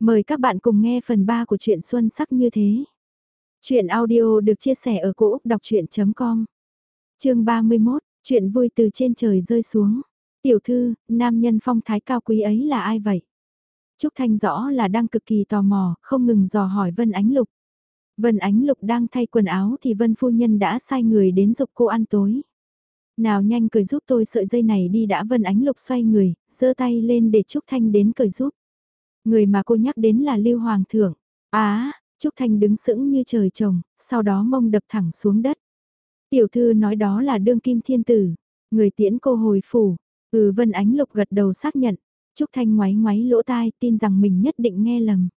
Mời các bạn cùng nghe phần 3 của truyện Xuân sắc như thế. Chuyện audio được chia sẻ ở cỗ đọc chuyện.com Trường 31, chuyện vui từ trên trời rơi xuống. Tiểu thư, nam nhân phong thái cao quý ấy là ai vậy? Trúc Thanh rõ là đang cực kỳ tò mò, không ngừng dò hỏi Vân Ánh Lục. Vân Ánh Lục đang thay quần áo thì Vân Phu Nhân đã sai người đến dục cô ăn tối. Nào nhanh cười giúp tôi sợi dây này đi đã Vân Ánh Lục xoay người, giơ tay lên để Trúc Thanh đến cười giúp. Người mà cô nhắc đến là Lưu Hoàng thượng. Á, Trúc Thanh đứng sững như trời trồng, sau đó mông đập thẳng xuống đất. Tiểu thư nói đó là đương kim thiên tử. Người tiễn cô hồi phủ. Ừ Vân Ánh Lục gật đầu xác nhận. Trúc Thanh ngoáy ngoáy lỗ tai tin rằng mình nhất định nghe lầm.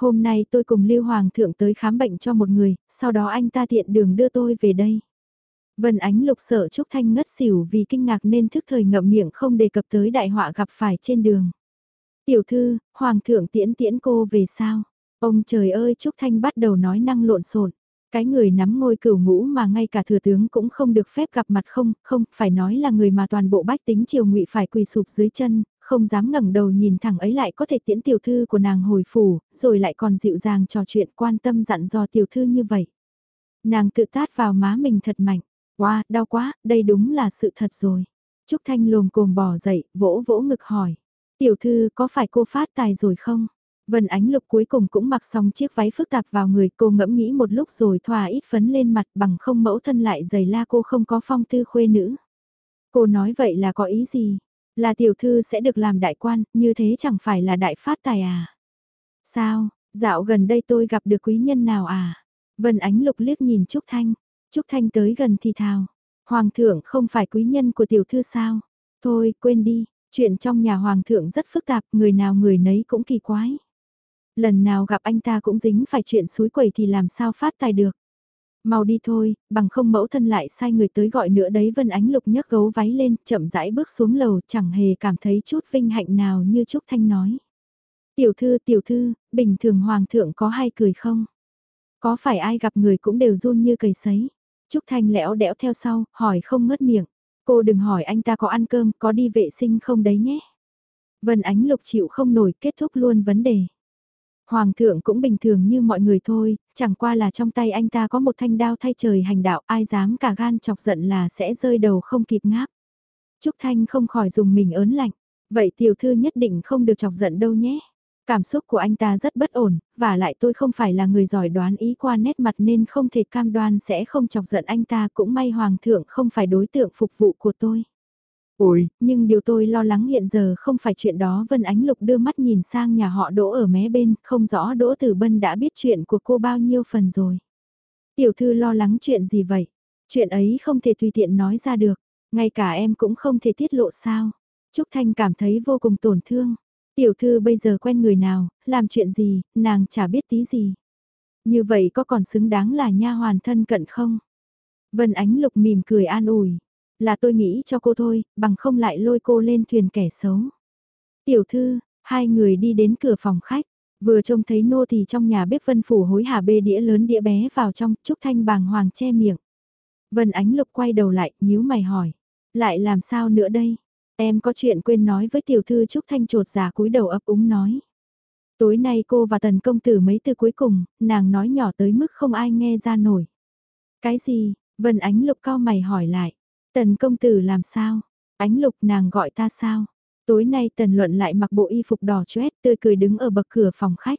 Hôm nay tôi cùng Lưu Hoàng thượng tới khám bệnh cho một người, sau đó anh ta tiện đường đưa tôi về đây. Vân Ánh Lục sợ Trúc Thanh ngất xỉu vì kinh ngạc nên thức thời ngậm miệng không đề cập tới đại họa gặp phải trên đường. Tiểu thư, Hoàng thượng tiễn tiễn cô về sao? Ông trời ơi Trúc Thanh bắt đầu nói năng lộn xộn. Cái người nắm ngôi cửu ngũ mà ngay cả thừa tướng cũng không được phép gặp mặt không, không, phải nói là người mà toàn bộ bách tính triều ngụy phải quỳ sụp dưới chân, không dám ngẩng đầu nhìn thẳng ấy lại có thể tiễn tiểu thư của nàng hồi phủ, rồi lại còn dịu dàng trò chuyện quan tâm dặn dò tiểu thư như vậy. Nàng tự tát vào má mình thật mạnh, wow, đau quá, đây đúng là sự thật rồi. Trúc Thanh lồm cồm bò dậy, vỗ vỗ ngực hỏi. Tiểu thư có phải cô phát tài rồi không? Vân Ánh Lục cuối cùng cũng mặc xong chiếc váy phức tạp vào người cô ngẫm nghĩ một lúc rồi thòa ít phấn lên mặt bằng không mẫu thân lại giày la cô không có phong tư khuê nữ. Cô nói vậy là có ý gì? Là tiểu thư sẽ được làm đại quan, như thế chẳng phải là đại phát tài à? Sao, dạo gần đây tôi gặp được quý nhân nào à? Vân Ánh Lục liếc nhìn Trúc Thanh. Trúc Thanh tới gần thì thào. Hoàng thượng không phải quý nhân của tiểu thư sao? Thôi, quên đi, Chuyện trong nhà hoàng thượng rất phức tạp, người nào người nấy cũng kỳ quái. Lần nào gặp anh ta cũng dính phải chuyện suối quẩy thì làm sao phát tài được. Mau đi thôi, bằng không mẫu thân lại sai người tới gọi nữa đấy Vân Ánh Lục nhấc gấu váy lên, chậm rãi bước xuống lầu, chẳng hề cảm thấy chút vinh hạnh nào như Trúc Thanh nói. Tiểu thư, tiểu thư, bình thường hoàng thượng có hay cười không? Có phải ai gặp người cũng đều run như cầy sấy? Trúc Thanh lẽo đẽo theo sau, hỏi không ngớt miệng. Cô đừng hỏi anh ta có ăn cơm, có đi vệ sinh không đấy nhé. Vân Ánh Lục chịu không nổi kết thúc luôn vấn đề. Hoàng thượng cũng bình thường như mọi người thôi, chẳng qua là trong tay anh ta có một thanh đao thay trời hành đạo, ai dám cả gan chọc giận là sẽ rơi đầu không kịp ngáp. Trúc Thanh không khỏi dùng mình ớn lạnh, vậy tiểu thư nhất định không được chọc giận đâu nhé. Cảm xúc của anh ta rất bất ổn, và lại tôi không phải là người giỏi đoán ý qua nét mặt nên không thể cam đoan sẽ không chọc giận anh ta cũng may hoàng thượng không phải đối tượng phục vụ của tôi. Ôi, nhưng điều tôi lo lắng hiện giờ không phải chuyện đó Vân Ánh Lục đưa mắt nhìn sang nhà họ Đỗ ở mé bên, không rõ Đỗ Tử Bân đã biết chuyện của cô bao nhiêu phần rồi. Tiểu thư lo lắng chuyện gì vậy? Chuyện ấy không thể tùy tiện nói ra được, ngay cả em cũng không thể tiết lộ sao. Trúc Thanh cảm thấy vô cùng tổn thương. Tiểu thư bây giờ quen người nào, làm chuyện gì, nàng chả biết tí gì. Như vậy có còn xứng đáng là nha hoàn thân cận không? Vân Ánh Lục mỉm cười an ủi. Là tôi nghĩ cho cô thôi, bằng không lại lôi cô lên thuyền kẻ xấu. Tiểu thư, hai người đi đến cửa phòng khách. Vừa trông thấy nô thì trong nhà bếp Vân Phủ hối hả bê đĩa lớn đĩa bé vào trong, Trúc Thanh bàng hoàng che miệng. Vân Ánh Lục quay đầu lại, nhíu mày hỏi. Lại làm sao nữa đây? Em có chuyện quên nói với tiểu thư Trúc Thanh trột giả cúi đầu ấp úng nói. Tối nay cô và tần công tử mấy từ cuối cùng, nàng nói nhỏ tới mức không ai nghe ra nổi. Cái gì, Vân Ánh Lục cao mày hỏi lại. Tần công tử làm sao? Ánh Lục nàng gọi ta sao? Tối nay tần luận lại mặc bộ y phục đỏ chét tươi cười đứng ở bậc cửa phòng khách.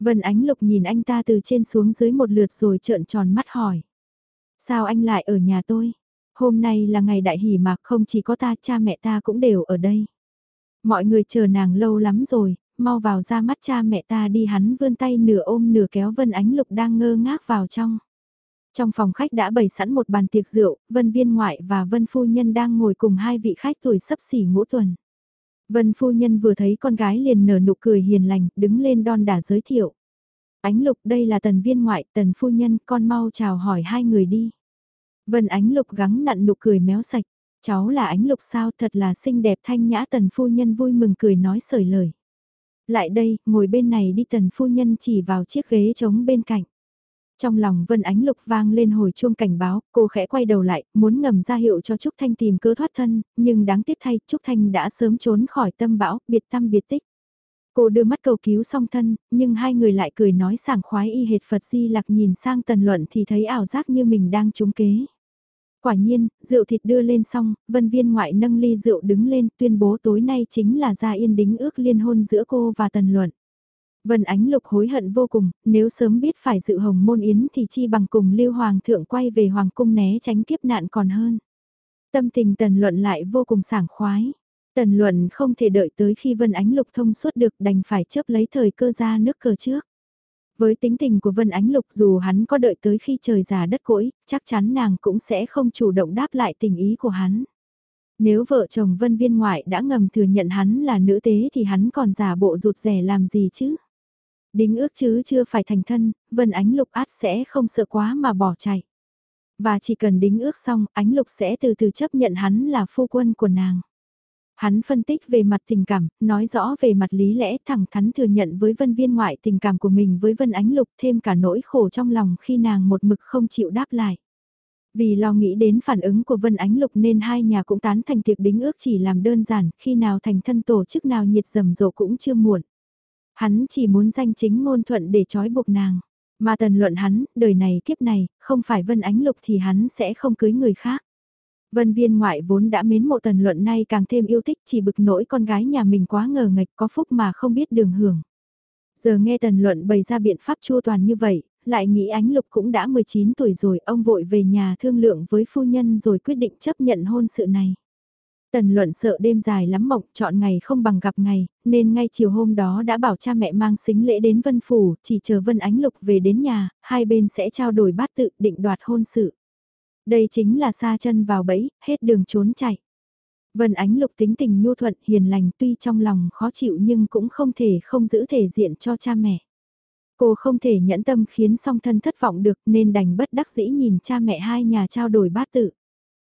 Vân Ánh Lục nhìn anh ta từ trên xuống dưới một lượt rồi trợn tròn mắt hỏi. Sao anh lại ở nhà tôi? Hôm nay là ngày đại hỷ mà không chỉ có ta cha mẹ ta cũng đều ở đây. Mọi người chờ nàng lâu lắm rồi, mau vào ra mắt cha mẹ ta đi hắn vươn tay nửa ôm nửa kéo Vân Ánh Lục đang ngơ ngác vào trong. Trong phòng khách đã bày sẵn một bàn tiệc rượu, Vân Viên Ngoại và Vân Phu Nhân đang ngồi cùng hai vị khách tuổi sắp xỉ ngũ tuần. Vân Phu Nhân vừa thấy con gái liền nở nụ cười hiền lành, đứng lên đon đả giới thiệu. Ánh Lục đây là Tần Viên Ngoại, Tần Phu Nhân, con mau chào hỏi hai người đi. Vân Ánh Lục gắng nặn nụ cười méo sạch. Cháu là Ánh Lục sao thật là xinh đẹp thanh nhã tần phu nhân vui mừng cười nói sởi lời. Lại đây, ngồi bên này đi tần phu nhân chỉ vào chiếc ghế trống bên cạnh. Trong lòng Vân Ánh Lục vang lên hồi chuông cảnh báo, cô khẽ quay đầu lại, muốn ngầm ra hiệu cho Trúc Thanh tìm cớ thoát thân, nhưng đáng tiếc thay, Trúc Thanh đã sớm trốn khỏi tâm bão, biệt tâm biệt tích. Cô đưa mắt cầu cứu song thân, nhưng hai người lại cười nói sảng khoái y hệt Phật Di Lạc nhìn sang Tần Luận thì thấy ảo giác như mình đang trúng kế. Quả nhiên, rượu thịt đưa lên xong, vân viên ngoại nâng ly rượu đứng lên tuyên bố tối nay chính là gia yên đính ước liên hôn giữa cô và Tần Luận. Vân Ánh Lục hối hận vô cùng, nếu sớm biết phải dự hồng môn yến thì chi bằng cùng Lưu Hoàng thượng quay về Hoàng cung né tránh kiếp nạn còn hơn. Tâm tình Tần Luận lại vô cùng sảng khoái. Tần Luận không thể đợi tới khi Vân Ánh Lục thông suốt được đành phải chớp lấy thời cơ ra nước cờ trước. Với tính tình của Vân Ánh Lục dù hắn có đợi tới khi trời già đất cỗi, chắc chắn nàng cũng sẽ không chủ động đáp lại tình ý của hắn. Nếu vợ chồng Vân Viên ngoại đã ngầm thừa nhận hắn là nữ tế thì hắn còn giả bộ rụt rẻ làm gì chứ? Đính ước chứ chưa phải thành thân, Vân Ánh Lục át sẽ không sợ quá mà bỏ chạy. Và chỉ cần đính ước xong, Ánh Lục sẽ từ từ chấp nhận hắn là phu quân của nàng. Hắn phân tích về mặt tình cảm, nói rõ về mặt lý lẽ thẳng thắn thừa nhận với vân viên ngoại tình cảm của mình với vân ánh lục thêm cả nỗi khổ trong lòng khi nàng một mực không chịu đáp lại. Vì lo nghĩ đến phản ứng của Vân Ánh Lục nên hai nhà cũng tán thành tiệc đính ước chỉ làm đơn giản, khi nào thành thân tổ chức nào nhiệt rầm rộ cũng chưa muộn. Hắn chỉ muốn danh chính ngôn thuận để trói buộc nàng. Mà tần luận hắn, đời này kiếp này, không phải Vân Ánh Lục thì hắn sẽ không cưới người khác. Vân viên ngoại vốn đã mến mộ tần luận nay càng thêm yêu thích chỉ bực nỗi con gái nhà mình quá ngờ ngạch có phúc mà không biết đường hưởng. Giờ nghe tần luận bày ra biện pháp chua toàn như vậy, lại nghĩ ánh lục cũng đã 19 tuổi rồi ông vội về nhà thương lượng với phu nhân rồi quyết định chấp nhận hôn sự này. Tần luận sợ đêm dài lắm mộng, chọn ngày không bằng gặp ngày, nên ngay chiều hôm đó đã bảo cha mẹ mang xính lễ đến Vân Phủ, chỉ chờ Vân Ánh Lục về đến nhà, hai bên sẽ trao đổi bát tự định đoạt hôn sự. Đây chính là xa chân vào bẫy, hết đường trốn chạy. Vân Ánh Lục tính tình nhu thuận hiền lành tuy trong lòng khó chịu nhưng cũng không thể không giữ thể diện cho cha mẹ. Cô không thể nhẫn tâm khiến song thân thất vọng được nên đành bất đắc dĩ nhìn cha mẹ hai nhà trao đổi bát tự.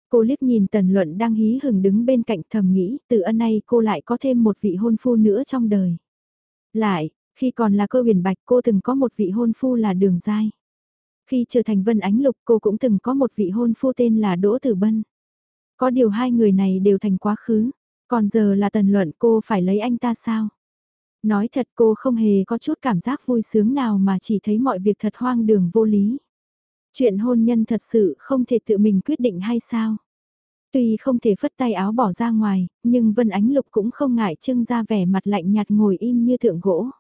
Cô liếc nhìn Tần Luận đang hí hừng đứng bên cạnh thầm nghĩ từ ân nay cô lại có thêm một vị hôn phu nữa trong đời. Lại, khi còn là cơ huyền bạch cô từng có một vị hôn phu là đường dai. Khi trở thành Vân Ánh Lục cô cũng từng có một vị hôn phu tên là Đỗ Tử Bân. Có điều hai người này đều thành quá khứ, còn giờ là tần luận cô phải lấy anh ta sao? Nói thật cô không hề có chút cảm giác vui sướng nào mà chỉ thấy mọi việc thật hoang đường vô lý. Chuyện hôn nhân thật sự không thể tự mình quyết định hay sao? Tuy không thể phất tay áo bỏ ra ngoài, nhưng Vân Ánh Lục cũng không ngại trưng ra vẻ mặt lạnh nhạt ngồi im như tượng gỗ.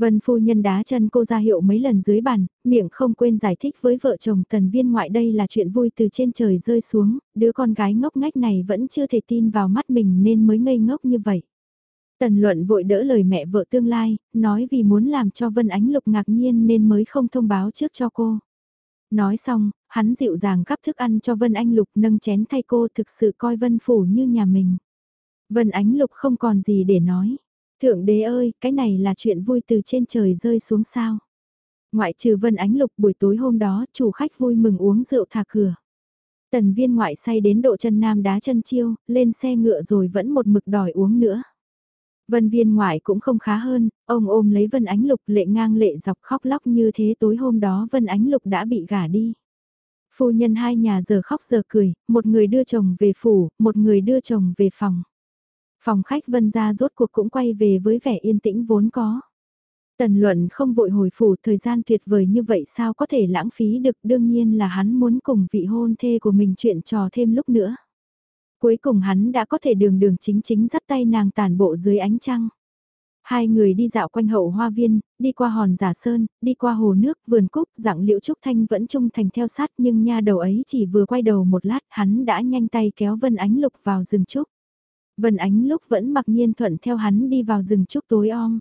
Vân phu nhân đá chân cô ra hiệu mấy lần dưới bàn, miệng không quên giải thích với vợ chồng tần viên ngoại đây là chuyện vui từ trên trời rơi xuống, đứa con gái ngốc ngách này vẫn chưa thể tin vào mắt mình nên mới ngây ngốc như vậy. Tần luận vội đỡ lời mẹ vợ tương lai, nói vì muốn làm cho Vân Ánh Lục ngạc nhiên nên mới không thông báo trước cho cô. Nói xong, hắn dịu dàng gắp thức ăn cho Vân Anh Lục nâng chén thay cô thực sự coi Vân Phủ như nhà mình. Vân Ánh Lục không còn gì để nói. Thượng đế ơi, cái này là chuyện vui từ trên trời rơi xuống sao. Ngoại trừ Vân Ánh Lục buổi tối hôm đó, chủ khách vui mừng uống rượu thả cửa. Tần viên ngoại say đến độ chân nam đá chân chiêu, lên xe ngựa rồi vẫn một mực đòi uống nữa. Vân viên ngoại cũng không khá hơn, ông ôm lấy Vân Ánh Lục lệ ngang lệ dọc khóc lóc như thế tối hôm đó Vân Ánh Lục đã bị gả đi. Phu nhân hai nhà giờ khóc giờ cười, một người đưa chồng về phủ, một người đưa chồng về phòng. Phòng khách vân gia rốt cuộc cũng quay về với vẻ yên tĩnh vốn có. Tần luận không vội hồi phủ thời gian tuyệt vời như vậy sao có thể lãng phí được đương nhiên là hắn muốn cùng vị hôn thê của mình chuyện trò thêm lúc nữa. Cuối cùng hắn đã có thể đường đường chính chính dắt tay nàng tàn bộ dưới ánh trăng. Hai người đi dạo quanh hậu hoa viên, đi qua hòn giả sơn, đi qua hồ nước, vườn cúc, dạng liễu trúc thanh vẫn trung thành theo sát nhưng nha đầu ấy chỉ vừa quay đầu một lát hắn đã nhanh tay kéo vân ánh lục vào rừng trúc. Vân Ánh lúc vẫn mặc nhiên thuận theo hắn đi vào rừng trúc tối om.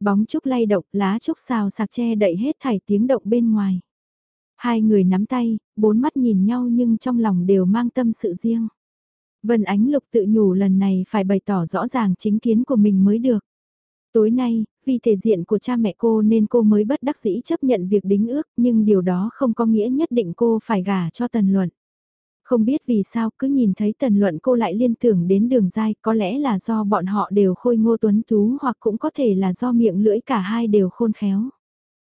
Bóng trúc lay động, lá trúc xào sạc che đậy hết thảy tiếng động bên ngoài. Hai người nắm tay, bốn mắt nhìn nhau nhưng trong lòng đều mang tâm sự riêng. Vân Ánh Lục tự nhủ lần này phải bày tỏ rõ ràng chính kiến của mình mới được. Tối nay, vì thể diện của cha mẹ cô nên cô mới bất đắc dĩ chấp nhận việc đính ước nhưng điều đó không có nghĩa nhất định cô phải gả cho Tần Luận. Không biết vì sao cứ nhìn thấy tần luận cô lại liên tưởng đến đường dai có lẽ là do bọn họ đều khôi ngô tuấn tú hoặc cũng có thể là do miệng lưỡi cả hai đều khôn khéo.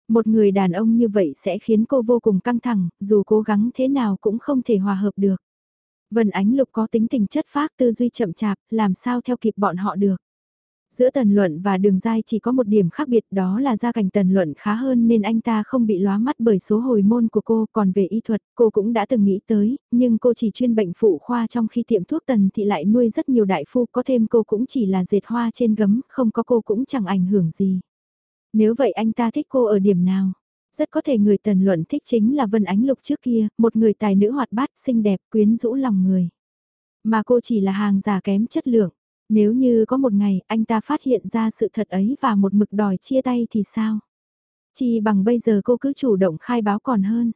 Một người đàn ông như vậy sẽ khiến cô vô cùng căng thẳng, dù cố gắng thế nào cũng không thể hòa hợp được. Vân Ánh Lục có tính tình chất phác tư duy chậm chạp, làm sao theo kịp bọn họ được. Giữa tần luận và đường dai chỉ có một điểm khác biệt đó là gia cảnh tần luận khá hơn nên anh ta không bị lóa mắt bởi số hồi môn của cô còn về y thuật cô cũng đã từng nghĩ tới nhưng cô chỉ chuyên bệnh phụ khoa trong khi tiệm thuốc tần thì lại nuôi rất nhiều đại phu có thêm cô cũng chỉ là dệt hoa trên gấm không có cô cũng chẳng ảnh hưởng gì. Nếu vậy anh ta thích cô ở điểm nào? Rất có thể người tần luận thích chính là Vân Ánh Lục trước kia, một người tài nữ hoạt bát, xinh đẹp, quyến rũ lòng người. Mà cô chỉ là hàng giả kém chất lượng. Nếu như có một ngày anh ta phát hiện ra sự thật ấy và một mực đòi chia tay thì sao? Chỉ bằng bây giờ cô cứ chủ động khai báo còn hơn.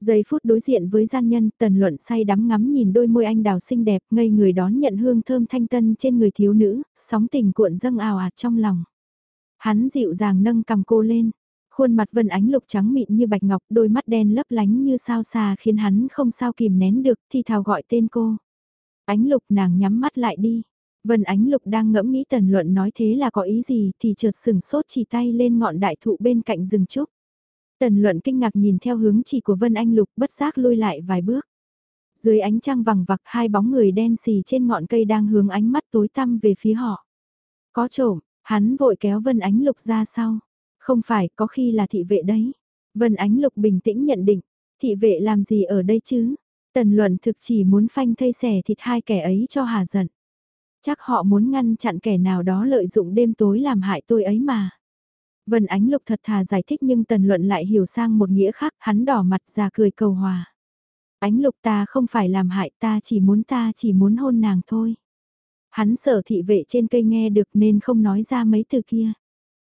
Giây phút đối diện với gian nhân, tần luận say đắm ngắm nhìn đôi môi anh đào xinh đẹp, ngây người đón nhận hương thơm thanh tân trên người thiếu nữ, sóng tình cuộn dâng ào ạt trong lòng. Hắn dịu dàng nâng cầm cô lên, khuôn mặt vân ánh lục trắng mịn như bạch ngọc, đôi mắt đen lấp lánh như sao xà khiến hắn không sao kìm nén được, thì thào gọi tên cô. Ánh lục nàng nhắm mắt lại đi, Vân Ánh Lục đang ngẫm nghĩ Tần Luận nói thế là có ý gì thì chợt sừng sốt chỉ tay lên ngọn đại thụ bên cạnh rừng trúc. Tần Luận kinh ngạc nhìn theo hướng chỉ của Vân Anh Lục bất giác lui lại vài bước. Dưới ánh trăng vằng vặc hai bóng người đen xì trên ngọn cây đang hướng ánh mắt tối tăm về phía họ. Có trộm, hắn vội kéo Vân Ánh Lục ra sau. Không phải, có khi là thị vệ đấy. Vân Ánh Lục bình tĩnh nhận định, thị vệ làm gì ở đây chứ? Tần Luận thực chỉ muốn phanh thây xẻ thịt hai kẻ ấy cho hà giận. Chắc họ muốn ngăn chặn kẻ nào đó lợi dụng đêm tối làm hại tôi ấy mà. Vân Ánh Lục thật thà giải thích nhưng Tần Luận lại hiểu sang một nghĩa khác, hắn đỏ mặt ra cười cầu hòa. Ánh Lục ta không phải làm hại ta chỉ muốn ta chỉ muốn hôn nàng thôi. Hắn sợ thị vệ trên cây nghe được nên không nói ra mấy từ kia.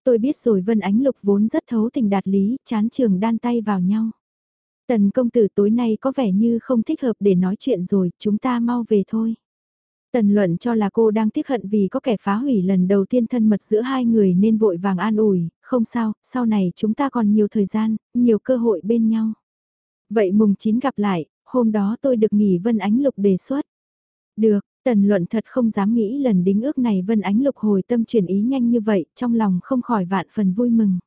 Tôi biết rồi Vân Ánh Lục vốn rất thấu tình đạt lý, chán trường đan tay vào nhau. Tần công tử tối nay có vẻ như không thích hợp để nói chuyện rồi, chúng ta mau về thôi. Tần luận cho là cô đang tiếc hận vì có kẻ phá hủy lần đầu tiên thân mật giữa hai người nên vội vàng an ủi, không sao, sau này chúng ta còn nhiều thời gian, nhiều cơ hội bên nhau. Vậy mùng 9 gặp lại, hôm đó tôi được nghỉ Vân Ánh Lục đề xuất. Được, Tần luận thật không dám nghĩ lần đính ước này Vân Ánh Lục hồi tâm chuyển ý nhanh như vậy, trong lòng không khỏi vạn phần vui mừng.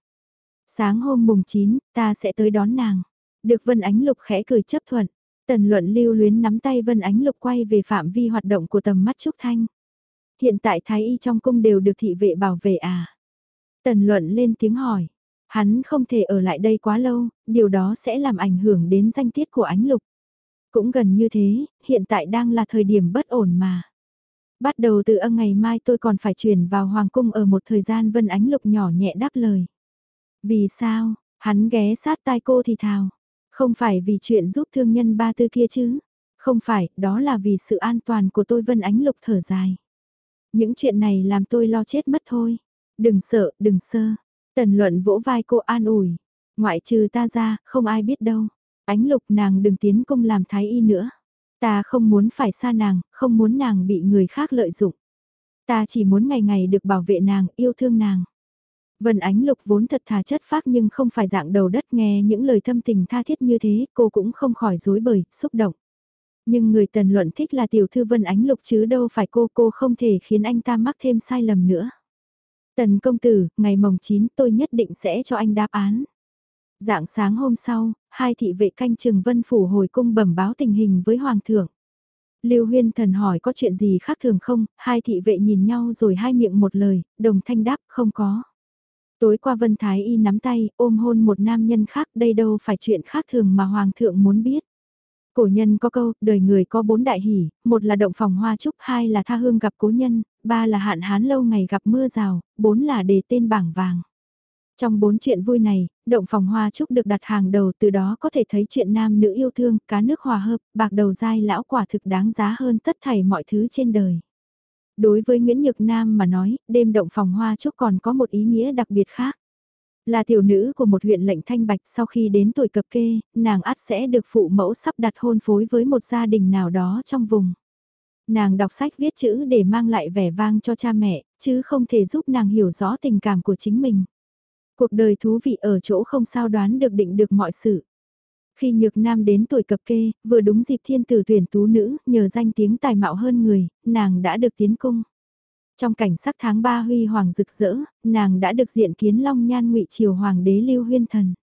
Sáng hôm mùng 9, ta sẽ tới đón nàng. Được Vân Ánh Lục khẽ cười chấp thuận. Tần luận lưu luyến nắm tay Vân Ánh Lục quay về phạm vi hoạt động của tầm mắt Trúc Thanh. Hiện tại Thái Y trong cung đều được thị vệ bảo vệ à? Tần luận lên tiếng hỏi. Hắn không thể ở lại đây quá lâu, điều đó sẽ làm ảnh hưởng đến danh tiết của Ánh Lục. Cũng gần như thế, hiện tại đang là thời điểm bất ổn mà. Bắt đầu từ âm ngày mai tôi còn phải chuyển vào Hoàng Cung ở một thời gian Vân Ánh Lục nhỏ nhẹ đáp lời. Vì sao, hắn ghé sát tai cô thì thào. Không phải vì chuyện giúp thương nhân ba tư kia chứ. Không phải, đó là vì sự an toàn của tôi Vân Ánh Lục thở dài. Những chuyện này làm tôi lo chết mất thôi. Đừng sợ, đừng sơ. Tần luận vỗ vai cô an ủi. Ngoại trừ ta ra, không ai biết đâu. Ánh lục nàng đừng tiến công làm thái y nữa. Ta không muốn phải xa nàng, không muốn nàng bị người khác lợi dụng. Ta chỉ muốn ngày ngày được bảo vệ nàng, yêu thương nàng. Vân Ánh Lục vốn thật thà chất phác nhưng không phải dạng đầu đất nghe những lời thâm tình tha thiết như thế, cô cũng không khỏi dối bời, xúc động. Nhưng người tần luận thích là tiểu thư Vân Ánh Lục chứ đâu phải cô, cô không thể khiến anh ta mắc thêm sai lầm nữa. Tần công tử, ngày mồng 9 tôi nhất định sẽ cho anh đáp án. Dạng sáng hôm sau, hai thị vệ canh trường vân phủ hồi cung bẩm báo tình hình với hoàng thượng. Lưu Huyên Thần hỏi có chuyện gì khác thường không, hai thị vệ nhìn nhau rồi hai miệng một lời, đồng thanh đáp không có. Tối qua Vân Thái Y nắm tay, ôm hôn một nam nhân khác, đây đâu phải chuyện khác thường mà Hoàng thượng muốn biết. Cổ nhân có câu, đời người có bốn đại hỷ, một là động phòng hoa trúc, hai là tha hương gặp cố nhân, ba là hạn hán lâu ngày gặp mưa rào, bốn là đề tên bảng vàng. Trong bốn chuyện vui này, động phòng hoa trúc được đặt hàng đầu từ đó có thể thấy chuyện nam nữ yêu thương, cá nước hòa hợp, bạc đầu dai lão quả thực đáng giá hơn tất thảy mọi thứ trên đời. Đối với Nguyễn Nhược Nam mà nói, đêm động phòng hoa chúc còn có một ý nghĩa đặc biệt khác. Là tiểu nữ của một huyện lệnh thanh bạch sau khi đến tuổi cập kê, nàng ắt sẽ được phụ mẫu sắp đặt hôn phối với một gia đình nào đó trong vùng. Nàng đọc sách viết chữ để mang lại vẻ vang cho cha mẹ, chứ không thể giúp nàng hiểu rõ tình cảm của chính mình. Cuộc đời thú vị ở chỗ không sao đoán được định được mọi sự. Khi Nhược Nam đến tuổi cập kê, vừa đúng dịp thiên tử tuyển tú nữ, nhờ danh tiếng tài mạo hơn người, nàng đã được tiến cung. Trong cảnh sắc tháng 3 huy hoàng rực rỡ, nàng đã được diện kiến long nhan ngụy triều hoàng đế lưu huyên thần.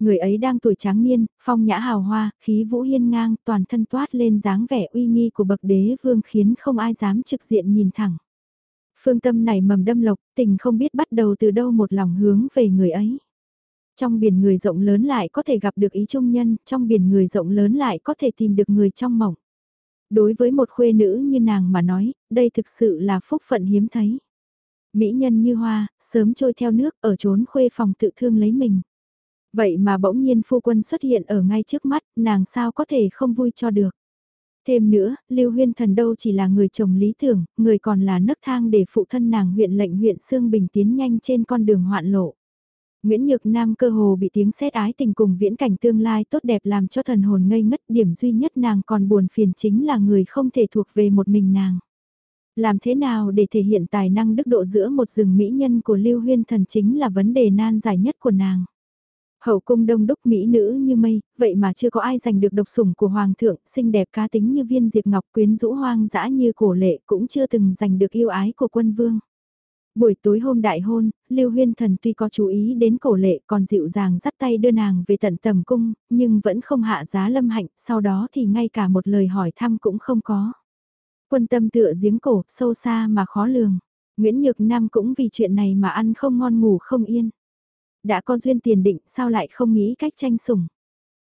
Người ấy đang tuổi tráng niên, phong nhã hào hoa, khí vũ hiên ngang, toàn thân toát lên dáng vẻ uy nghi của bậc đế vương khiến không ai dám trực diện nhìn thẳng. Phương tâm này mầm đâm lộc, tình không biết bắt đầu từ đâu một lòng hướng về người ấy. Trong biển người rộng lớn lại có thể gặp được ý trung nhân, trong biển người rộng lớn lại có thể tìm được người trong mộng. Đối với một khuê nữ như nàng mà nói, đây thực sự là phúc phận hiếm thấy. Mỹ nhân như hoa, sớm trôi theo nước ở trốn khuê phòng tự thương lấy mình. Vậy mà bỗng nhiên phu quân xuất hiện ở ngay trước mắt, nàng sao có thể không vui cho được. Thêm nữa, Lưu Huyên Thần đâu chỉ là người chồng lý tưởng, người còn là nấc thang để phụ thân nàng huyện lệnh huyện Sương Bình tiến nhanh trên con đường hoạn lộ. Nguyễn Nhược Nam cơ hồ bị tiếng xét ái tình cùng viễn cảnh tương lai tốt đẹp làm cho thần hồn ngây ngất điểm duy nhất nàng còn buồn phiền chính là người không thể thuộc về một mình nàng. Làm thế nào để thể hiện tài năng đức độ giữa một rừng mỹ nhân của Lưu Huyên Thần chính là vấn đề nan giải nhất của nàng. Hậu cung đông đúc mỹ nữ như mây, vậy mà chưa có ai giành được độc sủng của hoàng thượng, xinh đẹp cá tính như viên diệp ngọc quyến rũ hoang dã như cổ lệ cũng chưa từng giành được yêu ái của quân vương. Buổi tối hôm đại hôn, Lưu Huyên Thần tuy có chú ý đến cổ lệ còn dịu dàng dắt tay đưa nàng về tận tầm cung, nhưng vẫn không hạ giá lâm hạnh, sau đó thì ngay cả một lời hỏi thăm cũng không có. Quân tâm tựa giếng cổ, sâu xa mà khó lường. Nguyễn Nhược Nam cũng vì chuyện này mà ăn không ngon ngủ không yên đã có duyên tiền định sao lại không nghĩ cách tranh sủng.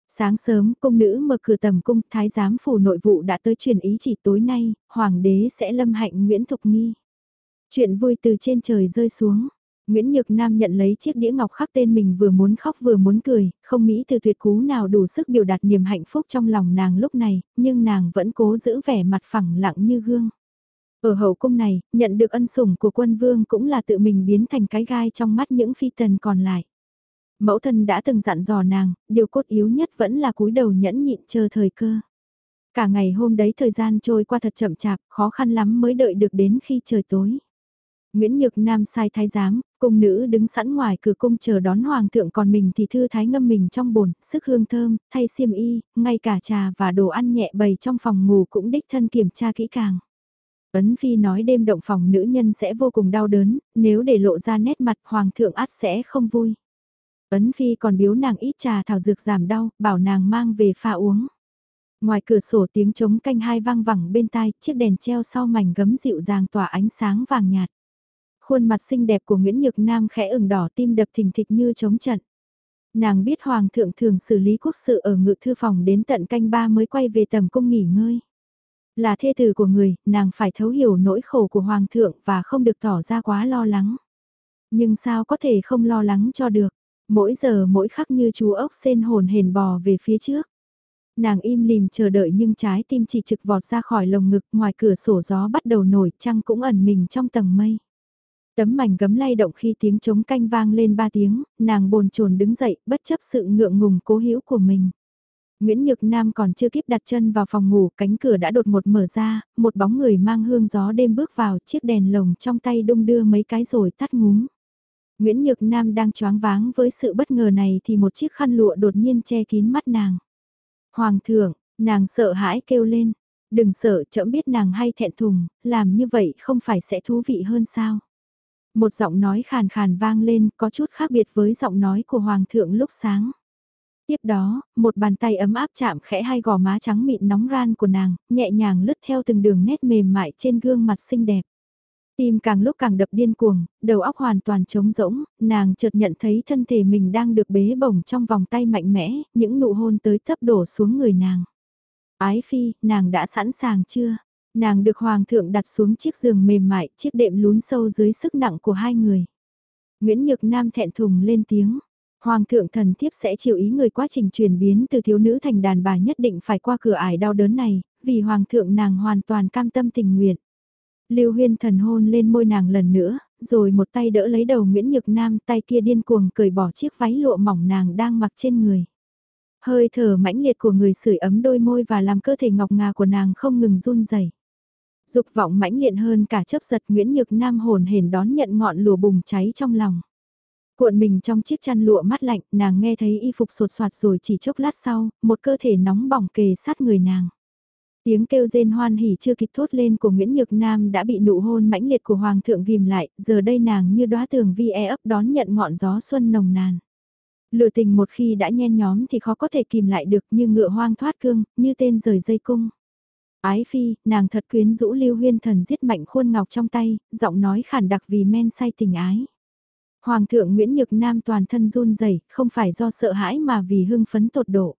Sáng sớm, cung nữ mở cửa tầm cung, thái giám phủ nội vụ đã tới truyền ý chỉ tối nay, hoàng đế sẽ lâm hạnh Nguyễn Thục Nghi. Chuyện vui từ trên trời rơi xuống. Nguyễn Nhược Nam nhận lấy chiếc đĩa ngọc khắc tên mình vừa muốn khóc vừa muốn cười, không nghĩ từ tuyệt cú nào đủ sức biểu đạt niềm hạnh phúc trong lòng nàng lúc này, nhưng nàng vẫn cố giữ vẻ mặt phẳng lặng như gương. Ở hậu cung này, nhận được ân sủng của quân vương cũng là tự mình biến thành cái gai trong mắt những phi tần còn lại. Mẫu thân đã từng dặn dò nàng, điều cốt yếu nhất vẫn là cúi đầu nhẫn nhịn chờ thời cơ. Cả ngày hôm đấy thời gian trôi qua thật chậm chạp, khó khăn lắm mới đợi được đến khi trời tối. Nguyễn Nhược Nam sai thái giám, cung nữ đứng sẵn ngoài cửa cung chờ đón hoàng thượng còn mình thì thư thái ngâm mình trong bồn, sức hương thơm, thay xiêm y, ngay cả trà và đồ ăn nhẹ bày trong phòng ngủ cũng đích thân kiểm tra kỹ càng. Ấn Phi nói đêm động phòng nữ nhân sẽ vô cùng đau đớn, nếu để lộ ra nét mặt hoàng thượng át sẽ không vui. Ấn Phi còn biếu nàng ít trà thảo dược giảm đau, bảo nàng mang về pha uống. Ngoài cửa sổ tiếng trống canh hai vang vẳng bên tai, chiếc đèn treo sau mảnh gấm dịu dàng tỏa ánh sáng vàng nhạt. Khuôn mặt xinh đẹp của Nguyễn Nhược Nam khẽ ửng đỏ tim đập thình thịch như chống trận. Nàng biết Hoàng thượng thường xử lý quốc sự ở ngự thư phòng đến tận canh ba mới quay về tầm cung nghỉ ngơi. Là thê tử của người, nàng phải thấu hiểu nỗi khổ của Hoàng thượng và không được tỏ ra quá lo lắng. Nhưng sao có thể không lo lắng cho được, mỗi giờ mỗi khắc như chú ốc sen hồn hền bò về phía trước. Nàng im lìm chờ đợi nhưng trái tim chỉ trực vọt ra khỏi lồng ngực ngoài cửa sổ gió bắt đầu nổi trăng cũng ẩn mình trong tầng mây. Tấm mảnh gấm lay động khi tiếng trống canh vang lên ba tiếng, nàng bồn chồn đứng dậy bất chấp sự ngượng ngùng cố hữu của mình. Nguyễn Nhược Nam còn chưa kịp đặt chân vào phòng ngủ, cánh cửa đã đột một mở ra, một bóng người mang hương gió đêm bước vào, chiếc đèn lồng trong tay đung đưa mấy cái rồi tắt ngúm. Nguyễn Nhược Nam đang choáng váng với sự bất ngờ này thì một chiếc khăn lụa đột nhiên che kín mắt nàng. Hoàng thượng, nàng sợ hãi kêu lên, đừng sợ chậm biết nàng hay thẹn thùng, làm như vậy không phải sẽ thú vị hơn sao. Một giọng nói khàn khàn vang lên có chút khác biệt với giọng nói của Hoàng thượng lúc sáng. Tiếp đó, một bàn tay ấm áp chạm khẽ hai gò má trắng mịn nóng ran của nàng, nhẹ nhàng lướt theo từng đường nét mềm mại trên gương mặt xinh đẹp. Tim càng lúc càng đập điên cuồng, đầu óc hoàn toàn trống rỗng, nàng chợt nhận thấy thân thể mình đang được bế bổng trong vòng tay mạnh mẽ, những nụ hôn tới thấp đổ xuống người nàng. Ái phi, nàng đã sẵn sàng chưa? Nàng được hoàng thượng đặt xuống chiếc giường mềm mại, chiếc đệm lún sâu dưới sức nặng của hai người. Nguyễn Nhược Nam thẹn thùng lên tiếng. Hoàng thượng thần thiếp sẽ chịu ý người quá trình chuyển biến từ thiếu nữ thành đàn bà nhất định phải qua cửa ải đau đớn này, vì hoàng thượng nàng hoàn toàn cam tâm tình nguyện. Lưu Huyên thần hôn lên môi nàng lần nữa, rồi một tay đỡ lấy đầu Nguyễn Nhược Nam, tay kia điên cuồng cởi bỏ chiếc váy lụa mỏng nàng đang mặc trên người. Hơi thở mãnh liệt của người sưởi ấm đôi môi và làm cơ thể ngọc ngà của nàng không ngừng run rẩy. Dục vọng mãnh liệt hơn cả chớp giật Nguyễn Nhược Nam hồn hển đón nhận ngọn lửa bùng cháy trong lòng. Cuộn mình trong chiếc chăn lụa mát lạnh, nàng nghe thấy y phục sột soạt rồi chỉ chốc lát sau, một cơ thể nóng bỏng kề sát người nàng. Tiếng kêu rên hoan hỉ chưa kịp thốt lên của Nguyễn Nhược Nam đã bị nụ hôn mãnh liệt của Hoàng thượng ghim lại, giờ đây nàng như đóa tường vi e ấp đón nhận ngọn gió xuân nồng nàn. Lửa tình một khi đã nhen nhóm thì khó có thể kìm lại được như ngựa hoang thoát cương, như tên rời dây cung. Ái phi, nàng thật quyến rũ lưu huyên thần giết mạnh khuôn ngọc trong tay, giọng nói khản đặc vì men say tình ái. Hoàng thượng Nguyễn Nhược Nam toàn thân run rẩy không phải do sợ hãi mà vì hưng phấn tột độ.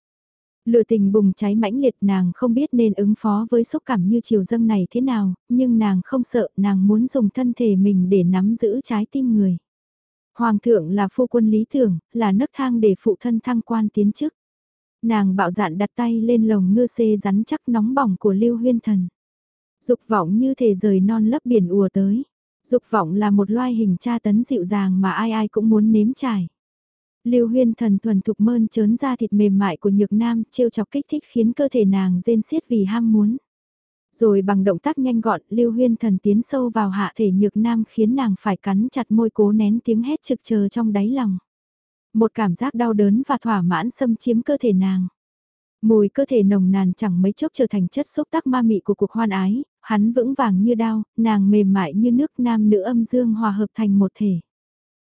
Lửa tình bùng cháy mãnh liệt nàng không biết nên ứng phó với xúc cảm như chiều dâng này thế nào, nhưng nàng không sợ, nàng muốn dùng thân thể mình để nắm giữ trái tim người. Hoàng thượng là phu quân lý tưởng, là nấc thang để phụ thân thăng quan tiến chức. Nàng bạo dạn đặt tay lên lồng ngư xê rắn chắc nóng bỏng của Lưu Huyên Thần. Dục vọng như thể rời non lấp biển ùa tới. Dục vọng là một loài hình tra tấn dịu dàng mà ai ai cũng muốn nếm trải. Lưu Huyên Thần thuần thục mơn trớn ra thịt mềm mại của Nhược Nam, trêu chọc kích thích khiến cơ thể nàng rên xiết vì ham muốn. Rồi bằng động tác nhanh gọn, Lưu Huyên Thần tiến sâu vào hạ thể Nhược Nam khiến nàng phải cắn chặt môi cố nén tiếng hét trực chờ trong đáy lòng. Một cảm giác đau đớn và thỏa mãn xâm chiếm cơ thể nàng. Mùi cơ thể nồng nàn chẳng mấy chốc trở thành chất xúc tác ma mị của cuộc hoan ái, hắn vững vàng như đao, nàng mềm mại như nước nam nữ âm dương hòa hợp thành một thể.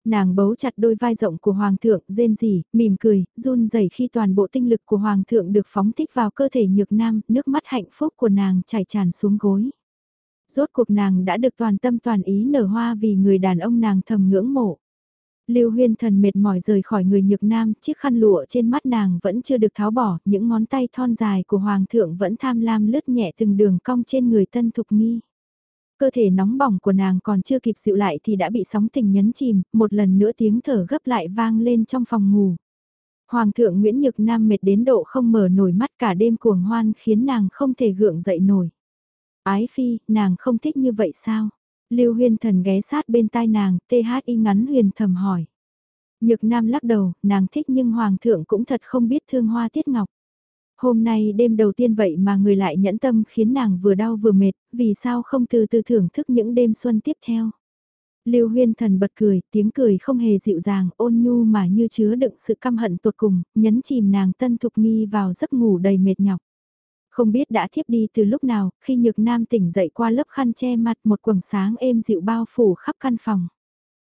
Nàng bấu chặt đôi vai rộng của Hoàng thượng, rên rỉ, mỉm cười, run rẩy khi toàn bộ tinh lực của Hoàng thượng được phóng thích vào cơ thể nhược nam, nước mắt hạnh phúc của nàng chảy tràn xuống gối. Rốt cuộc nàng đã được toàn tâm toàn ý nở hoa vì người đàn ông nàng thầm ngưỡng mộ. Lưu Huyên Thần mệt mỏi rời khỏi người nhược nam, chiếc khăn lụa trên mắt nàng vẫn chưa được tháo bỏ, những ngón tay thon dài của Hoàng thượng vẫn tham lam lướt nhẹ từng đường cong trên người tân thục nghi. Cơ thể nóng bỏng của nàng còn chưa kịp dịu lại thì đã bị sóng tình nhấn chìm, một lần nữa tiếng thở gấp lại vang lên trong phòng ngủ. Hoàng thượng Nguyễn Nhược Nam mệt đến độ không mở nổi mắt cả đêm cuồng hoan khiến nàng không thể gượng dậy nổi. Ái phi, nàng không thích như vậy sao? Lưu Huyên Thần ghé sát bên tai nàng, THI ngắn huyền thầm hỏi. Nhược Nam lắc đầu, nàng thích nhưng Hoàng thượng cũng thật không biết thương hoa tiết ngọc. Hôm nay đêm đầu tiên vậy mà người lại nhẫn tâm khiến nàng vừa đau vừa mệt, vì sao không từ từ thưởng thức những đêm xuân tiếp theo. Lưu Huyên Thần bật cười, tiếng cười không hề dịu dàng, ôn nhu mà như chứa đựng sự căm hận tột cùng, nhấn chìm nàng tân thục nghi vào giấc ngủ đầy mệt nhọc. Không biết đã thiếp đi từ lúc nào, khi nhược nam tỉnh dậy qua lớp khăn che mặt một quầng sáng êm dịu bao phủ khắp căn phòng.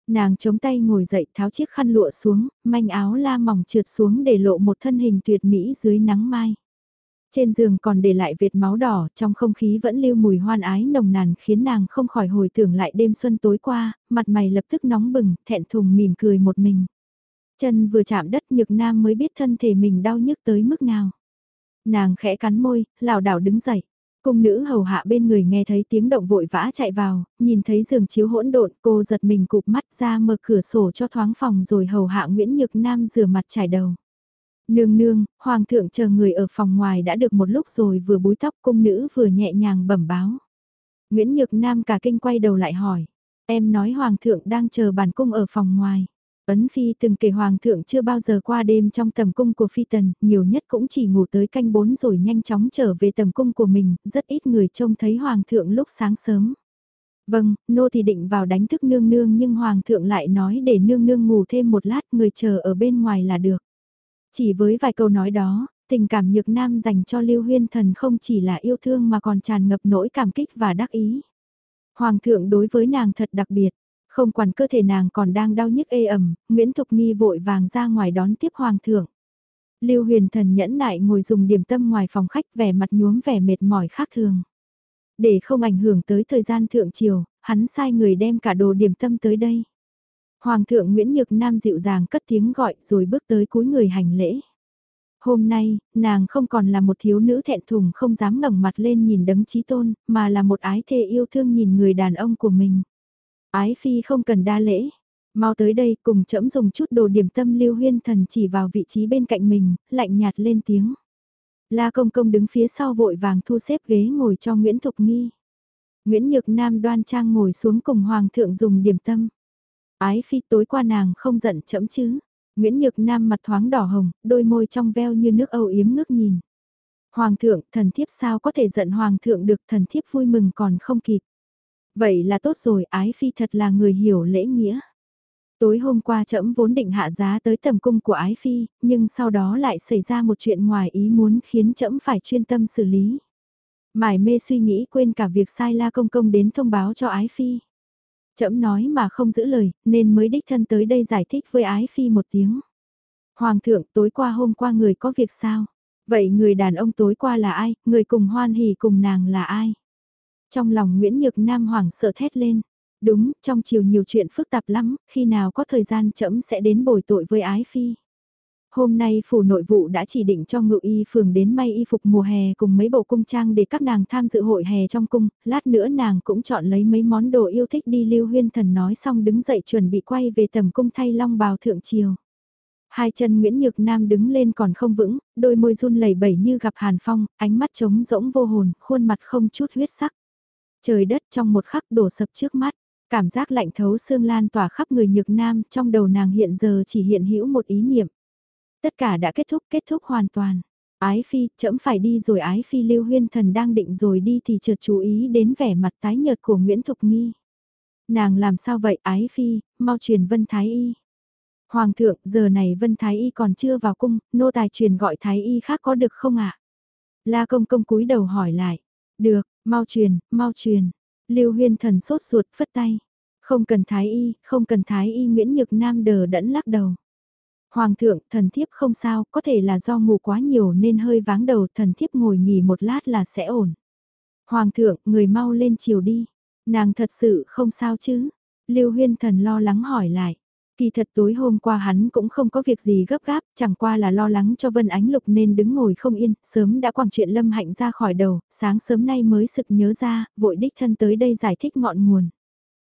Nàng chống tay ngồi dậy tháo chiếc khăn lụa xuống, manh áo la mỏng trượt xuống để lộ một thân hình tuyệt mỹ dưới nắng mai. Trên giường còn để lại vệt máu đỏ, trong không khí vẫn lưu mùi hoan ái nồng nàn khiến nàng không khỏi hồi tưởng lại đêm xuân tối qua, mặt mày lập tức nóng bừng, thẹn thùng mỉm cười một mình. Chân vừa chạm đất nhược nam mới biết thân thể mình đau nhức tới mức nào. Nàng khẽ cắn môi, lảo đảo đứng dậy. Cung nữ hầu hạ bên người nghe thấy tiếng động vội vã chạy vào, nhìn thấy giường chiếu hỗn độn, cô giật mình cụp mắt ra mở cửa sổ cho thoáng phòng rồi hầu hạ Nguyễn Nhược Nam rửa mặt trải đầu. Nương nương, hoàng thượng chờ người ở phòng ngoài đã được một lúc rồi vừa búi tóc cung nữ vừa nhẹ nhàng bẩm báo. Nguyễn Nhược Nam cả kinh quay đầu lại hỏi, em nói hoàng thượng đang chờ bản cung ở phòng ngoài. Ấn Phi từng kể Hoàng thượng chưa bao giờ qua đêm trong tầm cung của Phi Tần, nhiều nhất cũng chỉ ngủ tới canh bốn rồi nhanh chóng trở về tầm cung của mình, rất ít người trông thấy Hoàng thượng lúc sáng sớm. Vâng, nô thì định vào đánh thức nương nương nhưng Hoàng thượng lại nói để nương nương ngủ thêm một lát người chờ ở bên ngoài là được. Chỉ với vài câu nói đó, tình cảm nhược nam dành cho Lưu Huyên Thần không chỉ là yêu thương mà còn tràn ngập nỗi cảm kích và đắc ý. Hoàng thượng đối với nàng thật đặc biệt, không quản cơ thể nàng còn đang đau nhức ê ẩm, Nguyễn Thục Nghi vội vàng ra ngoài đón tiếp Hoàng thượng. Lưu Huyền Thần nhẫn nại ngồi dùng điểm tâm ngoài phòng khách vẻ mặt nhuốm vẻ mệt mỏi khác thường. Để không ảnh hưởng tới thời gian thượng triều, hắn sai người đem cả đồ điểm tâm tới đây. Hoàng thượng Nguyễn Nhược Nam dịu dàng cất tiếng gọi rồi bước tới cúi người hành lễ. Hôm nay, nàng không còn là một thiếu nữ thẹn thùng không dám ngẩng mặt lên nhìn đấng trí tôn, mà là một ái thê yêu thương nhìn người đàn ông của mình. Ái phi không cần đa lễ. Mau tới đây cùng chấm dùng chút đồ điểm tâm lưu huyên thần chỉ vào vị trí bên cạnh mình, lạnh nhạt lên tiếng. La công công đứng phía sau vội vàng thu xếp ghế ngồi cho Nguyễn Thục Nghi. Nguyễn Nhược Nam đoan trang ngồi xuống cùng Hoàng thượng dùng điểm tâm. Ái phi tối qua nàng không giận chấm chứ. Nguyễn Nhược Nam mặt thoáng đỏ hồng, đôi môi trong veo như nước âu yếm ngước nhìn. Hoàng thượng, thần thiếp sao có thể giận Hoàng thượng được thần thiếp vui mừng còn không kịp. Vậy là tốt rồi, ái phi thật là người hiểu lễ nghĩa. Tối hôm qua trẫm vốn định hạ giá tới tầm cung của ái phi, nhưng sau đó lại xảy ra một chuyện ngoài ý muốn khiến trẫm phải chuyên tâm xử lý. Mải mê suy nghĩ quên cả việc sai la công công đến thông báo cho ái phi. Trẫm nói mà không giữ lời, nên mới đích thân tới đây giải thích với ái phi một tiếng. Hoàng thượng tối qua hôm qua người có việc sao? Vậy người đàn ông tối qua là ai, người cùng hoan hỉ cùng nàng là ai? Trong lòng Nguyễn Nhược Nam hoảng sợ thét lên. Đúng, trong chiều nhiều chuyện phức tạp lắm, khi nào có thời gian chậm sẽ đến bồi tội với ái phi. Hôm nay phủ nội vụ đã chỉ định cho ngự y phường đến may y phục mùa hè cùng mấy bộ cung trang để các nàng tham dự hội hè trong cung, lát nữa nàng cũng chọn lấy mấy món đồ yêu thích đi lưu huyên thần nói xong đứng dậy chuẩn bị quay về tầm cung thay long bào thượng triều. Hai chân Nguyễn Nhược Nam đứng lên còn không vững, đôi môi run lẩy bẩy như gặp hàn phong, ánh mắt trống rỗng vô hồn, khuôn mặt không chút huyết sắc. Trời đất trong một khắc đổ sập trước mắt, cảm giác lạnh thấu xương lan tỏa khắp người Nhược Nam, trong đầu nàng hiện giờ chỉ hiện hữu một ý niệm. Tất cả đã kết thúc, kết thúc hoàn toàn. Ái Phi, chậm phải đi rồi Ái Phi Lưu Huyên Thần đang định rồi đi thì chợt chú ý đến vẻ mặt tái nhợt của Nguyễn Thục Nghi. Nàng làm sao vậy Ái Phi, mau truyền Vân Thái Y. Hoàng thượng, giờ này Vân Thái Y còn chưa vào cung, nô tài truyền gọi Thái Y khác có được không ạ? La công công cúi đầu hỏi lại. Được, mau truyền, mau truyền. Lưu Huyên Thần sốt ruột phất tay. Không cần Thái Y, không cần Thái Y Nguyễn Nhược Nam đờ đẫn lắc đầu. Hoàng thượng, thần thiếp không sao, có thể là do ngủ quá nhiều nên hơi váng đầu, thần thiếp ngồi nghỉ một lát là sẽ ổn. Hoàng thượng, người mau lên chiều đi. Nàng thật sự không sao chứ? Lưu huyên thần lo lắng hỏi lại. Kỳ thật tối hôm qua hắn cũng không có việc gì gấp gáp, chẳng qua là lo lắng cho Vân Ánh Lục nên đứng ngồi không yên, sớm đã quảng chuyện Lâm Hạnh ra khỏi đầu, sáng sớm nay mới sực nhớ ra, vội đích thân tới đây giải thích ngọn nguồn.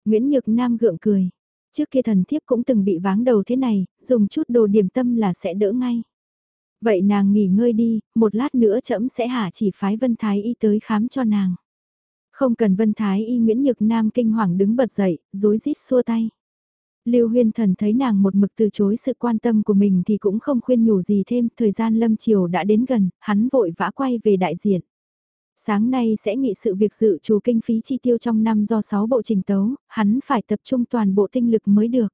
Nguyễn Nhược Nam gượng cười, Trước kia thần thiếp cũng từng bị váng đầu thế này, dùng chút đồ điểm tâm là sẽ đỡ ngay. Vậy nàng nghỉ ngơi đi, một lát nữa trẫm sẽ hạ chỉ phái Vân Thái Y tới khám cho nàng. Không cần Vân Thái Y Nguyễn Nhược Nam kinh hoàng đứng bật dậy, rối rít xua tay. Lưu Huyên Thần thấy nàng một mực từ chối sự quan tâm của mình thì cũng không khuyên nhủ gì thêm, thời gian lâm chiều đã đến gần, hắn vội vã quay về đại diện. Sáng nay sẽ nghị sự việc dự trù kinh phí chi tiêu trong năm do 6 bộ trình tấu, hắn phải tập trung toàn bộ tinh lực mới được.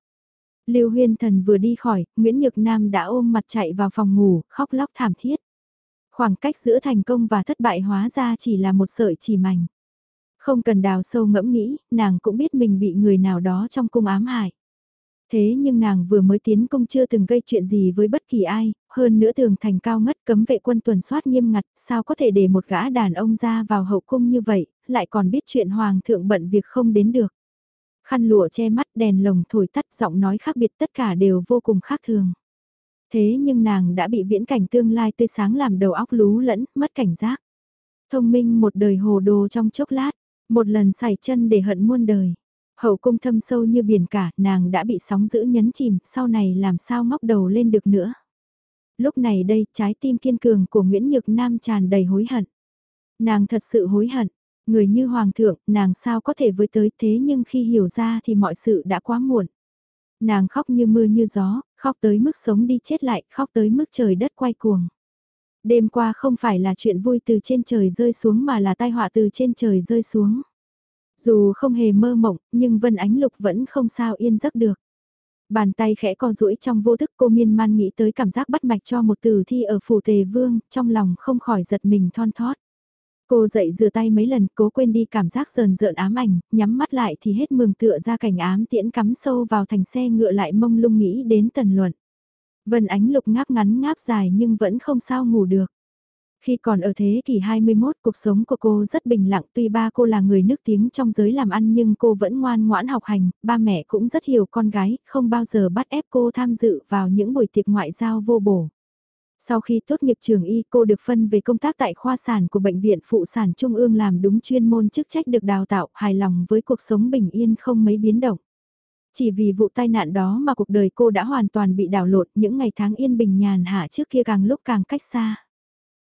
Lưu Huyên Thần vừa đi khỏi, Nguyễn Nhược Nam đã ôm mặt chạy vào phòng ngủ, khóc lóc thảm thiết. Khoảng cách giữa thành công và thất bại hóa ra chỉ là một sợi chỉ mảnh. Không cần đào sâu ngẫm nghĩ, nàng cũng biết mình bị người nào đó trong cung ám hại. Thế nhưng nàng vừa mới tiến công chưa từng gây chuyện gì với bất kỳ ai, hơn nữa tường thành cao ngất cấm vệ quân tuần soát nghiêm ngặt, sao có thể để một gã đàn ông ra vào hậu cung như vậy, lại còn biết chuyện hoàng thượng bận việc không đến được. Khăn lụa che mắt đèn lồng thổi tắt giọng nói khác biệt tất cả đều vô cùng khác thường. Thế nhưng nàng đã bị viễn cảnh tương lai tươi sáng làm đầu óc lú lẫn, mất cảnh giác. Thông minh một đời hồ đồ trong chốc lát, một lần xảy chân để hận muôn đời. Hậu cung thâm sâu như biển cả, nàng đã bị sóng giữ nhấn chìm, sau này làm sao ngóc đầu lên được nữa. Lúc này đây, trái tim kiên cường của Nguyễn Nhược Nam tràn đầy hối hận. Nàng thật sự hối hận, người như hoàng thượng, nàng sao có thể với tới thế nhưng khi hiểu ra thì mọi sự đã quá muộn. Nàng khóc như mưa như gió, khóc tới mức sống đi chết lại, khóc tới mức trời đất quay cuồng. Đêm qua không phải là chuyện vui từ trên trời rơi xuống mà là tai họa từ trên trời rơi xuống. Dù không hề mơ mộng, nhưng Vân Ánh Lục vẫn không sao yên giấc được. Bàn tay khẽ co duỗi trong vô thức cô miên man nghĩ tới cảm giác bắt mạch cho một tử thi ở phủ tề vương, trong lòng không khỏi giật mình thon thót. Cô dậy rửa tay mấy lần cố quên đi cảm giác sờn rợn ám ảnh, nhắm mắt lại thì hết mường tựa ra cảnh ám tiễn cắm sâu vào thành xe ngựa lại mông lung nghĩ đến tần luận. Vân ánh lục ngáp ngắn ngáp dài nhưng vẫn không sao ngủ được. Khi còn ở thế kỷ 21, cuộc sống của cô rất bình lặng tuy ba cô là người nước tiếng trong giới làm ăn nhưng cô vẫn ngoan ngoãn học hành, ba mẹ cũng rất hiểu con gái, không bao giờ bắt ép cô tham dự vào những buổi tiệc ngoại giao vô bổ. Sau khi tốt nghiệp trường y cô được phân về công tác tại khoa sản của Bệnh viện Phụ sản Trung ương làm đúng chuyên môn chức trách được đào tạo, hài lòng với cuộc sống bình yên không mấy biến động. Chỉ vì vụ tai nạn đó mà cuộc đời cô đã hoàn toàn bị đảo lột những ngày tháng yên bình nhàn hạ trước kia càng lúc càng cách xa.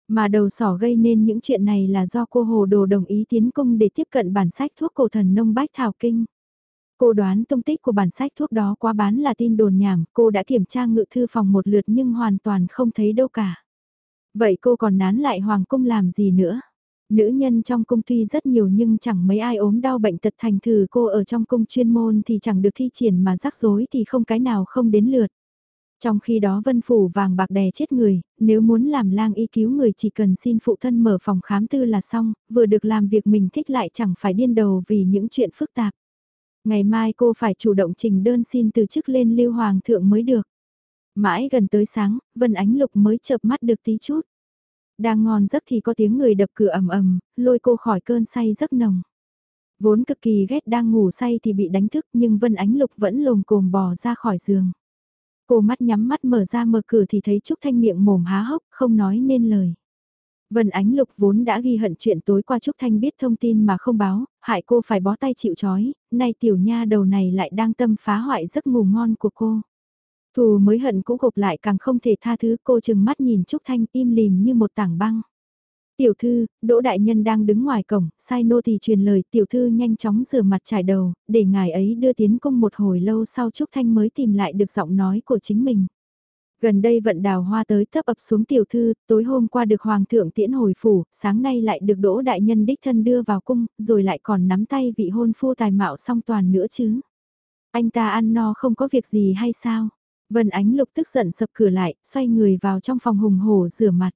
Mà đầu sỏ gây nên những chuyện này là do cô Hồ Đồ đồng ý tiến cung để tiếp cận bản sách thuốc cổ thần nông bách thảo kinh. Cô đoán tung tích của bản sách thuốc đó quá bán là tin đồn nhảm, cô đã kiểm tra ngự thư phòng một lượt nhưng hoàn toàn không thấy đâu cả. Vậy cô còn nán lại hoàng cung làm gì nữa? Nữ nhân trong cung tuy rất nhiều nhưng chẳng mấy ai ốm đau bệnh tật thành thử cô ở trong cung chuyên môn thì chẳng được thi triển mà rắc rối thì không cái nào không đến lượt. Trong khi đó vân phủ vàng bạc đè chết người, nếu muốn làm lang y cứu người chỉ cần xin phụ thân mở phòng khám tư là xong, vừa được làm việc mình thích lại chẳng phải điên đầu vì những chuyện phức tạp. Ngày mai cô phải chủ động trình đơn xin từ chức lên lưu hoàng thượng mới được. Mãi gần tới sáng, Vân Ánh Lục mới chợp mắt được tí chút. Đang ngon giấc thì có tiếng người đập cửa ầm ầm, lôi cô khỏi cơn say giấc nồng. Vốn cực kỳ ghét đang ngủ say thì bị đánh thức nhưng Vân Ánh Lục vẫn lồm cồm bò ra khỏi giường. Cô mắt nhắm mắt mở ra mở cửa thì thấy Trúc Thanh miệng mồm há hốc không nói nên lời. Vân Ánh Lục vốn đã ghi hận chuyện tối qua Trúc Thanh biết thông tin mà không báo, hại cô phải bó tay chịu chói, nay tiểu nha đầu này lại đang tâm phá hoại giấc ngủ ngon của cô. Thù mới hận cũng gộp lại càng không thể tha thứ cô chừng mắt nhìn Trúc Thanh im lìm như một tảng băng. Tiểu thư, Đỗ Đại Nhân đang đứng ngoài cổng, sai nô thì truyền lời tiểu thư nhanh chóng rửa mặt trải đầu, để ngài ấy đưa tiến cung một hồi lâu sau Trúc Thanh mới tìm lại được giọng nói của chính mình. Gần đây vận đào hoa tới thấp ập xuống tiểu thư, tối hôm qua được hoàng thượng tiễn hồi phủ, sáng nay lại được đỗ đại nhân đích thân đưa vào cung, rồi lại còn nắm tay vị hôn phu tài mạo song toàn nữa chứ. Anh ta ăn no không có việc gì hay sao? Vân Ánh Lục tức giận sập cửa lại, xoay người vào trong phòng hùng hổ rửa mặt.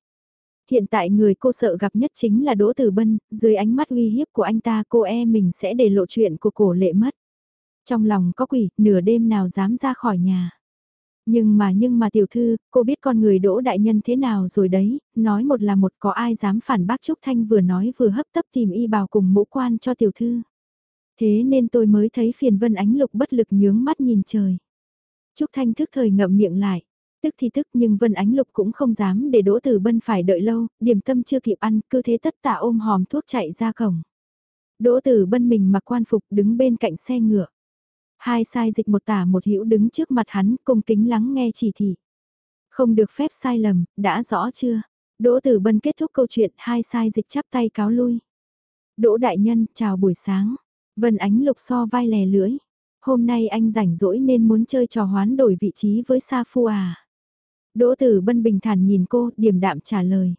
Hiện tại người cô sợ gặp nhất chính là Đỗ Tử Bân, dưới ánh mắt uy hiếp của anh ta cô e mình sẽ để lộ chuyện của cổ lệ mất. Trong lòng có quỷ, nửa đêm nào dám ra khỏi nhà. Nhưng mà nhưng mà tiểu thư, cô biết con người đỗ đại nhân thế nào rồi đấy, nói một là một có ai dám phản bác Trúc Thanh vừa nói vừa hấp tấp tìm y bào cùng mũ quan cho tiểu thư. Thế nên tôi mới thấy phiền vân ánh lục bất lực nhướng mắt nhìn trời. Trúc Thanh thức thời ngậm miệng lại. Tức thì tức nhưng Vân Ánh Lục cũng không dám để Đỗ Tử Bân phải đợi lâu, điểm tâm chưa kịp ăn, cứ thế tất tả ôm hòm thuốc chạy ra cổng. Đỗ Tử Bân mình mặc quan phục đứng bên cạnh xe ngựa. Hai sai dịch một tả một hữu đứng trước mặt hắn cung kính lắng nghe chỉ thị. Không được phép sai lầm, đã rõ chưa? Đỗ Tử Bân kết thúc câu chuyện hai sai dịch chắp tay cáo lui. Đỗ Đại Nhân, chào buổi sáng. Vân Ánh Lục so vai lè lưỡi. Hôm nay anh rảnh rỗi nên muốn chơi trò hoán đổi vị trí với Sa Phu à? Đỗ Tử Bân bình thản nhìn cô, điềm đạm trả lời.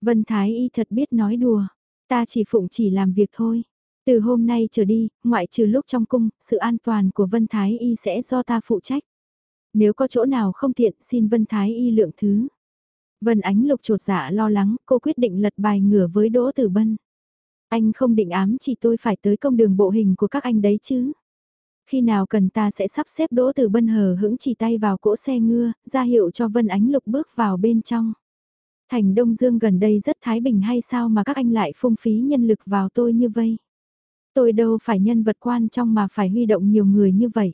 Vân Thái Y thật biết nói đùa, ta chỉ phụng chỉ làm việc thôi. Từ hôm nay trở đi, ngoại trừ lúc trong cung, sự an toàn của Vân Thái Y sẽ do ta phụ trách. Nếu có chỗ nào không tiện, xin Vân Thái Y lượng thứ. Vân Ánh Lục trột dạ lo lắng, cô quyết định lật bài ngửa với Đỗ Tử Bân. Anh không định ám chỉ tôi phải tới công đường bộ hình của các anh đấy chứ. Khi nào cần ta sẽ sắp xếp Đỗ từ Bân hờ hững chỉ tay vào cỗ xe ngựa, ra hiệu cho Vân Ánh Lục bước vào bên trong. Thành Đông Dương gần đây rất thái bình hay sao mà các anh lại phung phí nhân lực vào tôi như vây. Tôi đâu phải nhân vật quan trong mà phải huy động nhiều người như vậy.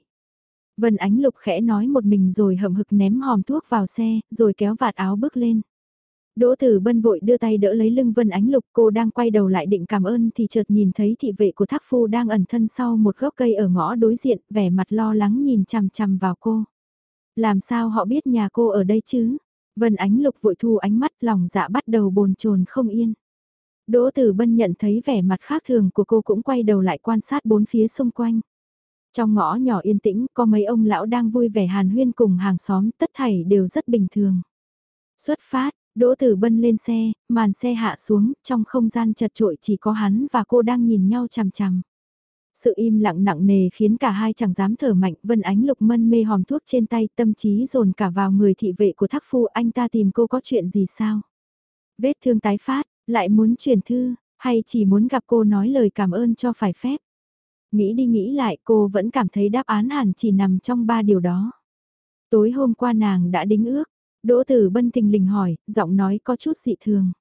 Vân Ánh Lục khẽ nói một mình rồi hậm hực ném hòm thuốc vào xe, rồi kéo vạt áo bước lên. Đỗ Tử Bân vội đưa tay đỡ lấy lưng Vân Ánh Lục cô đang quay đầu lại định cảm ơn thì chợt nhìn thấy thị vệ của thác phu đang ẩn thân sau một gốc cây ở ngõ đối diện vẻ mặt lo lắng nhìn chằm chằm vào cô. Làm sao họ biết nhà cô ở đây chứ? Vân Ánh Lục vội thu ánh mắt lòng dạ bắt đầu bồn chồn không yên. Đỗ Tử Bân nhận thấy vẻ mặt khác thường của cô cũng quay đầu lại quan sát bốn phía xung quanh. Trong ngõ nhỏ yên tĩnh có mấy ông lão đang vui vẻ hàn huyên cùng hàng xóm tất thảy đều rất bình thường. Xuất phát, Đỗ Tử Bân lên xe, màn xe hạ xuống, trong không gian chật trội chỉ có hắn và cô đang nhìn nhau chằm chằm. Sự im lặng nặng nề khiến cả hai chẳng dám thở mạnh, Vân Ánh Lục mân mê hòm thuốc trên tay, tâm trí dồn cả vào người thị vệ của thác phu, anh ta tìm cô có chuyện gì sao? Vết thương tái phát, lại muốn truyền thư, hay chỉ muốn gặp cô nói lời cảm ơn cho phải phép? Nghĩ đi nghĩ lại cô vẫn cảm thấy đáp án hẳn chỉ nằm trong ba điều đó. Tối hôm qua nàng đã đính ước, Đỗ Tử Bân tình lình hỏi, giọng nói có chút dị thường.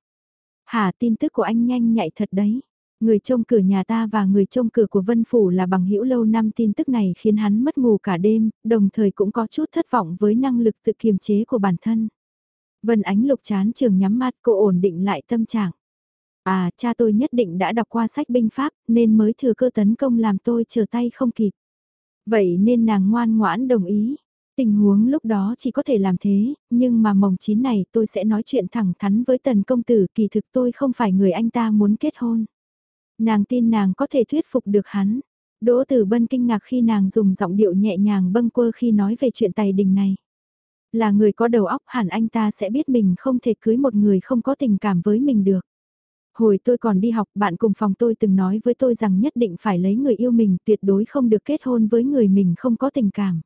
Hà tin tức của anh nhanh nhạy thật đấy. Người trông cửa nhà ta và người trông cửa của Vân Phủ là bằng hữu lâu năm tin tức này khiến hắn mất ngủ cả đêm, đồng thời cũng có chút thất vọng với năng lực tự kiềm chế của bản thân. Vân Ánh Lục chán trường nhắm mắt cô ổn định lại tâm trạng. À, cha tôi nhất định đã đọc qua sách binh pháp nên mới thừa cơ tấn công làm tôi trở tay không kịp. Vậy nên nàng ngoan ngoãn đồng ý. Tình huống lúc đó chỉ có thể làm thế, nhưng mà mồng chín này tôi sẽ nói chuyện thẳng thắn với tần công tử kỳ thực tôi không phải người anh ta muốn kết hôn. Nàng tin nàng có thể thuyết phục được hắn. Đỗ Tử Bân kinh ngạc khi nàng dùng giọng điệu nhẹ nhàng bâng quơ khi nói về chuyện tài đình này. Là người có đầu óc hẳn anh ta sẽ biết mình không thể cưới một người không có tình cảm với mình được. Hồi tôi còn đi học bạn cùng phòng tôi từng nói với tôi rằng nhất định phải lấy người yêu mình tuyệt đối không được kết hôn với người mình không có tình cảm.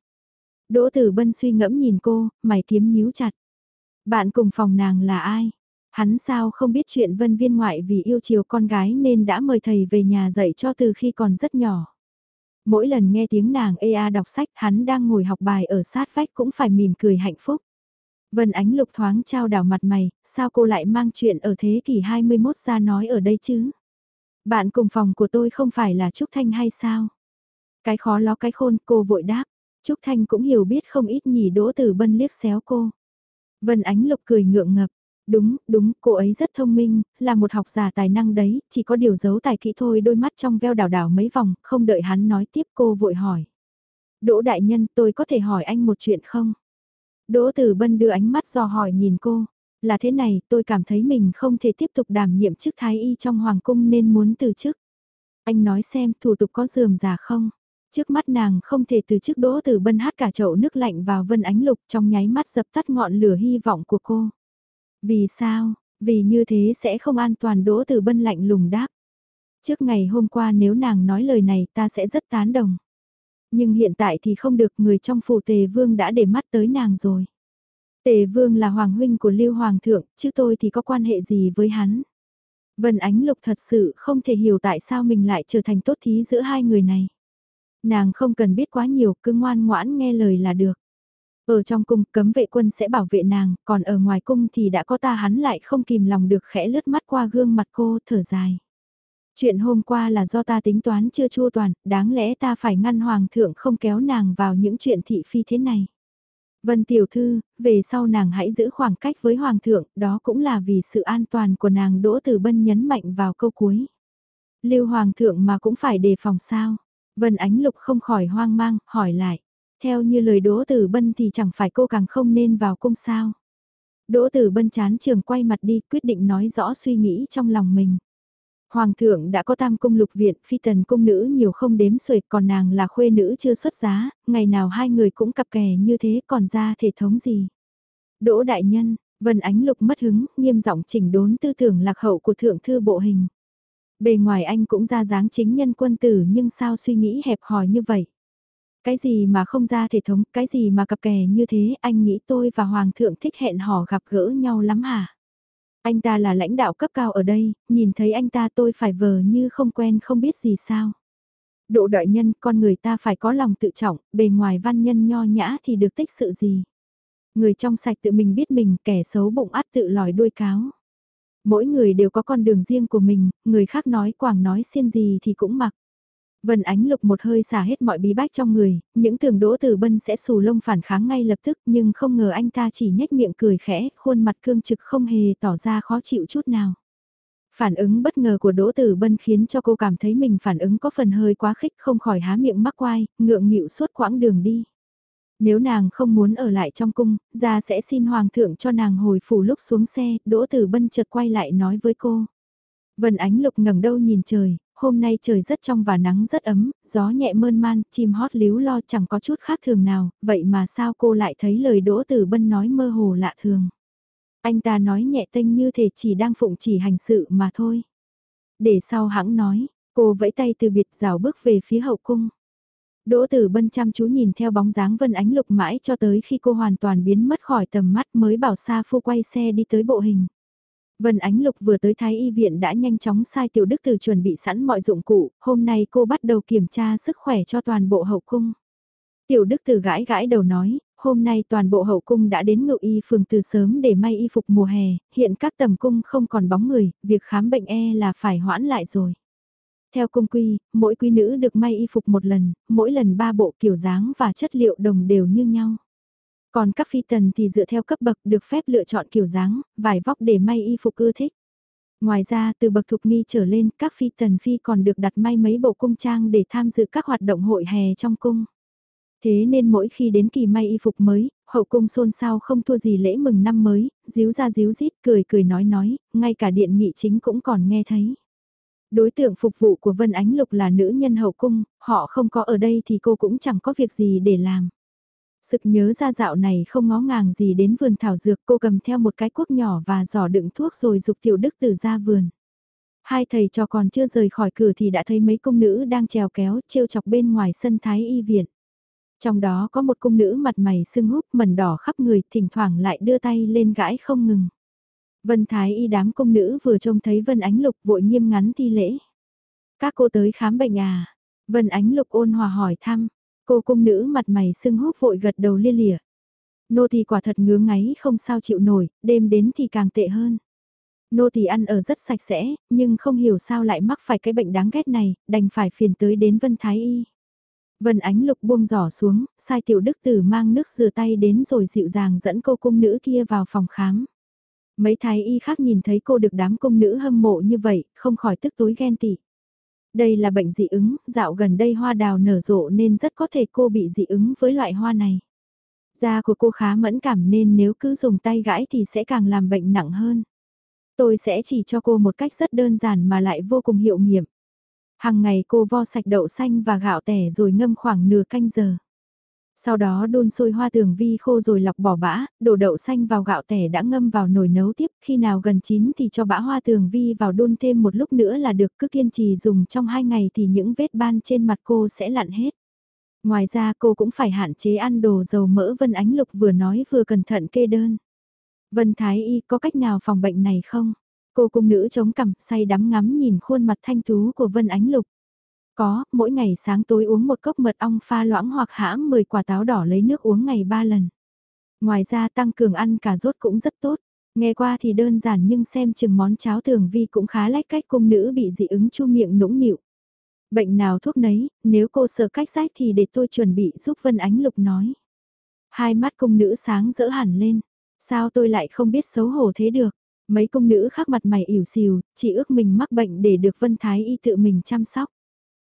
Đỗ Tử Bân suy ngẫm nhìn cô, mày kiếm nhíu chặt. Bạn cùng phòng nàng là ai? Hắn sao không biết chuyện vân viên ngoại vì yêu chiều con gái nên đã mời thầy về nhà dạy cho từ khi còn rất nhỏ. Mỗi lần nghe tiếng nàng ea đọc sách hắn đang ngồi học bài ở sát vách cũng phải mỉm cười hạnh phúc. Vân Ánh Lục thoáng trao đảo mặt mày, sao cô lại mang chuyện ở thế kỷ 21 ra nói ở đây chứ? Bạn cùng phòng của tôi không phải là Trúc Thanh hay sao? Cái khó ló cái khôn cô vội đáp. Trúc Thanh cũng hiểu biết không ít nhỉ Đỗ Tử Bân liếc xéo cô. Vân Ánh Lục cười ngượng ngập. Đúng, đúng, cô ấy rất thông minh, là một học giả tài năng đấy, chỉ có điều giấu tài kỹ thôi đôi mắt trong veo đảo đảo mấy vòng, không đợi hắn nói tiếp cô vội hỏi. Đỗ đại nhân tôi có thể hỏi anh một chuyện không? Đỗ Tử Bân đưa ánh mắt dò hỏi nhìn cô. Là thế này, tôi cảm thấy mình không thể tiếp tục đảm nhiệm chức thái y trong hoàng cung nên muốn từ chức. Anh nói xem thủ tục có dườm già không? Trước mắt nàng không thể từ chức Đỗ Tử Bân hát cả chậu nước lạnh vào vân ánh lục trong nháy mắt dập tắt ngọn lửa hy vọng của cô. Vì sao? Vì như thế sẽ không an toàn Đỗ Tử Bân lạnh lùng đáp. Trước ngày hôm qua nếu nàng nói lời này ta sẽ rất tán đồng. Nhưng hiện tại thì không được người trong phủ tề vương đã để mắt tới nàng rồi. Tề vương là hoàng huynh của lưu hoàng thượng, chứ tôi thì có quan hệ gì với hắn. Vân Ánh Lục thật sự không thể hiểu tại sao mình lại trở thành tốt thí giữa hai người này. Nàng không cần biết quá nhiều, cứ ngoan ngoãn nghe lời là được. Ở trong cung cấm vệ quân sẽ bảo vệ nàng, còn ở ngoài cung thì đã có ta hắn lại không kìm lòng được khẽ lướt mắt qua gương mặt cô thở dài. Chuyện hôm qua là do ta tính toán chưa chua toàn, đáng lẽ ta phải ngăn hoàng thượng không kéo nàng vào những chuyện thị phi thế này. Vân tiểu thư, về sau nàng hãy giữ khoảng cách với hoàng thượng, đó cũng là vì sự an toàn của nàng Đỗ từ Bân nhấn mạnh vào câu cuối. Lưu hoàng thượng mà cũng phải đề phòng sao? Vân Ánh Lục không khỏi hoang mang, hỏi lại. Theo như lời Đỗ Tử Bân thì chẳng phải cô càng không nên vào cung sao? Đỗ Tử Bân chán trường quay mặt đi quyết định nói rõ suy nghĩ trong lòng mình. Hoàng thượng đã có tam cung lục viện, phi tần cung nữ nhiều không đếm xuể, còn nàng là khuê nữ chưa xuất giá, ngày nào hai người cũng cặp kè như thế còn ra thể thống gì. Đỗ đại nhân, Vân Ánh Lục mất hứng, nghiêm giọng chỉnh đốn tư tưởng lạc hậu của thượng thư bộ hình. Bề ngoài anh cũng ra dáng chính nhân quân tử nhưng sao suy nghĩ hẹp hòi như vậy? Cái gì mà không ra thể thống, cái gì mà cặp kè như thế, anh nghĩ tôi và Hoàng thượng thích hẹn hò gặp gỡ nhau lắm hả? Anh ta là lãnh đạo cấp cao ở đây, nhìn thấy anh ta tôi phải vờ như không quen không biết gì sao. Độ đại nhân, con người ta phải có lòng tự trọng, bề ngoài văn nhân nho nhã thì được tích sự gì. Người trong sạch tự mình biết mình, kẻ xấu bụng át tự lòi đuôi cáo. Mỗi người đều có con đường riêng của mình, người khác nói quảng nói xiên gì thì cũng mặc. Vân Ánh Lục một hơi xả hết mọi bí bách trong người, những tưởng Đỗ Tử Bân sẽ xù lông phản kháng ngay lập tức nhưng không ngờ anh ta chỉ nhếch miệng cười khẽ, khuôn mặt cương trực không hề tỏ ra khó chịu chút nào. Phản ứng bất ngờ của Đỗ Tử Bân khiến cho cô cảm thấy mình phản ứng có phần hơi quá khích không khỏi há miệng mắc quai, ngượng nghịu suốt quãng đường đi. Nếu nàng không muốn ở lại trong cung, ra sẽ xin hoàng thượng cho nàng hồi phủ lúc xuống xe, Đỗ Tử Bân chợt quay lại nói với cô. Vân Ánh Lục ngẩng đầu nhìn trời, hôm nay trời rất trong và nắng rất ấm, gió nhẹ mơn man, chim hót líu lo chẳng có chút khác thường nào, vậy mà sao cô lại thấy lời Đỗ Tử Bân nói mơ hồ lạ thường. Anh ta nói nhẹ tênh như thể chỉ đang phụng chỉ hành sự mà thôi. Để sau hãng nói, cô vẫy tay từ biệt rào bước về phía hậu cung. Đỗ Tử Bân chăm chú nhìn theo bóng dáng Vân Ánh Lục mãi cho tới khi cô hoàn toàn biến mất khỏi tầm mắt mới bảo Sa Phu quay xe đi tới bộ hình. Vân Ánh Lục vừa tới Thái Y viện đã nhanh chóng sai Tiểu Đức Từ chuẩn bị sẵn mọi dụng cụ, hôm nay cô bắt đầu kiểm tra sức khỏe cho toàn bộ hậu cung. Tiểu Đức Từ gãi gãi đầu nói, hôm nay toàn bộ hậu cung đã đến ngự y phường từ sớm để may y phục mùa hè, hiện các tầm cung không còn bóng người, việc khám bệnh e là phải hoãn lại rồi. Theo cung quy, mỗi quý nữ được may y phục một lần, mỗi lần ba bộ kiểu dáng và chất liệu đồng đều như nhau. Còn các phi tần thì dựa theo cấp bậc được phép lựa chọn kiểu dáng, vải vóc để may y phục ưa thích. Ngoài ra từ bậc thục nghi trở lên các phi tần phi còn được đặt may mấy bộ cung trang để tham dự các hoạt động hội hè trong cung. Thế nên mỗi khi đến kỳ may y phục mới, hậu cung xôn xao không thua gì lễ mừng năm mới, díu ra díu rít cười cười nói nói, ngay cả điện nghị chính cũng còn nghe thấy. Đối tượng phục vụ của Vân Ánh Lục là nữ nhân hậu cung, họ không có ở đây thì cô cũng chẳng có việc gì để làm. Sực nhớ ra dạo này không ngó ngàng gì đến vườn thảo dược cô cầm theo một cái cuốc nhỏ và giỏ đựng thuốc rồi dục tiểu đức tử ra vườn. Hai thầy cho còn chưa rời khỏi cửa thì đã thấy mấy cung nữ đang trèo kéo trêu chọc bên ngoài sân thái y viện. Trong đó có một cung nữ mặt mày sưng húp mẩn đỏ khắp người thỉnh thoảng lại đưa tay lên gãi không ngừng. Vân Thái y đám công nữ vừa trông thấy Vân Ánh Lục vội nghiêm ngắn thi lễ. Các cô tới khám bệnh à? Vân Ánh Lục ôn hòa hỏi thăm. Cô cung nữ mặt mày sưng húp vội gật đầu lia lịa. Nô thì quả thật ngứa ngáy không sao chịu nổi, đêm đến thì càng tệ hơn. Nô thì ăn ở rất sạch sẽ, nhưng không hiểu sao lại mắc phải cái bệnh đáng ghét này, đành phải phiền tới đến Vân Thái Y. Vân Ánh Lục buông giỏ xuống, sai tiểu đức tử mang nước rửa tay đến rồi dịu dàng dẫn cô cung nữ kia vào phòng khám. Mấy thái y khác nhìn thấy cô được đám công nữ hâm mộ như vậy, không khỏi tức tối ghen tị. Đây là bệnh dị ứng, dạo gần đây hoa đào nở rộ nên rất có thể cô bị dị ứng với loại hoa này. Da của cô khá mẫn cảm nên nếu cứ dùng tay gãi thì sẽ càng làm bệnh nặng hơn. Tôi sẽ chỉ cho cô một cách rất đơn giản mà lại vô cùng hiệu nghiệm. Hàng ngày cô vo sạch đậu xanh và gạo tẻ rồi ngâm khoảng nửa canh giờ. Sau đó đun sôi hoa tường vi khô rồi lọc bỏ bã, đổ đậu xanh vào gạo tẻ đã ngâm vào nồi nấu tiếp, khi nào gần chín thì cho bã hoa tường vi vào đun thêm một lúc nữa là được cứ kiên trì dùng trong hai ngày thì những vết ban trên mặt cô sẽ lặn hết. Ngoài ra cô cũng phải hạn chế ăn đồ dầu mỡ Vân Ánh Lục vừa nói vừa cẩn thận kê đơn. Vân Thái Y có cách nào phòng bệnh này không? Cô cung nữ chống cằm say đắm ngắm nhìn khuôn mặt thanh tú của Vân Ánh Lục. Có, mỗi ngày sáng tối uống một cốc mật ong pha loãng hoặc hãm 10 quả táo đỏ lấy nước uống ngày 3 lần. Ngoài ra tăng cường ăn cà rốt cũng rất tốt. Nghe qua thì đơn giản nhưng xem chừng món cháo thường vi cũng khá lách cách cung nữ bị dị ứng chu miệng nũng nịu. Bệnh nào thuốc nấy, nếu cô sợ cách rách thì để tôi chuẩn bị giúp Vân Ánh Lục nói. Hai mắt cung nữ sáng rỡ hẳn lên. Sao tôi lại không biết xấu hổ thế được? Mấy cung nữ khác mặt mày ỉu xìu, chỉ ước mình mắc bệnh để được Vân Thái Y tự mình chăm sóc.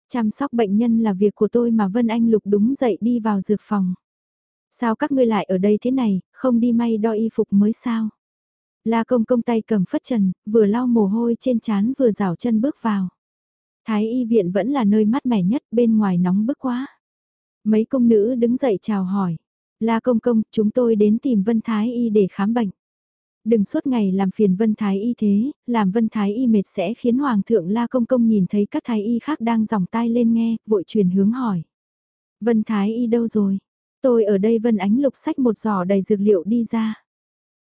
Chăm sóc bệnh nhân là việc của tôi mà Vân Anh Lục đúng dậy đi vào dược phòng. Sao các ngươi lại ở đây thế này, không đi may đo y phục mới sao? La công công tay cầm phất trần, vừa lau mồ hôi trên trán vừa rảo chân bước vào. Thái y viện vẫn là nơi mát mẻ nhất, bên ngoài nóng bức quá. Mấy công nữ đứng dậy chào hỏi. La công công, chúng tôi đến tìm Vân Thái y để khám bệnh. Đừng suốt ngày làm phiền Vân Thái Y thế, làm Vân Thái Y mệt sẽ khiến Hoàng thượng La Công Công nhìn thấy các Thái Y khác đang dòng tai lên nghe, vội truyền hướng hỏi. Vân Thái Y đâu rồi? Tôi ở đây Vân Ánh lục sách một giỏ đầy dược liệu đi ra.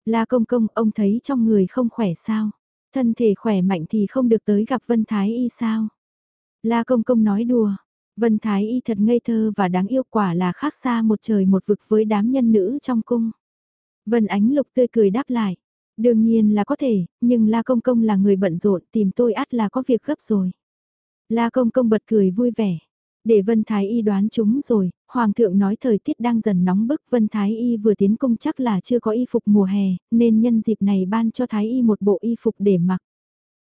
La Công Công, ông thấy trong người không khỏe sao? Thân thể khỏe mạnh thì không được tới gặp Vân Thái Y sao? La Công Công nói đùa. Vân Thái Y thật ngây thơ và đáng yêu quả là khác xa một trời một vực với đám nhân nữ trong cung. Vân Ánh Lục tươi cười đáp lại. Đương nhiên là có thể, nhưng La Công Công là người bận rộn tìm tôi ắt là có việc gấp rồi. La Công Công bật cười vui vẻ. Để Vân Thái Y đoán chúng rồi, Hoàng thượng nói thời tiết đang dần nóng bức Vân Thái Y vừa tiến cung chắc là chưa có y phục mùa hè, nên nhân dịp này ban cho Thái Y một bộ y phục để mặc.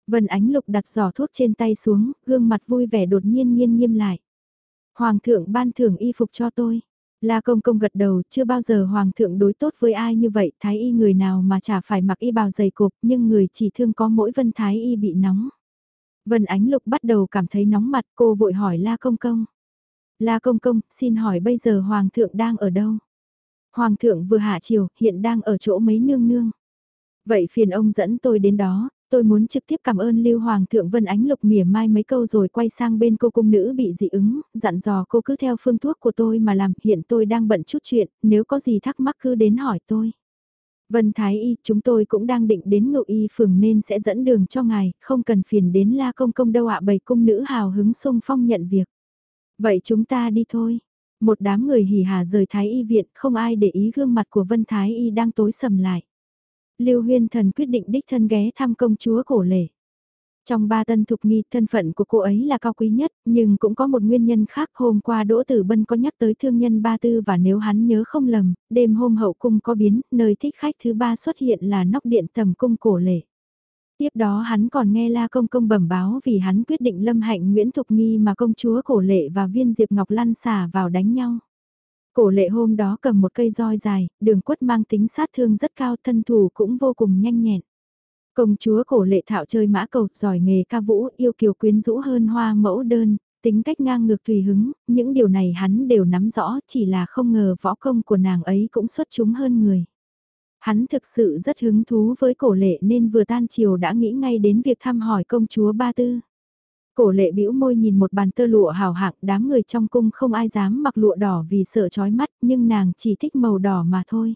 Vân Ánh Lục đặt giỏ thuốc trên tay xuống, gương mặt vui vẻ đột nhiên nghiêm nghiêm lại. Hoàng thượng ban thưởng y phục cho tôi. La công công gật đầu, chưa bao giờ hoàng thượng đối tốt với ai như vậy, thái y người nào mà chả phải mặc y bào dày cộp, nhưng người chỉ thương có mỗi vân thái y bị nóng. Vân Ánh Lục bắt đầu cảm thấy nóng mặt, cô vội hỏi La công công. La công công, xin hỏi bây giờ hoàng thượng đang ở đâu? Hoàng thượng vừa hạ chiều, hiện đang ở chỗ mấy nương nương. Vậy phiền ông dẫn tôi đến đó, Tôi muốn trực tiếp cảm ơn Lưu Hoàng thượng Vân Ánh Lục mỉa mai mấy câu rồi quay sang bên cô cung nữ bị dị ứng, dặn dò cô cứ theo phương thuốc của tôi mà làm, hiện tôi đang bận chút chuyện, nếu có gì thắc mắc cứ đến hỏi tôi. Vân Thái Y, chúng tôi cũng đang định đến ngự y phường nên sẽ dẫn đường cho ngài, không cần phiền đến la công công đâu ạ bầy cung nữ hào hứng sung phong nhận việc. Vậy chúng ta đi thôi. Một đám người hỉ hà rời Thái Y viện, không ai để ý gương mặt của Vân Thái Y đang tối sầm lại. Lưu Huyên Thần quyết định đích thân ghé thăm công chúa cổ lệ. Trong ba tân thục nghi thân phận của cô ấy là cao quý nhất, nhưng cũng có một nguyên nhân khác hôm qua Đỗ Tử Bân có nhắc tới thương nhân ba tư và nếu hắn nhớ không lầm, đêm hôm hậu cung có biến, nơi thích khách thứ ba xuất hiện là nóc điện tầm cung cổ lệ. Tiếp đó hắn còn nghe La Công Công bẩm báo vì hắn quyết định lâm hạnh Nguyễn Thục Nghi mà công chúa cổ lệ và viên Diệp Ngọc Lan xả vào đánh nhau. Cổ lệ hôm đó cầm một cây roi dài, đường quất mang tính sát thương rất cao thân thủ cũng vô cùng nhanh nhẹn. Công chúa cổ lệ thạo chơi mã cầu, giỏi nghề ca vũ, yêu kiều quyến rũ hơn hoa mẫu đơn, tính cách ngang ngược tùy hứng, những điều này hắn đều nắm rõ, chỉ là không ngờ võ công của nàng ấy cũng xuất chúng hơn người. Hắn thực sự rất hứng thú với cổ lệ nên vừa tan chiều đã nghĩ ngay đến việc thăm hỏi công chúa Ba Tư. Cổ lệ bĩu môi nhìn một bàn tơ lụa hào hạng đám người trong cung không ai dám mặc lụa đỏ vì sợ chói mắt nhưng nàng chỉ thích màu đỏ mà thôi.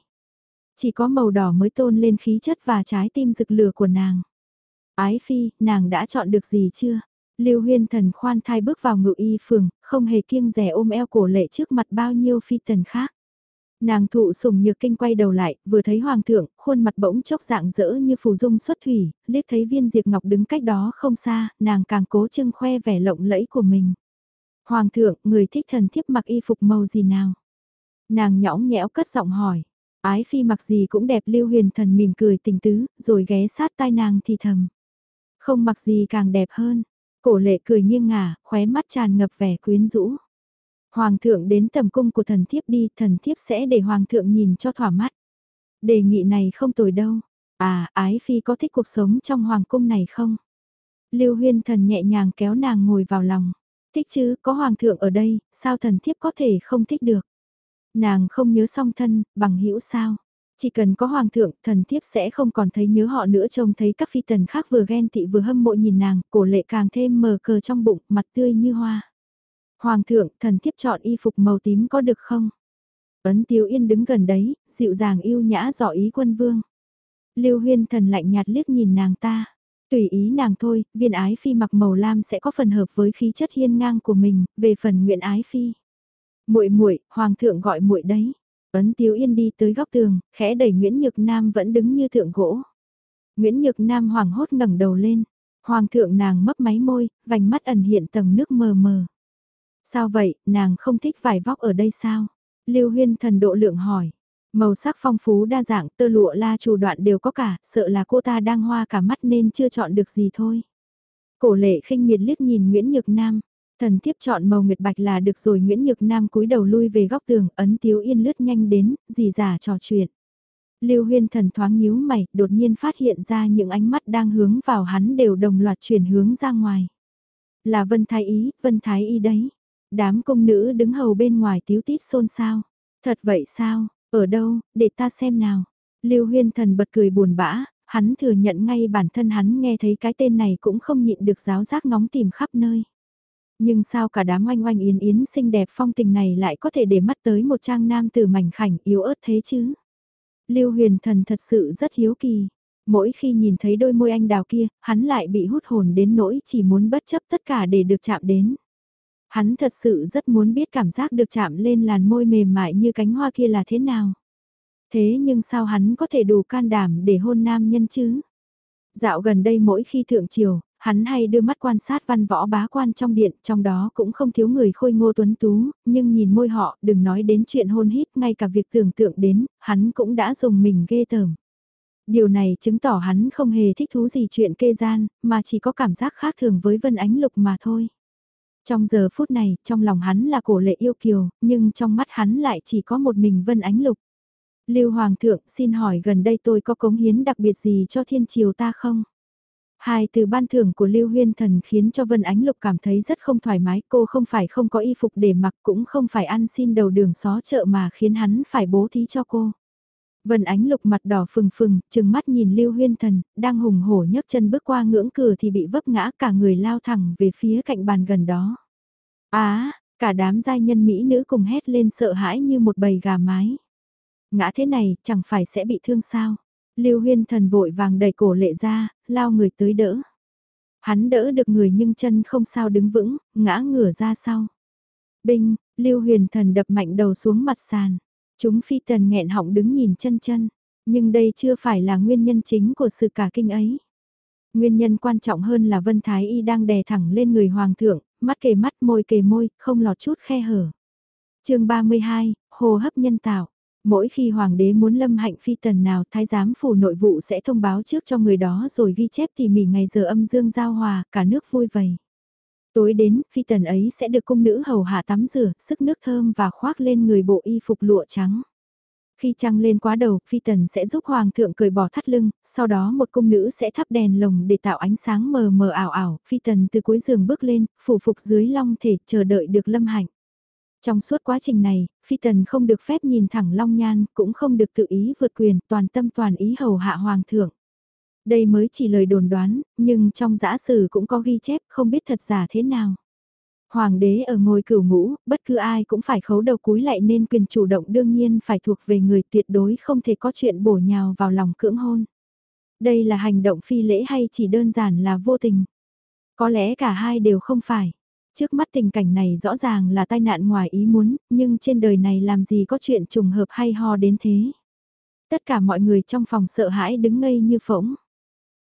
Chỉ có màu đỏ mới tôn lên khí chất và trái tim rực lửa của nàng. Ái phi, nàng đã chọn được gì chưa? Lưu huyên thần khoan thai bước vào ngự y phường, không hề kiêng rẻ ôm eo cổ lệ trước mặt bao nhiêu phi tần khác. Nàng thụ sùng nhược kinh quay đầu lại, vừa thấy hoàng thượng, khuôn mặt bỗng chốc dạng dỡ như phù dung xuất thủy, liếc thấy viên diệp ngọc đứng cách đó không xa, nàng càng cố trưng khoe vẻ lộng lẫy của mình. Hoàng thượng, người thích thần thiếp mặc y phục màu gì nào? Nàng nhõng nhẽo cất giọng hỏi. Ái phi mặc gì cũng đẹp lưu huyền thần mỉm cười tình tứ, rồi ghé sát tai nàng thì thầm. Không mặc gì càng đẹp hơn. Cổ lệ cười nghiêng ngả, khóe mắt tràn ngập vẻ quyến rũ. Hoàng thượng đến tầm cung của thần thiếp đi, thần thiếp sẽ để hoàng thượng nhìn cho thỏa mắt. Đề nghị này không tồi đâu. À, ái phi có thích cuộc sống trong hoàng cung này không? Lưu huyên thần nhẹ nhàng kéo nàng ngồi vào lòng. Thích chứ, có hoàng thượng ở đây, sao thần thiếp có thể không thích được? Nàng không nhớ song thân, bằng hữu sao? Chỉ cần có hoàng thượng, thần thiếp sẽ không còn thấy nhớ họ nữa trông thấy các phi tần khác vừa ghen tị vừa hâm mộ nhìn nàng, cổ lệ càng thêm mờ cờ trong bụng, mặt tươi như hoa. Hoàng thượng, thần thiếp chọn y phục màu tím có được không? Ấn Tiếu Yên đứng gần đấy, dịu dàng yêu nhã dò ý quân vương. Lưu Huyên thần lạnh nhạt liếc nhìn nàng ta. Tùy ý nàng thôi, viên ái phi mặc màu lam sẽ có phần hợp với khí chất hiên ngang của mình, về phần nguyện ái phi. Muội muội, hoàng thượng gọi muội đấy. Ấn Tiếu Yên đi tới góc tường, khẽ đẩy Nguyễn Nhược Nam vẫn đứng như thượng gỗ. Nguyễn Nhược Nam hoảng hốt ngẩng đầu lên. Hoàng thượng nàng mấp máy môi, vành mắt ẩn hiện tầng nước mờ mờ. Sao vậy, nàng không thích vải vóc ở đây sao? Lưu Huyên thần độ lượng hỏi. Màu sắc phong phú đa dạng, tơ lụa la chủ đoạn đều có cả, sợ là cô ta đang hoa cả mắt nên chưa chọn được gì thôi. Cổ lệ khinh miệt liếc nhìn Nguyễn Nhược Nam. Thần thiếp chọn màu nguyệt bạch là được rồi Nguyễn Nhược Nam cúi đầu lui về góc tường, ấn tiếu yên lướt nhanh đến, dì giả trò chuyện. Lưu huyên thần thoáng nhíu mày, đột nhiên phát hiện ra những ánh mắt đang hướng vào hắn đều đồng loạt chuyển hướng ra ngoài. Là Vân Thái Ý, Vân Thái Y đấy. Đám công nữ đứng hầu bên ngoài tiếu tít xôn xao. Thật vậy sao, ở đâu, để ta xem nào. Lưu huyên thần bật cười buồn bã, hắn thừa nhận ngay bản thân hắn nghe thấy cái tên này cũng không nhịn được giáo giác ngóng tìm khắp nơi. Nhưng sao cả đám oanh oanh yến yến xinh đẹp phong tình này lại có thể để mắt tới một trang nam tử mảnh khảnh yếu ớt thế chứ? Lưu huyền thần thật sự rất hiếu kỳ. Mỗi khi nhìn thấy đôi môi anh đào kia, hắn lại bị hút hồn đến nỗi chỉ muốn bất chấp tất cả để được chạm đến. Hắn thật sự rất muốn biết cảm giác được chạm lên làn môi mềm mại như cánh hoa kia là thế nào. Thế nhưng sao hắn có thể đủ can đảm để hôn nam nhân chứ? Dạo gần đây mỗi khi thượng triều, hắn hay đưa mắt quan sát văn võ bá quan trong điện, trong đó cũng không thiếu người khôi ngô tuấn tú, nhưng nhìn môi họ, đừng nói đến chuyện hôn hít, ngay cả việc tưởng tượng đến, hắn cũng đã dùng mình ghê tởm. Điều này chứng tỏ hắn không hề thích thú gì chuyện kê gian, mà chỉ có cảm giác khác thường với Vân Ánh Lục mà thôi. Trong giờ phút này, trong lòng hắn là cổ lệ yêu kiều, nhưng trong mắt hắn lại chỉ có một mình Vân Ánh Lục. Lưu Hoàng thượng, xin hỏi gần đây tôi có cống hiến đặc biệt gì cho thiên triều ta không? Hai từ ban thưởng của Lưu Huyên Thần khiến cho Vân Ánh Lục cảm thấy rất không thoải mái, cô không phải không có y phục để mặc cũng không phải ăn xin đầu đường xó chợ mà khiến hắn phải bố thí cho cô. Vân Ánh Lục mặt đỏ phừng phừng, trừng mắt nhìn Lưu Huyên Thần, đang hùng hổ nhấc chân bước qua ngưỡng cửa thì bị vấp ngã cả người lao thẳng về phía cạnh bàn gần đó. Á, cả đám giai nhân mỹ nữ cùng hét lên sợ hãi như một bầy gà mái. Ngã thế này, chẳng phải sẽ bị thương sao? Lưu Huyên Thần vội vàng đẩy cổ lệ ra, lao người tới đỡ. Hắn đỡ được người nhưng chân không sao đứng vững, ngã ngửa ra sau. Binh, Lưu Huyền Thần đập mạnh đầu xuống mặt sàn. Chúng phi tần nghẹn họng đứng nhìn chân chân, nhưng đây chưa phải là nguyên nhân chính của sự cả kinh ấy. Nguyên nhân quan trọng hơn là Vân Thái Y đang đè thẳng lên người Hoàng thượng, mắt kề mắt môi kề môi, không lọt chút khe hở. chương 32, Hồ hấp nhân tạo. Mỗi khi hoàng đế muốn lâm hạnh phi tần nào thái giám phủ nội vụ sẽ thông báo trước cho người đó rồi ghi chép tỉ mỉ ngày giờ âm dương giao hòa, cả nước vui vầy. Tối đến, phi tần ấy sẽ được cung nữ hầu hạ tắm rửa, sức nước thơm và khoác lên người bộ y phục lụa trắng. Khi trăng lên quá đầu, phi tần sẽ giúp hoàng thượng cởi bỏ thắt lưng, sau đó một cung nữ sẽ thắp đèn lồng để tạo ánh sáng mờ mờ ảo ảo, phi tần từ cuối giường bước lên, phủ phục dưới long thể, chờ đợi được lâm hạnh. Trong suốt quá trình này, phi tần không được phép nhìn thẳng long nhan, cũng không được tự ý vượt quyền, toàn tâm toàn ý hầu hạ hoàng thượng. Đây mới chỉ lời đồn đoán, nhưng trong giã sử cũng có ghi chép không biết thật giả thế nào. Hoàng đế ở ngôi cửu ngũ, bất cứ ai cũng phải khấu đầu cúi lại nên quyền chủ động đương nhiên phải thuộc về người tuyệt đối không thể có chuyện bổ nhào vào lòng cưỡng hôn. Đây là hành động phi lễ hay chỉ đơn giản là vô tình? Có lẽ cả hai đều không phải. Trước mắt tình cảnh này rõ ràng là tai nạn ngoài ý muốn, nhưng trên đời này làm gì có chuyện trùng hợp hay ho đến thế. Tất cả mọi người trong phòng sợ hãi đứng ngây như phỗng.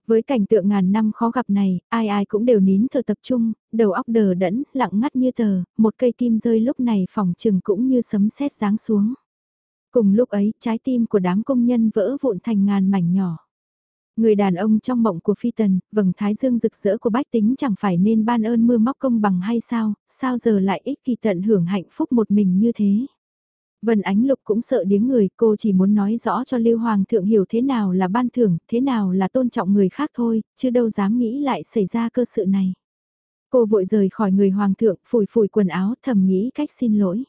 Với cảnh tượng ngàn năm khó gặp này, ai ai cũng đều nín thở tập trung, đầu óc đờ đẫn, lặng ngắt như tờ, một cây tim rơi lúc này phòng trừng cũng như sấm sét giáng xuống. Cùng lúc ấy, trái tim của đám công nhân vỡ vụn thành ngàn mảnh nhỏ. Người đàn ông trong mộng của phi tần, vầng thái dương rực rỡ của bách tính chẳng phải nên ban ơn mưa móc công bằng hay sao, sao giờ lại ích kỳ tận hưởng hạnh phúc một mình như thế. Vân Ánh Lục cũng sợ điếng người, cô chỉ muốn nói rõ cho Lưu Hoàng thượng hiểu thế nào là ban thưởng, thế nào là tôn trọng người khác thôi, chứ đâu dám nghĩ lại xảy ra cơ sự này. Cô vội rời khỏi người Hoàng thượng, phủi phủi quần áo, thầm nghĩ cách xin lỗi.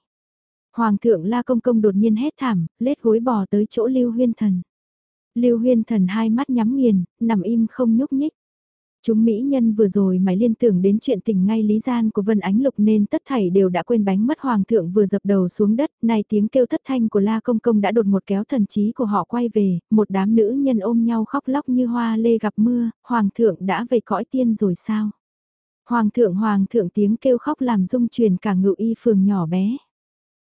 Hoàng thượng La Công Công đột nhiên hét thảm, lết gối bò tới chỗ Lưu Huyên Thần. Lưu Huyên Thần hai mắt nhắm nghiền, nằm im không nhúc nhích. Chúng mỹ nhân vừa rồi mày liên tưởng đến chuyện tình ngay lý gian của Vân Ánh Lục nên tất thảy đều đã quên bánh mất hoàng thượng vừa dập đầu xuống đất, này tiếng kêu thất thanh của La Công Công đã đột một kéo thần trí của họ quay về, một đám nữ nhân ôm nhau khóc lóc như hoa lê gặp mưa, hoàng thượng đã về cõi tiên rồi sao? Hoàng thượng hoàng thượng tiếng kêu khóc làm rung truyền cả ngự y phường nhỏ bé.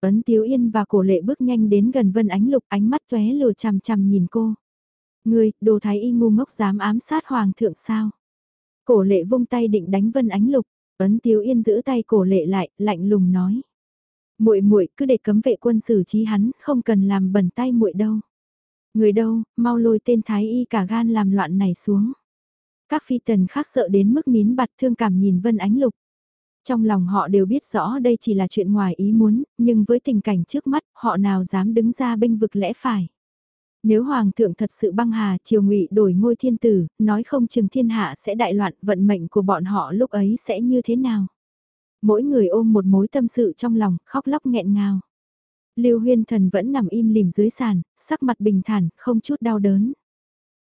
Ấn Tiếu Yên và cổ lệ bước nhanh đến gần Vân Ánh Lục ánh mắt tóe lừa chằm chằm nhìn cô. Người, đồ thái y ngu ngốc dám ám sát hoàng thượng sao? Cổ lệ vung tay định đánh Vân Ánh Lục, ấn Tiếu Yên giữ tay cổ lệ lại, lạnh lùng nói. muội muội cứ để cấm vệ quân xử trí hắn, không cần làm bẩn tay muội đâu. Người đâu, mau lôi tên thái y cả gan làm loạn này xuống. Các phi tần khác sợ đến mức nín bặt thương cảm nhìn Vân Ánh Lục. Trong lòng họ đều biết rõ đây chỉ là chuyện ngoài ý muốn, nhưng với tình cảnh trước mắt, họ nào dám đứng ra bênh vực lẽ phải. Nếu Hoàng thượng thật sự băng hà, triều ngụy đổi ngôi thiên tử, nói không chừng thiên hạ sẽ đại loạn, vận mệnh của bọn họ lúc ấy sẽ như thế nào? Mỗi người ôm một mối tâm sự trong lòng, khóc lóc nghẹn ngào. Lưu Huyên Thần vẫn nằm im lìm dưới sàn, sắc mặt bình thản, không chút đau đớn.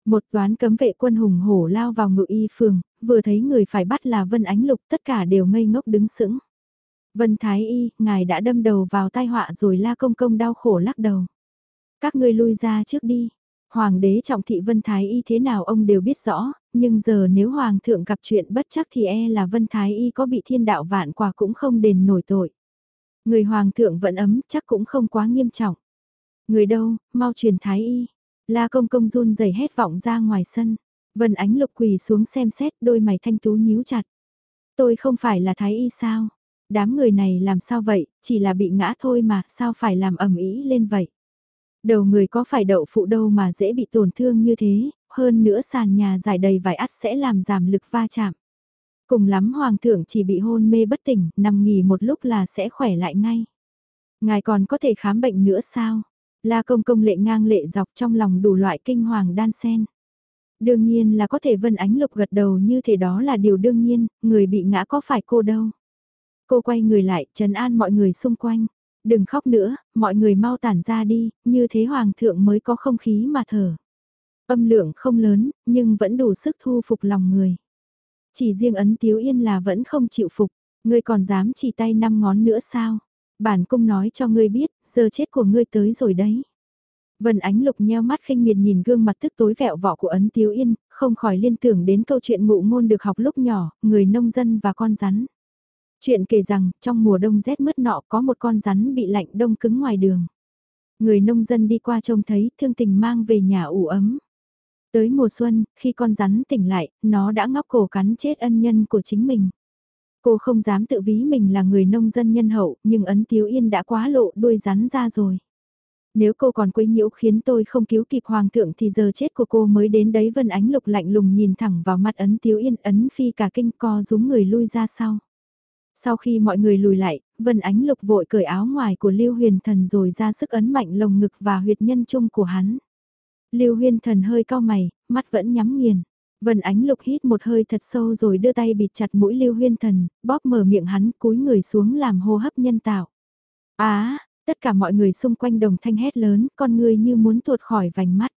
Một toán cấm vệ quân hùng hổ lao vào ngự y phường, vừa thấy người phải bắt là Vân Ánh Lục, tất cả đều ngây ngốc đứng sững. Vân Thái Y, ngài đã đâm đầu vào tai họa rồi la công công đau khổ lắc đầu. Các ngươi lui ra trước đi. Hoàng đế trọng thị Vân Thái Y thế nào ông đều biết rõ, nhưng giờ nếu Hoàng thượng gặp chuyện bất chắc thì e là Vân Thái Y có bị thiên đạo vạn quả cũng không đền nổi tội. Người Hoàng thượng vẫn ấm chắc cũng không quá nghiêm trọng. Người đâu, mau truyền Thái Y. La công công run rẩy hét vọng ra ngoài sân. Vân ánh lục quỳ xuống xem xét đôi mày thanh tú nhíu chặt. Tôi không phải là Thái Y sao? Đám người này làm sao vậy, chỉ là bị ngã thôi mà, sao phải làm ẩm ý lên vậy? Đầu người có phải đậu phụ đâu mà dễ bị tổn thương như thế, hơn nữa sàn nhà dài đầy vải ắt sẽ làm giảm lực va chạm. Cùng lắm hoàng thượng chỉ bị hôn mê bất tỉnh, nằm nghỉ một lúc là sẽ khỏe lại ngay. Ngài còn có thể khám bệnh nữa sao? La công công lệ ngang lệ dọc trong lòng đủ loại kinh hoàng đan sen. Đương nhiên là có thể Vân Ánh Lục gật đầu như thế đó là điều đương nhiên, người bị ngã có phải cô đâu. Cô quay người lại, trấn an mọi người xung quanh. Đừng khóc nữa, mọi người mau tản ra đi, như thế hoàng thượng mới có không khí mà thở. Âm lượng không lớn, nhưng vẫn đủ sức thu phục lòng người. Chỉ riêng ấn tiếu yên là vẫn không chịu phục, ngươi còn dám chỉ tay năm ngón nữa sao? Bản cung nói cho ngươi biết, giờ chết của ngươi tới rồi đấy. Vân Ánh Lục nheo mắt khinh miệt nhìn gương mặt tức tối vẹo vọ của ấn tiếu yên, không khỏi liên tưởng đến câu chuyện ngụ ngôn được học lúc nhỏ, người nông dân và con rắn. Chuyện kể rằng, trong mùa đông rét mướt nọ có một con rắn bị lạnh đông cứng ngoài đường. Người nông dân đi qua trông thấy thương tình mang về nhà ủ ấm. Tới mùa xuân, khi con rắn tỉnh lại, nó đã ngóc cổ cắn chết ân nhân của chính mình. Cô không dám tự ví mình là người nông dân nhân hậu, nhưng ấn tiếu yên đã quá lộ đuôi rắn ra rồi. Nếu cô còn quấy nhiễu khiến tôi không cứu kịp hoàng thượng thì giờ chết của cô mới đến đấy vân ánh lục lạnh lùng nhìn thẳng vào mặt ấn tiếu yên ấn phi cả kinh co rúm người lui ra sau. Sau khi mọi người lùi lại, Vân Ánh Lục vội cởi áo ngoài của Lưu Huyền Thần rồi ra sức ấn mạnh lồng ngực và huyệt nhân trung của hắn. Lưu Huyền Thần hơi cao mày, mắt vẫn nhắm nghiền. Vân Ánh Lục hít một hơi thật sâu rồi đưa tay bịt chặt mũi Lưu Huyên Thần, bóp mở miệng hắn cúi người xuống làm hô hấp nhân tạo. Á, tất cả mọi người xung quanh đồng thanh hét lớn, con người như muốn tuột khỏi vành mắt.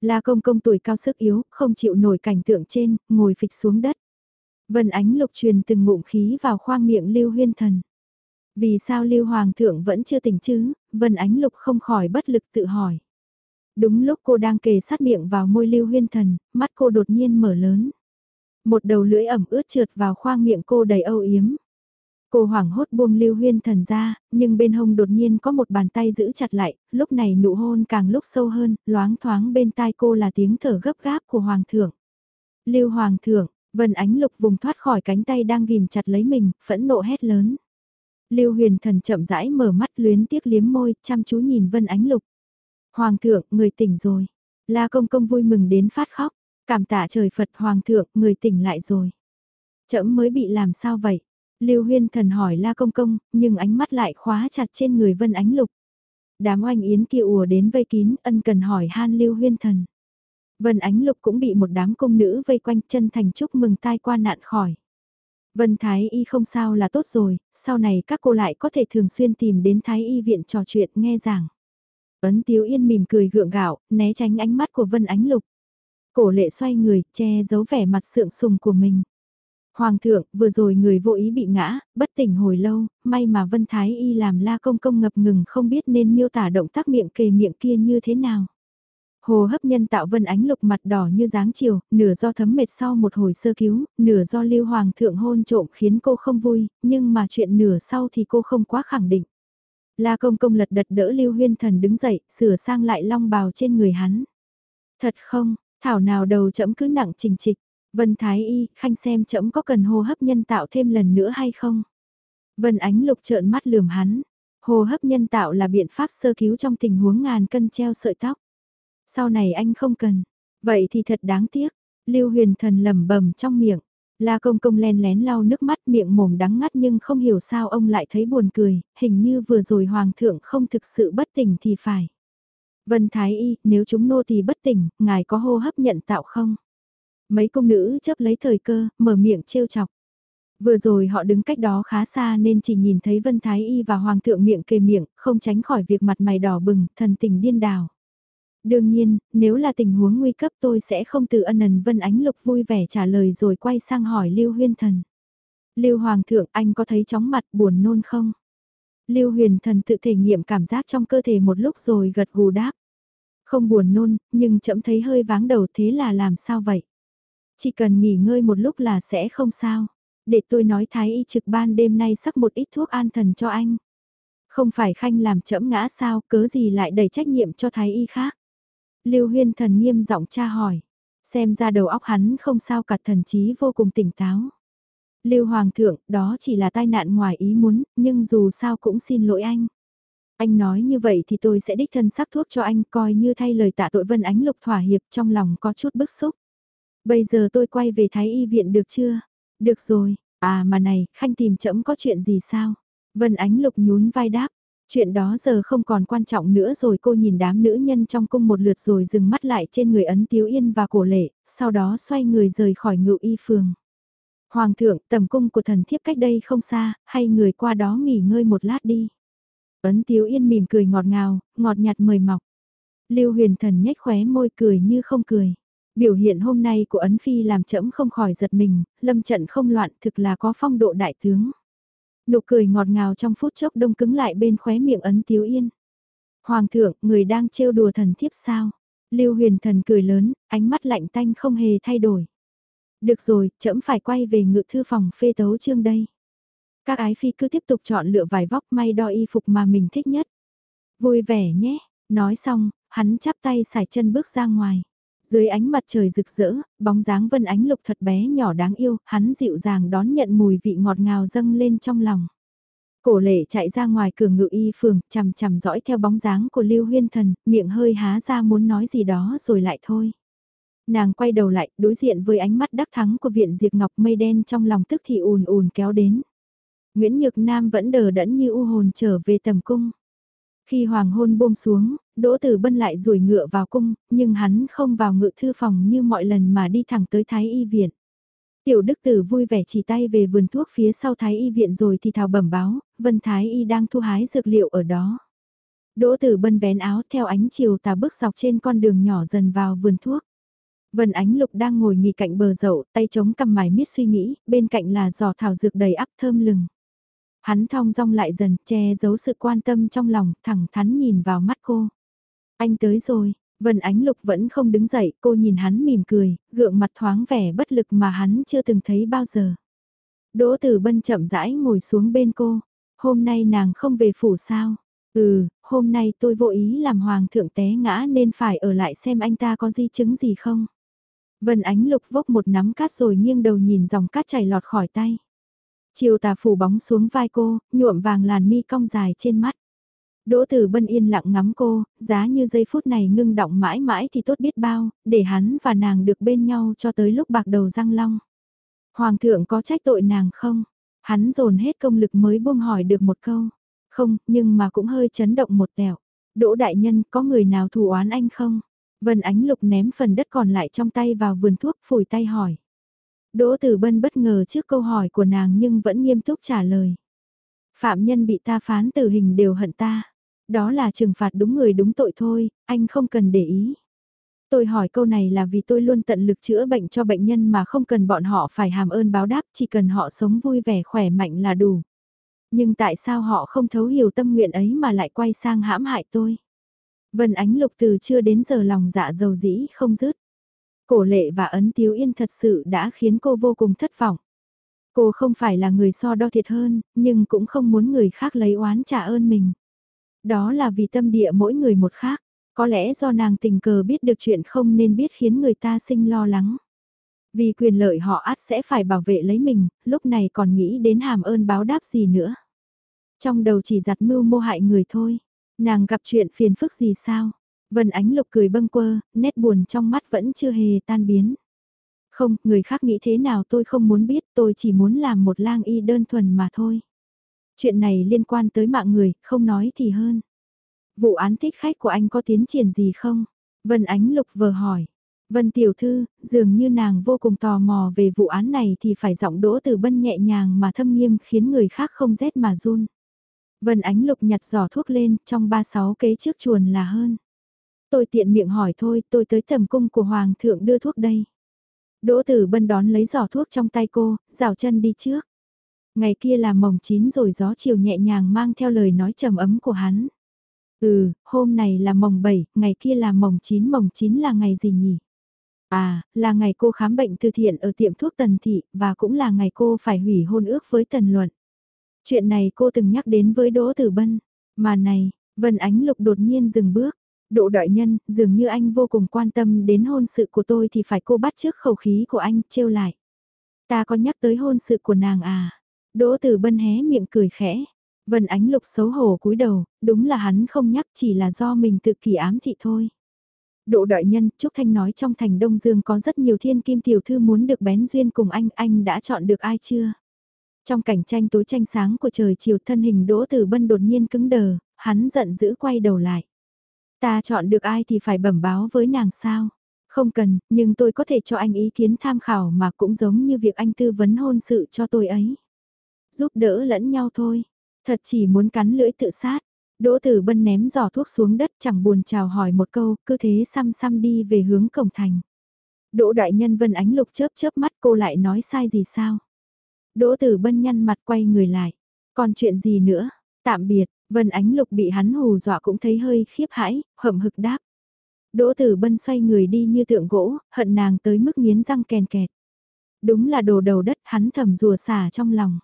La công công tuổi cao sức yếu, không chịu nổi cảnh tượng trên, ngồi phịch xuống đất. Vân Ánh Lục truyền từng ngụm khí vào khoang miệng Lưu Huyên Thần. Vì sao Lưu Hoàng thượng vẫn chưa tỉnh chứ? Vân Ánh Lục không khỏi bất lực tự hỏi. Đúng lúc cô đang kề sát miệng vào môi Lưu Huyên Thần, mắt cô đột nhiên mở lớn. Một đầu lưỡi ẩm ướt trượt vào khoang miệng cô đầy âu yếm. Cô hoảng hốt buông Lưu Huyên Thần ra, nhưng bên hông đột nhiên có một bàn tay giữ chặt lại, lúc này nụ hôn càng lúc sâu hơn, loáng thoáng bên tai cô là tiếng thở gấp gáp của Hoàng thượng. Lưu Hoàng thượng, Vân Ánh Lục vùng thoát khỏi cánh tay đang ghim chặt lấy mình, phẫn nộ hét lớn. Lưu Huyền Thần chậm rãi mở mắt luyến tiếc liếm môi, chăm chú nhìn Vân Ánh Lục. Hoàng thượng, người tỉnh rồi. La Công Công vui mừng đến phát khóc, cảm tạ trời Phật Hoàng thượng, người tỉnh lại rồi. Chậm mới bị làm sao vậy? Lưu Huyên Thần hỏi La Công Công, nhưng ánh mắt lại khóa chặt trên người Vân Ánh Lục. Đám oanh yến kia ùa đến vây kín, ân cần hỏi han Lưu Huyên Thần. Vân Ánh Lục cũng bị một đám công nữ vây quanh chân thành chúc mừng tai qua nạn khỏi. Vân Thái Y không sao là tốt rồi, sau này các cô lại có thể thường xuyên tìm đến Thái Y viện trò chuyện nghe giảng. Ấn Tiếu Yên mỉm cười gượng gạo, né tránh ánh mắt của Vân Ánh Lục. Cổ lệ xoay người, che giấu vẻ mặt sượng sùng của mình. Hoàng thượng, vừa rồi người vô ý bị ngã, bất tỉnh hồi lâu, may mà Vân Thái Y làm la công công ngập ngừng không biết nên miêu tả động tác miệng kề miệng kia như thế nào. Hồ hấp nhân tạo Vân Ánh Lục mặt đỏ như dáng chiều, nửa do thấm mệt sau một hồi sơ cứu, nửa do lưu hoàng thượng hôn trộm khiến cô không vui, nhưng mà chuyện nửa sau thì cô không quá khẳng định. La công công lật đật đỡ lưu huyên thần đứng dậy, sửa sang lại long bào trên người hắn. Thật không, thảo nào đầu chậm cứ nặng trình trịch, Vân Thái Y, khanh xem chậm có cần hô hấp nhân tạo thêm lần nữa hay không? Vân Ánh Lục trợn mắt lườm hắn. Hô hấp nhân tạo là biện pháp sơ cứu trong tình huống ngàn cân treo sợi tóc. Sau này anh không cần. Vậy thì thật đáng tiếc. Lưu Huyền Thần lẩm bẩm trong miệng. La Công Công len lén lau nước mắt miệng mồm đắng ngắt nhưng không hiểu sao ông lại thấy buồn cười, hình như vừa rồi Hoàng thượng không thực sự bất tỉnh thì phải. Vân Thái Y, nếu chúng nô thì bất tỉnh, ngài có hô hấp nhận tạo không? Mấy công nữ chấp lấy thời cơ, mở miệng trêu chọc. Vừa rồi họ đứng cách đó khá xa nên chỉ nhìn thấy Vân Thái Y và Hoàng thượng miệng kề miệng, không tránh khỏi việc mặt mày đỏ bừng, thần tình điên đảo. Đương nhiên, nếu là tình huống nguy cấp tôi sẽ không từ ân ẩn Vân Ánh Lục vui vẻ trả lời rồi quay sang hỏi Lưu Huyên Thần. Lưu Hoàng thượng anh có thấy chóng mặt buồn nôn không? Lưu Huyền Thần tự thể nghiệm cảm giác trong cơ thể một lúc rồi gật gù đáp. Không buồn nôn, nhưng chậm thấy hơi váng đầu thế là làm sao vậy? Chỉ cần nghỉ ngơi một lúc là sẽ không sao. Để tôi nói thái y trực ban đêm nay sắc một ít thuốc an thần cho anh. Không phải khanh làm chậm ngã sao, cớ gì lại đẩy trách nhiệm cho thái y khác. Lưu Huyên thần nghiêm giọng tra hỏi. Xem ra đầu óc hắn không sao cả thần trí vô cùng tỉnh táo. Lưu Hoàng thượng, đó chỉ là tai nạn ngoài ý muốn, nhưng dù sao cũng xin lỗi anh. Anh nói như vậy thì tôi sẽ đích thân sắc thuốc cho anh coi như thay lời tạ tội Vân Ánh Lục thỏa hiệp trong lòng có chút bức xúc. Bây giờ tôi quay về Thái Y viện được chưa? Được rồi, à mà này, Khanh tìm chậm có chuyện gì sao? Vân Ánh Lục nhún vai đáp. Chuyện đó giờ không còn quan trọng nữa rồi cô nhìn đám nữ nhân trong cung một lượt rồi dừng mắt lại trên người ấn tiếu yên và cổ lệ, sau đó xoay người rời khỏi ngự y phường. Hoàng thượng, tầm cung của thần thiếp cách đây không xa, hay người qua đó nghỉ ngơi một lát đi. Ấn tiếu yên mỉm cười ngọt ngào, ngọt nhạt mời mọc. Lưu huyền thần nhếch khóe môi cười như không cười. Biểu hiện hôm nay của Ấn Phi làm chậm không khỏi giật mình, lâm trận không loạn thực là có phong độ đại tướng. Nụ cười ngọt ngào trong phút chốc đông cứng lại bên khóe miệng Ấn Tiếu Yên. Hoàng thượng, người đang trêu đùa thần thiếp sao? Lưu huyền thần cười lớn, ánh mắt lạnh tanh không hề thay đổi. Được rồi, trẫm phải quay về ngự thư phòng phê tấu chương đây. Các ái phi cứ tiếp tục chọn lựa vài vóc may đo y phục mà mình thích nhất. Vui vẻ nhé, nói xong, hắn chắp tay xài chân bước ra ngoài. Dưới ánh mặt trời rực rỡ, bóng dáng vân ánh lục thật bé nhỏ đáng yêu, hắn dịu dàng đón nhận mùi vị ngọt ngào dâng lên trong lòng. Cổ lệ chạy ra ngoài cửa ngự y phường, chằm chằm dõi theo bóng dáng của Lưu Huyên Thần, miệng hơi há ra muốn nói gì đó rồi lại thôi. Nàng quay đầu lại, đối diện với ánh mắt đắc thắng của viện diệt ngọc mây đen trong lòng tức thì ùn ùn kéo đến. Nguyễn Nhược Nam vẫn đờ đẫn như u hồn trở về tầm cung. Khi hoàng hôn buông xuống, Đỗ Tử Bân lại rủi ngựa vào cung, nhưng hắn không vào ngự thư phòng như mọi lần mà đi thẳng tới Thái Y Viện. Tiểu Đức Tử vui vẻ chỉ tay về vườn thuốc phía sau Thái Y Viện rồi thì thào bẩm báo, Vân Thái Y đang thu hái dược liệu ở đó. Đỗ Tử Bân vén áo theo ánh chiều tà bước dọc trên con đường nhỏ dần vào vườn thuốc. Vân Ánh Lục đang ngồi nghỉ cạnh bờ dậu, tay chống cầm mải miết suy nghĩ, bên cạnh là giò thảo dược đầy ắp thơm lừng. Hắn thong dong lại dần, che giấu sự quan tâm trong lòng, thẳng thắn nhìn vào mắt cô. Anh tới rồi, Vân Ánh Lục vẫn không đứng dậy, cô nhìn hắn mỉm cười, gượng mặt thoáng vẻ bất lực mà hắn chưa từng thấy bao giờ. Đỗ Tử Bân chậm rãi ngồi xuống bên cô. Hôm nay nàng không về phủ sao? Ừ, hôm nay tôi vô ý làm hoàng thượng té ngã nên phải ở lại xem anh ta có di chứng gì không. Vân Ánh Lục vốc một nắm cát rồi nghiêng đầu nhìn dòng cát chảy lọt khỏi tay. Chiều tà phủ bóng xuống vai cô, nhuộm vàng làn mi cong dài trên mắt. Đỗ Tử Bân yên lặng ngắm cô, giá như giây phút này ngưng động mãi mãi thì tốt biết bao, để hắn và nàng được bên nhau cho tới lúc bạc đầu răng long. Hoàng thượng có trách tội nàng không? Hắn dồn hết công lực mới buông hỏi được một câu. Không, nhưng mà cũng hơi chấn động một tẹo. Đỗ đại nhân có người nào thù oán anh không? Vân Ánh Lục ném phần đất còn lại trong tay vào vườn thuốc phủi tay hỏi. Đỗ Tử Bân bất ngờ trước câu hỏi của nàng nhưng vẫn nghiêm túc trả lời. Phạm nhân bị ta phán tử hình đều hận ta. Đó là trừng phạt đúng người đúng tội thôi, anh không cần để ý. Tôi hỏi câu này là vì tôi luôn tận lực chữa bệnh cho bệnh nhân mà không cần bọn họ phải hàm ơn báo đáp, chỉ cần họ sống vui vẻ khỏe mạnh là đủ. Nhưng tại sao họ không thấu hiểu tâm nguyện ấy mà lại quay sang hãm hại tôi? Vân Ánh Lục từ chưa đến giờ lòng dạ dầu dĩ không dứt. Cổ lệ và ấn tiếu yên thật sự đã khiến cô vô cùng thất vọng. Cô không phải là người so đo thiệt hơn, nhưng cũng không muốn người khác lấy oán trả ơn mình. Đó là vì tâm địa mỗi người một khác, có lẽ do nàng tình cờ biết được chuyện không nên biết khiến người ta sinh lo lắng. Vì quyền lợi họ át sẽ phải bảo vệ lấy mình, lúc này còn nghĩ đến hàm ơn báo đáp gì nữa. Trong đầu chỉ giặt mưu mô hại người thôi, nàng gặp chuyện phiền phức gì sao? Vân Ánh Lục cười bâng quơ, nét buồn trong mắt vẫn chưa hề tan biến. Không, người khác nghĩ thế nào tôi không muốn biết, tôi chỉ muốn làm một lang y đơn thuần mà thôi. Chuyện này liên quan tới mạng người, không nói thì hơn. Vụ án thích khách của anh có tiến triển gì không? Vân Ánh Lục vừa hỏi. Vân Tiểu Thư, dường như nàng vô cùng tò mò về vụ án này thì phải giọng đỗ từ bân nhẹ nhàng mà thâm nghiêm khiến người khác không rét mà run. Vân Ánh Lục nhặt giỏ thuốc lên, trong ba sáu kế trước chuồn là hơn. Tôi tiện miệng hỏi thôi, tôi tới tầm cung của Hoàng thượng đưa thuốc đây. Đỗ Tử Bân đón lấy giỏ thuốc trong tay cô, rào chân đi trước. Ngày kia là mồng chín rồi gió chiều nhẹ nhàng mang theo lời nói trầm ấm của hắn. Ừ, hôm này là mồng 7, ngày kia là mồng 9, mồng 9 là ngày gì nhỉ? À, là ngày cô khám bệnh từ thiện ở tiệm thuốc Tần Thị, và cũng là ngày cô phải hủy hôn ước với Tần Luận. Chuyện này cô từng nhắc đến với Đỗ Tử Bân. Mà này, Vân Ánh Lục đột nhiên dừng bước. Độ đại nhân, dường như anh vô cùng quan tâm đến hôn sự của tôi thì phải cô bắt trước khẩu khí của anh, trêu lại. Ta có nhắc tới hôn sự của nàng à? Đỗ Tử Bân hé miệng cười khẽ. Vân Ánh Lục xấu hổ cúi đầu, đúng là hắn không nhắc chỉ là do mình tự kỳ ám thị thôi. Độ đại nhân, Trúc Thanh nói trong thành Đông Dương có rất nhiều thiên kim tiểu thư muốn được bén duyên cùng anh, anh đã chọn được ai chưa? Trong cảnh tranh tối tranh sáng của trời chiều thân hình Đỗ Tử Bân đột nhiên cứng đờ, hắn giận dữ quay đầu lại. Ta chọn được ai thì phải bẩm báo với nàng sao? Không cần, nhưng tôi có thể cho anh ý kiến tham khảo mà cũng giống như việc anh tư vấn hôn sự cho tôi ấy. Giúp đỡ lẫn nhau thôi. Thật chỉ muốn cắn lưỡi tự sát. Đỗ Tử Bân ném giỏ thuốc xuống đất chẳng buồn chào hỏi một câu, cứ thế xăm xăm đi về hướng cổng thành. Đỗ Đại Nhân Vân Ánh Lục chớp chớp mắt cô lại nói sai gì sao? Đỗ Tử Bân nhăn mặt quay người lại. Còn chuyện gì nữa? Tạm biệt, Vân Ánh Lục bị hắn hù dọa cũng thấy hơi khiếp hãi, hậm hực đáp. Đỗ Tử Bân xoay người đi như tượng gỗ, hận nàng tới mức nghiến răng kèn kẹt. Đúng là đồ đầu đất hắn thầm rùa xả trong lòng.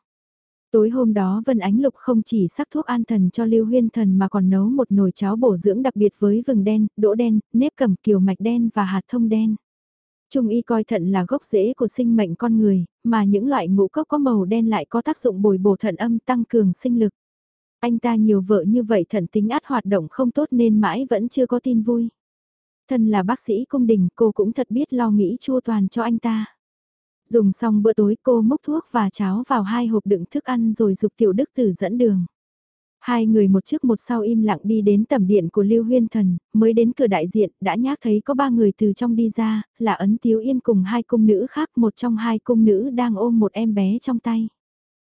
Tối hôm đó Vân Ánh Lục không chỉ sắc thuốc an thần cho Lưu Huyên Thần mà còn nấu một nồi cháo bổ dưỡng đặc biệt với vừng đen, đỗ đen, nếp cẩm kiều mạch đen và hạt thông đen. Trung y coi thận là gốc rễ của sinh mệnh con người, mà những loại ngũ cốc có màu đen lại có tác dụng bồi bổ thận âm tăng cường sinh lực. Anh ta nhiều vợ như vậy thận tính át hoạt động không tốt nên mãi vẫn chưa có tin vui. Thân là bác sĩ cung đình cô cũng thật biết lo nghĩ chua toàn cho anh ta. Dùng xong bữa tối cô múc thuốc và cháo vào hai hộp đựng thức ăn rồi dục tiểu đức tử dẫn đường. Hai người một trước một sau im lặng đi đến tầm điện của Lưu Huyên Thần, mới đến cửa đại diện, đã nhác thấy có ba người từ trong đi ra, là Ấn Tiếu Yên cùng hai cung nữ khác, một trong hai cung nữ đang ôm một em bé trong tay.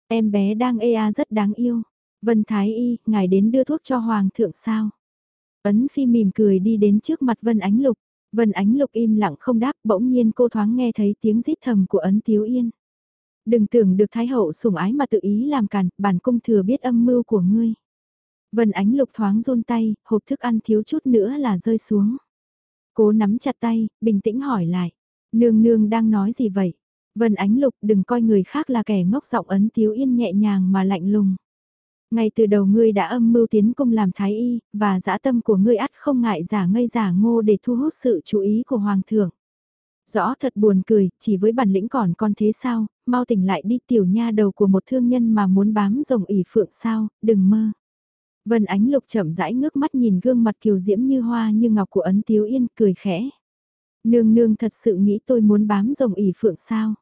Em bé đang ê a rất đáng yêu. Vân Thái Y, ngài đến đưa thuốc cho Hoàng thượng sao? Ấn Phi mỉm cười đi đến trước mặt Vân Ánh Lục. Vân Ánh Lục im lặng không đáp, bỗng nhiên cô thoáng nghe thấy tiếng rít thầm của Ấn Tiếu Yên. Đừng tưởng được Thái Hậu sủng ái mà tự ý làm càn, bản cung thừa biết âm mưu của ngươi. Vân Ánh Lục thoáng run tay, hộp thức ăn thiếu chút nữa là rơi xuống. Cố nắm chặt tay, bình tĩnh hỏi lại. Nương nương đang nói gì vậy? Vân Ánh Lục đừng coi người khác là kẻ ngốc giọng ấn Tiếu Yên nhẹ nhàng mà lạnh lùng. Ngay từ đầu ngươi đã âm mưu tiến công làm thái y, và dã tâm của ngươi ắt không ngại giả ngây giả ngô để thu hút sự chú ý của hoàng thượng. Rõ thật buồn cười, chỉ với bản lĩnh còn con thế sao, mau tỉnh lại đi tiểu nha đầu của một thương nhân mà muốn bám rồng ỉ phượng sao, đừng mơ. Vân Ánh Lục chậm rãi ngước mắt nhìn gương mặt kiều diễm như hoa như ngọc của ấn tiếu yên cười khẽ. Nương nương thật sự nghĩ tôi muốn bám rồng ỉ phượng sao.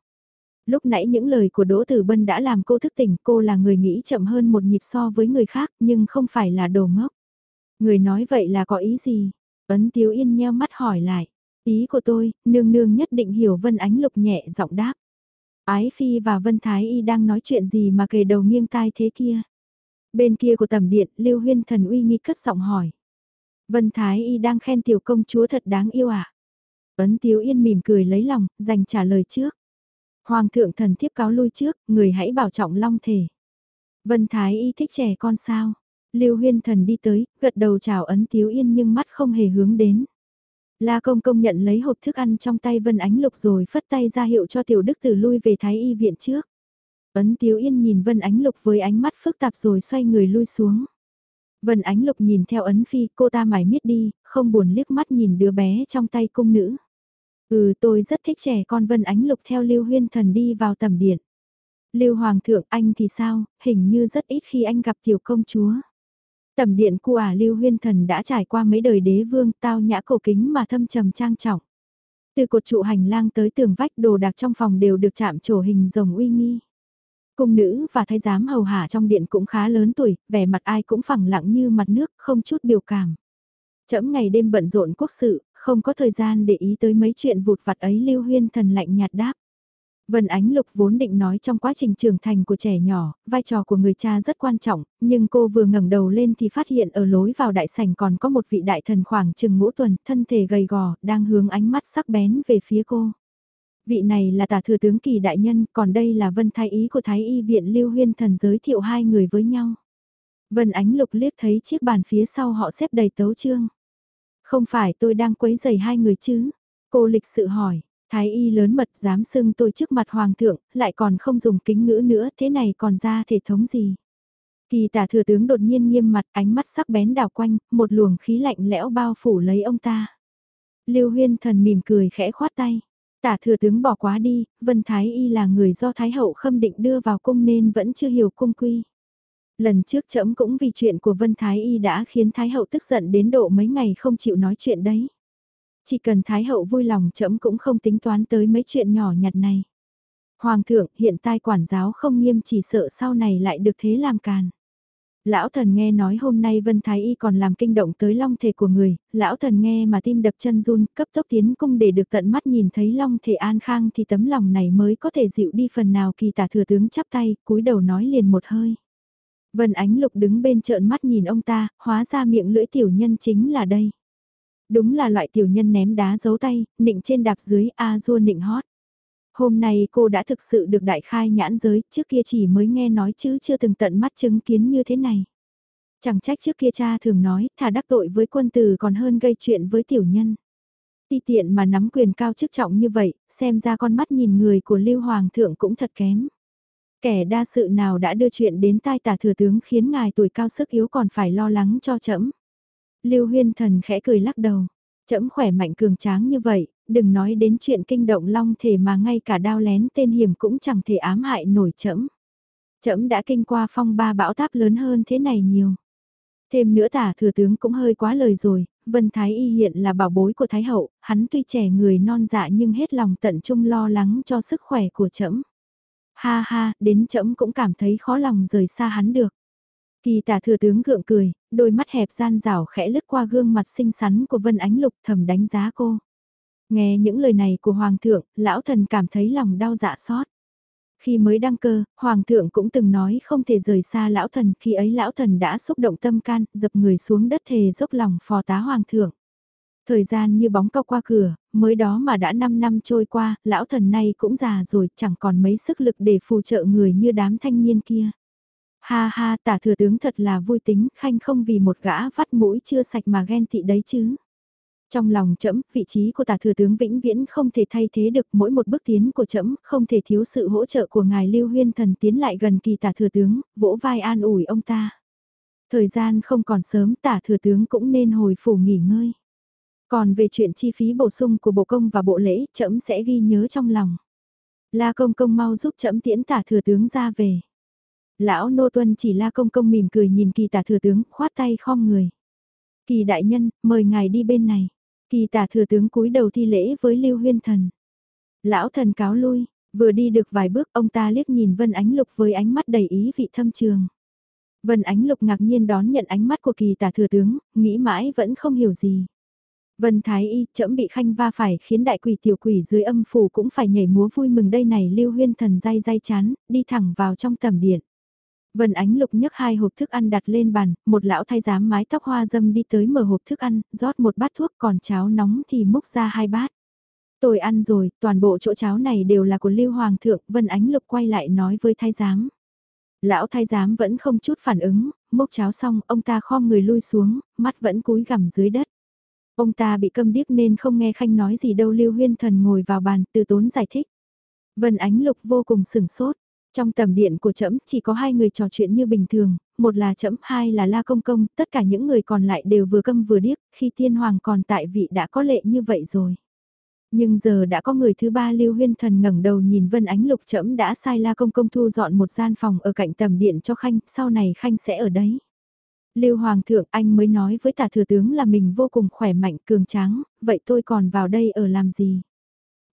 Lúc nãy những lời của Đỗ Tử Bân đã làm cô thức tỉnh cô là người nghĩ chậm hơn một nhịp so với người khác nhưng không phải là đồ ngốc. Người nói vậy là có ý gì? Ấn Tiếu Yên nheo mắt hỏi lại. Ý của tôi, nương nương nhất định hiểu Vân Ánh Lục nhẹ giọng đáp. Ái Phi và Vân Thái Y đang nói chuyện gì mà kề đầu nghiêng tai thế kia? Bên kia của tầm điện, Lưu Huyên Thần uy nghi cất giọng hỏi. Vân Thái Y đang khen tiểu công chúa thật đáng yêu ạ. À? Ấn Tiếu Yên mỉm cười lấy lòng, dành trả lời trước. Hoàng thượng thần thiếp cáo lui trước, người hãy bảo trọng long thể. Vân Thái Y thích trẻ con sao? Lưu Huyên Thần đi tới, gật đầu chào Ấn Tiếu Yên nhưng mắt không hề hướng đến. La Công Công nhận lấy hộp thức ăn trong tay Vân Ánh Lục rồi phất tay ra hiệu cho Tiểu Đức Tử lui về Thái Y viện trước. Ấn Tiếu Yên nhìn Vân Ánh Lục với ánh mắt phức tạp rồi xoay người lui xuống. Vân Ánh Lục nhìn theo Ấn Phi, cô ta mải miết đi, không buồn liếc mắt nhìn đứa bé trong tay cung nữ. Ừ tôi rất thích trẻ con Vân Ánh Lục theo Lưu Huyên Thần đi vào tầm điện. Lưu Hoàng thượng anh thì sao, hình như rất ít khi anh gặp tiểu công chúa. Tầm điện của ả à, Lưu Huyên Thần đã trải qua mấy đời đế vương tao nhã cổ kính mà thâm trầm trang trọng. Từ cột trụ hành lang tới tường vách đồ đạc trong phòng đều được chạm trổ hình rồng uy nghi. Cung nữ và thái giám hầu hạ trong điện cũng khá lớn tuổi, vẻ mặt ai cũng phẳng lặng như mặt nước, không chút biểu cảm. Chấm ngày đêm bận rộn quốc sự, không có thời gian để ý tới mấy chuyện vụt vặt ấy Lưu Huyên Thần lạnh nhạt đáp. Vân Ánh Lục vốn định nói trong quá trình trưởng thành của trẻ nhỏ, vai trò của người cha rất quan trọng, nhưng cô vừa ngẩng đầu lên thì phát hiện ở lối vào đại sảnh còn có một vị đại thần khoảng chừng ngũ tuần, thân thể gầy gò, đang hướng ánh mắt sắc bén về phía cô. Vị này là tả thừa tướng kỳ đại nhân, còn đây là Vân Thái Ý của Thái Y viện Lưu Huyên Thần giới thiệu hai người với nhau. Vân Ánh Lục liếc thấy chiếc bàn phía sau họ xếp đầy tấu chương. Không phải tôi đang quấy giày hai người chứ? Cô lịch sự hỏi, Thái y lớn mật dám xưng tôi trước mặt hoàng thượng, lại còn không dùng kính ngữ nữa, thế này còn ra thể thống gì? Kỳ tả thừa tướng đột nhiên nghiêm mặt ánh mắt sắc bén đào quanh, một luồng khí lạnh lẽo bao phủ lấy ông ta. Lưu huyên thần mỉm cười khẽ khoát tay. Tả thừa tướng bỏ quá đi, Vân Thái Y là người do Thái Hậu khâm định đưa vào cung nên vẫn chưa hiểu cung quy. Lần trước trẫm cũng vì chuyện của Vân Thái Y đã khiến Thái Hậu tức giận đến độ mấy ngày không chịu nói chuyện đấy. Chỉ cần Thái Hậu vui lòng trẫm cũng không tính toán tới mấy chuyện nhỏ nhặt này. Hoàng thượng hiện tai quản giáo không nghiêm chỉ sợ sau này lại được thế làm càn. Lão thần nghe nói hôm nay Vân Thái Y còn làm kinh động tới long thể của người, lão thần nghe mà tim đập chân run, cấp tốc tiến cung để được tận mắt nhìn thấy long thể an khang thì tấm lòng này mới có thể dịu đi phần nào kỳ tả thừa tướng chắp tay, cúi đầu nói liền một hơi. Vân Ánh Lục đứng bên trợn mắt nhìn ông ta, hóa ra miệng lưỡi tiểu nhân chính là đây. Đúng là loại tiểu nhân ném đá giấu tay, nịnh trên đạp dưới a dua nịnh hót. Hôm nay cô đã thực sự được đại khai nhãn giới, trước kia chỉ mới nghe nói chứ chưa từng tận mắt chứng kiến như thế này. Chẳng trách trước kia cha thường nói, thà đắc tội với quân tử còn hơn gây chuyện với tiểu nhân. Ti tiện mà nắm quyền cao chức trọng như vậy, xem ra con mắt nhìn người của Lưu Hoàng thượng cũng thật kém. Kẻ đa sự nào đã đưa chuyện đến tai tả thừa tướng khiến ngài tuổi cao sức yếu còn phải lo lắng cho trẫm. Lưu Huyên Thần khẽ cười lắc đầu. Trẫm khỏe mạnh cường tráng như vậy, đừng nói đến chuyện kinh động long thể mà ngay cả đao lén tên hiểm cũng chẳng thể ám hại nổi trẫm. Trẫm đã kinh qua phong ba bão táp lớn hơn thế này nhiều. Thêm nữa tả thừa tướng cũng hơi quá lời rồi, Vân Thái Y hiện là bảo bối của Thái Hậu, hắn tuy trẻ người non dạ nhưng hết lòng tận trung lo lắng cho sức khỏe của trẫm. Ha ha, đến trẫm cũng cảm thấy khó lòng rời xa hắn được. Kỳ tả thừa tướng gượng cười, đôi mắt hẹp gian rảo khẽ lướt qua gương mặt xinh xắn của Vân Ánh Lục thầm đánh giá cô. Nghe những lời này của Hoàng thượng, lão thần cảm thấy lòng đau dạ xót. Khi mới đăng cơ, Hoàng thượng cũng từng nói không thể rời xa lão thần, khi ấy lão thần đã xúc động tâm can, dập người xuống đất thề dốc lòng phò tá Hoàng thượng. Thời gian như bóng cao qua cửa, mới đó mà đã 5 năm trôi qua, lão thần này cũng già rồi, chẳng còn mấy sức lực để phù trợ người như đám thanh niên kia. Ha ha, tả thừa tướng thật là vui tính, khanh không vì một gã vắt mũi chưa sạch mà ghen tị đấy chứ. Trong lòng trẫm vị trí của tả thừa tướng vĩnh viễn không thể thay thế được mỗi một bước tiến của trẫm không thể thiếu sự hỗ trợ của ngài Lưu Huyên Thần tiến lại gần kỳ tả thừa tướng, vỗ vai an ủi ông ta. Thời gian không còn sớm tả thừa tướng cũng nên hồi phủ nghỉ ngơi. Còn về chuyện chi phí bổ sung của bộ công và bộ lễ, trẫm sẽ ghi nhớ trong lòng. La công công mau giúp trẫm tiễn tả thừa tướng ra về. Lão nô tuân chỉ la công công mỉm cười nhìn kỳ tả thừa tướng, khoát tay khom người. Kỳ đại nhân, mời ngài đi bên này. Kỳ tả thừa tướng cúi đầu thi lễ với Lưu Huyên Thần. Lão thần cáo lui, vừa đi được vài bước ông ta liếc nhìn Vân Ánh Lục với ánh mắt đầy ý vị thâm trường. Vân Ánh Lục ngạc nhiên đón nhận ánh mắt của kỳ tả thừa tướng, nghĩ mãi vẫn không hiểu gì. Vân Thái Y chậm bị khanh va phải khiến đại quỷ tiểu quỷ dưới âm phủ cũng phải nhảy múa vui mừng đây này lưu huyên thần dai dai chán, đi thẳng vào trong tầm điện. Vân Ánh Lục nhấc hai hộp thức ăn đặt lên bàn, một lão thay giám mái tóc hoa dâm đi tới mở hộp thức ăn, rót một bát thuốc còn cháo nóng thì múc ra hai bát. Tôi ăn rồi, toàn bộ chỗ cháo này đều là của Lưu Hoàng thượng, Vân Ánh Lục quay lại nói với thái giám. Lão thái giám vẫn không chút phản ứng, múc cháo xong, ông ta khom người lui xuống, mắt vẫn cúi gằm dưới đất. Ông ta bị câm điếc nên không nghe Khanh nói gì đâu Lưu Huyên Thần ngồi vào bàn từ tốn giải thích. Vân Ánh Lục vô cùng sửng sốt. Trong tầm điện của trẫm chỉ có hai người trò chuyện như bình thường, một là trẫm, hai là La Công Công, tất cả những người còn lại đều vừa câm vừa điếc, khi tiên hoàng còn tại vị đã có lệ như vậy rồi. Nhưng giờ đã có người thứ ba Lưu Huyên Thần ngẩng đầu nhìn Vân Ánh Lục trẫm đã sai La Công Công thu dọn một gian phòng ở cạnh tầm điện cho Khanh, sau này Khanh sẽ ở đấy. Lưu Hoàng thượng anh mới nói với tả thừa tướng là mình vô cùng khỏe mạnh cường tráng, vậy tôi còn vào đây ở làm gì?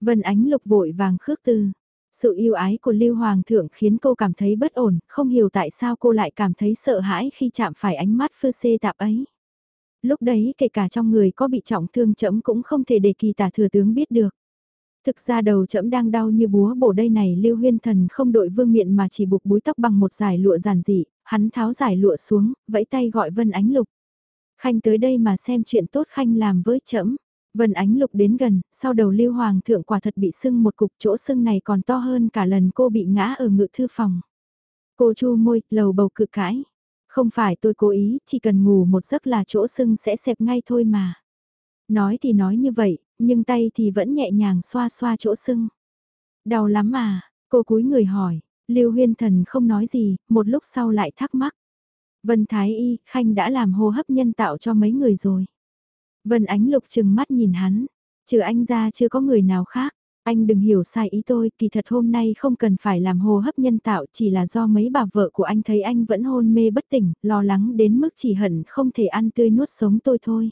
Vân Ánh Lục vội vàng khước từ. Sự yêu ái của Lưu Hoàng thượng khiến cô cảm thấy bất ổn, không hiểu tại sao cô lại cảm thấy sợ hãi khi chạm phải ánh mắt phư xê tạp ấy. Lúc đấy kể cả trong người có bị trọng thương chấm cũng không thể để kỳ tả thừa tướng biết được. Thực ra đầu chậm đang đau như búa bổ đây này Lưu Huyên Thần không đội vương miện mà chỉ buộc búi tóc bằng một giải lụa giản dị, hắn tháo giải lụa xuống, vẫy tay gọi Vân Ánh Lục. Khanh tới đây mà xem chuyện tốt Khanh làm với chậm. Vân Ánh Lục đến gần, sau đầu Lưu Hoàng thượng quả thật bị sưng một cục chỗ sưng này còn to hơn cả lần cô bị ngã ở ngự thư phòng. Cô chu môi, lầu bầu cự cãi. Không phải tôi cố ý, chỉ cần ngủ một giấc là chỗ sưng sẽ xẹp ngay thôi mà. Nói thì nói như vậy, nhưng tay thì vẫn nhẹ nhàng xoa xoa chỗ sưng. Đau lắm mà, cô cúi người hỏi, Lưu Huyên Thần không nói gì, một lúc sau lại thắc mắc. Vân Thái Y, Khanh đã làm hô hấp nhân tạo cho mấy người rồi. Vân Ánh Lục chừng mắt nhìn hắn, trừ anh ra chưa có người nào khác. Anh đừng hiểu sai ý tôi, kỳ thật hôm nay không cần phải làm hô hấp nhân tạo chỉ là do mấy bà vợ của anh thấy anh vẫn hôn mê bất tỉnh, lo lắng đến mức chỉ hận không thể ăn tươi nuốt sống tôi thôi.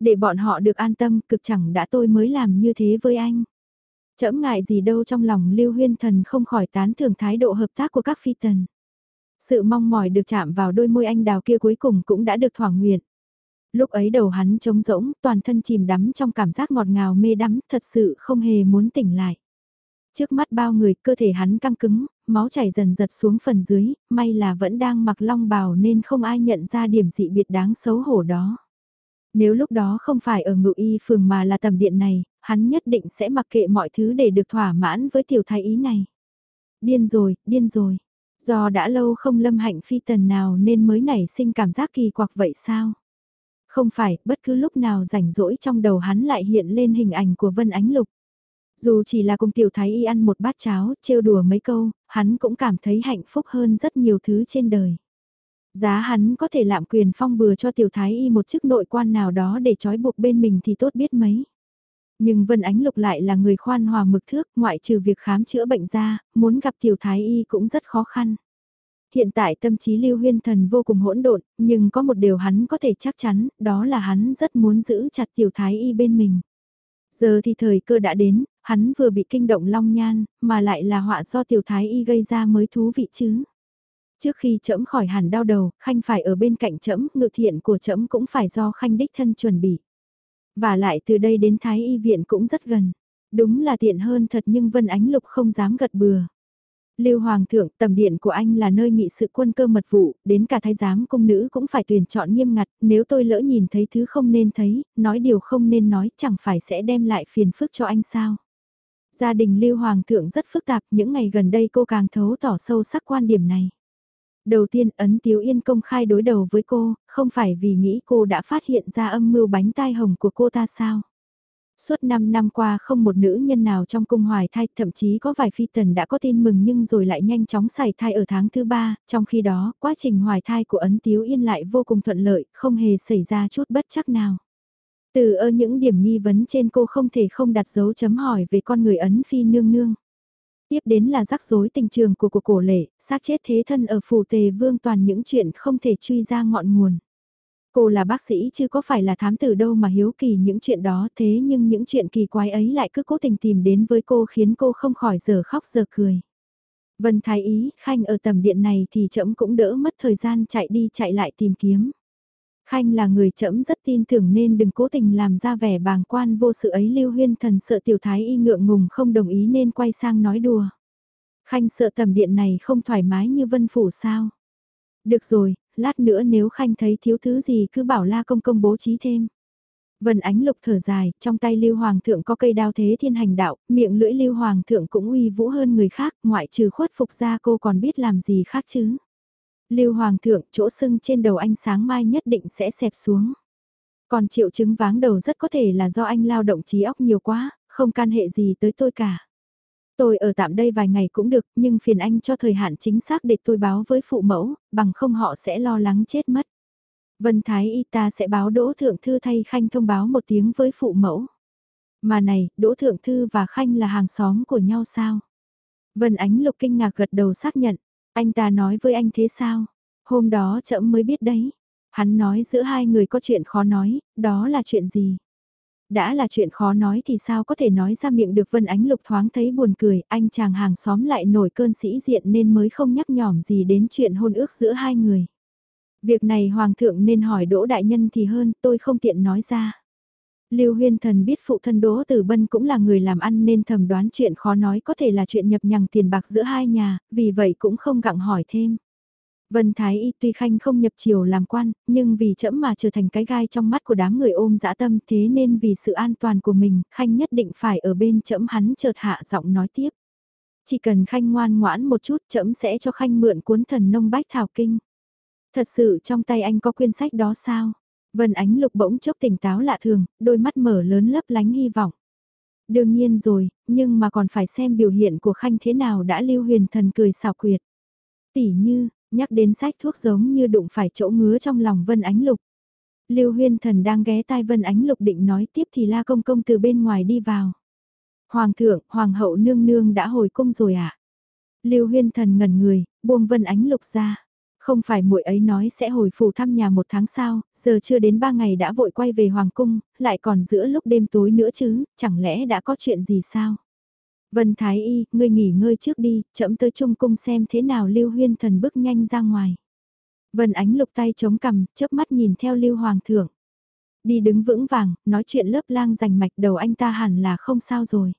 Để bọn họ được an tâm, cực chẳng đã tôi mới làm như thế với anh. Chẫm ngại gì đâu trong lòng Lưu Huyên Thần không khỏi tán thưởng thái độ hợp tác của các phi tần. Sự mong mỏi được chạm vào đôi môi anh đào kia cuối cùng cũng đã được thỏa nguyện. Lúc ấy đầu hắn trống rỗng, toàn thân chìm đắm trong cảm giác ngọt ngào mê đắm, thật sự không hề muốn tỉnh lại. Trước mắt bao người, cơ thể hắn căng cứng, máu chảy dần giật xuống phần dưới, may là vẫn đang mặc long bào nên không ai nhận ra điểm dị biệt đáng xấu hổ đó. Nếu lúc đó không phải ở ngự y phường mà là tầm điện này, hắn nhất định sẽ mặc kệ mọi thứ để được thỏa mãn với tiểu thái ý này. Điên rồi, điên rồi. Do đã lâu không lâm hạnh phi tần nào nên mới nảy sinh cảm giác kỳ quặc vậy sao? Không phải, bất cứ lúc nào rảnh rỗi trong đầu hắn lại hiện lên hình ảnh của Vân Ánh Lục. Dù chỉ là cùng tiểu thái y ăn một bát cháo, trêu đùa mấy câu, hắn cũng cảm thấy hạnh phúc hơn rất nhiều thứ trên đời. Giá hắn có thể lạm quyền phong bừa cho tiểu thái y một chức nội quan nào đó để trói buộc bên mình thì tốt biết mấy. Nhưng Vân Ánh Lục lại là người khoan hòa mực thước, ngoại trừ việc khám chữa bệnh ra, muốn gặp tiểu thái y cũng rất khó khăn. Hiện tại tâm trí Lưu Huyên Thần vô cùng hỗn độn, nhưng có một điều hắn có thể chắc chắn, đó là hắn rất muốn giữ chặt tiểu thái y bên mình. Giờ thì thời cơ đã đến, hắn vừa bị kinh động long nhan, mà lại là họa do tiểu thái y gây ra mới thú vị chứ. Trước khi trẫm khỏi hẳn đau đầu, khanh phải ở bên cạnh trẫm, ngự thiện của trẫm cũng phải do khanh đích thân chuẩn bị. Và lại từ đây đến thái y viện cũng rất gần. Đúng là tiện hơn thật nhưng Vân Ánh Lục không dám gật bừa. Lưu Hoàng thượng, tầm điện của anh là nơi nghị sự quân cơ mật vụ, đến cả thái giám cung nữ cũng phải tuyển chọn nghiêm ngặt, nếu tôi lỡ nhìn thấy thứ không nên thấy, nói điều không nên nói, chẳng phải sẽ đem lại phiền phức cho anh sao. Gia đình Lưu Hoàng thượng rất phức tạp, những ngày gần đây cô càng thấu tỏ sâu sắc quan điểm này. Đầu tiên Ấn Tiếu Yên công khai đối đầu với cô, không phải vì nghĩ cô đã phát hiện ra âm mưu bánh tai hồng của cô ta sao. Suốt 5 năm qua không một nữ nhân nào trong cung hoài thai, thậm chí có vài phi tần đã có tin mừng nhưng rồi lại nhanh chóng xảy thai ở tháng thứ ba, trong khi đó, quá trình hoài thai của Ấn Tiếu Yên lại vô cùng thuận lợi, không hề xảy ra chút bất chắc nào. Từ ở những điểm nghi vấn trên cô không thể không đặt dấu chấm hỏi về con người Ấn Phi nương nương. Tiếp đến là rắc rối tình trường của cuộc cổ lệ, xác chết thế thân ở phủ tề vương toàn những chuyện không thể truy ra ngọn nguồn. Cô là bác sĩ chứ có phải là thám tử đâu mà hiếu kỳ những chuyện đó thế nhưng những chuyện kỳ quái ấy lại cứ cố tình tìm đến với cô khiến cô không khỏi giờ khóc giờ cười. Vân Thái Ý, Khanh ở tầm điện này thì trẫm cũng đỡ mất thời gian chạy đi chạy lại tìm kiếm. Khanh là người trẫm rất tin tưởng nên đừng cố tình làm ra vẻ bàng quan vô sự ấy lưu huyên thần sợ tiểu thái y ngượng ngùng không đồng ý nên quay sang nói đùa. Khanh sợ tầm điện này không thoải mái như vân phủ sao. Được rồi, lát nữa nếu Khanh thấy thiếu thứ gì cứ bảo la công công bố trí thêm. Vân ánh lục thở dài, trong tay Lưu Hoàng thượng có cây đao thế thiên hành đạo, miệng lưỡi Lưu Hoàng thượng cũng uy vũ hơn người khác, ngoại trừ khuất phục ra cô còn biết làm gì khác chứ. Lưu Hoàng thượng, chỗ sưng trên đầu anh sáng mai nhất định sẽ xẹp xuống. Còn triệu chứng váng đầu rất có thể là do anh lao động trí óc nhiều quá, không can hệ gì tới tôi cả. Tôi ở tạm đây vài ngày cũng được, nhưng phiền anh cho thời hạn chính xác để tôi báo với phụ mẫu, bằng không họ sẽ lo lắng chết mất. Vân Thái Y ta sẽ báo Đỗ Thượng Thư thay Khanh thông báo một tiếng với phụ mẫu. Mà này, Đỗ Thượng Thư và Khanh là hàng xóm của nhau sao? Vân Ánh Lục kinh ngạc gật đầu xác nhận, anh ta nói với anh thế sao? Hôm đó chậm mới biết đấy. Hắn nói giữa hai người có chuyện khó nói, đó là chuyện gì? Đã là chuyện khó nói thì sao có thể nói ra miệng được Vân Ánh Lục thoáng thấy buồn cười, anh chàng hàng xóm lại nổi cơn sĩ diện nên mới không nhắc nhỏm gì đến chuyện hôn ước giữa hai người. Việc này Hoàng thượng nên hỏi Đỗ Đại Nhân thì hơn, tôi không tiện nói ra. Lưu Huyên Thần biết phụ thân Đỗ Tử Bân cũng là người làm ăn nên thầm đoán chuyện khó nói có thể là chuyện nhập nhằng tiền bạc giữa hai nhà, vì vậy cũng không gặng hỏi thêm. Vân Thái Y tuy Khanh không nhập triều làm quan, nhưng vì chẫm mà trở thành cái gai trong mắt của đám người ôm dã tâm thế nên vì sự an toàn của mình, Khanh nhất định phải ở bên chẫm hắn chợt hạ giọng nói tiếp. Chỉ cần Khanh ngoan ngoãn một chút chẫm sẽ cho Khanh mượn cuốn thần nông bách thảo kinh. Thật sự trong tay anh có quyển sách đó sao? Vân Ánh Lục bỗng chốc tỉnh táo lạ thường, đôi mắt mở lớn lấp lánh hy vọng. Đương nhiên rồi, nhưng mà còn phải xem biểu hiện của Khanh thế nào đã lưu huyền thần cười xào quyệt. Tỷ như, Nhắc đến sách thuốc giống như đụng phải chỗ ngứa trong lòng Vân Ánh Lục. Lưu Huyên Thần đang ghé tai Vân Ánh Lục định nói tiếp thì La Công Công từ bên ngoài đi vào. Hoàng thượng, Hoàng hậu nương nương đã hồi cung rồi ạ. À? Lưu Huyên Thần ngẩn người, buông Vân Ánh Lục ra. Không phải muội ấy nói sẽ hồi phủ thăm nhà một tháng sau, giờ chưa đến ba ngày đã vội quay về Hoàng cung, lại còn giữa lúc đêm tối nữa chứ, chẳng lẽ đã có chuyện gì sao? Vân Thái Y, ngươi nghỉ ngơi trước đi, chậm tới trung cung xem thế nào Lưu Huyên Thần bước nhanh ra ngoài. Vân Ánh lục tay chống cằm, chớp mắt nhìn theo Lưu Hoàng thượng. Đi đứng vững vàng, nói chuyện lớp lang rành mạch đầu anh ta hẳn là không sao rồi.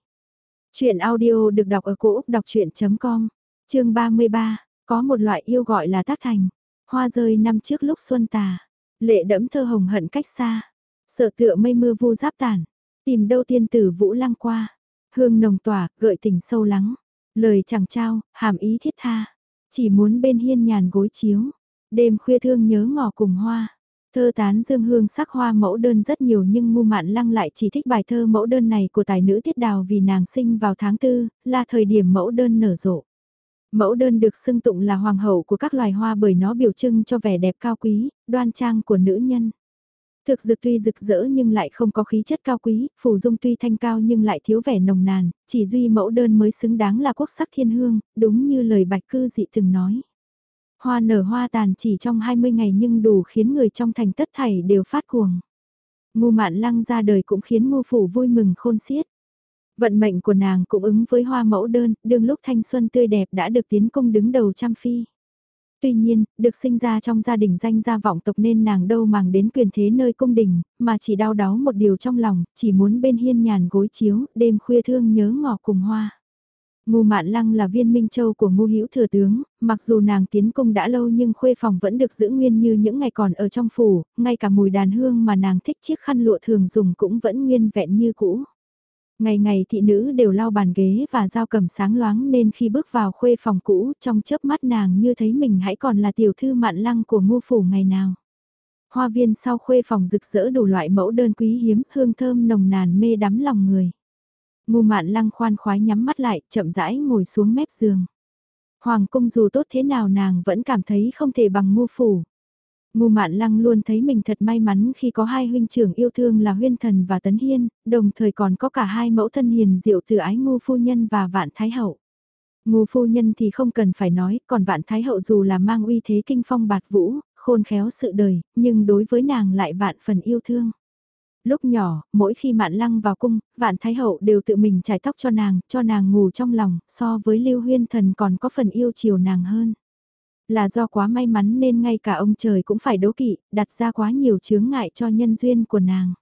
Chuyện audio được đọc ở cổ Úc đọc chuyện.com, chương 33, có một loại yêu gọi là tác thành. Hoa rơi năm trước lúc xuân tà, lệ đẫm thơ hồng hận cách xa, sợ tựa mây mưa vu giáp tàn, tìm đâu tiên tử vũ lăng qua Hương nồng tỏa, gợi tình sâu lắng. Lời chẳng trao, hàm ý thiết tha. Chỉ muốn bên hiên nhàn gối chiếu. Đêm khuya thương nhớ ngỏ cùng hoa. Thơ tán dương hương sắc hoa mẫu đơn rất nhiều nhưng ngu mạn lăng lại chỉ thích bài thơ mẫu đơn này của tài nữ tiết đào vì nàng sinh vào tháng tư, là thời điểm mẫu đơn nở rộ. Mẫu đơn được xưng tụng là hoàng hậu của các loài hoa bởi nó biểu trưng cho vẻ đẹp cao quý, đoan trang của nữ nhân. Thực dược tuy rực rỡ nhưng lại không có khí chất cao quý, phù dung tuy thanh cao nhưng lại thiếu vẻ nồng nàn, chỉ duy mẫu đơn mới xứng đáng là quốc sắc thiên hương, đúng như lời bạch cư dị từng nói. Hoa nở hoa tàn chỉ trong 20 ngày nhưng đủ khiến người trong thành tất thảy đều phát cuồng. Ngu mạn lăng ra đời cũng khiến ngu phủ vui mừng khôn xiết. Vận mệnh của nàng cũng ứng với hoa mẫu đơn, đương lúc thanh xuân tươi đẹp đã được tiến công đứng đầu trăm phi. Tuy nhiên, được sinh ra trong gia đình danh gia vọng tộc nên nàng đâu màng đến quyền thế nơi cung đình, mà chỉ đau đáu một điều trong lòng, chỉ muốn bên hiên nhàn gối chiếu, đêm khuya thương nhớ ngỏ cùng hoa. Ngu Mạn Lăng là viên minh châu của Ngu Hữu thừa tướng, mặc dù nàng tiến cung đã lâu nhưng khuê phòng vẫn được giữ nguyên như những ngày còn ở trong phủ, ngay cả mùi đàn hương mà nàng thích chiếc khăn lụa thường dùng cũng vẫn nguyên vẹn như cũ. Ngày ngày thị nữ đều lau bàn ghế và dao cầm sáng loáng nên khi bước vào khuê phòng cũ, trong chớp mắt nàng như thấy mình hãy còn là tiểu thư mạn lăng của ngô phủ ngày nào. Hoa viên sau khuê phòng rực rỡ đủ loại mẫu đơn quý hiếm, hương thơm nồng nàn mê đắm lòng người. Ngô mạn lăng khoan khoái nhắm mắt lại, chậm rãi ngồi xuống mép giường. Hoàng cung dù tốt thế nào nàng vẫn cảm thấy không thể bằng ngô phủ. Ngu Mạn Lăng luôn thấy mình thật may mắn khi có hai huynh trưởng yêu thương là Huyên Thần và Tấn Hiên, đồng thời còn có cả hai mẫu thân hiền diệu từ ái Ngu Phu Nhân và Vạn Thái Hậu. Ngu Phu Nhân thì không cần phải nói, còn Vạn Thái Hậu dù là mang uy thế kinh phong bạt vũ, khôn khéo sự đời, nhưng đối với nàng lại vạn phần yêu thương. Lúc nhỏ, mỗi khi Mạn Lăng vào cung, Vạn Thái Hậu đều tự mình trải tóc cho nàng, cho nàng ngủ trong lòng, so với Lưu Huyên Thần còn có phần yêu chiều nàng hơn. Là do quá may mắn nên ngay cả ông trời cũng phải đố kỵ, đặt ra quá nhiều chướng ngại cho nhân duyên của nàng.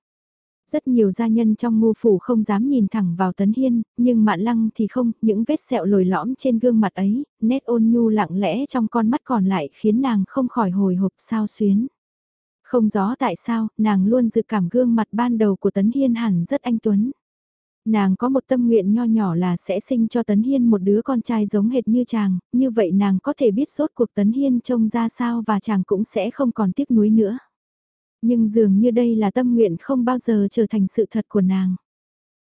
Rất nhiều gia nhân trong ngu phủ không dám nhìn thẳng vào Tấn Hiên, nhưng Mạn Lăng thì không, những vết sẹo lồi lõm trên gương mặt ấy, nét ôn nhu lặng lẽ trong con mắt còn lại khiến nàng không khỏi hồi hộp sao xuyến. Không rõ tại sao, nàng luôn dự cảm gương mặt ban đầu của Tấn Hiên hẳn rất anh tuấn. Nàng có một tâm nguyện nho nhỏ là sẽ sinh cho Tấn Hiên một đứa con trai giống hệt như chàng, như vậy nàng có thể biết rốt cuộc Tấn Hiên trông ra sao và chàng cũng sẽ không còn tiếc nuối nữa. Nhưng dường như đây là tâm nguyện không bao giờ trở thành sự thật của nàng.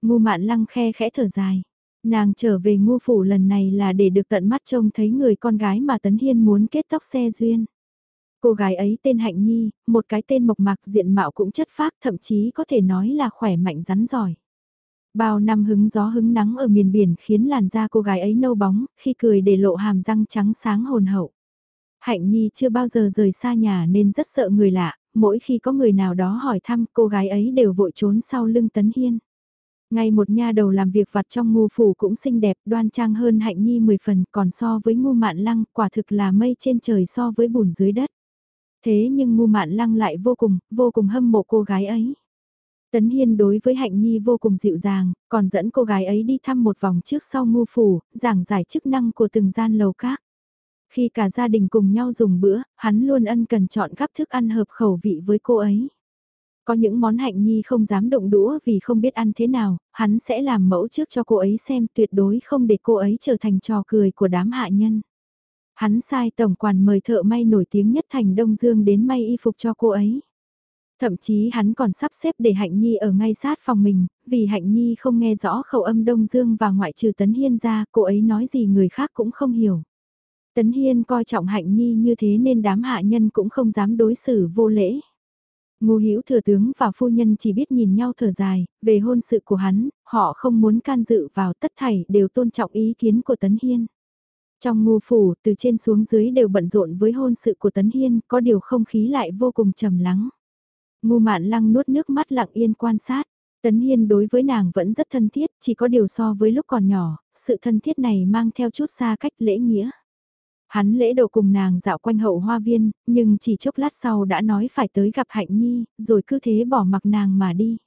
Ngu mạn lăng khe khẽ thở dài. Nàng trở về ngu phủ lần này là để được tận mắt trông thấy người con gái mà Tấn Hiên muốn kết tóc xe duyên. Cô gái ấy tên Hạnh Nhi, một cái tên mộc mạc diện mạo cũng chất phác thậm chí có thể nói là khỏe mạnh rắn giỏi. Bao năm hứng gió hứng nắng ở miền biển khiến làn da cô gái ấy nâu bóng, khi cười để lộ hàm răng trắng sáng hồn hậu. Hạnh Nhi chưa bao giờ rời xa nhà nên rất sợ người lạ, mỗi khi có người nào đó hỏi thăm cô gái ấy đều vội trốn sau lưng Tấn Hiên. Ngay một nha đầu làm việc vặt trong ngu phủ cũng xinh đẹp đoan trang hơn Hạnh Nhi 10 phần còn so với ngu mạn lăng quả thực là mây trên trời so với bùn dưới đất. Thế nhưng ngu mạn lăng lại vô cùng, vô cùng hâm mộ cô gái ấy. Tấn Hiên đối với Hạnh Nhi vô cùng dịu dàng, còn dẫn cô gái ấy đi thăm một vòng trước sau ngu phủ, giảng giải chức năng của từng gian lầu các. Khi cả gia đình cùng nhau dùng bữa, hắn luôn ân cần chọn gắp thức ăn hợp khẩu vị với cô ấy. Có những món Hạnh Nhi không dám động đũa vì không biết ăn thế nào, hắn sẽ làm mẫu trước cho cô ấy xem tuyệt đối không để cô ấy trở thành trò cười của đám hạ nhân. Hắn sai tổng quản mời thợ may nổi tiếng nhất thành Đông Dương đến may y phục cho cô ấy. Thậm chí hắn còn sắp xếp để Hạnh Nhi ở ngay sát phòng mình, vì Hạnh Nhi không nghe rõ khẩu âm Đông Dương và ngoại trừ Tấn Hiên ra, cô ấy nói gì người khác cũng không hiểu. Tấn Hiên coi trọng Hạnh Nhi như thế nên đám hạ nhân cũng không dám đối xử vô lễ. Ngô Hữu thừa tướng và phu nhân chỉ biết nhìn nhau thở dài, về hôn sự của hắn, họ không muốn can dự vào tất thảy đều tôn trọng ý kiến của Tấn Hiên. Trong ngô phủ, từ trên xuống dưới đều bận rộn với hôn sự của Tấn Hiên, có điều không khí lại vô cùng trầm lắng. Ngu mạn lăng nuốt nước mắt lặng yên quan sát. Tấn Hiên đối với nàng vẫn rất thân thiết, chỉ có điều so với lúc còn nhỏ, sự thân thiết này mang theo chút xa cách lễ nghĩa. Hắn lễ độ cùng nàng dạo quanh hậu hoa viên, nhưng chỉ chốc lát sau đã nói phải tới gặp Hạnh Nhi, rồi cứ thế bỏ mặc nàng mà đi.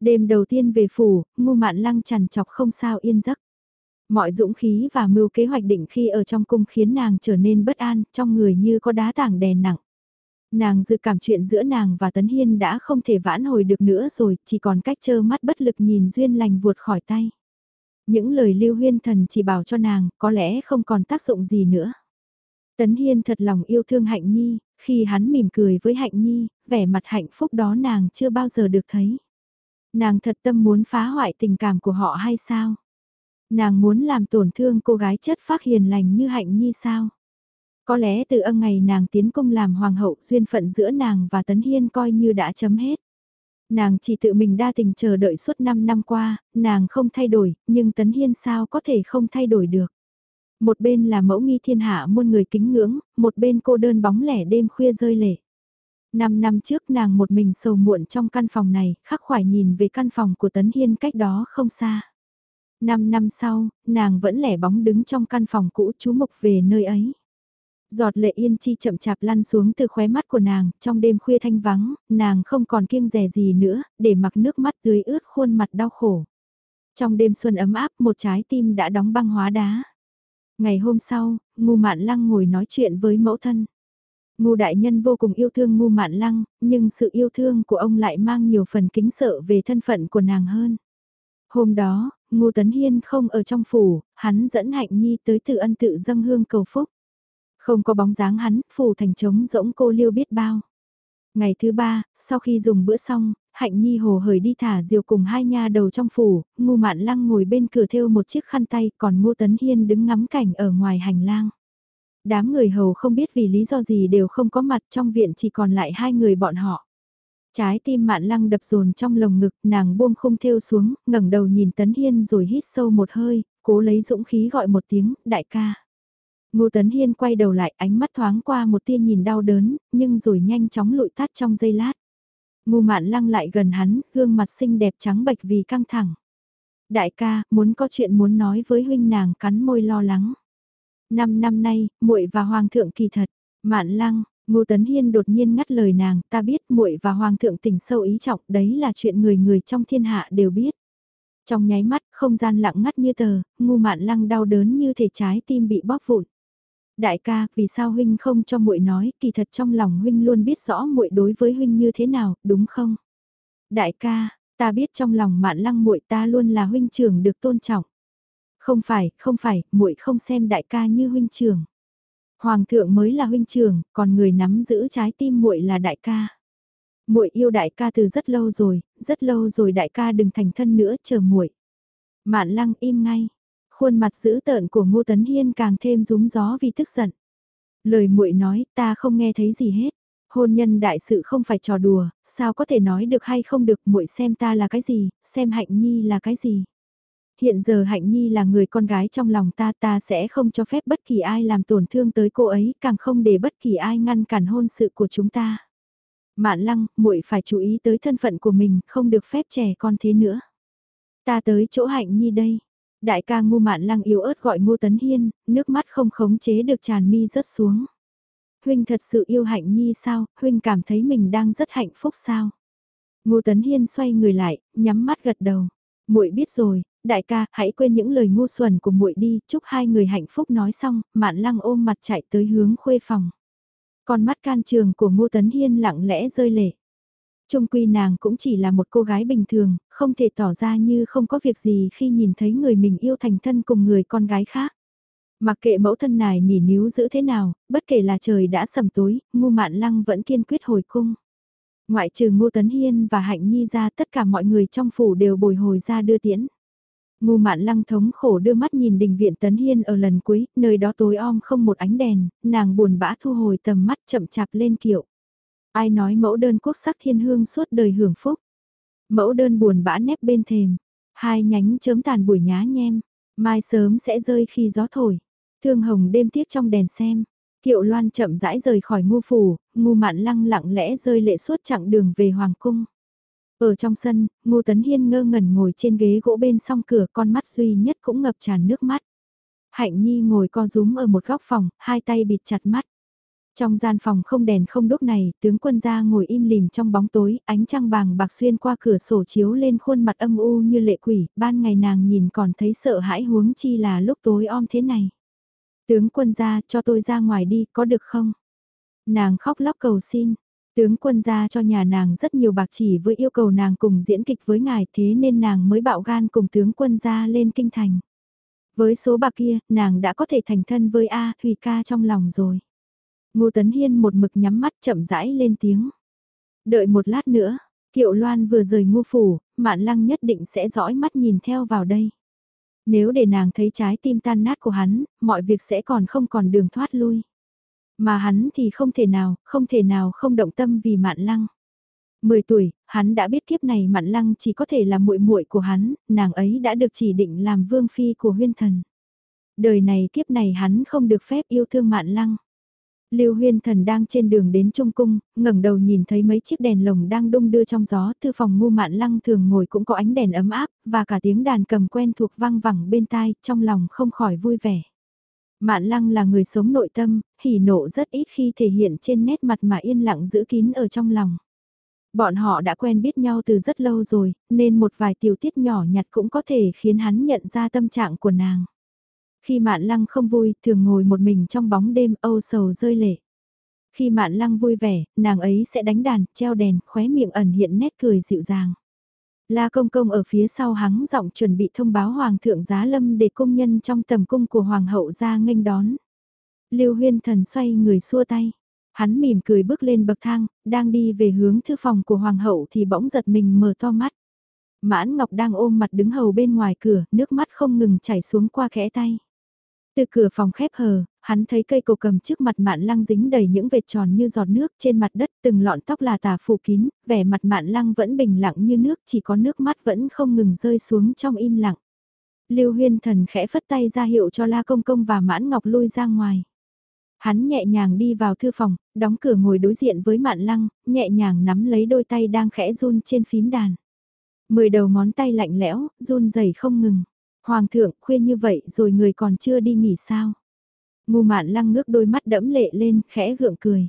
Đêm đầu tiên về phủ, ngu mạn lăng chằn chọc không sao yên giấc. Mọi dũng khí và mưu kế hoạch định khi ở trong cung khiến nàng trở nên bất an, trong người như có đá tảng đè nặng. Nàng dự cảm chuyện giữa nàng và Tấn Hiên đã không thể vãn hồi được nữa rồi, chỉ còn cách chơ mắt bất lực nhìn duyên lành vuột khỏi tay. Những lời lưu huyên thần chỉ bảo cho nàng, có lẽ không còn tác dụng gì nữa. Tấn Hiên thật lòng yêu thương Hạnh Nhi, khi hắn mỉm cười với Hạnh Nhi, vẻ mặt hạnh phúc đó nàng chưa bao giờ được thấy. Nàng thật tâm muốn phá hoại tình cảm của họ hay sao? Nàng muốn làm tổn thương cô gái chất phác hiền lành như Hạnh Nhi sao? Có lẽ từ âm ngày nàng tiến công làm hoàng hậu duyên phận giữa nàng và Tấn Hiên coi như đã chấm hết. Nàng chỉ tự mình đa tình chờ đợi suốt 5 năm qua, nàng không thay đổi, nhưng Tấn Hiên sao có thể không thay đổi được. Một bên là mẫu nghi thiên hạ muôn người kính ngưỡng, một bên cô đơn bóng lẻ đêm khuya rơi lệ. Năm năm trước nàng một mình sầu muộn trong căn phòng này, khắc khoải nhìn về căn phòng của Tấn Hiên cách đó không xa. Năm năm sau, nàng vẫn lẻ bóng đứng trong căn phòng cũ chú mục về nơi ấy. Giọt lệ yên chi chậm chạp lăn xuống từ khóe mắt của nàng, trong đêm khuya thanh vắng, nàng không còn kiêng rẻ gì nữa, để mặc nước mắt tưới ướt khuôn mặt đau khổ. Trong đêm xuân ấm áp một trái tim đã đóng băng hóa đá. Ngày hôm sau, ngu mạn lăng ngồi nói chuyện với mẫu thân. Ngu đại nhân vô cùng yêu thương ngu mạn lăng, nhưng sự yêu thương của ông lại mang nhiều phần kính sợ về thân phận của nàng hơn. Hôm đó, Ngô Tấn Hiên không ở trong phủ, hắn dẫn Hạnh Nhi tới tự ân tự dâng hương cầu phúc. Không có bóng dáng hắn, phủ thành trống rỗng cô liêu biết bao. Ngày thứ ba, sau khi dùng bữa xong, Hạnh Nhi hồ hởi đi thả diều cùng hai nha đầu trong phủ, ngu Mạn Lăng ngồi bên cửa thêu một chiếc khăn tay, còn ngu Tấn Hiên đứng ngắm cảnh ở ngoài hành lang. Đám người hầu không biết vì lý do gì đều không có mặt trong viện chỉ còn lại hai người bọn họ. Trái tim Mạn Lăng đập dồn trong lồng ngực, nàng buông khung thêu xuống, ngẩng đầu nhìn Tấn Hiên rồi hít sâu một hơi, cố lấy dũng khí gọi một tiếng, đại ca. Ngô Tấn Hiên quay đầu lại ánh mắt thoáng qua một tia nhìn đau đớn, nhưng rồi nhanh chóng lụi tắt trong giây lát. Ngô Mạn Lăng lại gần hắn, gương mặt xinh đẹp trắng bệch vì căng thẳng. Đại ca, muốn có chuyện muốn nói với huynh nàng cắn môi lo lắng. Năm năm nay, muội và hoàng thượng kỳ thật, Mạn Lăng, Ngô Tấn Hiên đột nhiên ngắt lời nàng, ta biết muội và hoàng thượng tình sâu ý trọng, đấy là chuyện người người trong thiên hạ đều biết. Trong nháy mắt, không gian lặng ngắt như tờ, Ngô Mạn Lăng đau đớn như thể trái tim bị bóp vụn. Đại ca, vì sao huynh không cho muội nói, kỳ thật trong lòng huynh luôn biết rõ muội đối với huynh như thế nào, đúng không? Đại ca, ta biết trong lòng Mạn Lăng muội ta luôn là huynh trưởng được tôn trọng. Không phải, không phải, muội không xem đại ca như huynh trưởng. Hoàng thượng mới là huynh trưởng, còn người nắm giữ trái tim muội là đại ca. Muội yêu đại ca từ rất lâu rồi, rất lâu rồi đại ca đừng thành thân nữa, chờ muội. Mạn Lăng im ngay, khuôn mặt dữ tợn của Ngô Tấn Hiên càng thêm rúng gió vì tức giận. Lời muội nói, ta không nghe thấy gì hết. Hôn nhân đại sự không phải trò đùa, sao có thể nói được hay không được, muội xem ta là cái gì, xem Hạnh Nhi là cái gì. Hiện giờ Hạnh Nhi là người con gái trong lòng ta, ta sẽ không cho phép bất kỳ ai làm tổn thương tới cô ấy, càng không để bất kỳ ai ngăn cản hôn sự của chúng ta. Mạn Lăng, muội phải chú ý tới thân phận của mình, không được phép trẻ con thế nữa. Ta tới chỗ Hạnh Nhi đây. Đại ca ngu mạn lăng yếu ớt gọi ngô tấn hiên, nước mắt không khống chế được tràn mi rớt xuống. Huynh thật sự yêu hạnh nhi sao, Huynh cảm thấy mình đang rất hạnh phúc sao? Ngô Tấn Hiên xoay người lại, nhắm mắt gật đầu. Muội biết rồi, đại ca, hãy quên những lời ngu xuẩn của muội đi, chúc hai người hạnh phúc nói xong, Mạn Lăng ôm mặt chạy tới hướng khuê phòng. Con mắt can trường của Ngô Tấn Hiên lặng lẽ rơi lệ. Trung quy nàng cũng chỉ là một cô gái bình thường, không thể tỏ ra như không có việc gì khi nhìn thấy người mình yêu thành thân cùng người con gái khác. Mặc kệ mẫu thân này nỉ níu giữ thế nào, bất kể là trời đã sầm tối, ngu mạn lăng vẫn kiên quyết hồi cung. Ngoại trừ ngu tấn hiên và hạnh nhi ra tất cả mọi người trong phủ đều bồi hồi ra đưa tiễn. Ngu mạn lăng thống khổ đưa mắt nhìn đình viện tấn hiên ở lần cuối, nơi đó tối om không một ánh đèn, nàng buồn bã thu hồi tầm mắt chậm chạp lên kiệu. Ai nói mẫu đơn quốc sắc thiên hương suốt đời hưởng phúc. Mẫu đơn buồn bã nép bên thềm. Hai nhánh chớm tàn buổi nhá nhem. Mai sớm sẽ rơi khi gió thổi. Thương hồng đêm tiếc trong đèn xem. Kiệu loan chậm rãi rời khỏi ngu phủ, ngu mạn lăng lặng lẽ rơi lệ suốt chặng đường về hoàng cung. Ở trong sân, ngu tấn hiên ngơ ngẩn ngồi trên ghế gỗ bên song cửa con mắt duy nhất cũng ngập tràn nước mắt. Hạnh Nhi ngồi co rúm ở một góc phòng, hai tay bịt chặt mắt. Trong gian phòng không đèn không đốt này, tướng quân gia ngồi im lìm trong bóng tối, ánh trăng bàng bạc xuyên qua cửa sổ chiếu lên khuôn mặt âm u như lệ quỷ, ban ngày nàng nhìn còn thấy sợ hãi huống chi là lúc tối om thế này. Tướng quân gia cho tôi ra ngoài đi, có được không? Nàng khóc lóc cầu xin. Tướng quân gia cho nhà nàng rất nhiều bạc chỉ với yêu cầu nàng cùng diễn kịch với ngài thế nên nàng mới bạo gan cùng tướng quân gia lên kinh thành. Với số bạc kia, nàng đã có thể thành thân với A Thùy ca trong lòng rồi. Ngô Tấn Hiên một mực nhắm mắt chậm rãi lên tiếng. Đợi một lát nữa, Kiệu Loan vừa rời Ngô phủ, Mạn Lăng nhất định sẽ dõi mắt nhìn theo vào đây. Nếu để nàng thấy trái tim tan nát của hắn, mọi việc sẽ còn không còn đường thoát lui. Mà hắn thì không thể nào, không thể nào không động tâm vì Mạn Lăng. 10 tuổi, hắn đã biết kiếp này Mạn Lăng chỉ có thể là muội muội của hắn, nàng ấy đã được chỉ định làm vương phi của huyên thần. Đời này kiếp này hắn không được phép yêu thương Mạn Lăng. Lưu Huyên Thần đang trên đường đến Trung Cung, ngẩng đầu nhìn thấy mấy chiếc đèn lồng đang đung đưa trong gió, thư phòng ngu mạn lăng thường ngồi cũng có ánh đèn ấm áp, và cả tiếng đàn cầm quen thuộc vang vẳng bên tai, trong lòng không khỏi vui vẻ. Mạn lăng là người sống nội tâm, hỉ nộ rất ít khi thể hiện trên nét mặt mà yên lặng giữ kín ở trong lòng. Bọn họ đã quen biết nhau từ rất lâu rồi, nên một vài tiểu tiết nhỏ nhặt cũng có thể khiến hắn nhận ra tâm trạng của nàng. Khi Mạn Lăng không vui, thường ngồi một mình trong bóng đêm âu sầu rơi lệ. Khi Mạn Lăng vui vẻ, nàng ấy sẽ đánh đàn, treo đèn, khóe miệng ẩn hiện nét cười dịu dàng. La Công Công ở phía sau hắng giọng chuẩn bị thông báo Hoàng thượng Giá Lâm để công nhân trong tầm cung của Hoàng hậu ra nghênh đón. Lưu Huyên Thần xoay người xua tay. Hắn mỉm cười bước lên bậc thang, đang đi về hướng thư phòng của Hoàng hậu thì bỗng giật mình mở to mắt. Mãn Ngọc đang ôm mặt đứng hầu bên ngoài cửa, nước mắt không ngừng chảy xuống qua khẽ tay. Từ cửa phòng khép hờ, hắn thấy cây cổ cầm trước mặt mạn lăng dính đầy những vệt tròn như giọt nước trên mặt đất từng lọn tóc là tả phủ kín, vẻ mặt mạn lăng vẫn bình lặng như nước chỉ có nước mắt vẫn không ngừng rơi xuống trong im lặng. Lưu huyên thần khẽ phất tay ra hiệu cho la công công và mãn ngọc lui ra ngoài. Hắn nhẹ nhàng đi vào thư phòng, đóng cửa ngồi đối diện với mạn lăng, nhẹ nhàng nắm lấy đôi tay đang khẽ run trên phím đàn. Mười đầu ngón tay lạnh lẽo, run rẩy không ngừng. Hoàng thượng, khuyên như vậy rồi người còn chưa đi nghỉ sao? Ngu mạn lăng ngước đôi mắt đẫm lệ lên, khẽ gượng cười.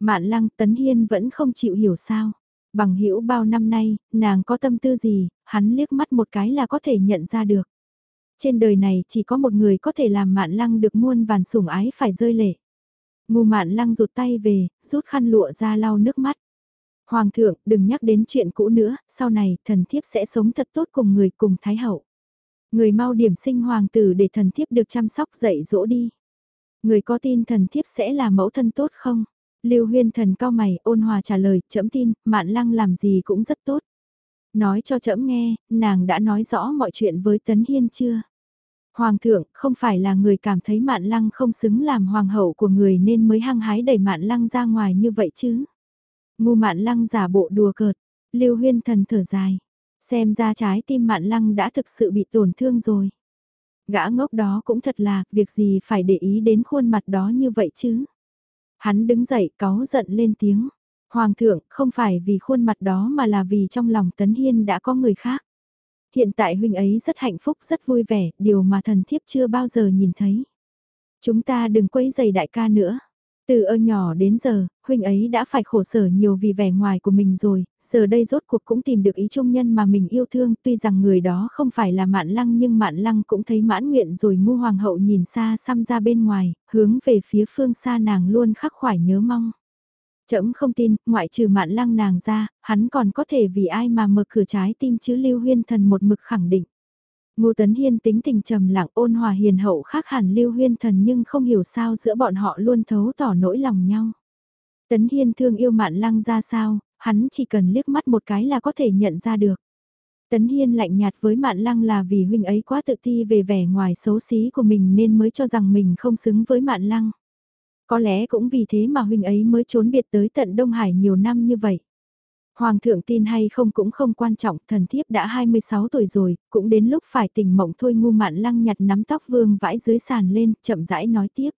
Mạn lăng tấn hiên vẫn không chịu hiểu sao. Bằng hữu bao năm nay, nàng có tâm tư gì, hắn liếc mắt một cái là có thể nhận ra được. Trên đời này chỉ có một người có thể làm mạn lăng được muôn vàn sủng ái phải rơi lệ. Ngu mạn lăng rụt tay về, rút khăn lụa ra lau nước mắt. Hoàng thượng, đừng nhắc đến chuyện cũ nữa, sau này thần thiếp sẽ sống thật tốt cùng người cùng Thái Hậu. Người mau điểm sinh hoàng tử để thần thiếp được chăm sóc dạy dỗ đi. Người có tin thần thiếp sẽ là mẫu thân tốt không? Lưu huyên thần cao mày ôn hòa trả lời, trẫm tin, mạn lăng làm gì cũng rất tốt. Nói cho trẫm nghe, nàng đã nói rõ mọi chuyện với Tấn Hiên chưa? Hoàng thượng không phải là người cảm thấy mạn lăng không xứng làm hoàng hậu của người nên mới hăng hái đẩy mạn lăng ra ngoài như vậy chứ. Ngu mạn lăng giả bộ đùa cợt, lưu huyên thần thở dài. Xem ra trái tim mạn lăng đã thực sự bị tổn thương rồi. Gã ngốc đó cũng thật là, việc gì phải để ý đến khuôn mặt đó như vậy chứ. Hắn đứng dậy cáu giận lên tiếng. Hoàng thượng, không phải vì khuôn mặt đó mà là vì trong lòng Tấn Hiên đã có người khác. Hiện tại huynh ấy rất hạnh phúc, rất vui vẻ, điều mà thần thiếp chưa bao giờ nhìn thấy. Chúng ta đừng quấy giày đại ca nữa. Từ ơ nhỏ đến giờ, huynh ấy đã phải khổ sở nhiều vì vẻ ngoài của mình rồi, giờ đây rốt cuộc cũng tìm được ý trung nhân mà mình yêu thương, tuy rằng người đó không phải là mạn lăng nhưng mạn lăng cũng thấy mãn nguyện rồi ngu hoàng hậu nhìn xa xăm ra bên ngoài, hướng về phía phương xa nàng luôn khắc khoải nhớ mong. Chấm không tin, ngoại trừ mạn lăng nàng ra, hắn còn có thể vì ai mà mở cửa trái tim chứ lưu huyên thần một mực khẳng định. Ngô Tấn Hiên tính tình trầm lặng ôn hòa hiền hậu khác hẳn Lưu Huyên Thần nhưng không hiểu sao giữa bọn họ luôn thấu tỏ nỗi lòng nhau. Tấn Hiên thương yêu Mạn Lăng ra sao, hắn chỉ cần liếc mắt một cái là có thể nhận ra được. Tấn Hiên lạnh nhạt với Mạn Lăng là vì huynh ấy quá tự ti về vẻ ngoài xấu xí của mình nên mới cho rằng mình không xứng với Mạn Lăng. Có lẽ cũng vì thế mà huynh ấy mới trốn biệt tới tận Đông Hải nhiều năm như vậy. Hoàng thượng tin hay không cũng không quan trọng, thần thiếp đã 26 tuổi rồi, cũng đến lúc phải tỉnh mộng thôi ngu mạn lăng nhặt nắm tóc vương vãi dưới sàn lên, chậm rãi nói tiếp.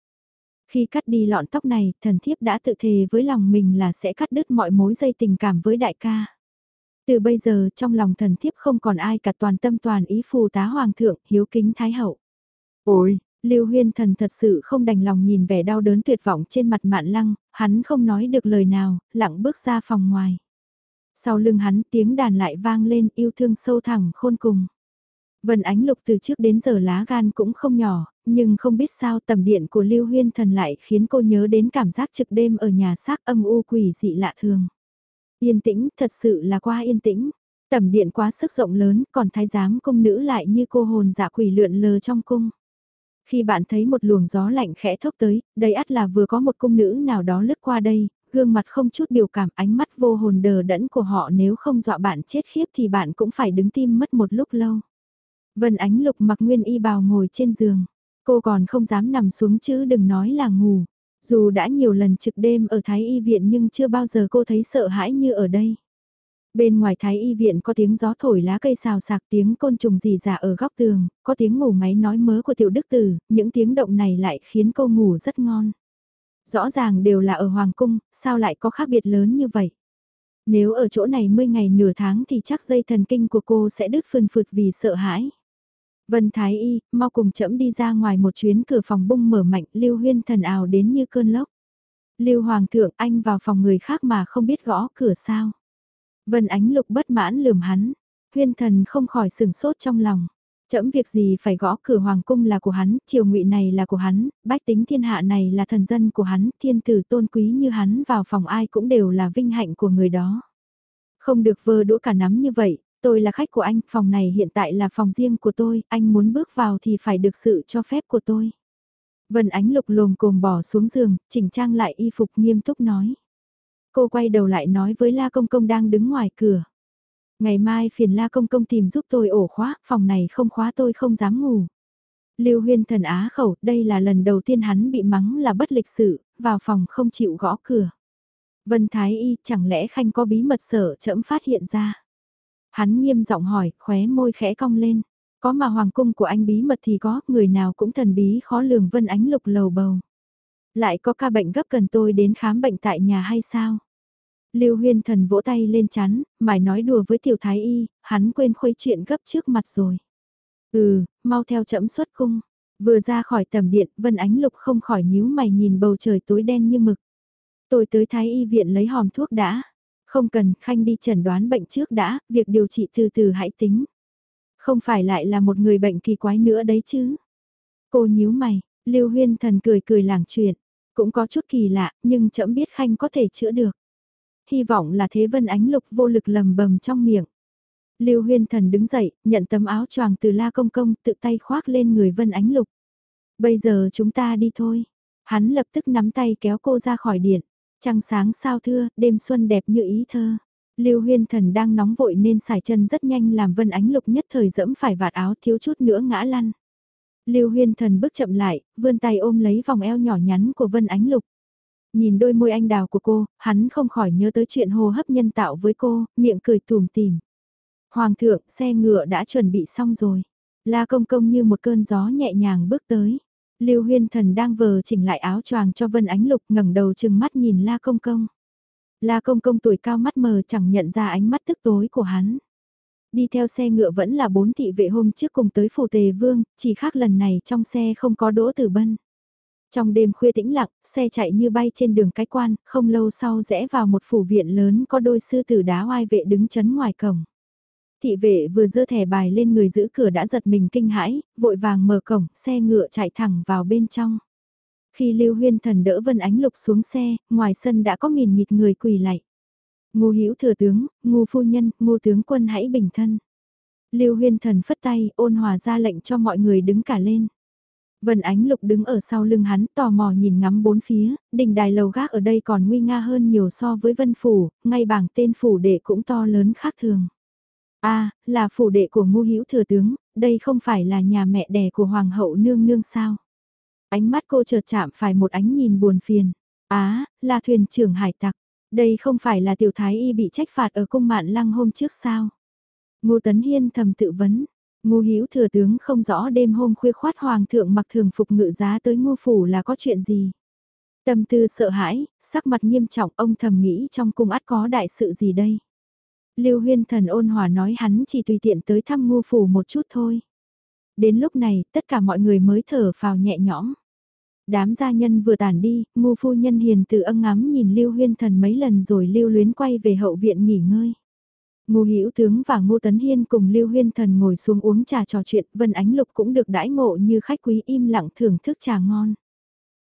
Khi cắt đi lọn tóc này, thần thiếp đã tự thề với lòng mình là sẽ cắt đứt mọi mối dây tình cảm với đại ca. Từ bây giờ trong lòng thần thiếp không còn ai cả toàn tâm toàn ý phù tá hoàng thượng, hiếu kính thái hậu. Ôi, Lưu Huyên thần thật sự không đành lòng nhìn vẻ đau đớn tuyệt vọng trên mặt mạn lăng, hắn không nói được lời nào, lặng bước ra phòng ngoài. Sau lưng hắn tiếng đàn lại vang lên yêu thương sâu thẳng khôn cùng. Vân Ánh Lục từ trước đến giờ lá gan cũng không nhỏ, nhưng không biết sao tầm điện của Lưu Huyên Thần lại khiến cô nhớ đến cảm giác trực đêm ở nhà xác âm u quỷ dị lạ thường. Yên tĩnh, thật sự là qua yên tĩnh. Tầm điện quá sức rộng lớn, còn thái giám cung nữ lại như cô hồn dạ quỷ lượn lờ trong cung. Khi bạn thấy một luồng gió lạnh khẽ thốc tới, đây ắt là vừa có một cung nữ nào đó lướt qua đây, gương mặt không chút biểu cảm ánh mắt vô hồn đờ đẫn của họ nếu không dọa bạn chết khiếp thì bạn cũng phải đứng tim mất một lúc lâu. Vân Ánh Lục mặc nguyên y bào ngồi trên giường. Cô còn không dám nằm xuống chứ đừng nói là ngủ. Dù đã nhiều lần trực đêm ở Thái Y viện nhưng chưa bao giờ cô thấy sợ hãi như ở đây. Bên ngoài Thái Y viện có tiếng gió thổi lá cây xào sạc tiếng côn trùng rì rả ở góc tường, có tiếng ngủ ngáy nói mớ của tiểu đức tử, những tiếng động này lại khiến cô ngủ rất ngon. Rõ ràng đều là ở Hoàng Cung, sao lại có khác biệt lớn như vậy? Nếu ở chỗ này 10 ngày nửa tháng thì chắc dây thần kinh của cô sẽ đứt phừng phượt vì sợ hãi. Vân Thái Y, mau cùng chậm đi ra ngoài một chuyến cửa phòng bung mở mạnh, Lưu Huyên thần ảo đến như cơn lốc. Lưu Hoàng thượng anh vào phòng người khác mà không biết gõ cửa sao. Vân Ánh Lục bất mãn lườm hắn, Huyên thần không khỏi sừng sốt trong lòng. Chậm việc gì phải gõ cửa hoàng cung là của hắn, triều ngụy này là của hắn, bách tính thiên hạ này là thần dân của hắn, thiên tử tôn quý như hắn vào phòng ai cũng đều là vinh hạnh của người đó. Không được vơ đũa cả nắm như vậy, Tôi là khách của anh, phòng này hiện tại là phòng riêng của tôi, anh muốn bước vào thì phải được sự cho phép của tôi. Vân Ánh Lục lồm cồm bỏ xuống giường, chỉnh trang lại y phục nghiêm túc nói. Cô quay đầu lại nói với La Công Công đang đứng ngoài cửa. Ngày mai phiền La Công Công tìm giúp tôi ổ khóa, phòng này không khóa tôi không dám ngủ. Lưu Huyên thần á khẩu, đây là lần đầu tiên hắn bị mắng là bất lịch sự, vào phòng không chịu gõ cửa. Vân Thái Y, chẳng lẽ Khanh có bí mật sở chậm phát hiện ra? Hắn nghiêm giọng hỏi, khóe môi khẽ cong lên. Có mà hoàng cung của anh bí mật thì có, người nào cũng thần bí khó lường Vân Ánh Lục lầu bầu. Lại có ca bệnh gấp cần tôi đến khám bệnh tại nhà hay sao? Lưu Huyên Thần vỗ tay lên chán, mải nói đùa với tiểu thái y, hắn quên khuấy chuyện gấp trước mặt rồi. Ừ, mau theo chậm xuất cung. Vừa ra khỏi tầm điện, Vân Ánh Lục không khỏi nhíu mày nhìn bầu trời tối đen như mực. Tôi tới thái y viện lấy hòm thuốc đã. Không cần, Khanh đi chẩn đoán bệnh trước đã, việc điều trị từ từ hãy tính. Không phải lại là một người bệnh kỳ quái nữa đấy chứ. Cô nhíu mày, Lưu Huyên Thần cười cười làng chuyện. Cũng có chút kỳ lạ, nhưng chậm biết Khanh có thể chữa được. Hy vọng là thế Vân Ánh Lục vô lực lầm bầm trong miệng. Lưu Huyên Thần đứng dậy, nhận tấm áo choàng từ La Công Công, tự tay khoác lên người Vân Ánh Lục. Bây giờ chúng ta đi thôi. Hắn lập tức nắm tay kéo cô ra khỏi điện. Trăng sáng sao thưa, đêm xuân đẹp như ý thơ. Lưu Huyên Thần đang nóng vội nên xài chân rất nhanh làm Vân Ánh Lục nhất thời dẫm phải vạt áo thiếu chút nữa ngã lăn. Lưu Huyên Thần bước chậm lại, vươn tay ôm lấy vòng eo nhỏ nhắn của Vân Ánh Lục. Nhìn đôi môi anh đào của cô, hắn không khỏi nhớ tới chuyện hô hấp nhân tạo với cô, miệng cười tùm tìm. Hoàng thượng, xe ngựa đã chuẩn bị xong rồi. La công công như một cơn gió nhẹ nhàng bước tới. Lưu Huyên Thần đang vờ chỉnh lại áo choàng cho Vân Ánh Lục ngẩng đầu chừng mắt nhìn La công công. La công công tuổi cao mắt mờ chẳng nhận ra ánh mắt tức tối của hắn. Đi theo xe ngựa vẫn là bốn thị vệ hôm trước cùng tới phủ tề vương, chỉ khác lần này trong xe không có đỗ tử bân. Trong đêm khuya tĩnh lặng, xe chạy như bay trên đường cái quan, không lâu sau rẽ vào một phủ viện lớn có đôi sư tử đá oai vệ đứng chấn ngoài cổng. Thị vệ vừa dơ thẻ bài lên người giữ cửa đã giật mình kinh hãi, vội vàng mở cổng, xe ngựa chạy thẳng vào bên trong. Khi Lưu Huyên Thần đỡ Vân Ánh Lục xuống xe, ngoài sân đã có nghìn nghịt người quỳ lạy. Ngô Hữu thừa tướng, Ngô phu nhân, Ngô tướng quân hãy bình thân. Lưu Huyên Thần phất tay, ôn hòa ra lệnh cho mọi người đứng cả lên. Vân Ánh Lục đứng ở sau lưng hắn tò mò nhìn ngắm bốn phía, Đỉnh đài lầu gác ở đây còn nguy nga hơn nhiều so với Vân Phủ, ngay bảng tên phủ đệ cũng to lớn khác thường. a à, là phủ đệ của ngu hữu thừa tướng, đây không phải là nhà mẹ đẻ của Hoàng hậu nương nương sao. Ánh mắt cô chợt chạm phải một ánh nhìn buồn phiền. Á, là thuyền trưởng hải tặc. Đây không phải là tiểu thái y bị trách phạt ở cung mạn lăng hôm trước sao. Ngô Tấn Hiên thầm tự vấn, Ngô Hữu thừa tướng không rõ đêm hôm khuya khoát hoàng thượng mặc thường phục ngự giá tới ngô phủ là có chuyện gì. Tâm tư sợ hãi, sắc mặt nghiêm trọng ông thầm nghĩ trong cung ắt có đại sự gì đây. Lưu huyên thần ôn hòa nói hắn chỉ tùy tiện tới thăm ngô phủ một chút thôi. Đến lúc này, tất cả mọi người mới thở phào nhẹ nhõm. Đám gia nhân vừa tản đi, ngô phu nhân hiền từ ân ngắm nhìn Lưu huyên thần mấy lần rồi lưu luyến quay về hậu viện nghỉ ngơi. Ngô Hữu Tướng và Ngô Tấn Hiên cùng Lưu Huyên Thần ngồi xuống uống trà trò chuyện, Vân Ánh Lục cũng được đãi ngộ như khách quý im lặng thưởng thức trà ngon.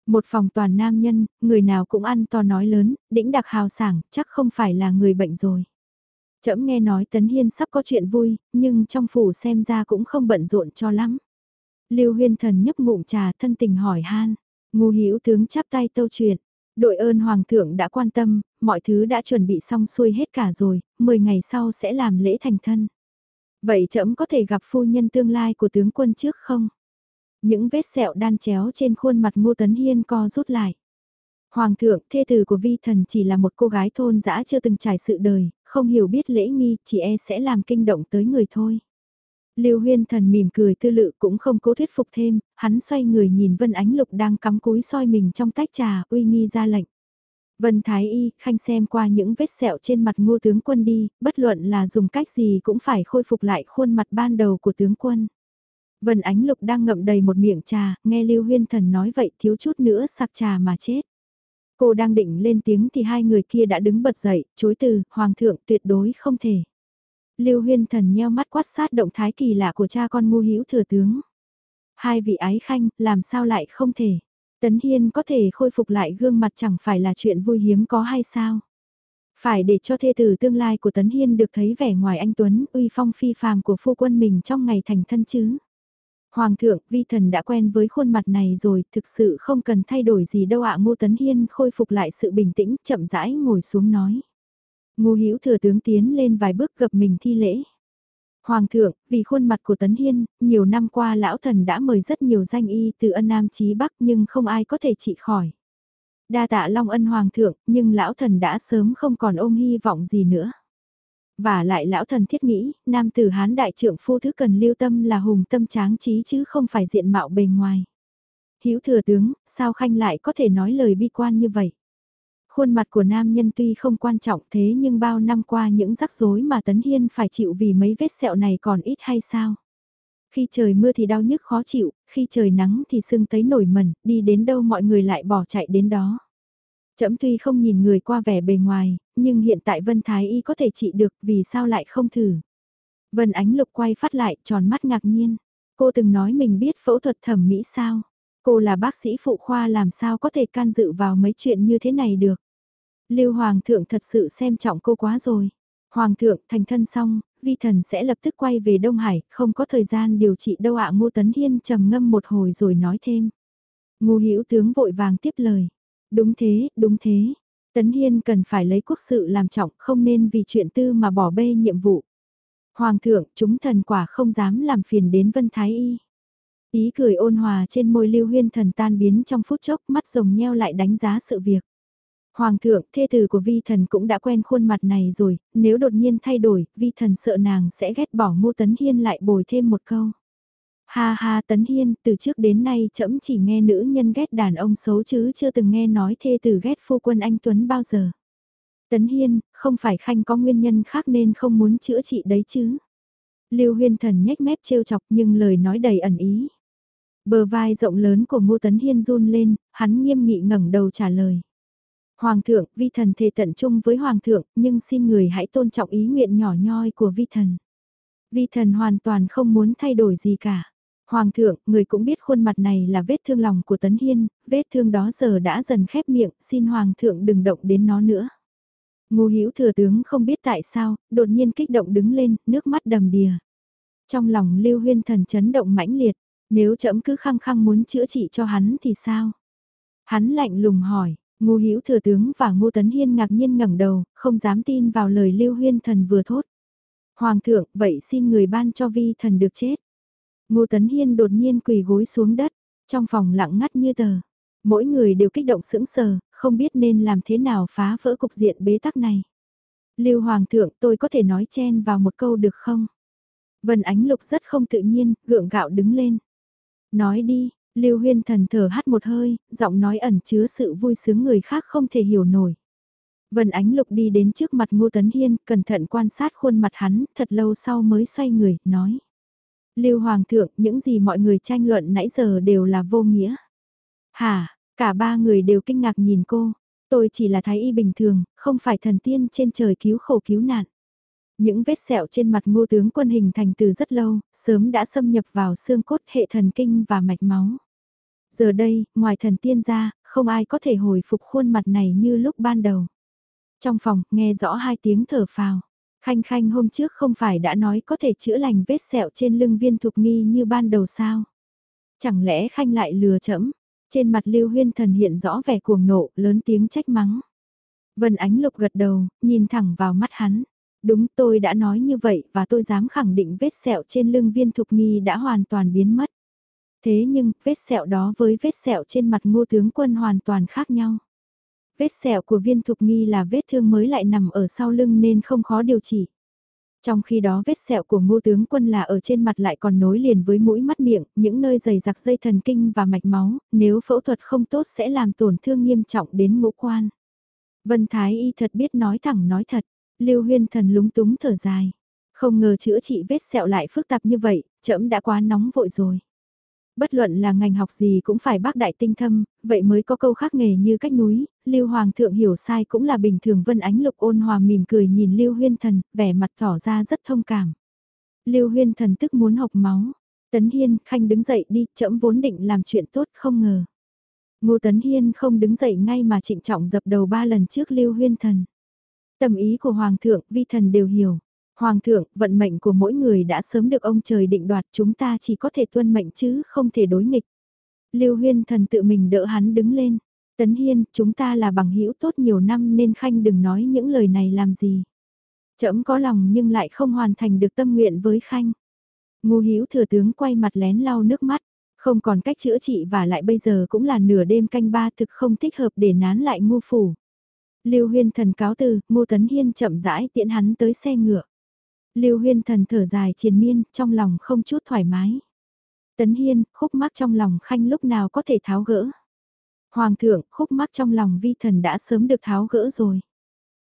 Một phòng toàn nam nhân, người nào cũng ăn to nói lớn, đĩnh đặc hào sảng, chắc không phải là người bệnh rồi. Chậm nghe nói Tấn Hiên sắp có chuyện vui, nhưng trong phủ xem ra cũng không bận rộn cho lắm. Lưu Huyên Thần nhấp ngụm trà thân tình hỏi han, Ngô Hữu Tướng chắp tay tâu chuyện. Đội ơn Hoàng thượng đã quan tâm, mọi thứ đã chuẩn bị xong xuôi hết cả rồi, 10 ngày sau sẽ làm lễ thành thân. Vậy trẫm có thể gặp phu nhân tương lai của tướng quân trước không? Những vết sẹo đan chéo trên khuôn mặt Ngô Tấn Hiên co rút lại. Hoàng thượng, thê tử của vi thần chỉ là một cô gái thôn dã chưa từng trải sự đời, không hiểu biết lễ nghi, chỉ e sẽ làm kinh động tới người thôi. Lưu Huyên Thần mỉm cười tư lự cũng không cố thuyết phục thêm, hắn xoay người nhìn Vân Ánh Lục đang cắm cúi soi mình trong tách trà, uy nghi ra lệnh. Vân Thái Y, khanh xem qua những vết sẹo trên mặt ngô tướng quân đi, bất luận là dùng cách gì cũng phải khôi phục lại khuôn mặt ban đầu của tướng quân. Vân Ánh Lục đang ngậm đầy một miệng trà, nghe Lưu Huyên Thần nói vậy thiếu chút nữa sặc trà mà chết. Cô đang định lên tiếng thì hai người kia đã đứng bật dậy, chối từ, Hoàng thượng tuyệt đối không thể. Lưu Huyên Thần nheo mắt quát sát động thái kỳ lạ của cha con ngu hữu thừa tướng. Hai vị ái khanh, làm sao lại không thể? Tấn Hiên có thể khôi phục lại gương mặt chẳng phải là chuyện vui hiếm có hay sao? Phải để cho thê tử tương lai của Tấn Hiên được thấy vẻ ngoài anh Tuấn uy phong phi phàm của phu quân mình trong ngày thành thân chứ. Hoàng thượng, vi thần đã quen với khuôn mặt này rồi, thực sự không cần thay đổi gì đâu ạ. Ngô Tấn Hiên khôi phục lại sự bình tĩnh, chậm rãi ngồi xuống nói. Ngô Hữu thừa tướng tiến lên vài bước gặp mình thi lễ. Hoàng thượng, vì khuôn mặt của Tấn Hiên, nhiều năm qua lão thần đã mời rất nhiều danh y từ ân nam chí bắc nhưng không ai có thể trị khỏi. Đa tạ long ân hoàng thượng, nhưng lão thần đã sớm không còn ôm hy vọng gì nữa. Và lại lão thần thiết nghĩ, nam tử hán đại trưởng phu thứ cần lưu tâm là hùng tâm tráng trí chứ không phải diện mạo bề ngoài. Hữu thừa tướng, sao khanh lại có thể nói lời bi quan như vậy? Khuôn mặt của nam nhân tuy không quan trọng thế nhưng bao năm qua những rắc rối mà Tấn Hiên phải chịu vì mấy vết sẹo này còn ít hay sao? Khi trời mưa thì đau nhức khó chịu, khi trời nắng thì sưng tấy nổi mẩn, đi đến đâu mọi người lại bỏ chạy đến đó. Chấm tuy không nhìn người qua vẻ bề ngoài, nhưng hiện tại Vân Thái Y có thể trị được vì sao lại không thử. Vân Ánh Lục quay phát lại tròn mắt ngạc nhiên. Cô từng nói mình biết phẫu thuật thẩm mỹ sao. Cô là bác sĩ phụ khoa làm sao có thể can dự vào mấy chuyện như thế này được. Lưu Hoàng thượng thật sự xem trọng cô quá rồi. Hoàng thượng thành thân xong, vi thần sẽ lập tức quay về Đông Hải, không có thời gian điều trị đâu ạ Ngô Tấn Hiên trầm ngâm một hồi rồi nói thêm. Ngô Hữu tướng vội vàng tiếp lời. Đúng thế, đúng thế. Tấn Hiên cần phải lấy quốc sự làm trọng không nên vì chuyện tư mà bỏ bê nhiệm vụ. Hoàng thượng, chúng thần quả không dám làm phiền đến Vân Thái Y. Ý cười ôn hòa trên môi lưu huyên thần tan biến trong phút chốc mắt rồng nheo lại đánh giá sự việc. Hoàng thượng, thê tử của vi thần cũng đã quen khuôn mặt này rồi, nếu đột nhiên thay đổi, vi thần sợ nàng sẽ ghét bỏ ngô tấn hiên lại bồi thêm một câu. Ha ha tấn hiên, từ trước đến nay trẫm chỉ nghe nữ nhân ghét đàn ông xấu chứ chưa từng nghe nói thê tử ghét phu quân anh Tuấn bao giờ. Tấn hiên, không phải khanh có nguyên nhân khác nên không muốn chữa trị đấy chứ. Lưu huyên thần nhếch mép trêu chọc nhưng lời nói đầy ẩn ý. Bờ vai rộng lớn của ngô tấn hiên run lên, hắn nghiêm nghị ngẩng đầu trả lời. Hoàng thượng, vi thần thề tận chung với Hoàng thượng, nhưng xin người hãy tôn trọng ý nguyện nhỏ nhoi của vi thần. Vi thần hoàn toàn không muốn thay đổi gì cả. Hoàng thượng, người cũng biết khuôn mặt này là vết thương lòng của Tấn Hiên, vết thương đó giờ đã dần khép miệng, xin Hoàng thượng đừng động đến nó nữa. Ngô Hữu thừa tướng không biết tại sao, đột nhiên kích động đứng lên, nước mắt đầm đìa. Trong lòng Lưu Huyên thần chấn động mãnh liệt, nếu trẫm cứ khăng khăng muốn chữa trị cho hắn thì sao? Hắn lạnh lùng hỏi, Ngô Hữu thừa tướng và Ngô Tấn Hiên ngạc nhiên ngẩng đầu, không dám tin vào lời Lưu Huyên thần vừa thốt. Hoàng thượng, vậy xin người ban cho vi thần được chết. Ngô Tấn Hiên đột nhiên quỳ gối xuống đất, trong phòng lặng ngắt như tờ. Mỗi người đều kích động sững sờ, không biết nên làm thế nào phá vỡ cục diện bế tắc này. Lưu Hoàng thượng, tôi có thể nói chen vào một câu được không? Vân Ánh Lục rất không tự nhiên, gượng gạo đứng lên. Nói đi, Lưu Huyên thần thở hắt một hơi, giọng nói ẩn chứa sự vui sướng người khác không thể hiểu nổi. Vân Ánh Lục đi đến trước mặt Ngô Tấn Hiên, cẩn thận quan sát khuôn mặt hắn, thật lâu sau mới xoay người, nói. Lưu Hoàng thượng, những gì mọi người tranh luận nãy giờ đều là vô nghĩa. Hả, cả ba người đều kinh ngạc nhìn cô, tôi chỉ là thái y bình thường, không phải thần tiên trên trời cứu khổ cứu nạn. Những vết sẹo trên mặt ngô tướng quân hình thành từ rất lâu, sớm đã xâm nhập vào xương cốt hệ thần kinh và mạch máu. Giờ đây, ngoài thần tiên ra, không ai có thể hồi phục khuôn mặt này như lúc ban đầu. Trong phòng, nghe rõ hai tiếng thở phào. Khanh Khanh hôm trước không phải đã nói có thể chữa lành vết sẹo trên lưng viên thục nghi như ban đầu sao? Chẳng lẽ Khanh lại lừa chẫm? Trên mặt Lưu Huyên Thần hiện rõ vẻ cuồng nộ, lớn tiếng trách mắng. Vân Ánh Lục gật đầu, nhìn thẳng vào mắt hắn. Đúng tôi đã nói như vậy và tôi dám khẳng định vết sẹo trên lưng viên thục nghi đã hoàn toàn biến mất. Thế nhưng, vết sẹo đó với vết sẹo trên mặt ngô tướng quân hoàn toàn khác nhau. Vết sẹo của viên thục nghi là vết thương mới lại nằm ở sau lưng nên không khó điều trị. Trong khi đó vết sẹo của ngô tướng quân là ở trên mặt lại còn nối liền với mũi mắt miệng, những nơi dày giặc dây thần kinh và mạch máu, nếu phẫu thuật không tốt sẽ làm tổn thương nghiêm trọng đến ngũ quan. Vân Thái Y thật biết nói thẳng nói thật, Lưu Huyên Thần lúng túng thở dài. Không ngờ chữa trị vết sẹo lại phức tạp như vậy, trẫm đã quá nóng vội rồi. Bất luận là ngành học gì cũng phải bác đại tinh thâm, vậy mới có câu khác nghề như cách núi, Lưu Hoàng thượng hiểu sai cũng là bình thường Vân Ánh Lục ôn hòa mỉm cười nhìn Lưu Huyên Thần, vẻ mặt tỏ ra rất thông cảm. Lưu Huyên Thần tức muốn học máu. Tấn Hiên, Khanh đứng dậy đi, trẫm vốn định làm chuyện tốt không ngờ. Ngô Tấn Hiên không đứng dậy ngay mà trịnh trọng dập đầu ba lần trước Lưu Huyên Thần. Tâm ý của Hoàng thượng, vi thần đều hiểu. Hoàng thượng, vận mệnh của mỗi người đã sớm được ông trời định đoạt chúng ta chỉ có thể tuân mệnh chứ không thể đối nghịch. Lưu Huyên thần tự mình đỡ hắn đứng lên. Tấn Hiên, chúng ta là bằng hữu tốt nhiều năm nên Khanh đừng nói những lời này làm gì. Trẫm có lòng nhưng lại không hoàn thành được tâm nguyện với Khanh. Ngu hữu thừa tướng quay mặt lén lau nước mắt, không còn cách chữa trị và lại bây giờ cũng là nửa đêm canh ba thực không thích hợp để nán lại ngu phủ. Lưu Huyên thần cáo từ, Ngô Tấn Hiên chậm rãi tiễn hắn tới xe ngựa. Lưu Huyên thần thở dài triền miên, trong lòng không chút thoải mái. Tấn Hiên, khúc mắc trong lòng khanh lúc nào có thể tháo gỡ. Hoàng thượng, khúc mắc trong lòng vi thần đã sớm được tháo gỡ rồi.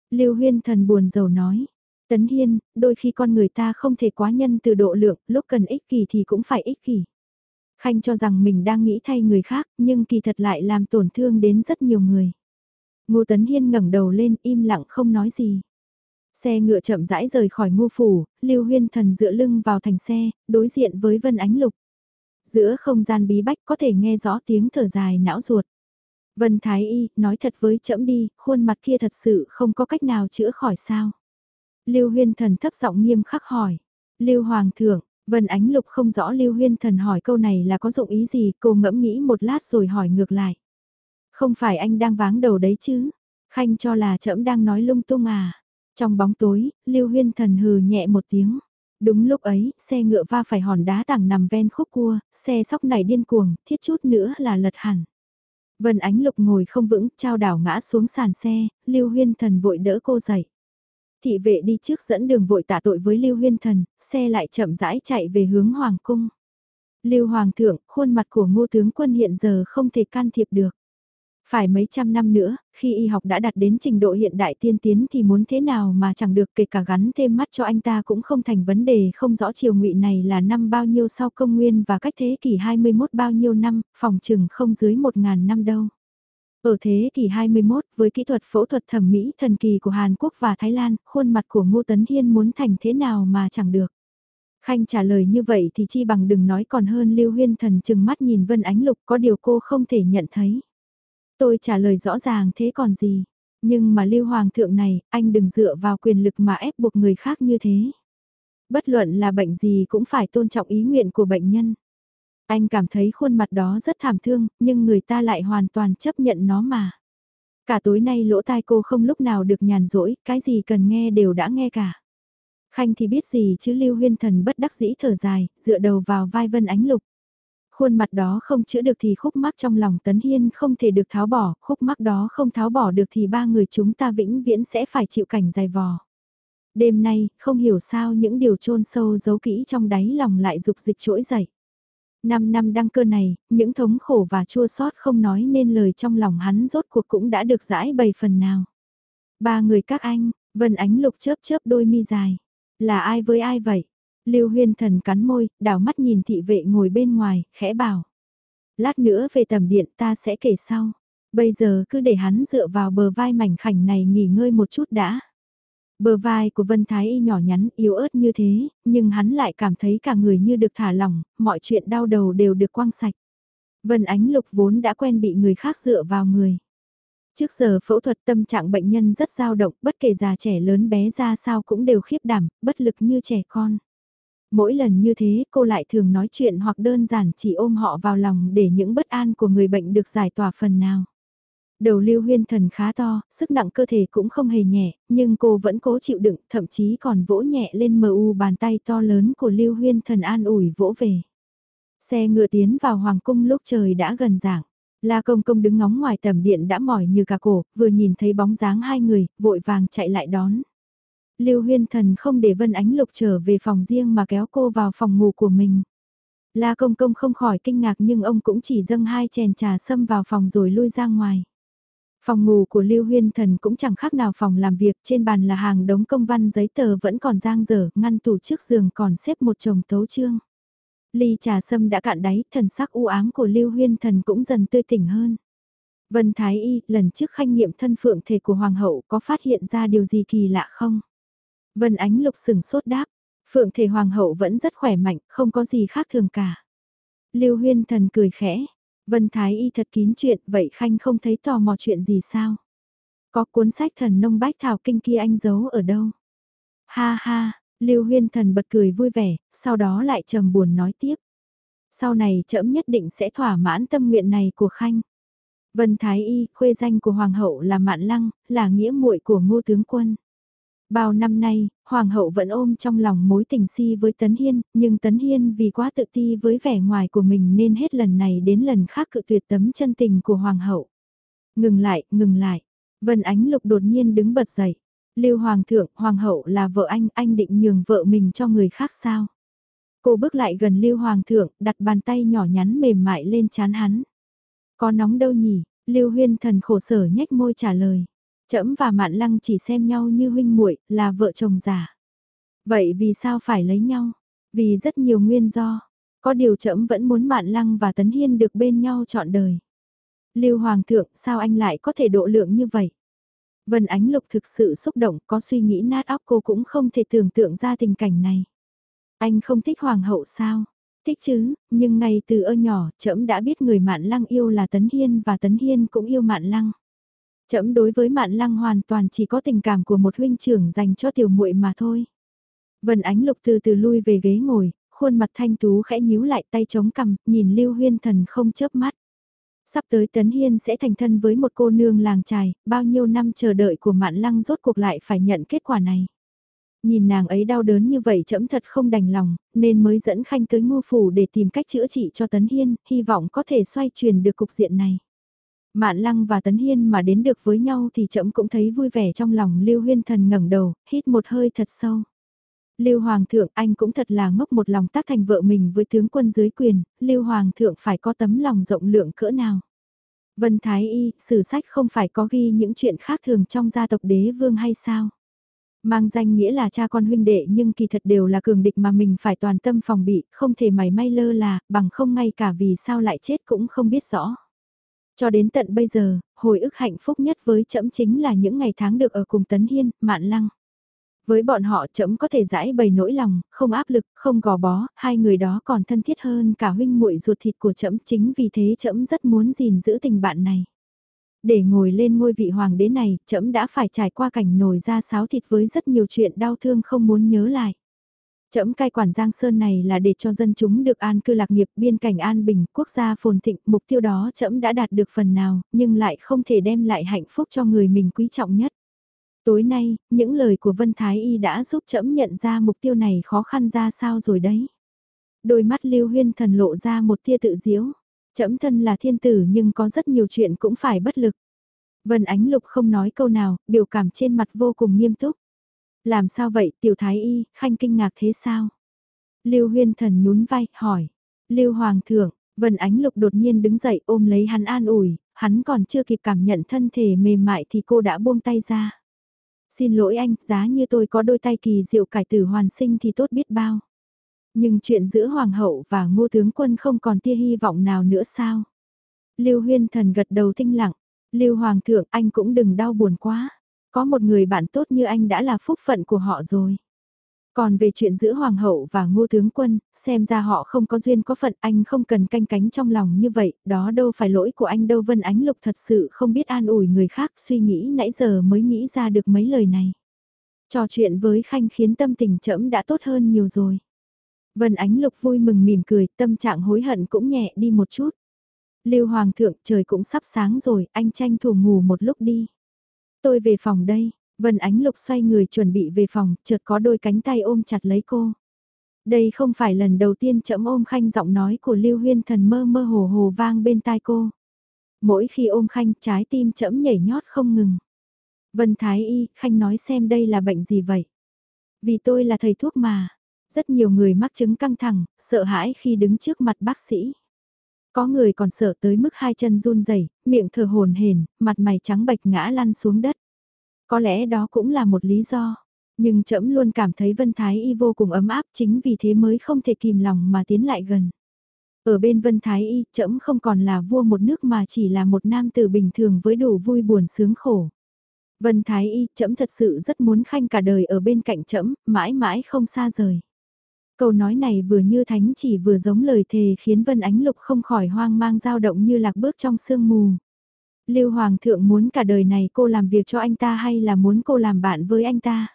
Lưu Huyên thần buồn rầu nói. Tấn Hiên, đôi khi con người ta không thể quá nhân từ độ lượng, lúc cần ích kỷ thì cũng phải ích kỷ. Khanh cho rằng mình đang nghĩ thay người khác, nhưng kỳ thật lại làm tổn thương đến rất nhiều người. Ngô Tấn Hiên ngẩng đầu lên im lặng không nói gì. Xe ngựa chậm rãi rời khỏi ngô phủ, Lưu Huyên Thần dựa lưng vào thành xe, đối diện với Vân Ánh Lục. Giữa không gian bí bách có thể nghe rõ tiếng thở dài não ruột. Vân Thái Y, nói thật với trẫm đi, khuôn mặt kia thật sự không có cách nào chữa khỏi sao. Lưu Huyên Thần thấp giọng nghiêm khắc hỏi. Lưu Hoàng thượng, Vân Ánh Lục không rõ Lưu Huyên Thần hỏi câu này là có dụng ý gì, cô ngẫm nghĩ một lát rồi hỏi ngược lại. Không phải anh đang váng đầu đấy chứ? Khanh cho là trẫm đang nói lung tung à? Trong bóng tối, Lưu Huyên Thần hừ nhẹ một tiếng. Đúng lúc ấy, xe ngựa va phải hòn đá tảng nằm ven khúc cua, xe sóc này điên cuồng, thiết chút nữa là lật hẳn. Vân Ánh Lục ngồi không vững, trao đảo ngã xuống sàn xe, Lưu Huyên Thần vội đỡ cô dậy. Thị vệ đi trước dẫn đường vội tạ tội với Lưu Huyên Thần, xe lại chậm rãi chạy về hướng Hoàng Cung. Lưu Hoàng thượng, khuôn mặt của ngô tướng quân hiện giờ không thể can thiệp được. Phải mấy trăm năm nữa, khi y học đã đạt đến trình độ hiện đại tiên tiến thì muốn thế nào mà chẳng được kể cả gắn thêm mắt cho anh ta cũng không thành vấn đề không rõ chiều ngụy này là năm bao nhiêu sau công nguyên và cách thế kỷ 21 bao nhiêu năm, phòng trừng không dưới 1.000 năm đâu. Ở thế kỷ 21, với kỹ thuật phẫu thuật thẩm mỹ thần kỳ của Hàn Quốc và Thái Lan, khuôn mặt của Ngô Tấn Hiên muốn thành thế nào mà chẳng được. Khanh trả lời như vậy thì chi bằng đừng nói còn hơn Lưu Huyên Thần chừng mắt nhìn Vân Ánh Lục có điều cô không thể nhận thấy. Tôi trả lời rõ ràng thế còn gì. Nhưng mà lưu hoàng thượng này, anh đừng dựa vào quyền lực mà ép buộc người khác như thế. Bất luận là bệnh gì cũng phải tôn trọng ý nguyện của bệnh nhân. Anh cảm thấy khuôn mặt đó rất thảm thương, nhưng người ta lại hoàn toàn chấp nhận nó mà. Cả tối nay lỗ tai cô không lúc nào được nhàn rỗi, cái gì cần nghe đều đã nghe cả. Khanh thì biết gì chứ Lưu Huyên Thần bất đắc dĩ thở dài, dựa đầu vào vai Vân Ánh Lục. Khuôn mặt đó không chữa được thì khúc mắc trong lòng Tấn Hiên không thể được tháo bỏ, khúc mắc đó không tháo bỏ được thì ba người chúng ta vĩnh viễn sẽ phải chịu cảnh dài vò. Đêm nay, không hiểu sao những điều chôn sâu giấu kỹ trong đáy lòng lại dục dịch trỗi dậy. Năm năm đăng cơ này, những thống khổ và chua xót không nói nên lời trong lòng hắn rốt cuộc cũng đã được giải bày phần nào. Ba người các anh, Vân Ánh Lục chớp chớp đôi mi dài. Là ai với ai vậy? Lưu Huyên Thần cắn môi, đảo mắt nhìn thị vệ ngồi bên ngoài, khẽ bảo. Lát nữa về tầm điện ta sẽ kể sau. Bây giờ cứ để hắn dựa vào bờ vai mảnh khảnh này nghỉ ngơi một chút đã. Bờ vai của Vân Thái Y nhỏ nhắn, yếu ớt như thế, nhưng hắn lại cảm thấy cả người như được thả lỏng, mọi chuyện đau đầu đều được quang sạch. Vân Ánh Lục vốn đã quen bị người khác dựa vào người. Trước giờ phẫu thuật tâm trạng bệnh nhân rất dao động, bất kể già trẻ lớn bé ra sao cũng đều khiếp đảm, bất lực như trẻ con. Mỗi lần như thế cô lại thường nói chuyện hoặc đơn giản chỉ ôm họ vào lòng để những bất an của người bệnh được giải tỏa phần nào. Đầu lưu huyên thần khá to, sức nặng cơ thể cũng không hề nhẹ, nhưng cô vẫn cố chịu đựng, thậm chí còn vỗ nhẹ lên mờ u bàn tay to lớn của lưu huyên thần an ủi vỗ về. Xe ngựa tiến vào hoàng cung lúc trời đã gần dạng. La công công đứng ngóng ngoài tầm điện đã mỏi như cả cổ, vừa nhìn thấy bóng dáng hai người, vội vàng chạy lại đón. Lưu Huyên Thần không để Vân Ánh Lục trở về phòng riêng mà kéo cô vào phòng ngủ của mình. La Công Công không khỏi kinh ngạc nhưng ông cũng chỉ dâng hai chèn trà sâm vào phòng rồi lui ra ngoài. Phòng ngủ của Lưu Huyên Thần cũng chẳng khác nào phòng làm việc, trên bàn là hàng đống công văn giấy tờ vẫn còn giang dở, ngăn tủ trước giường còn xếp một chồng tấu chương. Ly trà sâm đã cạn đáy, thần sắc u ám của Lưu Huyên Thần cũng dần tươi tỉnh hơn. Vân Thái Y, lần trước khanh nghiệm thân phượng thể của Hoàng hậu có phát hiện ra điều gì kỳ lạ không? Vân Ánh Lục sừng sốt đáp, Phượng Thể Hoàng hậu vẫn rất khỏe mạnh, không có gì khác thường cả. Lưu Huyên Thần cười khẽ, Vân Thái Y thật kín chuyện, vậy Khanh không thấy tò mò chuyện gì sao? Có cuốn sách thần nông bách thảo kinh kia anh giấu ở đâu? Ha ha, Lưu Huyên Thần bật cười vui vẻ, sau đó lại trầm buồn nói tiếp. Sau này trẫm nhất định sẽ thỏa mãn tâm nguyện này của Khanh. Vân Thái Y, khuê danh của Hoàng hậu là Mạn Lăng, là nghĩa muội của ngô tướng quân. Bao năm nay, Hoàng hậu vẫn ôm trong lòng mối tình si với Tấn Hiên, nhưng Tấn Hiên vì quá tự ti với vẻ ngoài của mình nên hết lần này đến lần khác cự tuyệt tấm chân tình của Hoàng hậu. Ngừng lại, ngừng lại. Vân Ánh Lục đột nhiên đứng bật dậy. Lưu Hoàng thượng, Hoàng hậu là vợ anh, anh định nhường vợ mình cho người khác sao? Cô bước lại gần Lưu Hoàng thượng, đặt bàn tay nhỏ nhắn mềm mại lên chán hắn. Có nóng đâu nhỉ? Lưu Huyên thần khổ sở nhếch môi trả lời. Trẫm và Mạn Lăng chỉ xem nhau như huynh muội, là vợ chồng giả. Vậy vì sao phải lấy nhau? Vì rất nhiều nguyên do. Có điều trẫm vẫn muốn Mạn Lăng và Tấn Hiên được bên nhau trọn đời. Lưu Hoàng thượng, sao anh lại có thể độ lượng như vậy? Vân Ánh Lục thực sự xúc động, có suy nghĩ nát óc cô cũng không thể tưởng tượng ra tình cảnh này. Anh không thích Hoàng hậu sao? Thích chứ, nhưng ngay từ ơ nhỏ, trẫm đã biết người Mạn Lăng yêu là Tấn Hiên và Tấn Hiên cũng yêu Mạn Lăng chậm đối với Mạn Lăng hoàn toàn chỉ có tình cảm của một huynh trưởng dành cho tiểu muội mà thôi. Vân Ánh Lục từ từ lui về ghế ngồi, khuôn mặt thanh tú khẽ nhíu lại tay chống cằm, nhìn Lưu Huyên Thần không chớp mắt. Sắp tới Tấn Hiên sẽ thành thân với một cô nương làng trài, bao nhiêu năm chờ đợi của Mạn Lăng rốt cuộc lại phải nhận kết quả này. Nhìn nàng ấy đau đớn như vậy chậm thật không đành lòng, nên mới dẫn Khanh tới ngô phủ để tìm cách chữa trị cho Tấn Hiên, hy vọng có thể xoay chuyển được cục diện này. Mạn Lăng và Tấn Hiên mà đến được với nhau thì chậm cũng thấy vui vẻ trong lòng Lưu Huyên Thần ngẩng đầu, hít một hơi thật sâu. Lưu Hoàng thượng anh cũng thật là ngốc một lòng tác thành vợ mình với tướng quân dưới quyền, Lưu Hoàng thượng phải có tấm lòng rộng lượng cỡ nào. Vân Thái Y, sử sách không phải có ghi những chuyện khác thường trong gia tộc đế vương hay sao? Mang danh nghĩa là cha con huynh đệ nhưng kỳ thật đều là cường địch mà mình phải toàn tâm phòng bị, không thể mảy may lơ là, bằng không ngay cả vì sao lại chết cũng không biết rõ. Cho đến tận bây giờ, hồi ức hạnh phúc nhất với trẫm chính là những ngày tháng được ở cùng Tấn Hiên, Mạn Lăng. Với bọn họ trẫm có thể giải bày nỗi lòng, không áp lực, không gò bó, hai người đó còn thân thiết hơn cả huynh muội ruột thịt của trẫm chính vì thế trẫm rất muốn gìn giữ tình bạn này. Để ngồi lên ngôi vị hoàng đế này, trẫm đã phải trải qua cảnh nổi ra sáo thịt với rất nhiều chuyện đau thương không muốn nhớ lại. Trẫm cai quản Giang Sơn này là để cho dân chúng được an cư lạc nghiệp, biên cảnh an bình, quốc gia phồn thịnh, mục tiêu đó trẫm đã đạt được phần nào, nhưng lại không thể đem lại hạnh phúc cho người mình quý trọng nhất. Tối nay, những lời của Vân Thái Y đã giúp trẫm nhận ra mục tiêu này khó khăn ra sao rồi đấy. Đôi mắt Lưu Huyên Thần lộ ra một tia tự diễu. Trẫm thân là thiên tử nhưng có rất nhiều chuyện cũng phải bất lực. Vân Ánh Lục không nói câu nào, biểu cảm trên mặt vô cùng nghiêm túc. Làm sao vậy, tiểu thái y, khanh kinh ngạc thế sao? Lưu Huyên Thần nhún vai, hỏi. Lưu Hoàng thượng, Vân Ánh Lục đột nhiên đứng dậy ôm lấy hắn an ủi, hắn còn chưa kịp cảm nhận thân thể mềm mại thì cô đã buông tay ra. Xin lỗi anh, giá như tôi có đôi tay kỳ diệu cải tử hoàn sinh thì tốt biết bao. Nhưng chuyện giữa Hoàng hậu và ngô tướng quân không còn tia hy vọng nào nữa sao? Lưu Huyên Thần gật đầu thinh lặng. Lưu Hoàng thượng anh cũng đừng đau buồn quá. Có một người bạn tốt như anh đã là phúc phận của họ rồi. Còn về chuyện giữa Hoàng hậu và Ngô Tướng Quân, xem ra họ không có duyên có phận anh không cần canh cánh trong lòng như vậy, đó đâu phải lỗi của anh đâu Vân Ánh Lục thật sự không biết an ủi người khác suy nghĩ nãy giờ mới nghĩ ra được mấy lời này. Trò chuyện với Khanh khiến tâm tình trẫm đã tốt hơn nhiều rồi. Vân Ánh Lục vui mừng mỉm cười, tâm trạng hối hận cũng nhẹ đi một chút. Lưu Hoàng thượng, trời cũng sắp sáng rồi, anh tranh thủ ngủ một lúc đi. Tôi về phòng đây, Vân Ánh Lục xoay người chuẩn bị về phòng, chợt có đôi cánh tay ôm chặt lấy cô. Đây không phải lần đầu tiên chậm ôm khanh giọng nói của Lưu Huyên thần mơ mơ hồ hồ vang bên tai cô. Mỗi khi ôm khanh trái tim chậm nhảy nhót không ngừng. Vân Thái Y, khanh nói xem đây là bệnh gì vậy? Vì tôi là thầy thuốc mà. Rất nhiều người mắc chứng căng thẳng, sợ hãi khi đứng trước mặt bác sĩ. Có người còn sợ tới mức hai chân run rẩy, miệng thở hồn hển, mặt mày trắng bệch ngã lăn xuống đất. Có lẽ đó cũng là một lý do. Nhưng trẫm luôn cảm thấy Vân Thái Y vô cùng ấm áp chính vì thế mới không thể kìm lòng mà tiến lại gần. Ở bên Vân Thái Y, trẫm không còn là vua một nước mà chỉ là một nam tử bình thường với đủ vui buồn sướng khổ. Vân Thái Y, trẫm thật sự rất muốn khanh cả đời ở bên cạnh trẫm, mãi mãi không xa rời. Câu nói này vừa như thánh chỉ vừa giống lời thề khiến Vân Ánh Lục không khỏi hoang mang dao động như lạc bước trong sương mù. Lưu Hoàng thượng muốn cả đời này cô làm việc cho anh ta hay là muốn cô làm bạn với anh ta?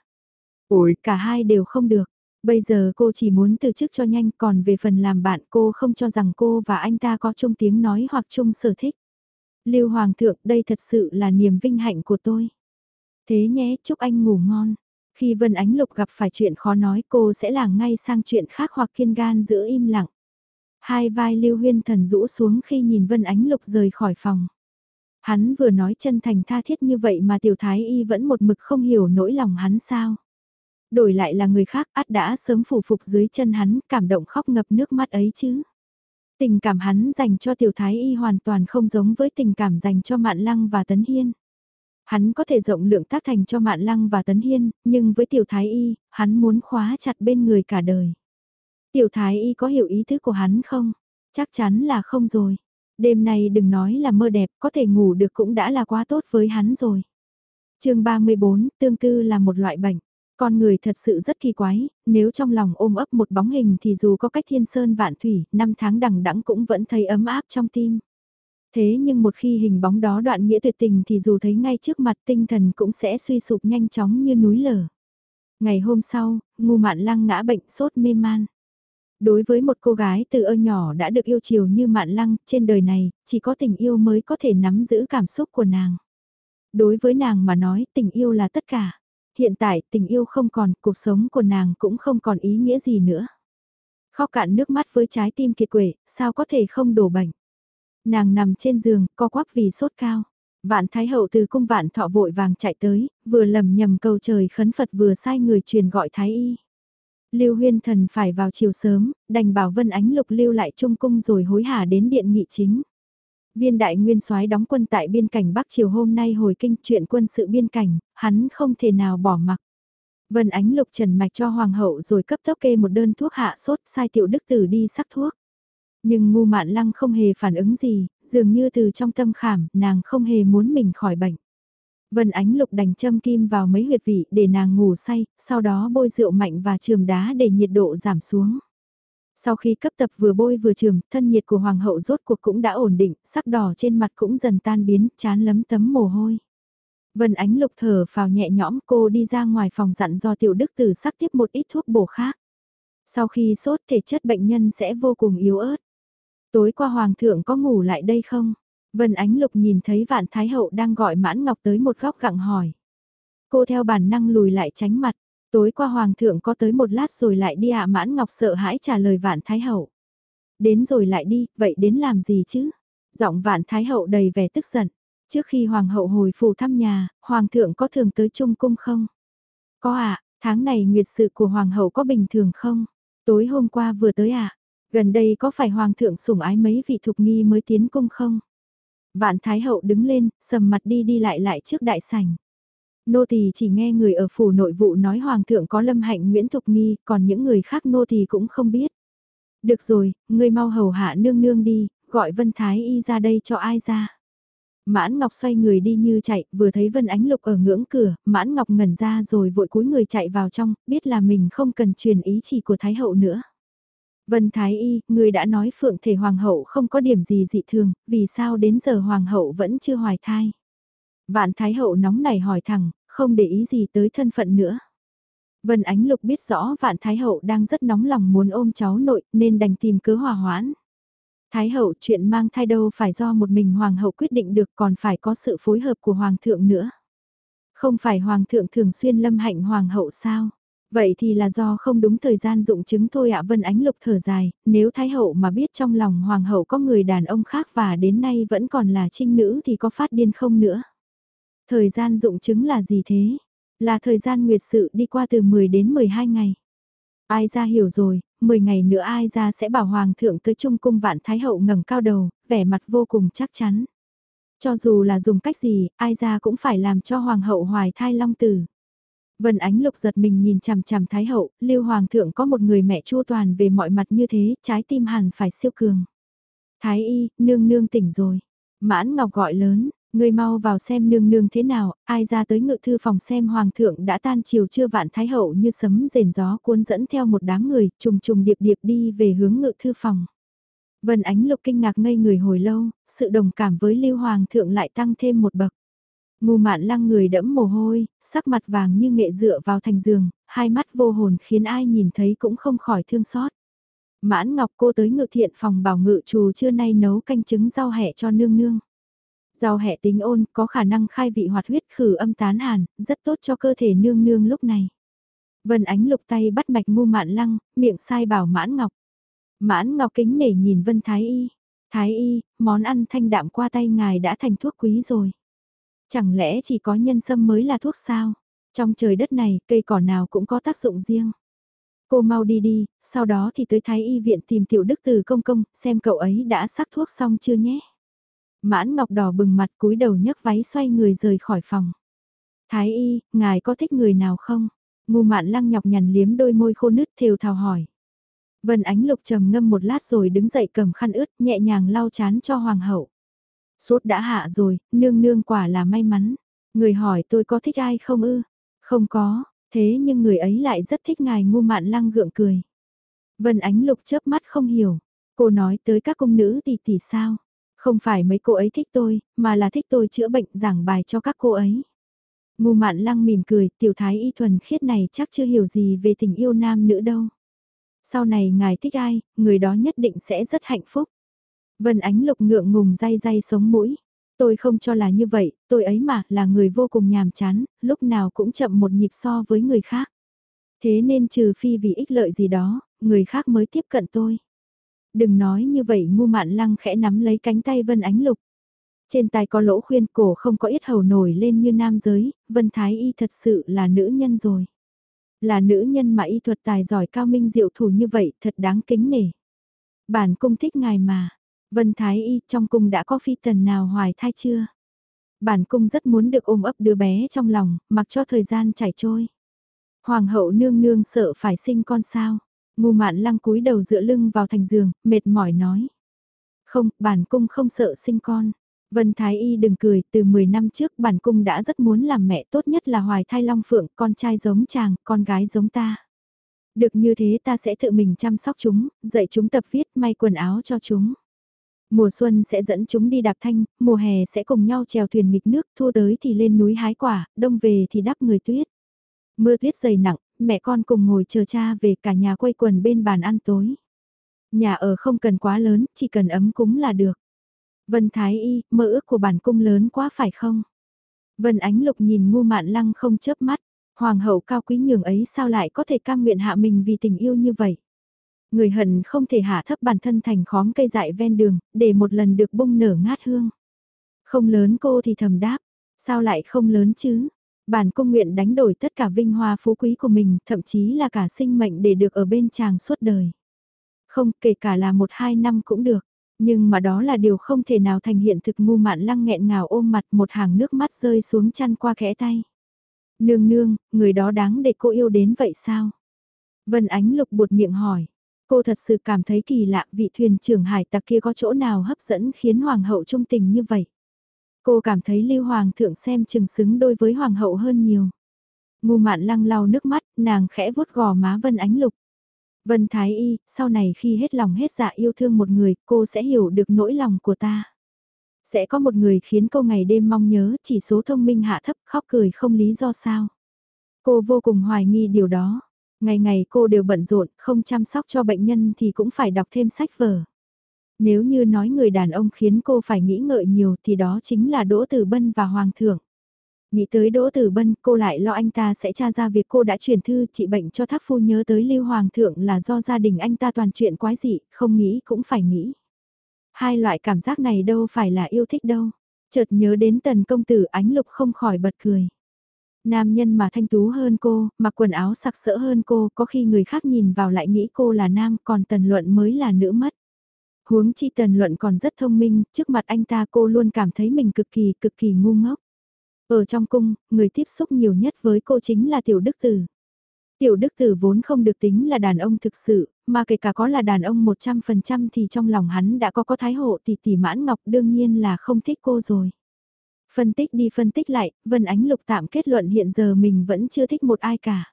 Ôi, cả hai đều không được. Bây giờ cô chỉ muốn từ chức cho nhanh còn về phần làm bạn cô không cho rằng cô và anh ta có chung tiếng nói hoặc chung sở thích. Lưu Hoàng thượng đây thật sự là niềm vinh hạnh của tôi. Thế nhé, chúc anh ngủ ngon. Khi Vân Ánh Lục gặp phải chuyện khó nói, cô sẽ lảng ngay sang chuyện khác hoặc kiên gan giữ im lặng. Hai vai Lưu Huyên Thần rũ xuống khi nhìn Vân Ánh Lục rời khỏi phòng. Hắn vừa nói chân thành tha thiết như vậy mà Tiểu Thái Y vẫn một mực không hiểu nỗi lòng hắn sao. Đổi lại là người khác át đã sớm phủ phục dưới chân hắn, cảm động khóc ngập nước mắt ấy chứ. Tình cảm hắn dành cho Tiểu Thái Y hoàn toàn không giống với tình cảm dành cho Mạn Lăng và Tấn Hiên. Hắn có thể rộng lượng tác thành cho Mạn Lăng và Tấn Hiên, nhưng với Tiểu Thái Y, hắn muốn khóa chặt bên người cả đời. Tiểu Thái Y có hiểu ý thức của hắn không? Chắc chắn là không rồi. Đêm nay đừng nói là mơ đẹp, có thể ngủ được cũng đã là quá tốt với hắn rồi. chương 34, tương tư là một loại bệnh. Con người thật sự rất kỳ quái, nếu trong lòng ôm ấp một bóng hình thì dù có cách thiên sơn vạn thủy, năm tháng đằng đẵng cũng vẫn thấy ấm áp trong tim. Thế nhưng một khi hình bóng đó đoạn nghĩa tuyệt tình thì dù thấy ngay trước mặt tinh thần cũng sẽ suy sụp nhanh chóng như núi lở. Ngày hôm sau, ngu mạn lăng ngã bệnh sốt mê man. Đối với một cô gái từ ơ nhỏ đã được yêu chiều như mạn lăng, trên đời này, chỉ có tình yêu mới có thể nắm giữ cảm xúc của nàng. Đối với nàng mà nói, tình yêu là tất cả. Hiện tại, tình yêu không còn, cuộc sống của nàng cũng không còn ý nghĩa gì nữa. Khóc cạn nước mắt với trái tim kiệt quệ, sao có thể không đổ bệnh. Nàng nằm trên giường, co quắp vì sốt cao. Vạn Thái Hậu từ cung vạn thọ vội vàng chạy tới, vừa lầm nhầm cầu trời khấn Phật vừa sai người truyền gọi Thái Y. Lưu Huyên Thần phải vào chiều sớm, đành bảo Vân Ánh Lục lưu lại trung cung rồi hối hả đến điện nghị chính. Viên đại nguyên soái đóng quân tại biên cảnh Bắc Triều hôm nay hồi kinh chuyện quân sự biên cảnh, hắn không thể nào bỏ mặc. Vân Ánh Lục trần mạch cho hoàng hậu rồi cấp tốc kê một đơn thuốc hạ sốt sai tiểu đức tử đi sắc thuốc. Nhưng ngu mạn lăng không hề phản ứng gì, dường như từ trong tâm khảm, nàng không hề muốn mình khỏi bệnh. Vân Ánh Lục đành châm kim vào mấy huyệt vị để nàng ngủ say, sau đó bôi rượu mạnh và trường đá để nhiệt độ giảm xuống. Sau khi cấp tập vừa bôi vừa trường, thân nhiệt của hoàng hậu rốt cuộc cũng đã ổn định, sắc đỏ trên mặt cũng dần tan biến, chán lấm tấm mồ hôi. Vân Ánh Lục thở vào nhẹ nhõm cô đi ra ngoài phòng dặn do tiểu đức tử sắc tiếp một ít thuốc bổ khác. Sau khi sốt thể chất bệnh nhân sẽ vô cùng yếu ớt. Tối qua hoàng thượng có ngủ lại đây không? Vân Ánh Lục nhìn thấy Vạn Thái Hậu đang gọi Mãn Ngọc tới một góc gặng hỏi. Cô theo bản năng lùi lại tránh mặt, tối qua Hoàng thượng có tới một lát rồi lại đi ạ à, Mãn Ngọc sợ hãi trả lời Vạn Thái Hậu. Đến rồi lại đi, vậy đến làm gì chứ? Giọng Vạn Thái Hậu đầy vẻ tức giận. Trước khi Hoàng hậu hồi phủ thăm nhà, Hoàng thượng có thường tới Trung Cung không? Có ạ, à, tháng này nguyệt sự của Hoàng hậu có bình thường không? Tối hôm qua vừa tới ạ. Gần đây có phải Hoàng thượng sủng ái mấy vị thục nghi mới tiến cung không? Vạn Thái Hậu đứng lên, sầm mặt đi đi lại lại trước đại sảnh. Nô tỳ chỉ nghe người ở phủ nội vụ nói Hoàng thượng có lâm hạnh Nguyễn Thục Nghi, còn những người khác nô tỳ cũng không biết. Được rồi, ngươi mau hầu hạ nương nương đi, gọi Vân Thái Y ra đây cho ai ra. Mãn Ngọc xoay người đi như chạy, vừa thấy Vân Ánh Lục ở ngưỡng cửa, Mãn Ngọc ngẩn ra rồi vội cúi người chạy vào trong, biết là mình không cần truyền ý chỉ của Thái Hậu nữa. Vân Thái Y, người đã nói Phượng Thể Hoàng hậu không có điểm gì dị thường, vì sao đến giờ Hoàng hậu vẫn chưa hoài thai? Vạn Thái hậu nóng nảy hỏi thẳng, không để ý gì tới thân phận nữa. Vân Ánh Lục biết rõ Vạn Thái hậu đang rất nóng lòng muốn ôm cháu nội nên đành tìm cớ hòa hoãn. Thái hậu chuyện mang thai đâu phải do một mình Hoàng hậu quyết định được còn phải có sự phối hợp của Hoàng thượng nữa. Không phải Hoàng thượng thường xuyên lâm hạnh Hoàng hậu sao? Vậy thì là do không đúng thời gian dụng chứng thôi ạ Vân Ánh Lục thở dài, nếu Thái Hậu mà biết trong lòng Hoàng hậu có người đàn ông khác và đến nay vẫn còn là trinh nữ thì có phát điên không nữa. Thời gian dụng chứng là gì thế? Là thời gian nguyệt sự đi qua từ 10 đến 12 ngày. Ai ra hiểu rồi, 10 ngày nữa ai ra sẽ bảo Hoàng thượng tới Trung Cung Vạn Thái Hậu ngẩng cao đầu, vẻ mặt vô cùng chắc chắn. Cho dù là dùng cách gì, ai ra cũng phải làm cho Hoàng hậu hoài thai long tử. Vân Ánh Lục giật mình nhìn chằm chằm Thái Hậu, Lưu Hoàng thượng có một người mẹ chua toàn về mọi mặt như thế, trái tim hẳn phải siêu cường. Thái Y, nương nương tỉnh rồi. Mãn Ngọc gọi lớn, người mau vào xem nương nương thế nào, ai ra tới ngự thư phòng xem Hoàng thượng đã tan chiều chưa vạn Thái Hậu như sấm rền gió cuốn dẫn theo một đám người, trùng trùng điệp điệp đi về hướng ngự thư phòng. Vân Ánh Lục kinh ngạc ngây người hồi lâu, sự đồng cảm với Lưu Hoàng thượng lại tăng thêm một bậc. Ngu mạn lăng người đẫm mồ hôi, sắc mặt vàng như nghệ dựa vào thành giường, hai mắt vô hồn khiến ai nhìn thấy cũng không khỏi thương xót. Mãn Ngọc cô tới ngự thiện phòng bảo ngự trù trưa nay nấu canh trứng rau hẹ cho nương nương. Rau hẹ tính ôn có khả năng khai vị hoạt huyết khử âm tán hàn, rất tốt cho cơ thể nương nương lúc này. Vân ánh lục tay bắt mạch ngu mạn lăng, miệng sai bảo mãn ngọc. Mãn ngọc kính nể nhìn Vân Thái Y. Thái Y, món ăn thanh đạm qua tay ngài đã thành thuốc quý rồi. Chẳng lẽ chỉ có nhân sâm mới là thuốc sao? Trong trời đất này, cây cỏ nào cũng có tác dụng riêng. Cô mau đi đi, sau đó thì tới Thái Y viện tìm tiểu đức từ công công, xem cậu ấy đã sắc thuốc xong chưa nhé. Mãn Ngọc đỏ bừng mặt cúi đầu nhấc váy xoay người rời khỏi phòng. Thái Y, ngài có thích người nào không? Ngu mạn lăng nhọc nhằn liếm đôi môi khô nứt thều thào hỏi. Vân Ánh Lục trầm ngâm một lát rồi đứng dậy cầm khăn ướt nhẹ nhàng lau chán cho hoàng hậu. Sốt đã hạ rồi, nương nương quả là may mắn. Người hỏi tôi có thích ai không ư? Không có, thế nhưng người ấy lại rất thích ngài ngu mạn lăng gượng cười. Vân Ánh Lục chớp mắt không hiểu. Cô nói tới các cung nữ tỷ tỷ sao? Không phải mấy cô ấy thích tôi, mà là thích tôi chữa bệnh giảng bài cho các cô ấy. Ngu mạn lăng mỉm cười, tiểu thái y thuần khiết này chắc chưa hiểu gì về tình yêu nam nữ đâu. Sau này ngài thích ai, người đó nhất định sẽ rất hạnh phúc. Vân ánh lục ngượng ngùng day day sống mũi. Tôi không cho là như vậy, tôi ấy mà là người vô cùng nhàm chán, lúc nào cũng chậm một nhịp so với người khác. Thế nên trừ phi vì ích lợi gì đó, người khác mới tiếp cận tôi. Đừng nói như vậy ngu mạn lăng khẽ nắm lấy cánh tay Vân Ánh Lục. Trên tai có lỗ khuyên cổ không có ít hầu nổi lên như nam giới, Vân Thái Y thật sự là nữ nhân rồi. Là nữ nhân mà y thuật tài giỏi cao minh diệu thủ như vậy thật đáng kính nể. Bản cung thích ngài mà. Vân Thái Y trong cung đã có phi tần nào hoài thai chưa? Bản cung rất muốn được ôm ấp đứa bé trong lòng, mặc cho thời gian chảy trôi. Hoàng hậu nương nương sợ phải sinh con sao? Ngu mạn lăng cúi đầu dựa lưng vào thành giường, mệt mỏi nói. Không, bản cung không sợ sinh con. Vân Thái Y đừng cười, từ 10 năm trước bản cung đã rất muốn làm mẹ tốt nhất là hoài thai long phượng, con trai giống chàng, con gái giống ta. Được như thế ta sẽ tự mình chăm sóc chúng, dạy chúng tập viết may quần áo cho chúng. Mùa xuân sẽ dẫn chúng đi đạp thanh, mùa hè sẽ cùng nhau chèo thuyền nghịch nước, thu tới thì lên núi hái quả, đông về thì đắp người tuyết. Mưa tuyết dày nặng, mẹ con cùng ngồi chờ cha về cả nhà quây quần bên bàn ăn tối. Nhà ở không cần quá lớn, chỉ cần ấm cúng là được. Vân Thái Y, mơ ước của bản cung lớn quá phải không? Vân Ánh Lục nhìn ngu mạn lăng không chớp mắt, hoàng hậu cao quý nhường ấy sao lại có thể cam nguyện hạ mình vì tình yêu như vậy? Người hận không thể hạ thấp bản thân thành khóm cây dại ven đường, để một lần được bung nở ngát hương. Không lớn cô thì thầm đáp, sao lại không lớn chứ? Bản cung nguyện đánh đổi tất cả vinh hoa phú quý của mình, thậm chí là cả sinh mệnh để được ở bên chàng suốt đời. Không, kể cả là một hai năm cũng được. Nhưng mà đó là điều không thể nào thành hiện thực ngu mạn lăng nghẹn ngào ôm mặt một hàng nước mắt rơi xuống chăn qua kẽ tay. Nương nương, người đó đáng để cô yêu đến vậy sao? Vân Ánh Lục buột miệng hỏi. Cô thật sự cảm thấy kỳ lạ vị thuyền trưởng hải tặc kia có chỗ nào hấp dẫn khiến hoàng hậu trung tình như vậy. Cô cảm thấy lưu hoàng thượng xem chừng xứng đôi với hoàng hậu hơn nhiều. Ngu mạn lăng lau nước mắt, nàng khẽ vuốt gò má Vân Ánh Lục. Vân Thái Y, sau này khi hết lòng hết dạ yêu thương một người, cô sẽ hiểu được nỗi lòng của ta. Sẽ có một người khiến cô ngày đêm mong nhớ, chỉ số thông minh hạ thấp, khóc cười không lý do sao. Cô vô cùng hoài nghi điều đó. Ngày ngày cô đều bận rộn, không chăm sóc cho bệnh nhân thì cũng phải đọc thêm sách vở. Nếu như nói người đàn ông khiến cô phải nghĩ ngợi nhiều thì đó chính là Đỗ Tử Bân và Hoàng thượng. Nghĩ tới Đỗ Tử Bân, cô lại lo anh ta sẽ tra ra việc cô đã chuyển thư trị bệnh cho thác phu nhớ tới Lưu Hoàng thượng là do gia đình anh ta toàn chuyện quái dị, không nghĩ cũng phải nghĩ. Hai loại cảm giác này đâu phải là yêu thích đâu. Chợt nhớ đến tần công tử ánh lục không khỏi bật cười. Nam nhân mà thanh tú hơn cô, mặc quần áo sặc sỡ hơn cô, có khi người khác nhìn vào lại nghĩ cô là nam, còn tần luận mới là nữ mất. Huống chi tần luận còn rất thông minh, trước mặt anh ta cô luôn cảm thấy mình cực kỳ cực kỳ ngu ngốc. Ở trong cung, người tiếp xúc nhiều nhất với cô chính là tiểu đức tử. Tiểu đức tử vốn không được tính là đàn ông thực sự, mà kể cả có là đàn ông 100% thì trong lòng hắn đã có có thái hộ tỷ tỷ mãn ngọc đương nhiên là không thích cô rồi. Phân tích đi phân tích lại, Vân Ánh Lục tạm kết luận hiện giờ mình vẫn chưa thích một ai cả.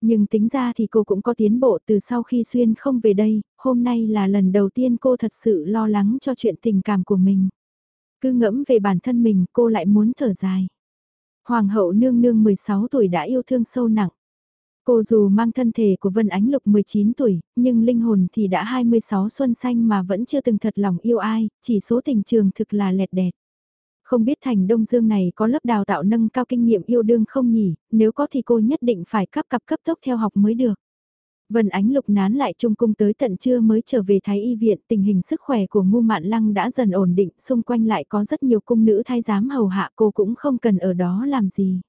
Nhưng tính ra thì cô cũng có tiến bộ từ sau khi Xuyên không về đây, hôm nay là lần đầu tiên cô thật sự lo lắng cho chuyện tình cảm của mình. Cứ ngẫm về bản thân mình cô lại muốn thở dài. Hoàng hậu nương nương 16 tuổi đã yêu thương sâu nặng. Cô dù mang thân thể của Vân Ánh Lục 19 tuổi, nhưng linh hồn thì đã 26 xuân xanh mà vẫn chưa từng thật lòng yêu ai, chỉ số tình trường thực là lẹt đẹt. Không biết thành Đông Dương này có lớp đào tạo nâng cao kinh nghiệm yêu đương không nhỉ, nếu có thì cô nhất định phải cấp cặp cấp tốc theo học mới được. Vân Ánh Lục nán lại trung cung tới tận trưa mới trở về Thái Y viện, tình hình sức khỏe của Ngu Mạn Lăng đã dần ổn định, xung quanh lại có rất nhiều cung nữ thái giám hầu hạ cô cũng không cần ở đó làm gì.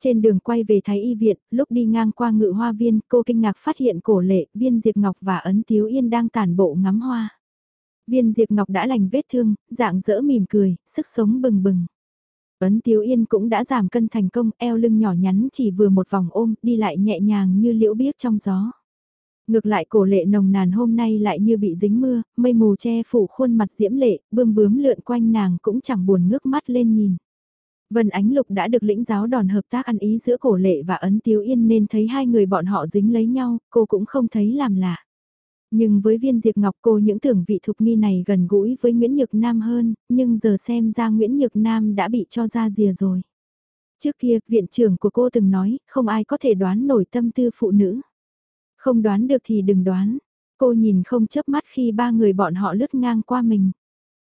Trên đường quay về Thái Y viện, lúc đi ngang qua ngự hoa viên, cô kinh ngạc phát hiện cổ lệ, viên diệt ngọc và ấn tiếu yên đang tản bộ ngắm hoa. Viên diệt ngọc đã lành vết thương, dạng dỡ mỉm cười, sức sống bừng bừng. Ấn Tiếu Yên cũng đã giảm cân thành công, eo lưng nhỏ nhắn chỉ vừa một vòng ôm, đi lại nhẹ nhàng như liễu biếc trong gió. Ngược lại cổ lệ nồng nàn hôm nay lại như bị dính mưa, mây mù che phủ khuôn mặt diễm lệ, bươm bướm lượn quanh nàng cũng chẳng buồn ngước mắt lên nhìn. Vân Ánh Lục đã được lĩnh giáo đòn hợp tác ăn ý giữa cổ lệ và ấn Tiếu Yên nên thấy hai người bọn họ dính lấy nhau, cô cũng không thấy làm lạ. Nhưng với viên diệt ngọc cô những tưởng vị thục nghi này gần gũi với Nguyễn Nhược Nam hơn, nhưng giờ xem ra Nguyễn Nhược Nam đã bị cho ra rìa rồi. Trước kia, viện trưởng của cô từng nói, không ai có thể đoán nổi tâm tư phụ nữ. Không đoán được thì đừng đoán. Cô nhìn không chớp mắt khi ba người bọn họ lướt ngang qua mình.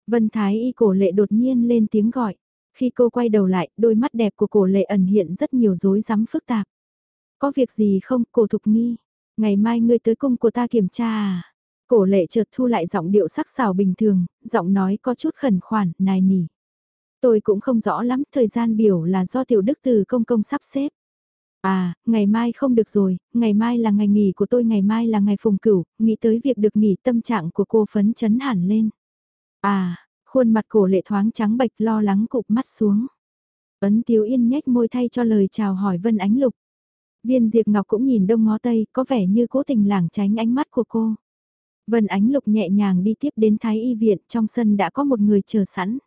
Vân Thái y cổ lệ đột nhiên lên tiếng gọi. Khi cô quay đầu lại, đôi mắt đẹp của cổ lệ ẩn hiện rất nhiều rối rắm phức tạp. Có việc gì không, cổ thục nghi? Ngày mai ngươi tới cung của ta kiểm tra à? Cổ lệ chợt thu lại giọng điệu sắc sảo bình thường, giọng nói có chút khẩn khoản, nài nỉ. Tôi cũng không rõ lắm, thời gian biểu là do tiểu đức từ công công sắp xếp. À, ngày mai không được rồi, ngày mai là ngày nghỉ của tôi, ngày mai là ngày phùng cửu, nghĩ tới việc được nghỉ tâm trạng của cô phấn chấn hẳn lên. À, khuôn mặt cổ lệ thoáng trắng bệch lo lắng cụp mắt xuống. Ấn Tiếu Yên nhếch môi thay cho lời chào hỏi Vân Ánh Lục. Viên Diệp Ngọc cũng nhìn đông ngó tây, có vẻ như cố tình lảng tránh ánh mắt của cô. Vân Ánh Lục nhẹ nhàng đi tiếp đến Thái Y Viện, trong sân đã có một người chờ sẵn.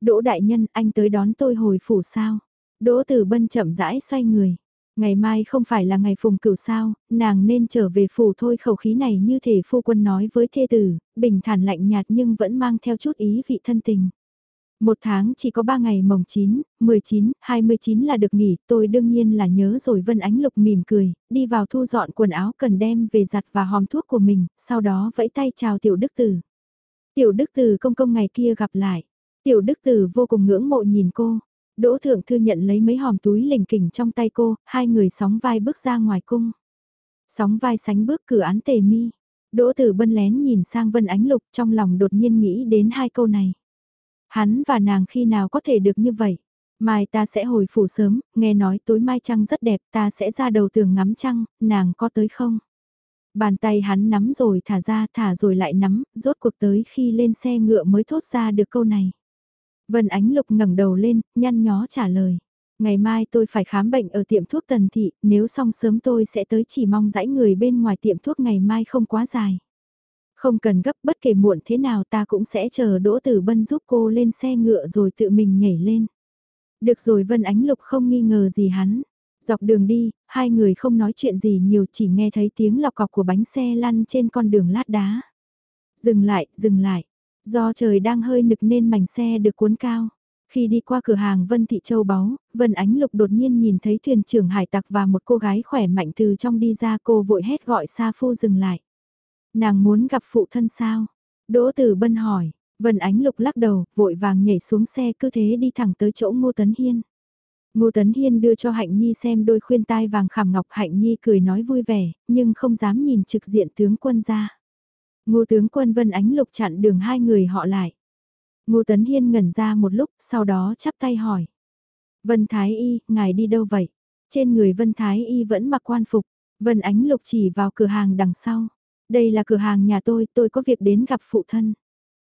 Đỗ Đại Nhân, anh tới đón tôi hồi phủ sao? Đỗ Tử Bân chậm rãi xoay người. Ngày mai không phải là ngày phùng cửu sao, nàng nên trở về phủ thôi khẩu khí này như thể phu quân nói với thê tử, bình thản lạnh nhạt nhưng vẫn mang theo chút ý vị thân tình. Một tháng chỉ có ba ngày mồng 9, 19, 29 là được nghỉ, tôi đương nhiên là nhớ rồi Vân Ánh Lục mỉm cười, đi vào thu dọn quần áo cần đem về giặt và hòm thuốc của mình, sau đó vẫy tay chào Tiểu Đức Tử. Tiểu Đức Tử công công ngày kia gặp lại, Tiểu Đức Tử vô cùng ngưỡng mộ nhìn cô, Đỗ Thượng Thư nhận lấy mấy hòm túi lình kình trong tay cô, hai người sóng vai bước ra ngoài cung. Sóng vai sánh bước cử án tề mi. Đỗ Tử Bân lén nhìn sang Vân Ánh Lục trong lòng đột nhiên nghĩ đến hai câu này. Hắn và nàng khi nào có thể được như vậy? Mai ta sẽ hồi phủ sớm, nghe nói tối mai trăng rất đẹp ta sẽ ra đầu tường ngắm trăng, nàng có tới không? Bàn tay hắn nắm rồi thả ra thả rồi lại nắm, rốt cuộc tới khi lên xe ngựa mới thốt ra được câu này. Vân Ánh Lục ngẩng đầu lên, nhăn nhó trả lời. Ngày mai tôi phải khám bệnh ở tiệm thuốc tần thị, nếu xong sớm tôi sẽ tới chỉ mong dãy người bên ngoài tiệm thuốc ngày mai không quá dài. Không cần gấp bất kể muộn thế nào ta cũng sẽ chờ Đỗ Tử Bân giúp cô lên xe ngựa rồi tự mình nhảy lên. Được rồi Vân Ánh Lục không nghi ngờ gì hắn. Dọc đường đi, hai người không nói chuyện gì nhiều chỉ nghe thấy tiếng lọc cọc của bánh xe lăn trên con đường lát đá. Dừng lại, dừng lại. Do trời đang hơi nực nên mảnh xe được cuốn cao. Khi đi qua cửa hàng Vân Thị Châu Báu, Vân Ánh Lục đột nhiên nhìn thấy thuyền trưởng hải tặc và một cô gái khỏe mạnh từ trong đi ra cô vội hét gọi Sa Phu dừng lại. Nàng muốn gặp phụ thân sao? Đỗ Tử Bân hỏi, Vân Ánh Lục lắc đầu, vội vàng nhảy xuống xe cứ thế đi thẳng tới chỗ Ngô Tấn Hiên. Ngô Tấn Hiên đưa cho Hạnh Nhi xem đôi khuyên tai vàng khảm ngọc Hạnh Nhi cười nói vui vẻ, nhưng không dám nhìn trực diện tướng quân ra. Ngô tướng quân Vân Ánh Lục chặn đường hai người họ lại. Ngô Tấn Hiên ngẩn ra một lúc, sau đó chắp tay hỏi. Vân Thái Y, ngài đi đâu vậy? Trên người Vân Thái Y vẫn mặc quan phục, Vân Ánh Lục chỉ vào cửa hàng đằng sau. Đây là cửa hàng nhà tôi, tôi có việc đến gặp phụ thân.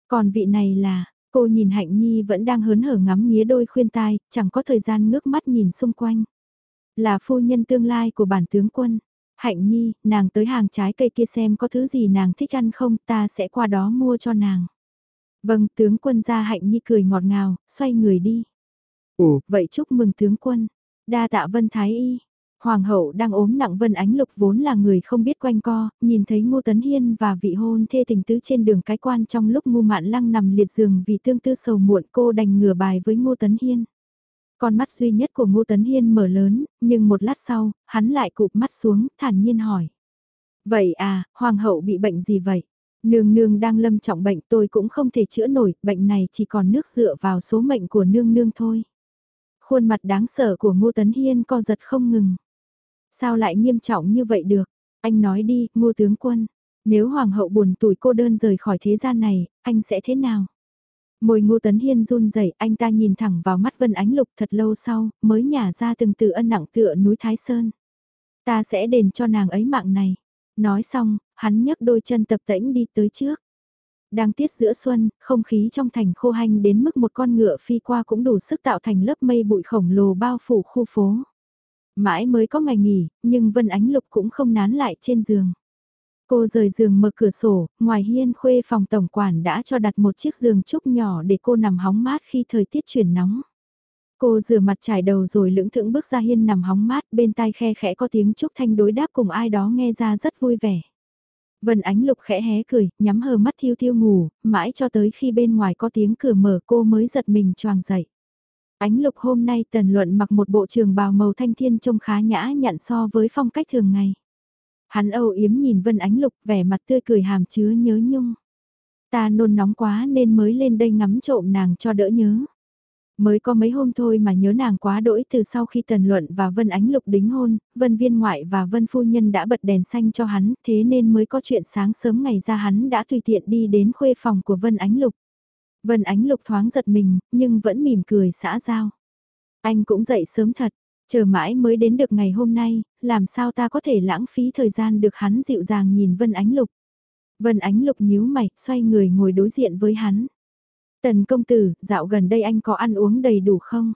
Còn vị này là, cô nhìn Hạnh Nhi vẫn đang hớn hở ngắm nghía đôi khuyên tai, chẳng có thời gian ngước mắt nhìn xung quanh. Là phu nhân tương lai của bản tướng quân. Hạnh Nhi, nàng tới hàng trái cây kia xem có thứ gì nàng thích ăn không, ta sẽ qua đó mua cho nàng. Vâng, tướng quân ra Hạnh Nhi cười ngọt ngào, xoay người đi. Ồ, vậy chúc mừng tướng quân. Đa tạ Vân Thái Y. Hoàng hậu đang ốm nặng Vân Ánh Lục vốn là người không biết quanh co, nhìn thấy Ngô Tấn Hiên và vị hôn thê tình tứ trên đường cái quan trong lúc Ngô Mạn Lăng nằm liệt giường vì tương tư sầu muộn cô đành ngửa bài với Ngô Tấn Hiên. Con mắt duy nhất của Ngô Tấn Hiên mở lớn, nhưng một lát sau, hắn lại cụp mắt xuống, thản nhiên hỏi. Vậy à, Hoàng hậu bị bệnh gì vậy? Nương nương đang lâm trọng bệnh tôi cũng không thể chữa nổi, bệnh này chỉ còn nước dựa vào số mệnh của nương nương thôi. Khuôn mặt đáng sợ của Ngô Tấn Hiên co giật không ngừng. Sao lại nghiêm trọng như vậy được? Anh nói đi, ngô tướng quân. Nếu hoàng hậu buồn tuổi cô đơn rời khỏi thế gian này, anh sẽ thế nào? Môi ngô tấn hiên run rẩy anh ta nhìn thẳng vào mắt Vân Ánh Lục thật lâu sau, mới nhả ra từng từ ân nặng tựa núi Thái Sơn. Ta sẽ đền cho nàng ấy mạng này. Nói xong, hắn nhấc đôi chân tập tễnh đi tới trước. Đang tiết giữa xuân, không khí trong thành khô hanh đến mức một con ngựa phi qua cũng đủ sức tạo thành lớp mây bụi khổng lồ bao phủ khu phố. Mãi mới có ngày nghỉ, nhưng Vân Ánh Lục cũng không nán lại trên giường. Cô rời giường mở cửa sổ, ngoài hiên khuê phòng tổng quản đã cho đặt một chiếc giường trúc nhỏ để cô nằm hóng mát khi thời tiết chuyển nóng. Cô rửa mặt trải đầu rồi lưỡng thững bước ra hiên nằm hóng mát bên tai khe khẽ có tiếng trúc thanh đối đáp cùng ai đó nghe ra rất vui vẻ. Vân Ánh Lục khẽ hé cười, nhắm hờ mắt thiêu thiêu ngủ, mãi cho tới khi bên ngoài có tiếng cửa mở cô mới giật mình choàng dậy. Ánh lục hôm nay tần luận mặc một bộ trường bào màu thanh thiên trông khá nhã nhặn so với phong cách thường ngày. Hắn âu yếm nhìn Vân Ánh Lục vẻ mặt tươi cười hàm chứa nhớ nhung. Ta nôn nóng quá nên mới lên đây ngắm trộm nàng cho đỡ nhớ. Mới có mấy hôm thôi mà nhớ nàng quá đỗi từ sau khi Tần Luận và Vân Ánh Lục đính hôn, Vân Viên Ngoại và Vân Phu Nhân đã bật đèn xanh cho hắn, thế nên mới có chuyện sáng sớm ngày ra hắn đã tùy tiện đi đến khuê phòng của Vân Ánh Lục. Vân Ánh Lục thoáng giật mình, nhưng vẫn mỉm cười xã giao. Anh cũng dậy sớm thật, chờ mãi mới đến được ngày hôm nay, làm sao ta có thể lãng phí thời gian được hắn dịu dàng nhìn Vân Ánh Lục. Vân Ánh Lục nhíu mày, xoay người ngồi đối diện với hắn. Tần công tử, dạo gần đây anh có ăn uống đầy đủ không?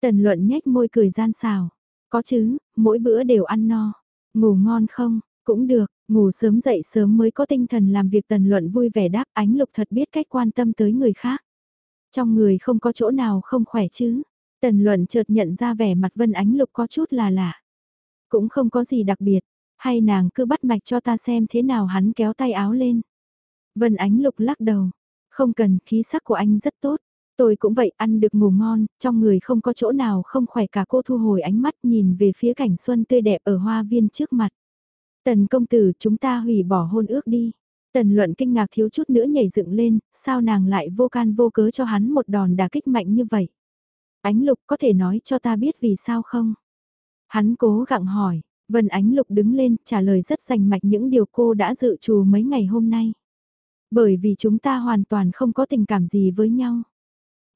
Tần luận nhếch môi cười gian xào. Có chứ, mỗi bữa đều ăn no. Ngủ ngon không? Cũng được, ngủ sớm dậy sớm mới có tinh thần làm việc tần luận vui vẻ đáp ánh lục thật biết cách quan tâm tới người khác. Trong người không có chỗ nào không khỏe chứ. Tần luận chợt nhận ra vẻ mặt vân ánh lục có chút là lạ. Cũng không có gì đặc biệt, hay nàng cứ bắt mạch cho ta xem thế nào hắn kéo tay áo lên. Vân ánh lục lắc đầu, không cần, khí sắc của anh rất tốt. Tôi cũng vậy, ăn được ngủ ngon, trong người không có chỗ nào không khỏe cả cô thu hồi ánh mắt nhìn về phía cảnh xuân tươi đẹp ở hoa viên trước mặt. Tần công tử chúng ta hủy bỏ hôn ước đi. Tần luận kinh ngạc thiếu chút nữa nhảy dựng lên, sao nàng lại vô can vô cớ cho hắn một đòn đà kích mạnh như vậy. Ánh lục có thể nói cho ta biết vì sao không? Hắn cố gặng hỏi, Vân Ánh Lục đứng lên trả lời rất rành mạch những điều cô đã dự trù mấy ngày hôm nay. Bởi vì chúng ta hoàn toàn không có tình cảm gì với nhau.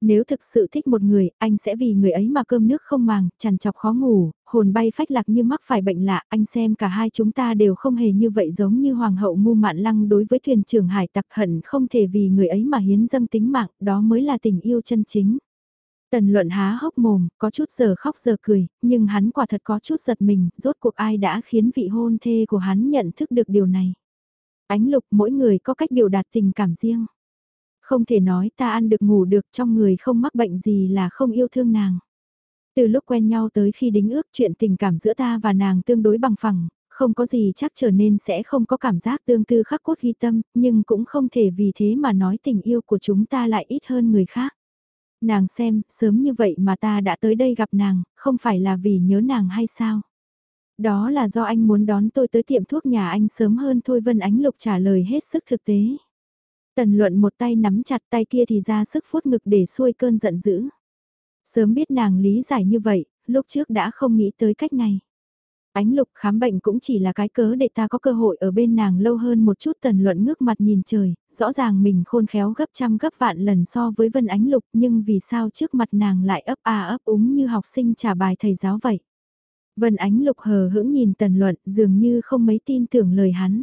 Nếu thực sự thích một người, anh sẽ vì người ấy mà cơm nước không màng, chằn chọc khó ngủ, hồn bay phách lạc như mắc phải bệnh lạ, anh xem cả hai chúng ta đều không hề như vậy giống như hoàng hậu ngu mạn lăng đối với thuyền trưởng hải tặc hận không thể vì người ấy mà hiến dâng tính mạng, đó mới là tình yêu chân chính. Tần luận há hốc mồm, có chút giờ khóc giờ cười, nhưng hắn quả thật có chút giật mình, rốt cuộc ai đã khiến vị hôn thê của hắn nhận thức được điều này. Ánh lục mỗi người có cách biểu đạt tình cảm riêng. Không thể nói ta ăn được ngủ được trong người không mắc bệnh gì là không yêu thương nàng. Từ lúc quen nhau tới khi đính ước chuyện tình cảm giữa ta và nàng tương đối bằng phẳng, không có gì chắc trở nên sẽ không có cảm giác tương tư khắc cốt ghi tâm, nhưng cũng không thể vì thế mà nói tình yêu của chúng ta lại ít hơn người khác. Nàng xem, sớm như vậy mà ta đã tới đây gặp nàng, không phải là vì nhớ nàng hay sao? Đó là do anh muốn đón tôi tới tiệm thuốc nhà anh sớm hơn thôi Vân Ánh Lục trả lời hết sức thực tế. Tần luận một tay nắm chặt tay kia thì ra sức phút ngực để xuôi cơn giận dữ. Sớm biết nàng lý giải như vậy, lúc trước đã không nghĩ tới cách này. Ánh lục khám bệnh cũng chỉ là cái cớ để ta có cơ hội ở bên nàng lâu hơn một chút tần luận ngước mặt nhìn trời, rõ ràng mình khôn khéo gấp trăm gấp vạn lần so với vân ánh lục nhưng vì sao trước mặt nàng lại ấp a ấp úng như học sinh trả bài thầy giáo vậy. Vân ánh lục hờ hững nhìn tần luận dường như không mấy tin tưởng lời hắn.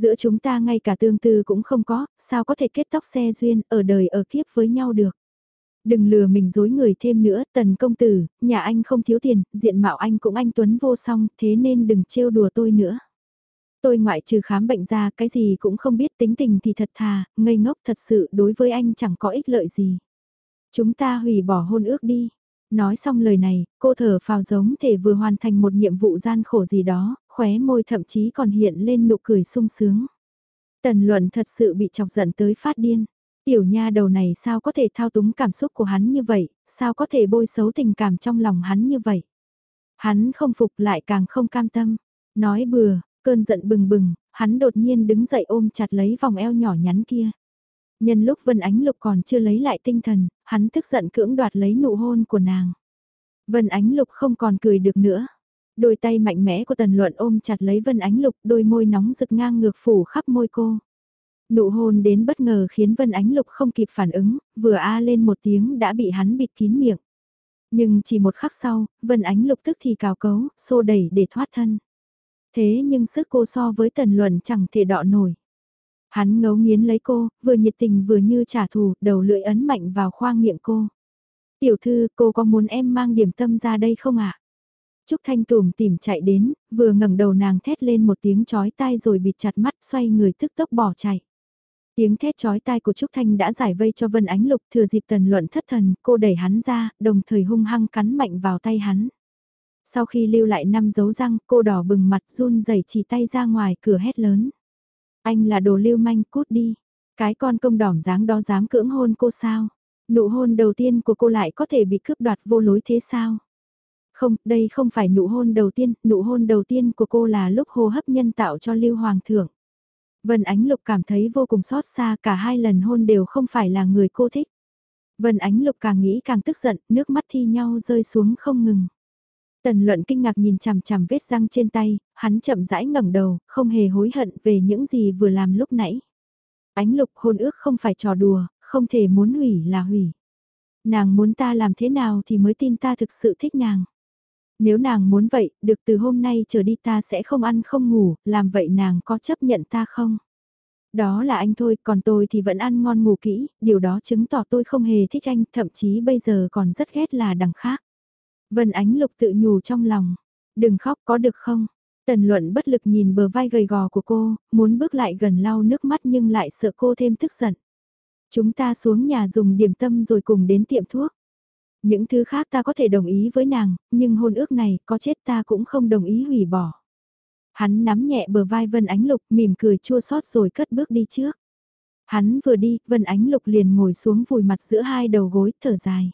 Giữa chúng ta ngay cả tương tư cũng không có, sao có thể kết tóc xe duyên ở đời ở kiếp với nhau được. Đừng lừa mình dối người thêm nữa, tần công tử, nhà anh không thiếu tiền, diện mạo anh cũng anh Tuấn vô song, thế nên đừng trêu đùa tôi nữa. Tôi ngoại trừ khám bệnh ra cái gì cũng không biết tính tình thì thật thà, ngây ngốc thật sự đối với anh chẳng có ích lợi gì. Chúng ta hủy bỏ hôn ước đi. Nói xong lời này, cô thở phào giống thể vừa hoàn thành một nhiệm vụ gian khổ gì đó, khóe môi thậm chí còn hiện lên nụ cười sung sướng. Tần luận thật sự bị chọc giận tới phát điên. Tiểu nha đầu này sao có thể thao túng cảm xúc của hắn như vậy, sao có thể bôi xấu tình cảm trong lòng hắn như vậy. Hắn không phục lại càng không cam tâm. Nói bừa, cơn giận bừng bừng, hắn đột nhiên đứng dậy ôm chặt lấy vòng eo nhỏ nhắn kia. Nhân lúc Vân Ánh Lục còn chưa lấy lại tinh thần, hắn tức giận cưỡng đoạt lấy nụ hôn của nàng. Vân Ánh Lục không còn cười được nữa. Đôi tay mạnh mẽ của Tần Luận ôm chặt lấy Vân Ánh Lục, đôi môi nóng rực ngang ngược phủ khắp môi cô. Nụ hôn đến bất ngờ khiến Vân Ánh Lục không kịp phản ứng, vừa a lên một tiếng đã bị hắn bịt kín miệng. Nhưng chỉ một khắc sau, Vân Ánh Lục tức thì cào cấu, xô đẩy để thoát thân. Thế nhưng sức cô so với Tần Luận chẳng thể đọ nổi. Hắn ngấu nghiến lấy cô, vừa nhiệt tình vừa như trả thù, đầu lưỡi ấn mạnh vào khoang miệng cô. Tiểu thư, cô có muốn em mang điểm tâm ra đây không ạ? Trúc Thanh tùm tìm chạy đến, vừa ngẩng đầu nàng thét lên một tiếng chói tai rồi bịt chặt mắt xoay người tức tốc bỏ chạy. Tiếng thét chói tai của Trúc Thanh đã giải vây cho Vân Ánh Lục thừa dịp tần luận thất thần, cô đẩy hắn ra, đồng thời hung hăng cắn mạnh vào tay hắn. Sau khi lưu lại năm dấu răng, cô đỏ bừng mặt run rẩy chỉ tay ra ngoài cửa hét lớn. Anh là đồ lưu manh cút đi. Cái con công đỏm dáng đó dám cưỡng hôn cô sao? Nụ hôn đầu tiên của cô lại có thể bị cướp đoạt vô lối thế sao? Không, đây không phải nụ hôn đầu tiên, nụ hôn đầu tiên của cô là lúc hô hấp nhân tạo cho Lưu Hoàng thượng. Vân Ánh Lục cảm thấy vô cùng xót xa cả hai lần hôn đều không phải là người cô thích. Vân Ánh Lục càng nghĩ càng tức giận, nước mắt thi nhau rơi xuống không ngừng. Tần luận kinh ngạc nhìn chằm chằm vết răng trên tay, hắn chậm rãi ngẩng đầu, không hề hối hận về những gì vừa làm lúc nãy. Ánh lục hôn ước không phải trò đùa, không thể muốn hủy là hủy. Nàng muốn ta làm thế nào thì mới tin ta thực sự thích nàng. Nếu nàng muốn vậy, được từ hôm nay trở đi ta sẽ không ăn không ngủ, làm vậy nàng có chấp nhận ta không? Đó là anh thôi, còn tôi thì vẫn ăn ngon ngủ kỹ, điều đó chứng tỏ tôi không hề thích anh, thậm chí bây giờ còn rất ghét là đằng khác. Vân Ánh Lục tự nhủ trong lòng, đừng khóc có được không? Tần luận bất lực nhìn bờ vai gầy gò của cô, muốn bước lại gần lau nước mắt nhưng lại sợ cô thêm tức giận. Chúng ta xuống nhà dùng điểm tâm rồi cùng đến tiệm thuốc. Những thứ khác ta có thể đồng ý với nàng, nhưng hôn ước này có chết ta cũng không đồng ý hủy bỏ. Hắn nắm nhẹ bờ vai Vân Ánh Lục mỉm cười chua xót rồi cất bước đi trước. Hắn vừa đi, Vân Ánh Lục liền ngồi xuống vùi mặt giữa hai đầu gối, thở dài.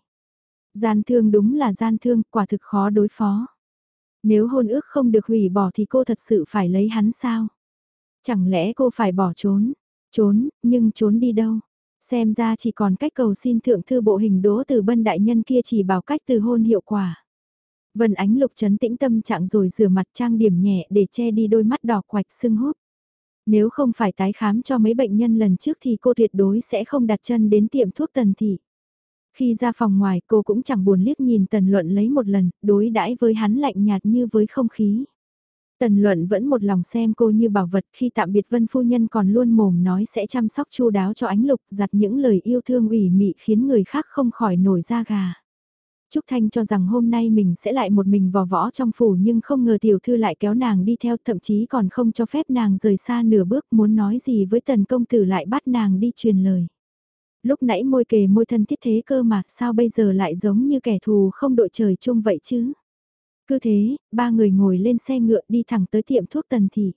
Gian thương đúng là gian thương, quả thực khó đối phó. Nếu hôn ước không được hủy bỏ thì cô thật sự phải lấy hắn sao? Chẳng lẽ cô phải bỏ trốn? Trốn, nhưng trốn đi đâu? Xem ra chỉ còn cách cầu xin thượng thư bộ hình đố từ bân đại nhân kia chỉ bảo cách từ hôn hiệu quả. Vân ánh lục chấn tĩnh tâm trạng rồi rửa mặt trang điểm nhẹ để che đi đôi mắt đỏ quạch sưng húp. Nếu không phải tái khám cho mấy bệnh nhân lần trước thì cô tuyệt đối sẽ không đặt chân đến tiệm thuốc tần thị. Khi ra phòng ngoài cô cũng chẳng buồn liếc nhìn tần luận lấy một lần, đối đãi với hắn lạnh nhạt như với không khí. Tần luận vẫn một lòng xem cô như bảo vật khi tạm biệt vân phu nhân còn luôn mồm nói sẽ chăm sóc chu đáo cho ánh lục, giặt những lời yêu thương ủy mị khiến người khác không khỏi nổi da gà. Trúc Thanh cho rằng hôm nay mình sẽ lại một mình vò võ trong phủ nhưng không ngờ tiểu thư lại kéo nàng đi theo, thậm chí còn không cho phép nàng rời xa nửa bước, muốn nói gì với tần công tử lại bắt nàng đi truyền lời. Lúc nãy môi kề môi thân thiết thế cơ mà, sao bây giờ lại giống như kẻ thù không đội trời chung vậy chứ? Cứ thế, ba người ngồi lên xe ngựa đi thẳng tới tiệm thuốc tần thị.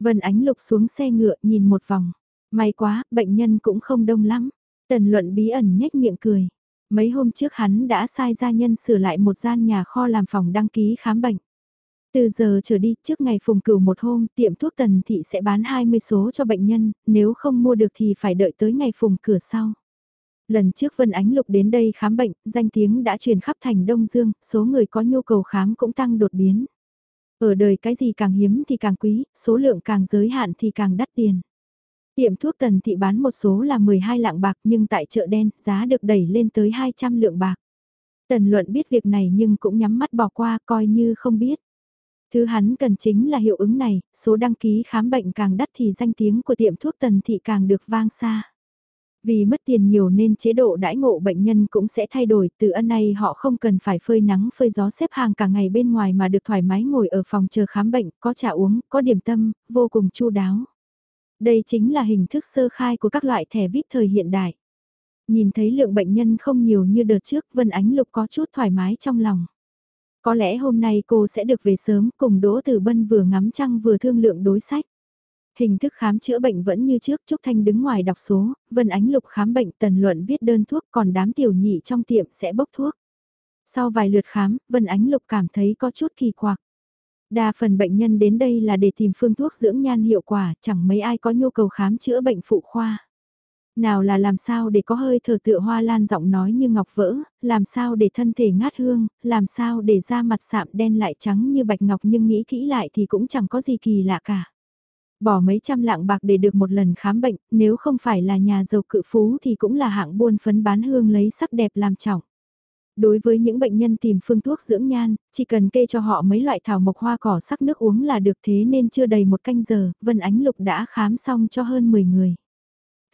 Vân Ánh Lục xuống xe ngựa nhìn một vòng. May quá, bệnh nhân cũng không đông lắm. Tần luận bí ẩn nhếch miệng cười. Mấy hôm trước hắn đã sai gia nhân sửa lại một gian nhà kho làm phòng đăng ký khám bệnh. Từ giờ trở đi, trước ngày phùng cửu một hôm, tiệm thuốc tần thị sẽ bán 20 số cho bệnh nhân, nếu không mua được thì phải đợi tới ngày phùng cửa sau. Lần trước Vân Ánh Lục đến đây khám bệnh, danh tiếng đã truyền khắp thành Đông Dương, số người có nhu cầu khám cũng tăng đột biến. Ở đời cái gì càng hiếm thì càng quý, số lượng càng giới hạn thì càng đắt tiền. Tiệm thuốc tần thị bán một số là 12 lạng bạc nhưng tại chợ đen giá được đẩy lên tới 200 lượng bạc. Tần luận biết việc này nhưng cũng nhắm mắt bỏ qua coi như không biết. Thứ hắn cần chính là hiệu ứng này, số đăng ký khám bệnh càng đắt thì danh tiếng của tiệm thuốc tần thị càng được vang xa. Vì mất tiền nhiều nên chế độ đãi ngộ bệnh nhân cũng sẽ thay đổi, từ ân này họ không cần phải phơi nắng phơi gió xếp hàng cả ngày bên ngoài mà được thoải mái ngồi ở phòng chờ khám bệnh, có trà uống, có điểm tâm, vô cùng chu đáo. Đây chính là hình thức sơ khai của các loại thẻ VIP thời hiện đại. Nhìn thấy lượng bệnh nhân không nhiều như đợt trước, Vân Ánh Lục có chút thoải mái trong lòng. Có lẽ hôm nay cô sẽ được về sớm cùng Đỗ Tử Bân vừa ngắm trăng vừa thương lượng đối sách. Hình thức khám chữa bệnh vẫn như trước, Trúc Thanh đứng ngoài đọc số, Vân Ánh Lục khám bệnh tần luận viết đơn thuốc còn đám tiểu nhị trong tiệm sẽ bốc thuốc. Sau vài lượt khám, Vân Ánh Lục cảm thấy có chút kỳ quặc. Đa phần bệnh nhân đến đây là để tìm phương thuốc dưỡng nhan hiệu quả, chẳng mấy ai có nhu cầu khám chữa bệnh phụ khoa. Nào là làm sao để có hơi thở tựa hoa lan giọng nói như ngọc vỡ, làm sao để thân thể ngát hương, làm sao để da mặt sạm đen lại trắng như bạch ngọc nhưng nghĩ kỹ lại thì cũng chẳng có gì kỳ lạ cả. Bỏ mấy trăm lạng bạc để được một lần khám bệnh, nếu không phải là nhà giàu cự phú thì cũng là hạng buôn phấn bán hương lấy sắc đẹp làm trọng. Đối với những bệnh nhân tìm phương thuốc dưỡng nhan, chỉ cần kê cho họ mấy loại thảo mộc hoa cỏ sắc nước uống là được thế nên chưa đầy một canh giờ, Vân Ánh Lục đã khám xong cho hơn 10 người.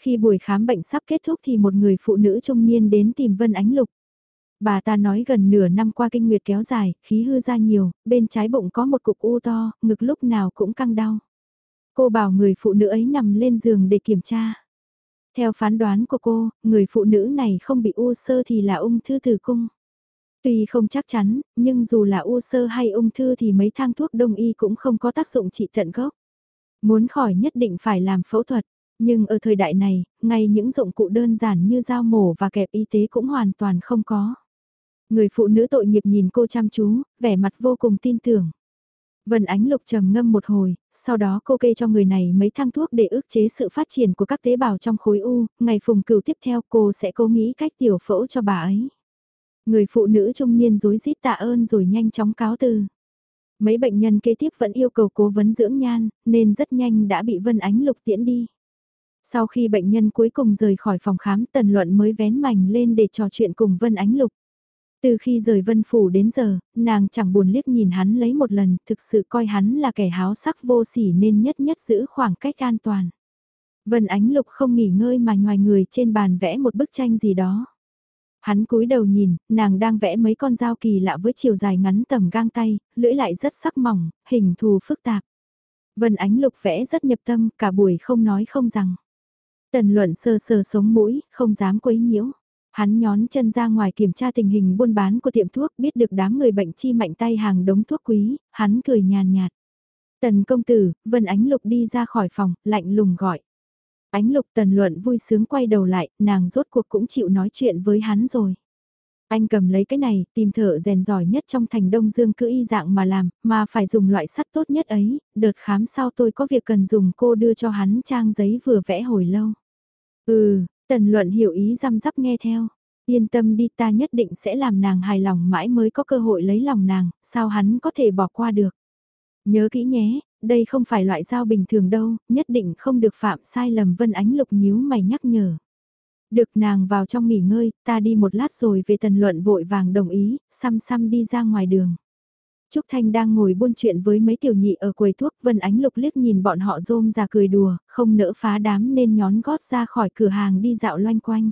Khi buổi khám bệnh sắp kết thúc thì một người phụ nữ trung niên đến tìm Vân Ánh Lục. Bà ta nói gần nửa năm qua kinh nguyệt kéo dài, khí hư ra nhiều, bên trái bụng có một cục u to, ngực lúc nào cũng căng đau. Cô bảo người phụ nữ ấy nằm lên giường để kiểm tra. Theo phán đoán của cô, người phụ nữ này không bị u sơ thì là ung thư tử cung. Tuy không chắc chắn, nhưng dù là u sơ hay ung thư thì mấy thang thuốc đông y cũng không có tác dụng trị tận gốc. Muốn khỏi nhất định phải làm phẫu thuật, nhưng ở thời đại này, ngay những dụng cụ đơn giản như dao mổ và kẹp y tế cũng hoàn toàn không có. Người phụ nữ tội nghiệp nhìn cô chăm chú, vẻ mặt vô cùng tin tưởng. Vân Ánh Lục trầm ngâm một hồi, sau đó cô kê cho người này mấy thang thuốc để ức chế sự phát triển của các tế bào trong khối u, ngày phùng cửu tiếp theo cô sẽ cố nghĩ cách tiểu phẫu cho bà ấy. Người phụ nữ trung niên rối rít tạ ơn rồi nhanh chóng cáo từ. Mấy bệnh nhân kế tiếp vẫn yêu cầu cố vấn dưỡng nhan, nên rất nhanh đã bị Vân Ánh Lục tiễn đi. Sau khi bệnh nhân cuối cùng rời khỏi phòng khám Tần Luận mới vén mảnh lên để trò chuyện cùng Vân Ánh Lục. Từ khi rời Vân Phủ đến giờ, nàng chẳng buồn liếc nhìn hắn lấy một lần, thực sự coi hắn là kẻ háo sắc vô sỉ nên nhất nhất giữ khoảng cách an toàn. Vân Ánh Lục không nghỉ ngơi mà nhòi người trên bàn vẽ một bức tranh gì đó. Hắn cúi đầu nhìn, nàng đang vẽ mấy con dao kỳ lạ với chiều dài ngắn tầm gang tay, lưỡi lại rất sắc mỏng, hình thù phức tạp. Vân Ánh Lục vẽ rất nhập tâm, cả buổi không nói không rằng. Tần luận sơ sơ sống mũi, không dám quấy nhiễu. Hắn nhón chân ra ngoài kiểm tra tình hình buôn bán của tiệm thuốc biết được đám người bệnh chi mạnh tay hàng đống thuốc quý, hắn cười nhàn nhạt. Tần công tử, Vân Ánh Lục đi ra khỏi phòng, lạnh lùng gọi. Ánh Lục tần luận vui sướng quay đầu lại, nàng rốt cuộc cũng chịu nói chuyện với hắn rồi. Anh cầm lấy cái này, tìm thợ rèn giỏi nhất trong thành Đông Dương cứ y dạng mà làm, mà phải dùng loại sắt tốt nhất ấy, đợt khám sau tôi có việc cần dùng cô đưa cho hắn trang giấy vừa vẽ hồi lâu. Ừ, Tần luận hiểu ý răm rắp nghe theo. Yên tâm đi ta nhất định sẽ làm nàng hài lòng mãi mới có cơ hội lấy lòng nàng, sao hắn có thể bỏ qua được. Nhớ kỹ nhé, đây không phải loại dao bình thường đâu, nhất định không được phạm sai lầm Vân Ánh Lục nhíu mày nhắc nhở. Được nàng vào trong nghỉ ngơi, ta đi một lát rồi về tần luận vội vàng đồng ý, xăm xăm đi ra ngoài đường. Trúc Thanh đang ngồi buôn chuyện với mấy tiểu nhị ở quầy thuốc, Vân Ánh Lục liếc nhìn bọn họ rôm ra cười đùa, không nỡ phá đám nên nhón gót ra khỏi cửa hàng đi dạo loanh quanh.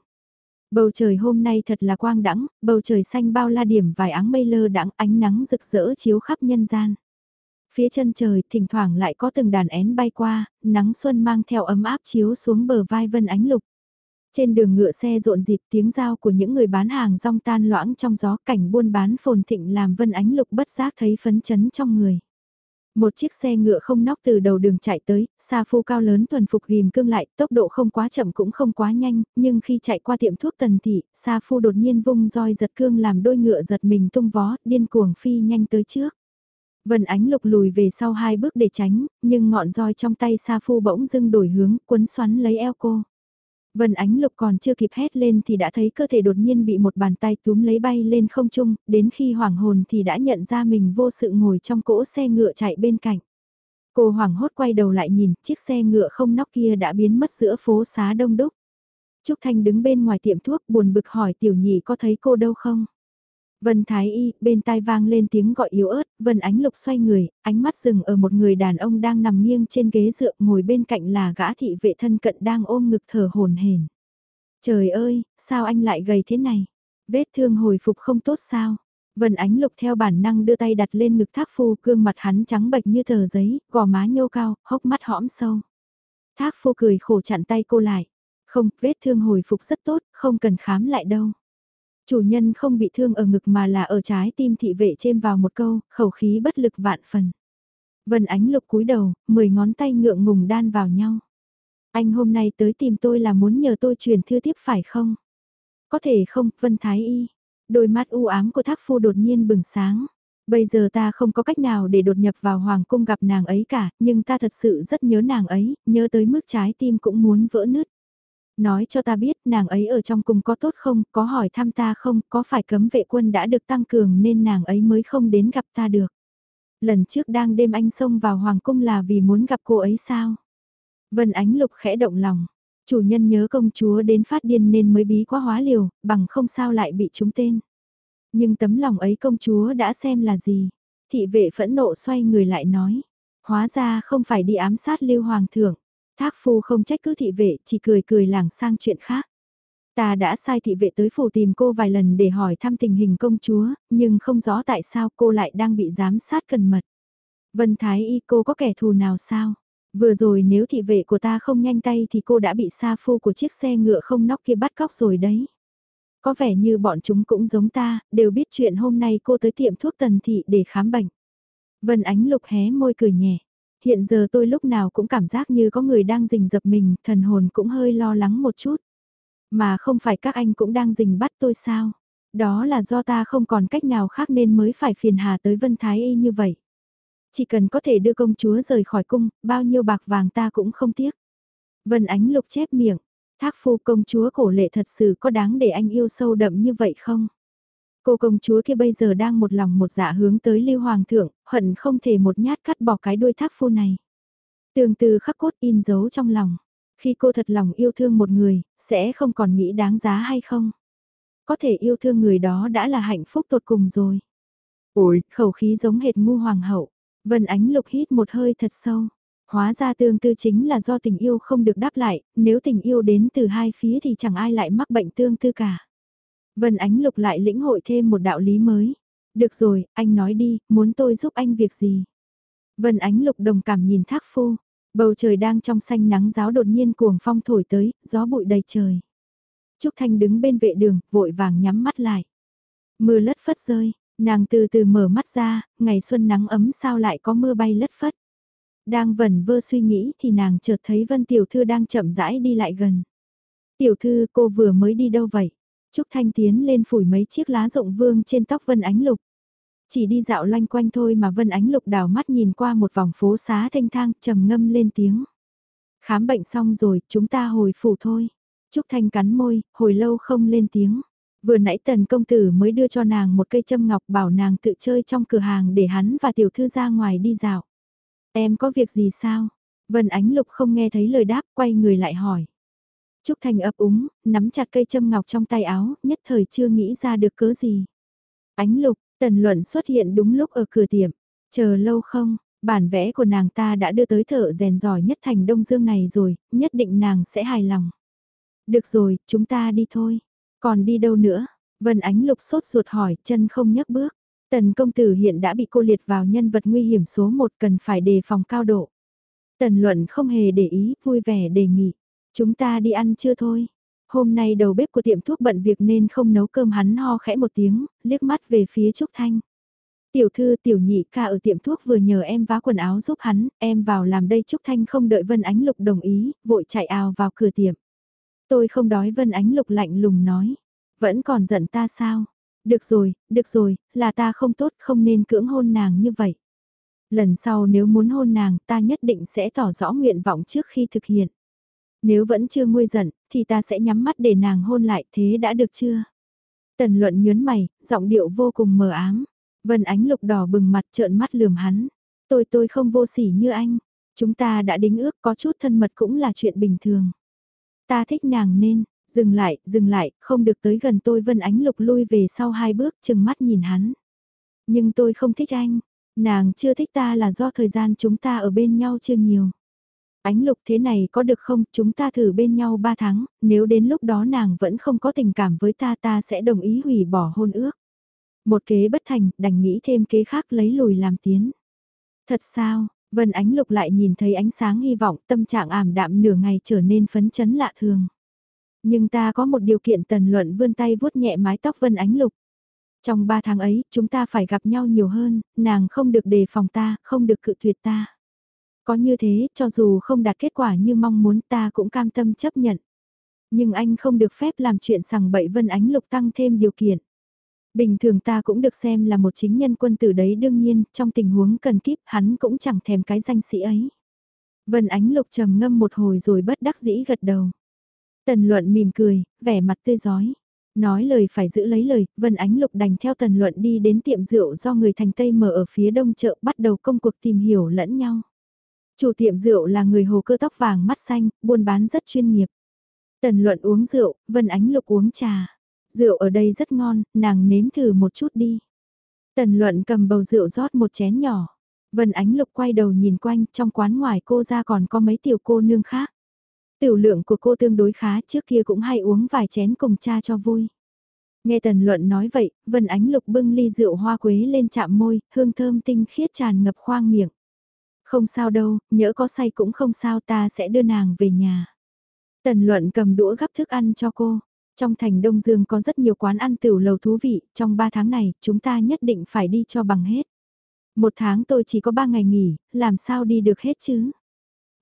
Bầu trời hôm nay thật là quang đãng, bầu trời xanh bao la điểm vài áng mây lơ đãng ánh nắng rực rỡ chiếu khắp nhân gian. Phía chân trời thỉnh thoảng lại có từng đàn én bay qua, nắng xuân mang theo ấm áp chiếu xuống bờ vai Vân Ánh Lục. Trên đường ngựa xe rộn dịp tiếng giao của những người bán hàng rong tan loãng trong gió cảnh buôn bán phồn thịnh làm Vân Ánh Lục bất giác thấy phấn chấn trong người. Một chiếc xe ngựa không nóc từ đầu đường chạy tới, xa phu cao lớn thuần phục ghim cương lại, tốc độ không quá chậm cũng không quá nhanh, nhưng khi chạy qua tiệm thuốc tần thị, xa phu đột nhiên vung roi giật cương làm đôi ngựa giật mình tung vó, điên cuồng phi nhanh tới trước. Vân ánh lục lùi về sau hai bước để tránh, nhưng ngọn roi trong tay xa phu bỗng dưng đổi hướng, quấn xoắn lấy eo cô. Vân Ánh Lục còn chưa kịp hét lên thì đã thấy cơ thể đột nhiên bị một bàn tay túm lấy bay lên không trung, đến khi hoảng hồn thì đã nhận ra mình vô sự ngồi trong cỗ xe ngựa chạy bên cạnh. Cô hoảng hốt quay đầu lại nhìn, chiếc xe ngựa không nóc kia đã biến mất giữa phố xá đông đúc. Trúc Thanh đứng bên ngoài tiệm thuốc buồn bực hỏi tiểu nhị có thấy cô đâu không? Vân Thái Y, bên tai vang lên tiếng gọi yếu ớt, Vân Ánh Lục xoay người, ánh mắt dừng ở một người đàn ông đang nằm nghiêng trên ghế dựa ngồi bên cạnh là gã thị vệ thân cận đang ôm ngực thở hồn hển. Trời ơi, sao anh lại gầy thế này? Vết thương hồi phục không tốt sao? Vân Ánh Lục theo bản năng đưa tay đặt lên ngực thác phu cương mặt hắn trắng bệch như tờ giấy, gò má nhô cao, hốc mắt hõm sâu. Thác phu cười khổ chặn tay cô lại. Không, vết thương hồi phục rất tốt, không cần khám lại đâu. Chủ nhân không bị thương ở ngực mà là ở trái tim thị vệ chêm vào một câu, khẩu khí bất lực vạn phần. Vân ánh lục cúi đầu, mười ngón tay ngượng ngùng đan vào nhau. Anh hôm nay tới tìm tôi là muốn nhờ tôi truyền thư tiếp phải không? Có thể không, Vân Thái Y. Đôi mắt u ám của thác phu đột nhiên bừng sáng. Bây giờ ta không có cách nào để đột nhập vào hoàng cung gặp nàng ấy cả, nhưng ta thật sự rất nhớ nàng ấy, nhớ tới mức trái tim cũng muốn vỡ nứt. Nói cho ta biết nàng ấy ở trong cung có tốt không, có hỏi thăm ta không, có phải cấm vệ quân đã được tăng cường nên nàng ấy mới không đến gặp ta được. Lần trước đang đêm anh xông vào hoàng cung là vì muốn gặp cô ấy sao? Vân Ánh Lục khẽ động lòng. Chủ nhân nhớ công chúa đến phát điên nên mới bí quá hóa liều, bằng không sao lại bị trúng tên. Nhưng tấm lòng ấy công chúa đã xem là gì? Thị vệ phẫn nộ xoay người lại nói. Hóa ra không phải đi ám sát lưu hoàng thượng. Thác phu không trách cứ thị vệ, chỉ cười cười lảng sang chuyện khác. Ta đã sai thị vệ tới phủ tìm cô vài lần để hỏi thăm tình hình công chúa, nhưng không rõ tại sao cô lại đang bị giám sát cần mật. Vân Thái Y cô có kẻ thù nào sao? Vừa rồi nếu thị vệ của ta không nhanh tay thì cô đã bị sa phu của chiếc xe ngựa không nóc kia bắt cóc rồi đấy. Có vẻ như bọn chúng cũng giống ta, đều biết chuyện hôm nay cô tới tiệm thuốc tần thị để khám bệnh. Vân Ánh Lục hé môi cười nhẹ. Hiện giờ tôi lúc nào cũng cảm giác như có người đang rình dập mình, thần hồn cũng hơi lo lắng một chút. Mà không phải các anh cũng đang rình bắt tôi sao? Đó là do ta không còn cách nào khác nên mới phải phiền hà tới Vân Thái Y như vậy. Chỉ cần có thể đưa công chúa rời khỏi cung, bao nhiêu bạc vàng ta cũng không tiếc. Vân Ánh Lục chép miệng, thác phu công chúa cổ lệ thật sự có đáng để anh yêu sâu đậm như vậy không? Cô công chúa kia bây giờ đang một lòng một dạ hướng tới lưu hoàng thượng, hận không thể một nhát cắt bỏ cái đuôi thác phu này. Tường từ khắc cốt in dấu trong lòng. Khi cô thật lòng yêu thương một người, sẽ không còn nghĩ đáng giá hay không? Có thể yêu thương người đó đã là hạnh phúc tột cùng rồi. Ôi, khẩu khí giống hệt ngu hoàng hậu. Vân Ánh Lục hít một hơi thật sâu. Hóa ra tương tư chính là do tình yêu không được đáp lại, nếu tình yêu đến từ hai phía thì chẳng ai lại mắc bệnh tương tư cả. Vân Ánh Lục lại lĩnh hội thêm một đạo lý mới. Được rồi, anh nói đi, muốn tôi giúp anh việc gì? Vân Ánh Lục đồng cảm nhìn thác phu. Bầu trời đang trong xanh nắng giáo đột nhiên cuồng phong thổi tới, gió bụi đầy trời. Trúc Thanh đứng bên vệ đường, vội vàng nhắm mắt lại. Mưa lất phất rơi, nàng từ từ mở mắt ra, ngày xuân nắng ấm sao lại có mưa bay lất phất. Đang vẩn vơ suy nghĩ thì nàng chợt thấy Vân Tiểu Thư đang chậm rãi đi lại gần. Tiểu Thư cô vừa mới đi đâu vậy? Trúc Thanh tiến lên phủi mấy chiếc lá rộng vương trên tóc Vân Ánh Lục. Chỉ đi dạo loanh quanh thôi mà Vân Ánh Lục đảo mắt nhìn qua một vòng phố xá thanh thang trầm ngâm lên tiếng. Khám bệnh xong rồi, chúng ta hồi phủ thôi. Trúc Thanh cắn môi, hồi lâu không lên tiếng. Vừa nãy tần công tử mới đưa cho nàng một cây châm ngọc bảo nàng tự chơi trong cửa hàng để hắn và tiểu thư ra ngoài đi dạo. Em có việc gì sao? Vân Ánh Lục không nghe thấy lời đáp, quay người lại hỏi. Trúc Thành ấp úng, nắm chặt cây châm ngọc trong tay áo, nhất thời chưa nghĩ ra được cớ gì. Ánh Lục, Tần Luận xuất hiện đúng lúc ở cửa tiệm. Chờ lâu không, bản vẽ của nàng ta đã đưa tới thợ rèn giỏi nhất thành Đông Dương này rồi, nhất định nàng sẽ hài lòng. Được rồi, chúng ta đi thôi. Còn đi đâu nữa? Vân Ánh Lục sốt ruột hỏi, chân không nhấc bước. Tần công tử hiện đã bị cô liệt vào nhân vật nguy hiểm số 1 cần phải đề phòng cao độ. Tần luận không hề để ý, vui vẻ đề nghị. Chúng ta đi ăn chưa thôi. Hôm nay đầu bếp của tiệm thuốc bận việc nên không nấu cơm hắn ho khẽ một tiếng, liếc mắt về phía Trúc Thanh. Tiểu thư tiểu nhị ca ở tiệm thuốc vừa nhờ em vá quần áo giúp hắn, em vào làm đây Trúc Thanh không đợi Vân Ánh Lục đồng ý, vội chạy ào vào cửa tiệm. Tôi không đói Vân Ánh Lục lạnh lùng nói. Vẫn còn giận ta sao? Được rồi, được rồi, là ta không tốt không nên cưỡng hôn nàng như vậy. Lần sau nếu muốn hôn nàng ta nhất định sẽ tỏ rõ nguyện vọng trước khi thực hiện. Nếu vẫn chưa nguôi giận, thì ta sẽ nhắm mắt để nàng hôn lại thế đã được chưa? Tần luận nhớn mày, giọng điệu vô cùng mờ ám. Vân ánh lục đỏ bừng mặt trợn mắt lườm hắn. Tôi tôi không vô sỉ như anh. Chúng ta đã đính ước có chút thân mật cũng là chuyện bình thường. Ta thích nàng nên, dừng lại, dừng lại, không được tới gần tôi Vân Ánh Lục lui về sau hai bước chừng mắt nhìn hắn. Nhưng tôi không thích anh, nàng chưa thích ta là do thời gian chúng ta ở bên nhau chưa nhiều. Ánh Lục thế này có được không, chúng ta thử bên nhau ba tháng, nếu đến lúc đó nàng vẫn không có tình cảm với ta ta sẽ đồng ý hủy bỏ hôn ước. Một kế bất thành, đành nghĩ thêm kế khác lấy lùi làm tiến. Thật sao, Vân Ánh Lục lại nhìn thấy ánh sáng hy vọng tâm trạng ảm đạm nửa ngày trở nên phấn chấn lạ thường. Nhưng ta có một điều kiện tần luận vươn tay vuốt nhẹ mái tóc Vân Ánh Lục. Trong ba tháng ấy, chúng ta phải gặp nhau nhiều hơn, nàng không được đề phòng ta, không được cự tuyệt ta. Có như thế, cho dù không đạt kết quả như mong muốn ta cũng cam tâm chấp nhận. Nhưng anh không được phép làm chuyện sằng bậy Vân Ánh Lục tăng thêm điều kiện. Bình thường ta cũng được xem là một chính nhân quân tử đấy đương nhiên, trong tình huống cần kíp hắn cũng chẳng thèm cái danh sĩ ấy. Vân Ánh Lục trầm ngâm một hồi rồi bất đắc dĩ gật đầu. Tần luận mỉm cười, vẻ mặt tươi giói. Nói lời phải giữ lấy lời, Vân Ánh Lục đành theo tần luận đi đến tiệm rượu do người thành Tây mở ở phía đông chợ bắt đầu công cuộc tìm hiểu lẫn nhau. Chủ tiệm rượu là người hồ cơ tóc vàng mắt xanh, buôn bán rất chuyên nghiệp. Tần luận uống rượu, Vân Ánh Lục uống trà. Rượu ở đây rất ngon, nàng nếm thử một chút đi. Tần luận cầm bầu rượu rót một chén nhỏ. Vân Ánh Lục quay đầu nhìn quanh, trong quán ngoài cô ra còn có mấy tiểu cô nương khác. Tiểu lượng của cô tương đối khá, trước kia cũng hay uống vài chén cùng cha cho vui. Nghe Tần Luận nói vậy, Vân Ánh Lục bưng ly rượu hoa quế lên chạm môi, hương thơm tinh khiết tràn ngập khoang miệng. Không sao đâu, nhỡ có say cũng không sao ta sẽ đưa nàng về nhà. Tần Luận cầm đũa gắp thức ăn cho cô. Trong thành Đông Dương có rất nhiều quán ăn tiểu lầu thú vị, trong 3 tháng này, chúng ta nhất định phải đi cho bằng hết. Một tháng tôi chỉ có 3 ngày nghỉ, làm sao đi được hết chứ?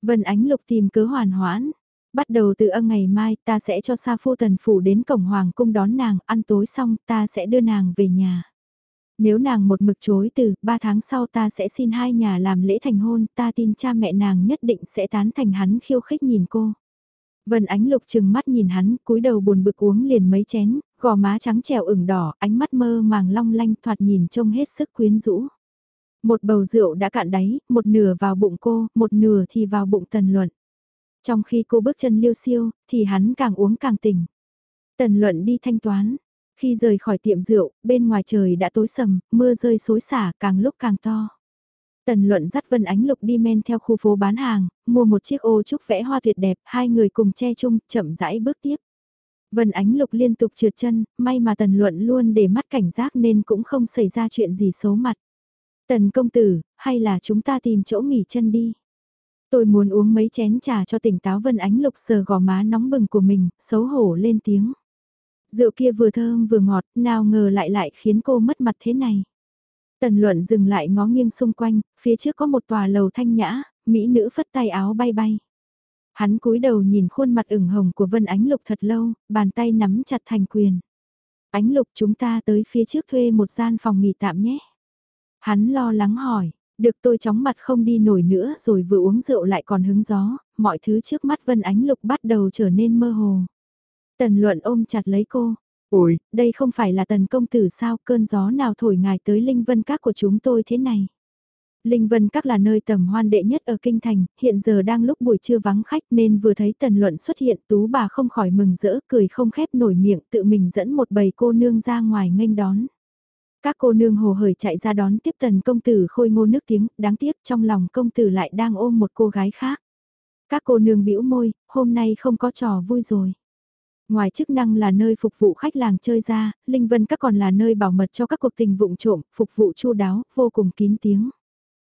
Vân Ánh Lục tìm cớ hoàn hoãn. Bắt đầu từ âm ngày mai ta sẽ cho Sa Phu Tần Phủ đến cổng Hoàng cung đón nàng, ăn tối xong ta sẽ đưa nàng về nhà. Nếu nàng một mực chối từ, ba tháng sau ta sẽ xin hai nhà làm lễ thành hôn, ta tin cha mẹ nàng nhất định sẽ tán thành hắn khiêu khích nhìn cô. Vân Ánh Lục chừng mắt nhìn hắn, cúi đầu buồn bực uống liền mấy chén, gò má trắng trèo ửng đỏ, ánh mắt mơ màng long lanh thoạt nhìn trông hết sức quyến rũ. Một bầu rượu đã cạn đáy, một nửa vào bụng cô, một nửa thì vào bụng Tần Luận. Trong khi cô bước chân liêu siêu, thì hắn càng uống càng tỉnh. Tần Luận đi thanh toán. Khi rời khỏi tiệm rượu, bên ngoài trời đã tối sầm, mưa rơi xối xả càng lúc càng to. Tần luận dắt Vân Ánh Lục đi men theo khu phố bán hàng, mua một chiếc ô trúc vẽ hoa tuyệt đẹp, hai người cùng che chung, chậm rãi bước tiếp. Vân Ánh Lục liên tục trượt chân, may mà Tần luận luôn để mắt cảnh giác nên cũng không xảy ra chuyện gì xấu mặt. Tần công tử, hay là chúng ta tìm chỗ nghỉ chân đi. Tôi muốn uống mấy chén trà cho tỉnh táo Vân Ánh Lục sờ gò má nóng bừng của mình, xấu hổ lên tiếng. Rượu kia vừa thơm vừa ngọt, nào ngờ lại lại khiến cô mất mặt thế này. Tần luận dừng lại ngó nghiêng xung quanh, phía trước có một tòa lầu thanh nhã, mỹ nữ phất tay áo bay bay. Hắn cúi đầu nhìn khuôn mặt ửng hồng của Vân Ánh Lục thật lâu, bàn tay nắm chặt thành quyền. Ánh Lục chúng ta tới phía trước thuê một gian phòng nghỉ tạm nhé. Hắn lo lắng hỏi, được tôi chóng mặt không đi nổi nữa rồi vừa uống rượu lại còn hứng gió, mọi thứ trước mắt Vân Ánh Lục bắt đầu trở nên mơ hồ. Tần luận ôm chặt lấy cô, Ôi, đây không phải là tần công tử sao cơn gió nào thổi ngài tới Linh Vân Các của chúng tôi thế này. Linh Vân Các là nơi tầm hoan đệ nhất ở Kinh Thành, hiện giờ đang lúc buổi trưa vắng khách nên vừa thấy tần luận xuất hiện tú bà không khỏi mừng rỡ cười không khép nổi miệng tự mình dẫn một bầy cô nương ra ngoài nghênh đón. Các cô nương hồ hởi chạy ra đón tiếp tần công tử khôi ngô nước tiếng, đáng tiếc trong lòng công tử lại đang ôm một cô gái khác. Các cô nương bĩu môi, hôm nay không có trò vui rồi. Ngoài chức năng là nơi phục vụ khách làng chơi ra, Linh Vân Các còn là nơi bảo mật cho các cuộc tình vụng trộm, phục vụ chu đáo, vô cùng kín tiếng.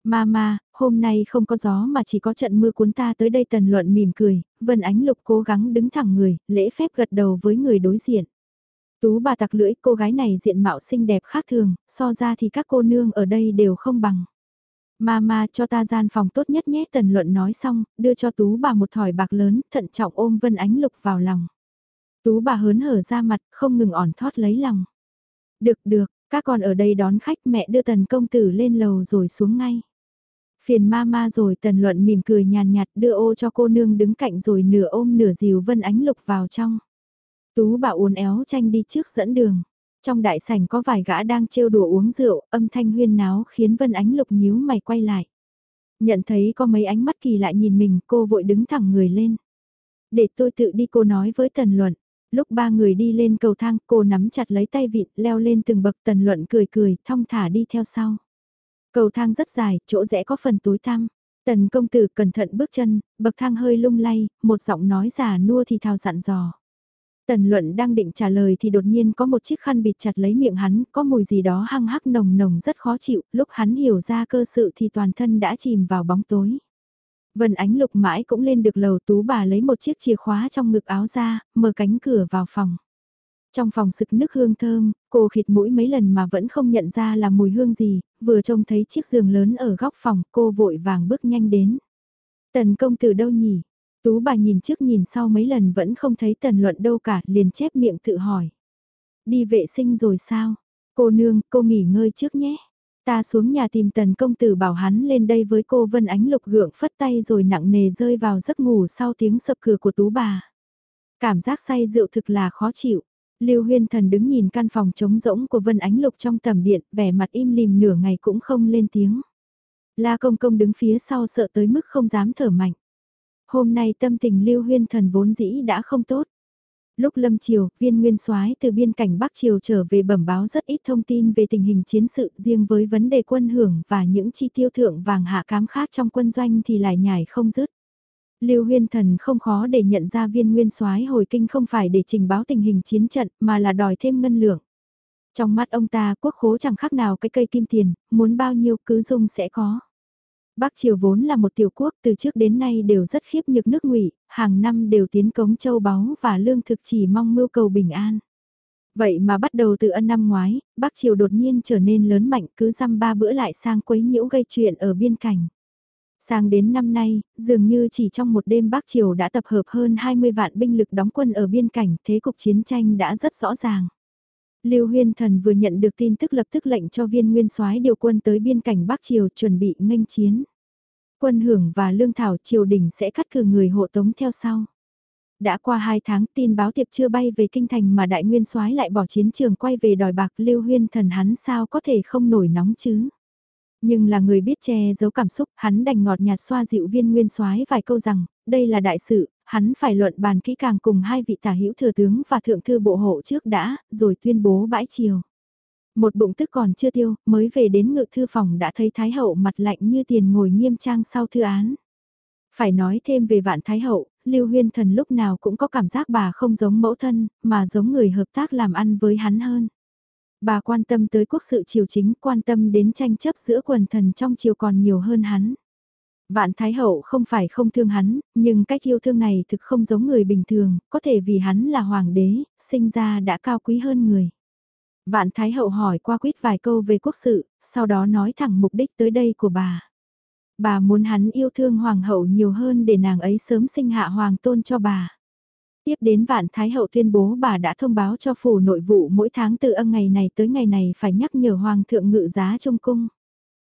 Mama, hôm nay không có gió mà chỉ có trận mưa cuốn ta tới đây tần luận mỉm cười, Vân Ánh Lục cố gắng đứng thẳng người, lễ phép gật đầu với người đối diện. Tú bà tặc lưỡi cô gái này diện mạo xinh đẹp khác thường, so ra thì các cô nương ở đây đều không bằng. Mama cho ta gian phòng tốt nhất nhé tần luận nói xong, đưa cho tú bà một thỏi bạc lớn, thận trọng ôm Vân Ánh Lục vào lòng. Tú bà hớn hở ra mặt, không ngừng ỏn thót lấy lòng. Được được, các con ở đây đón khách mẹ đưa tần công tử lên lầu rồi xuống ngay. Phiền ma ma rồi tần luận mỉm cười nhàn nhạt đưa ô cho cô nương đứng cạnh rồi nửa ôm nửa dìu vân ánh lục vào trong. Tú bà uốn éo tranh đi trước dẫn đường. Trong đại sảnh có vài gã đang trêu đùa uống rượu, âm thanh huyên náo khiến Vân Ánh Lục nhíu mày quay lại. Nhận thấy có mấy ánh mắt kỳ lại nhìn mình, cô vội đứng thẳng người lên. Để tôi tự đi cô nói với Tần Luận. Lúc ba người đi lên cầu thang, cô nắm chặt lấy tay vịn, leo lên từng bậc tần luận cười cười, thong thả đi theo sau. Cầu thang rất dài, chỗ rẽ có phần tối tăm. Tần công tử cẩn thận bước chân, bậc thang hơi lung lay, một giọng nói giả nua thì thào dặn dò. Tần luận đang định trả lời thì đột nhiên có một chiếc khăn bịt chặt lấy miệng hắn, có mùi gì đó hăng hắc nồng nồng rất khó chịu, lúc hắn hiểu ra cơ sự thì toàn thân đã chìm vào bóng tối. Vân Ánh Lục mãi cũng lên được lầu tú bà lấy một chiếc chìa khóa trong ngực áo ra, mở cánh cửa vào phòng. Trong phòng sực nước hương thơm, cô khịt mũi mấy lần mà vẫn không nhận ra là mùi hương gì, vừa trông thấy chiếc giường lớn ở góc phòng cô vội vàng bước nhanh đến. Tần công tử đâu nhỉ? Tú bà nhìn trước nhìn sau mấy lần vẫn không thấy tần luận đâu cả, liền chép miệng tự hỏi. Đi vệ sinh rồi sao? Cô nương, cô nghỉ ngơi trước nhé. Ta xuống nhà tìm tần công tử bảo hắn lên đây với cô Vân Ánh Lục gượng phất tay rồi nặng nề rơi vào giấc ngủ sau tiếng sập cửa của tú bà. Cảm giác say rượu thực là khó chịu. Lưu Huyên Thần đứng nhìn căn phòng trống rỗng của Vân Ánh Lục trong tầm điện, vẻ mặt im lìm nửa ngày cũng không lên tiếng. La Công Công đứng phía sau sợ tới mức không dám thở mạnh. Hôm nay tâm tình Lưu Huyên Thần vốn dĩ đã không tốt. Lúc lâm chiều, viên nguyên soái từ biên cảnh Bắc Triều trở về bẩm báo rất ít thông tin về tình hình chiến sự riêng với vấn đề quân hưởng và những chi tiêu thượng vàng hạ cám khác trong quân doanh thì lại nhảy không dứt. Lưu Huyên Thần không khó để nhận ra viên nguyên soái hồi kinh không phải để trình báo tình hình chiến trận mà là đòi thêm ngân lượng. Trong mắt ông ta quốc khố chẳng khác nào cái cây kim tiền, muốn bao nhiêu cứ dung sẽ có. Bắc Triều vốn là một tiểu quốc từ trước đến nay đều rất khiếp nhược nước ngụy, hàng năm đều tiến cống châu báu và lương thực chỉ mong mưu cầu bình an. Vậy mà bắt đầu từ ân năm ngoái, Bắc Triều đột nhiên trở nên lớn mạnh cứ dăm ba bữa lại sang quấy nhiễu gây chuyện ở biên cảnh. Sang đến năm nay, dường như chỉ trong một đêm Bắc Triều đã tập hợp hơn 20 vạn binh lực đóng quân ở biên cảnh, thế cục chiến tranh đã rất rõ ràng. Lưu Huyên Thần vừa nhận được tin tức lập tức lệnh cho viên nguyên soái điều quân tới biên cảnh Bắc Triều chuẩn bị nghênh chiến. Quân hưởng và lương thảo triều đình sẽ cắt cử người hộ tống theo sau. Đã qua 2 tháng tin báo tiệp chưa bay về kinh thành mà đại nguyên soái lại bỏ chiến trường quay về đòi bạc, Lưu Huyên Thần hắn sao có thể không nổi nóng chứ. Nhưng là người biết che giấu cảm xúc, hắn đành ngọt nhạt xoa dịu viên nguyên soái vài câu rằng, đây là đại sự, hắn phải luận bàn kỹ càng cùng hai vị tả hữu thừa tướng và thượng thư bộ hộ trước đã, rồi tuyên bố bãi chiều. Một bụng tức còn chưa tiêu, mới về đến ngự thư phòng đã thấy Thái Hậu mặt lạnh như tiền ngồi nghiêm trang sau thư án. Phải nói thêm về vạn Thái Hậu, Lưu Huyên Thần lúc nào cũng có cảm giác bà không giống mẫu thân, mà giống người hợp tác làm ăn với hắn hơn. Bà quan tâm tới quốc sự triều chính, quan tâm đến tranh chấp giữa quần thần trong triều còn nhiều hơn hắn. Vạn Thái Hậu không phải không thương hắn, nhưng cách yêu thương này thực không giống người bình thường, có thể vì hắn là hoàng đế, sinh ra đã cao quý hơn người. Vạn Thái Hậu hỏi qua quýt vài câu về quốc sự, sau đó nói thẳng mục đích tới đây của bà. Bà muốn hắn yêu thương hoàng hậu nhiều hơn để nàng ấy sớm sinh hạ hoàng tôn cho bà. Tiếp đến Vạn Thái Hậu tuyên bố bà đã thông báo cho phủ nội vụ mỗi tháng từ âm ngày này tới ngày này phải nhắc nhở hoàng thượng ngự giá trong cung.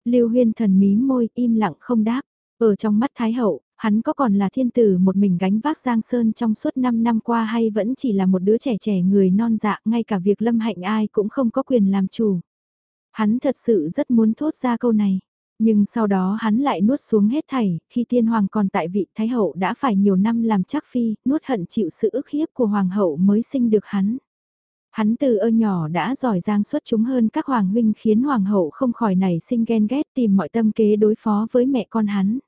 Lưu Huyên thần mí môi im lặng không đáp. Ở trong mắt Thái Hậu, hắn có còn là thiên tử một mình gánh vác Giang Sơn trong suốt 5 năm qua hay vẫn chỉ là một đứa trẻ trẻ người non dạ ngay cả việc lâm hạnh ai cũng không có quyền làm chủ. Hắn thật sự rất muốn thốt ra câu này. Nhưng sau đó hắn lại nuốt xuống hết thảy, khi tiên hoàng còn tại vị Thái Hậu đã phải nhiều năm làm chắc phi, nuốt hận chịu sự ức hiếp của Hoàng hậu mới sinh được hắn. Hắn từ ơ nhỏ đã giỏi giang xuất chúng hơn các hoàng huynh khiến Hoàng hậu không khỏi nảy sinh ghen ghét tìm mọi tâm kế đối phó với mẹ con hắn.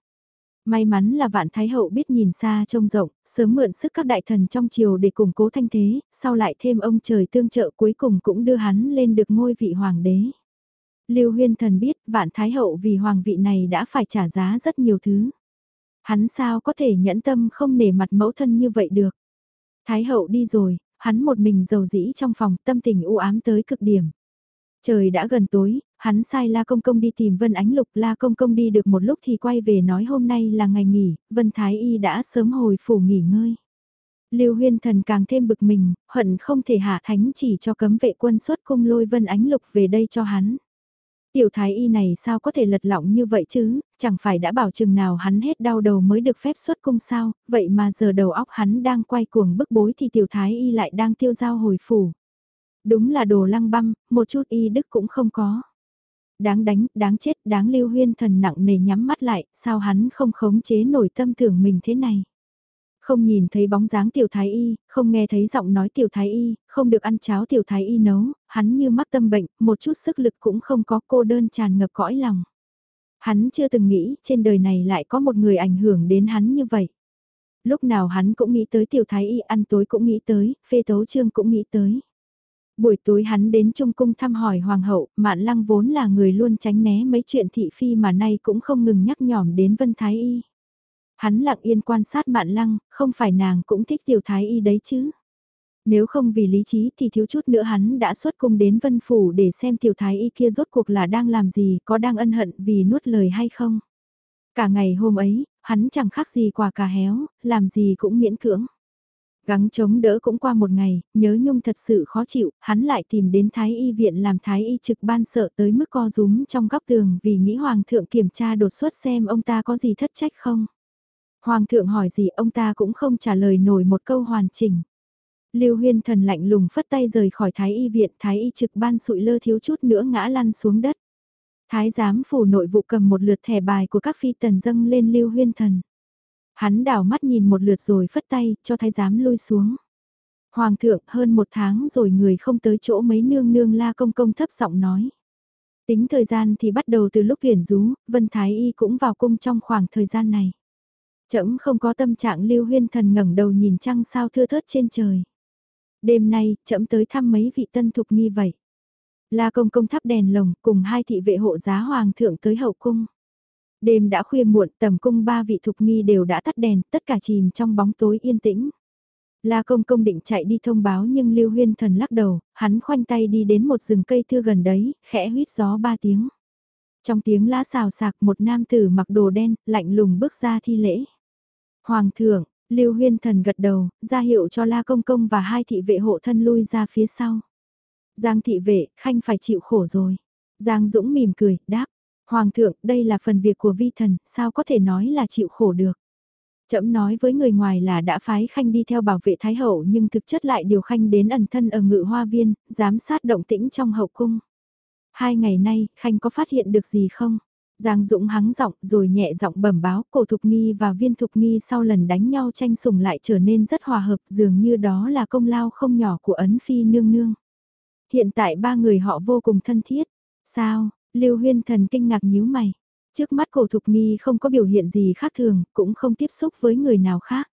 May mắn là vạn thái hậu biết nhìn xa trông rộng, sớm mượn sức các đại thần trong triều để củng cố thanh thế, sau lại thêm ông trời tương trợ cuối cùng cũng đưa hắn lên được ngôi vị hoàng đế. Lưu huyên thần biết vạn thái hậu vì hoàng vị này đã phải trả giá rất nhiều thứ. Hắn sao có thể nhẫn tâm không nể mặt mẫu thân như vậy được. Thái hậu đi rồi, hắn một mình giàu dĩ trong phòng tâm tình u ám tới cực điểm. Trời đã gần tối, hắn sai La Công Công đi tìm Vân Ánh Lục, La Công Công đi được một lúc thì quay về nói hôm nay là ngày nghỉ, Vân Thái Y đã sớm hồi phủ nghỉ ngơi. Lưu Huyên Thần càng thêm bực mình, hận không thể hạ thánh chỉ cho cấm vệ quân xuất cung lôi Vân Ánh Lục về đây cho hắn. Tiểu thái y này sao có thể lật lọng như vậy chứ, chẳng phải đã bảo chừng nào hắn hết đau đầu mới được phép xuất cung sao, vậy mà giờ đầu óc hắn đang quay cuồng bức bối thì tiểu thái y lại đang tiêu giao hồi phủ. Đúng là đồ lăng băm, một chút y đức cũng không có. Đáng đánh, đáng chết, đáng lưu huyên thần nặng nề nhắm mắt lại, sao hắn không khống chế nổi tâm tưởng mình thế này. Không nhìn thấy bóng dáng tiểu thái y, không nghe thấy giọng nói tiểu thái y, không được ăn cháo tiểu thái y nấu, hắn như mắc tâm bệnh, một chút sức lực cũng không có cô đơn tràn ngập cõi lòng. Hắn chưa từng nghĩ trên đời này lại có một người ảnh hưởng đến hắn như vậy. Lúc nào hắn cũng nghĩ tới tiểu thái y ăn tối cũng nghĩ tới, phê tấu trương cũng nghĩ tới. Buổi tối hắn đến Trung Cung thăm hỏi Hoàng hậu, Mạn Lăng vốn là người luôn tránh né mấy chuyện thị phi mà nay cũng không ngừng nhắc nhỏm đến Vân Thái Y. Hắn lặng yên quan sát mạn lăng, không phải nàng cũng thích tiểu thái y đấy chứ. Nếu không vì lý trí thì thiếu chút nữa hắn đã xuất cung đến vân phủ để xem tiểu thái y kia rốt cuộc là đang làm gì, có đang ân hận vì nuốt lời hay không. Cả ngày hôm ấy, hắn chẳng khác gì quả cà héo, làm gì cũng miễn cưỡng. Gắng chống đỡ cũng qua một ngày, nhớ nhung thật sự khó chịu, hắn lại tìm đến thái y viện làm thái y trực ban sợ tới mức co rúm trong góc tường vì nghĩ hoàng thượng kiểm tra đột xuất xem ông ta có gì thất trách không. Hoàng thượng hỏi gì ông ta cũng không trả lời nổi một câu hoàn chỉnh. Lưu Huyên thần lạnh lùng phất tay rời khỏi Thái y viện, Thái y trực ban sụi lơ thiếu chút nữa ngã lăn xuống đất. Thái giám phủ nội vụ cầm một lượt thẻ bài của các phi tần dâng lên Lưu Huyên thần. Hắn đảo mắt nhìn một lượt rồi phất tay, cho thái giám lui xuống. Hoàng thượng hơn một tháng rồi người không tới chỗ mấy nương nương la công công thấp giọng nói. Tính thời gian thì bắt đầu từ lúc tuyển rú, Vân Thái Y cũng vào cung trong khoảng thời gian này. Chấm không có tâm trạng lưu huyên thần ngẩng đầu nhìn trăng sao thưa thớt trên trời. Đêm nay, chậm tới thăm mấy vị tân thục nghi vậy. La công công thắp đèn lồng cùng hai thị vệ hộ giá hoàng thượng tới hậu cung. Đêm đã khuya muộn tầm cung ba vị thục nghi đều đã tắt đèn, tất cả chìm trong bóng tối yên tĩnh. La công công định chạy đi thông báo nhưng Lưu Huyên thần lắc đầu, hắn khoanh tay đi đến một rừng cây thưa gần đấy, khẽ huýt gió ba tiếng. Trong tiếng lá xào sạc một nam tử mặc đồ đen, lạnh lùng bước ra thi lễ. Hoàng thượng, Lưu Huyên Thần gật đầu, ra hiệu cho La Công Công và hai thị vệ hộ thân lui ra phía sau. Giang thị vệ, khanh phải chịu khổ rồi. Giang Dũng mỉm cười, đáp. Hoàng thượng, đây là phần việc của vi thần, sao có thể nói là chịu khổ được. Chậm nói với người ngoài là đã phái khanh đi theo bảo vệ Thái Hậu nhưng thực chất lại điều khanh đến ẩn thân ở ngự hoa viên, giám sát động tĩnh trong hậu cung. Hai ngày nay, khanh có phát hiện được gì không? Giang Dũng hắng giọng rồi nhẹ giọng bẩm báo cổ thục nghi và viên thục nghi sau lần đánh nhau tranh sủng lại trở nên rất hòa hợp dường như đó là công lao không nhỏ của ấn phi nương nương. Hiện tại ba người họ vô cùng thân thiết. Sao, Lưu Huyên thần kinh ngạc nhíu mày. Trước mắt cổ thục nghi không có biểu hiện gì khác thường, cũng không tiếp xúc với người nào khác.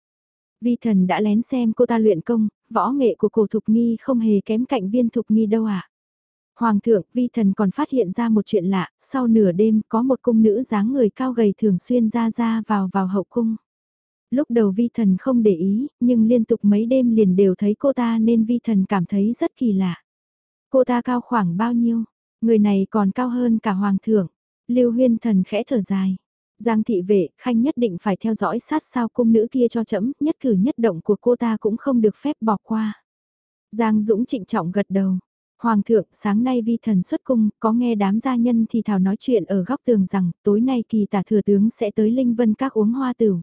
Vi thần đã lén xem cô ta luyện công, võ nghệ của cổ thục nghi không hề kém cạnh viên thục nghi đâu ạ. À. Hoàng thượng, vi thần còn phát hiện ra một chuyện lạ, sau nửa đêm có một cung nữ dáng người cao gầy thường xuyên ra ra vào vào hậu cung. Lúc đầu vi thần không để ý, nhưng liên tục mấy đêm liền đều thấy cô ta nên vi thần cảm thấy rất kỳ lạ. Cô ta cao khoảng bao nhiêu? Người này còn cao hơn cả hoàng thượng. Lưu huyên thần khẽ thở dài. Giang thị vệ, khanh nhất định phải theo dõi sát sao cung nữ kia cho chấm nhất cử nhất động của cô ta cũng không được phép bỏ qua. Giang Dũng trịnh trọng gật đầu. Hoàng thượng, sáng nay vi thần xuất cung, có nghe đám gia nhân thì thảo nói chuyện ở góc tường rằng, tối nay kỳ tả thừa tướng sẽ tới Linh Vân các uống hoa tửu.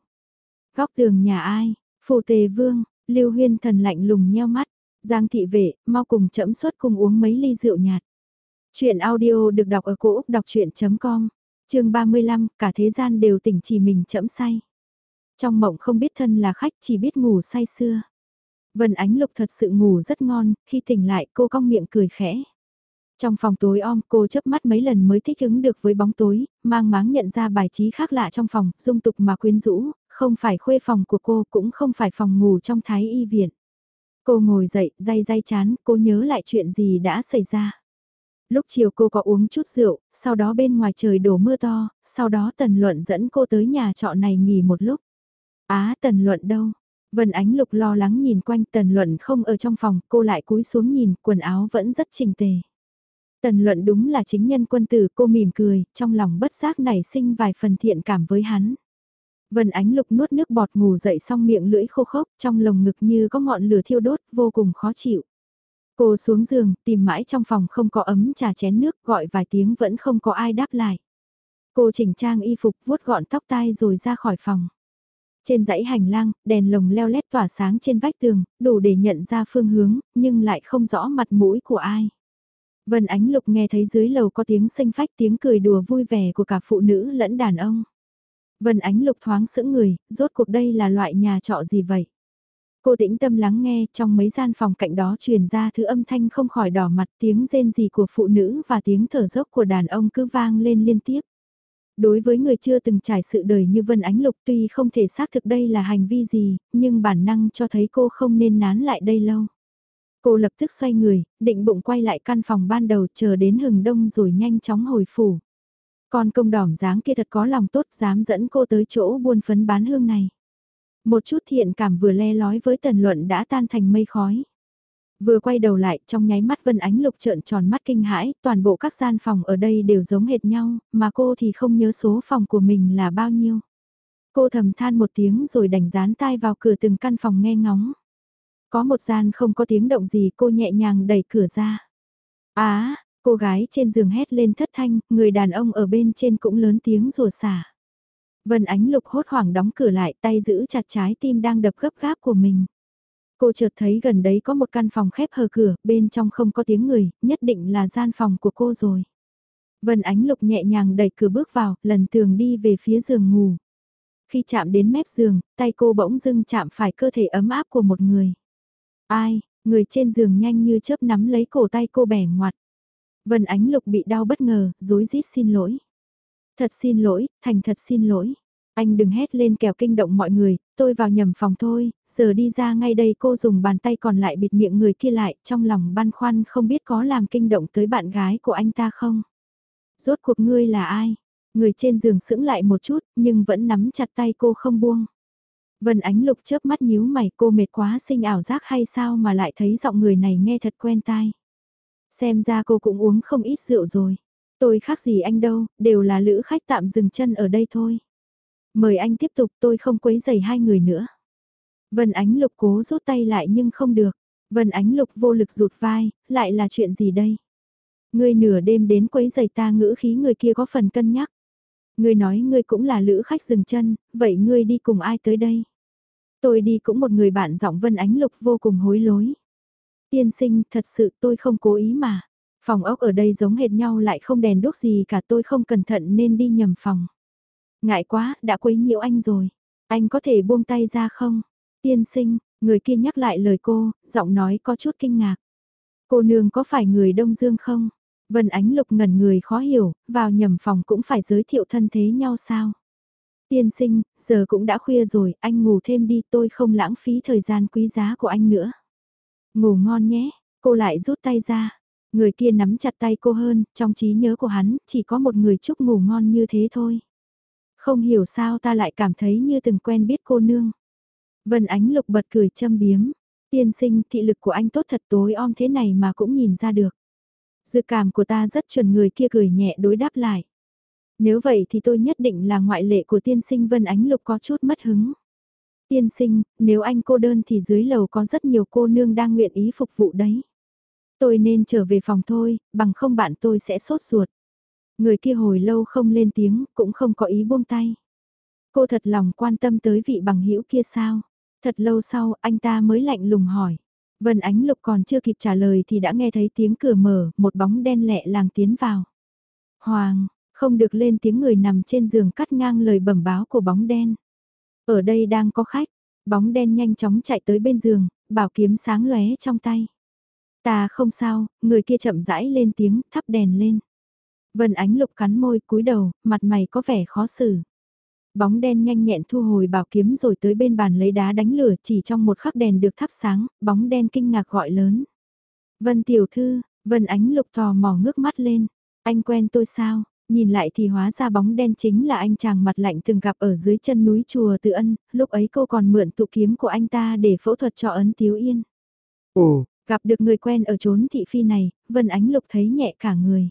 Góc tường nhà ai? Phù tề vương, lưu huyên thần lạnh lùng nheo mắt. Giang thị vệ, mau cùng chậm xuất cung uống mấy ly rượu nhạt. Chuyện audio được đọc ở cổ Úc đọc chuyện.com, chương 35, cả thế gian đều tỉnh chỉ mình chậm say. Trong mộng không biết thân là khách chỉ biết ngủ say xưa. Vân Ánh Lục thật sự ngủ rất ngon, khi tỉnh lại cô cong miệng cười khẽ. Trong phòng tối om cô chớp mắt mấy lần mới thích ứng được với bóng tối, mang máng nhận ra bài trí khác lạ trong phòng, dung tục mà quyến rũ, không phải khuê phòng của cô cũng không phải phòng ngủ trong thái y viện. Cô ngồi dậy, day day chán, cô nhớ lại chuyện gì đã xảy ra. Lúc chiều cô có uống chút rượu, sau đó bên ngoài trời đổ mưa to, sau đó Tần Luận dẫn cô tới nhà trọ này nghỉ một lúc. Á Tần Luận đâu? Vân Ánh Lục lo lắng nhìn quanh Tần Luận không ở trong phòng, cô lại cúi xuống nhìn, quần áo vẫn rất chỉnh tề. Tần Luận đúng là chính nhân quân tử, cô mỉm cười, trong lòng bất giác nảy sinh vài phần thiện cảm với hắn. Vân Ánh Lục nuốt nước bọt ngủ dậy xong miệng lưỡi khô khốc, trong lồng ngực như có ngọn lửa thiêu đốt, vô cùng khó chịu. Cô xuống giường, tìm mãi trong phòng không có ấm trà chén nước, gọi vài tiếng vẫn không có ai đáp lại. Cô chỉnh trang y phục vuốt gọn tóc tai rồi ra khỏi phòng. Trên dãy hành lang, đèn lồng leo lét tỏa sáng trên vách tường, đủ để nhận ra phương hướng, nhưng lại không rõ mặt mũi của ai. Vân Ánh Lục nghe thấy dưới lầu có tiếng xanh phách tiếng cười đùa vui vẻ của cả phụ nữ lẫn đàn ông. Vân Ánh Lục thoáng sững người, rốt cuộc đây là loại nhà trọ gì vậy? Cô tĩnh tâm lắng nghe, trong mấy gian phòng cạnh đó truyền ra thứ âm thanh không khỏi đỏ mặt tiếng rên gì của phụ nữ và tiếng thở dốc của đàn ông cứ vang lên liên tiếp. Đối với người chưa từng trải sự đời như Vân Ánh Lục tuy không thể xác thực đây là hành vi gì, nhưng bản năng cho thấy cô không nên nán lại đây lâu. Cô lập tức xoay người, định bụng quay lại căn phòng ban đầu chờ đến hừng đông rồi nhanh chóng hồi phủ. Con công đỏm dáng kia thật có lòng tốt dám dẫn cô tới chỗ buôn phấn bán hương này. Một chút thiện cảm vừa le lói với tần luận đã tan thành mây khói. Vừa quay đầu lại trong nháy mắt Vân Ánh Lục trợn tròn mắt kinh hãi, toàn bộ các gian phòng ở đây đều giống hệt nhau, mà cô thì không nhớ số phòng của mình là bao nhiêu. Cô thầm than một tiếng rồi đành dán tai vào cửa từng căn phòng nghe ngóng. Có một gian không có tiếng động gì cô nhẹ nhàng đẩy cửa ra. Á, cô gái trên giường hét lên thất thanh, người đàn ông ở bên trên cũng lớn tiếng rủa xả. Vân Ánh Lục hốt hoảng đóng cửa lại tay giữ chặt trái tim đang đập gấp gáp của mình. Cô chợt thấy gần đấy có một căn phòng khép hờ cửa, bên trong không có tiếng người, nhất định là gian phòng của cô rồi. Vân Ánh Lục nhẹ nhàng đẩy cửa bước vào, lần tường đi về phía giường ngủ. Khi chạm đến mép giường, tay cô bỗng dưng chạm phải cơ thể ấm áp của một người. Ai, người trên giường nhanh như chớp nắm lấy cổ tay cô bẻ ngoặt. Vân Ánh Lục bị đau bất ngờ, dối rít xin lỗi. Thật xin lỗi, thành thật xin lỗi. Anh đừng hét lên kèo kinh động mọi người, tôi vào nhầm phòng thôi, giờ đi ra ngay đây cô dùng bàn tay còn lại bịt miệng người kia lại, trong lòng băn khoăn không biết có làm kinh động tới bạn gái của anh ta không. Rốt cuộc ngươi là ai? Người trên giường sững lại một chút, nhưng vẫn nắm chặt tay cô không buông. Vân Ánh Lục chớp mắt nhíu mày cô mệt quá sinh ảo giác hay sao mà lại thấy giọng người này nghe thật quen tai. Xem ra cô cũng uống không ít rượu rồi. Tôi khác gì anh đâu, đều là lữ khách tạm dừng chân ở đây thôi. Mời anh tiếp tục tôi không quấy giày hai người nữa. Vân Ánh Lục cố rút tay lại nhưng không được. Vân Ánh Lục vô lực rụt vai, lại là chuyện gì đây? Ngươi nửa đêm đến quấy giày ta ngữ khí người kia có phần cân nhắc. Ngươi nói ngươi cũng là lữ khách dừng chân, vậy ngươi đi cùng ai tới đây? Tôi đi cũng một người bạn giọng Vân Ánh Lục vô cùng hối lối. Tiên sinh, thật sự tôi không cố ý mà. Phòng ốc ở đây giống hệt nhau lại không đèn đốt gì cả tôi không cẩn thận nên đi nhầm phòng. Ngại quá, đã quấy nhiễu anh rồi. Anh có thể buông tay ra không? Tiên sinh, người kia nhắc lại lời cô, giọng nói có chút kinh ngạc. Cô nương có phải người Đông Dương không? Vân Ánh Lục ngẩn người khó hiểu, vào nhầm phòng cũng phải giới thiệu thân thế nhau sao? Tiên sinh, giờ cũng đã khuya rồi, anh ngủ thêm đi tôi không lãng phí thời gian quý giá của anh nữa. Ngủ ngon nhé, cô lại rút tay ra. Người kia nắm chặt tay cô hơn, trong trí nhớ của hắn, chỉ có một người chúc ngủ ngon như thế thôi. Không hiểu sao ta lại cảm thấy như từng quen biết cô nương. Vân Ánh Lục bật cười châm biếm. Tiên sinh, thị lực của anh tốt thật tối om thế này mà cũng nhìn ra được. Dự cảm của ta rất chuẩn người kia cười nhẹ đối đáp lại. Nếu vậy thì tôi nhất định là ngoại lệ của tiên sinh Vân Ánh Lục có chút mất hứng. Tiên sinh, nếu anh cô đơn thì dưới lầu có rất nhiều cô nương đang nguyện ý phục vụ đấy. Tôi nên trở về phòng thôi, bằng không bạn tôi sẽ sốt ruột. Người kia hồi lâu không lên tiếng, cũng không có ý buông tay. Cô thật lòng quan tâm tới vị bằng hữu kia sao? Thật lâu sau, anh ta mới lạnh lùng hỏi. Vân Ánh Lục còn chưa kịp trả lời thì đã nghe thấy tiếng cửa mở, một bóng đen lẹ làng tiến vào. Hoàng, không được lên tiếng người nằm trên giường cắt ngang lời bẩm báo của bóng đen. Ở đây đang có khách, bóng đen nhanh chóng chạy tới bên giường, bảo kiếm sáng lóe trong tay. Ta không sao, người kia chậm rãi lên tiếng, thắp đèn lên. Vân Ánh Lục cắn môi cúi đầu, mặt mày có vẻ khó xử. Bóng đen nhanh nhẹn thu hồi bảo kiếm rồi tới bên bàn lấy đá đánh lửa chỉ trong một khắc đèn được thắp sáng, bóng đen kinh ngạc gọi lớn. Vân Tiểu Thư, Vân Ánh Lục tò mò ngước mắt lên. Anh quen tôi sao? Nhìn lại thì hóa ra bóng đen chính là anh chàng mặt lạnh từng gặp ở dưới chân núi chùa Tự Ân, lúc ấy cô còn mượn tụ kiếm của anh ta để phẫu thuật cho ấn Tiếu Yên. Ồ, gặp được người quen ở chốn thị phi này, Vân Ánh Lục thấy nhẹ cả người.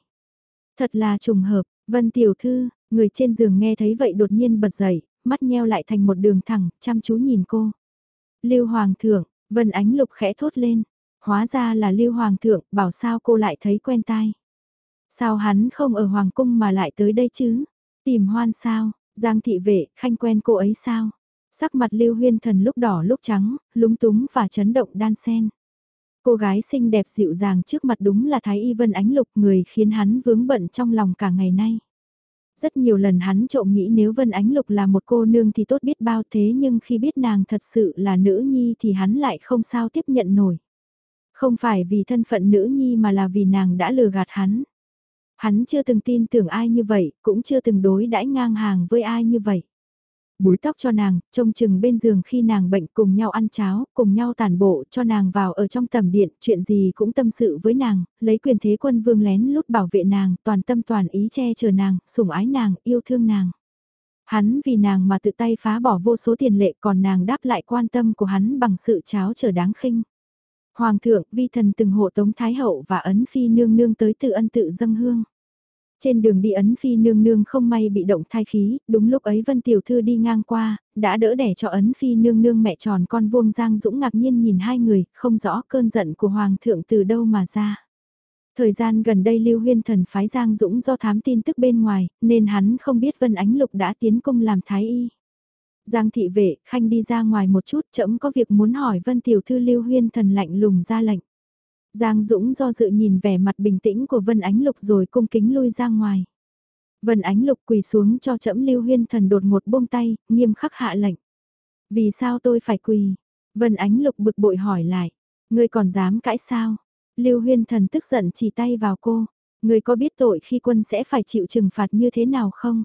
Thật là trùng hợp, Vân Tiểu Thư, người trên giường nghe thấy vậy đột nhiên bật dậy, mắt nheo lại thành một đường thẳng, chăm chú nhìn cô. Lưu Hoàng thượng, Vân Ánh Lục khẽ thốt lên, hóa ra là Lưu Hoàng thượng, bảo sao cô lại thấy quen tai. Sao hắn không ở Hoàng cung mà lại tới đây chứ? Tìm hoan sao? Giang thị vệ, khanh quen cô ấy sao? Sắc mặt Lưu Huyên Thần lúc đỏ lúc trắng, lúng túng và chấn động đan sen. Cô gái xinh đẹp dịu dàng trước mặt đúng là Thái Y Vân Ánh Lục người khiến hắn vướng bận trong lòng cả ngày nay. Rất nhiều lần hắn trộm nghĩ nếu Vân Ánh Lục là một cô nương thì tốt biết bao thế nhưng khi biết nàng thật sự là nữ nhi thì hắn lại không sao tiếp nhận nổi. Không phải vì thân phận nữ nhi mà là vì nàng đã lừa gạt hắn. Hắn chưa từng tin tưởng ai như vậy, cũng chưa từng đối đãi ngang hàng với ai như vậy búi tóc cho nàng, trông chừng bên giường khi nàng bệnh cùng nhau ăn cháo, cùng nhau tàn bộ cho nàng vào ở trong tầm điện, chuyện gì cũng tâm sự với nàng, lấy quyền thế quân vương lén lút bảo vệ nàng, toàn tâm toàn ý che chở nàng, sủng ái nàng, yêu thương nàng. Hắn vì nàng mà tự tay phá bỏ vô số tiền lệ còn nàng đáp lại quan tâm của hắn bằng sự cháo trở đáng khinh. Hoàng thượng, vi thần từng hộ tống Thái Hậu và ấn phi nương nương tới tự ân tự dâng hương. Trên đường đi ấn phi nương nương không may bị động thai khí, đúng lúc ấy Vân Tiểu Thư đi ngang qua, đã đỡ đẻ cho ấn phi nương nương mẹ tròn con vuông Giang Dũng ngạc nhiên nhìn hai người, không rõ cơn giận của Hoàng thượng từ đâu mà ra. Thời gian gần đây Lưu Huyên Thần phái Giang Dũng do thám tin tức bên ngoài, nên hắn không biết Vân Ánh Lục đã tiến công làm thái y. Giang thị vệ, khanh đi ra ngoài một chút, chậm có việc muốn hỏi Vân Tiểu Thư Lưu Huyên Thần lạnh lùng ra lệnh. Giang Dũng do dự nhìn vẻ mặt bình tĩnh của Vân Ánh Lục rồi cung kính lui ra ngoài. Vân Ánh Lục quỳ xuống cho Trẫm Lưu Huyên Thần đột một buông tay, nghiêm khắc hạ lệnh. Vì sao tôi phải quỳ? Vân Ánh Lục bực bội hỏi lại. Ngươi còn dám cãi sao? Lưu Huyên Thần tức giận chỉ tay vào cô. Ngươi có biết tội khi quân sẽ phải chịu trừng phạt như thế nào không?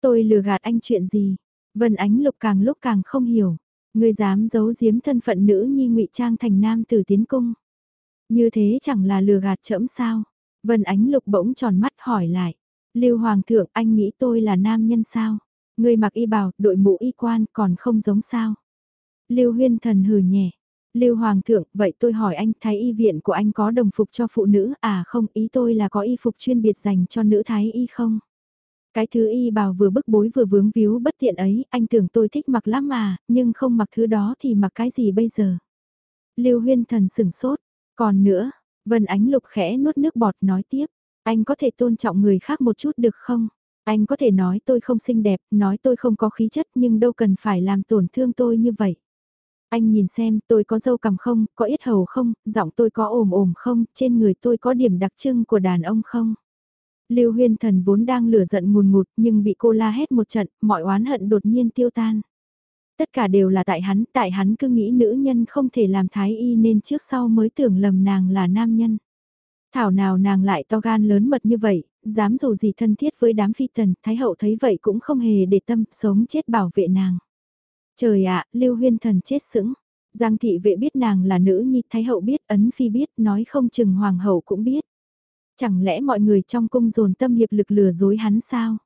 Tôi lừa gạt anh chuyện gì? Vân Ánh Lục càng lúc càng không hiểu. Ngươi dám giấu giếm thân phận nữ nhi ngụy trang thành nam tử tiến cung. Như thế chẳng là lừa gạt chẫm sao? Vân Ánh Lục bỗng tròn mắt hỏi lại. Lưu Hoàng thượng anh nghĩ tôi là nam nhân sao? Người mặc y bào, đội mũ y quan còn không giống sao? Lưu Huyên Thần hừ nhẹ. Lưu Hoàng thượng, vậy tôi hỏi anh, thái y viện của anh có đồng phục cho phụ nữ, à không, ý tôi là có y phục chuyên biệt dành cho nữ thái y không? Cái thứ y bào vừa bức bối vừa vướng víu bất tiện ấy, anh tưởng tôi thích mặc lắm mà, nhưng không mặc thứ đó thì mặc cái gì bây giờ? Lưu Huyên Thần sửng sốt, còn nữa, Vân Ánh Lục khẽ nuốt nước bọt nói tiếp, anh có thể tôn trọng người khác một chút được không? Anh có thể nói tôi không xinh đẹp, nói tôi không có khí chất nhưng đâu cần phải làm tổn thương tôi như vậy. Anh nhìn xem tôi có dâu cằm không, có ít hầu không, giọng tôi có ồm ồm không, trên người tôi có điểm đặc trưng của đàn ông không? Lưu Huyên Thần vốn đang lửa giận ngùn ngụt nhưng bị cô la hét một trận, mọi oán hận đột nhiên tiêu tan. Tất cả đều là tại hắn, tại hắn cứ nghĩ nữ nhân không thể làm thái y nên trước sau mới tưởng lầm nàng là nam nhân. Thảo nào nàng lại to gan lớn mật như vậy, dám dù gì thân thiết với đám phi tần, thái hậu thấy vậy cũng không hề để tâm, sống chết bảo vệ nàng. Trời ạ, lưu huyên thần chết sững. Giang thị vệ biết nàng là nữ nhi, thái hậu biết, ấn phi biết, nói không chừng hoàng hậu cũng biết. Chẳng lẽ mọi người trong cung dồn tâm hiệp lực lừa dối hắn sao?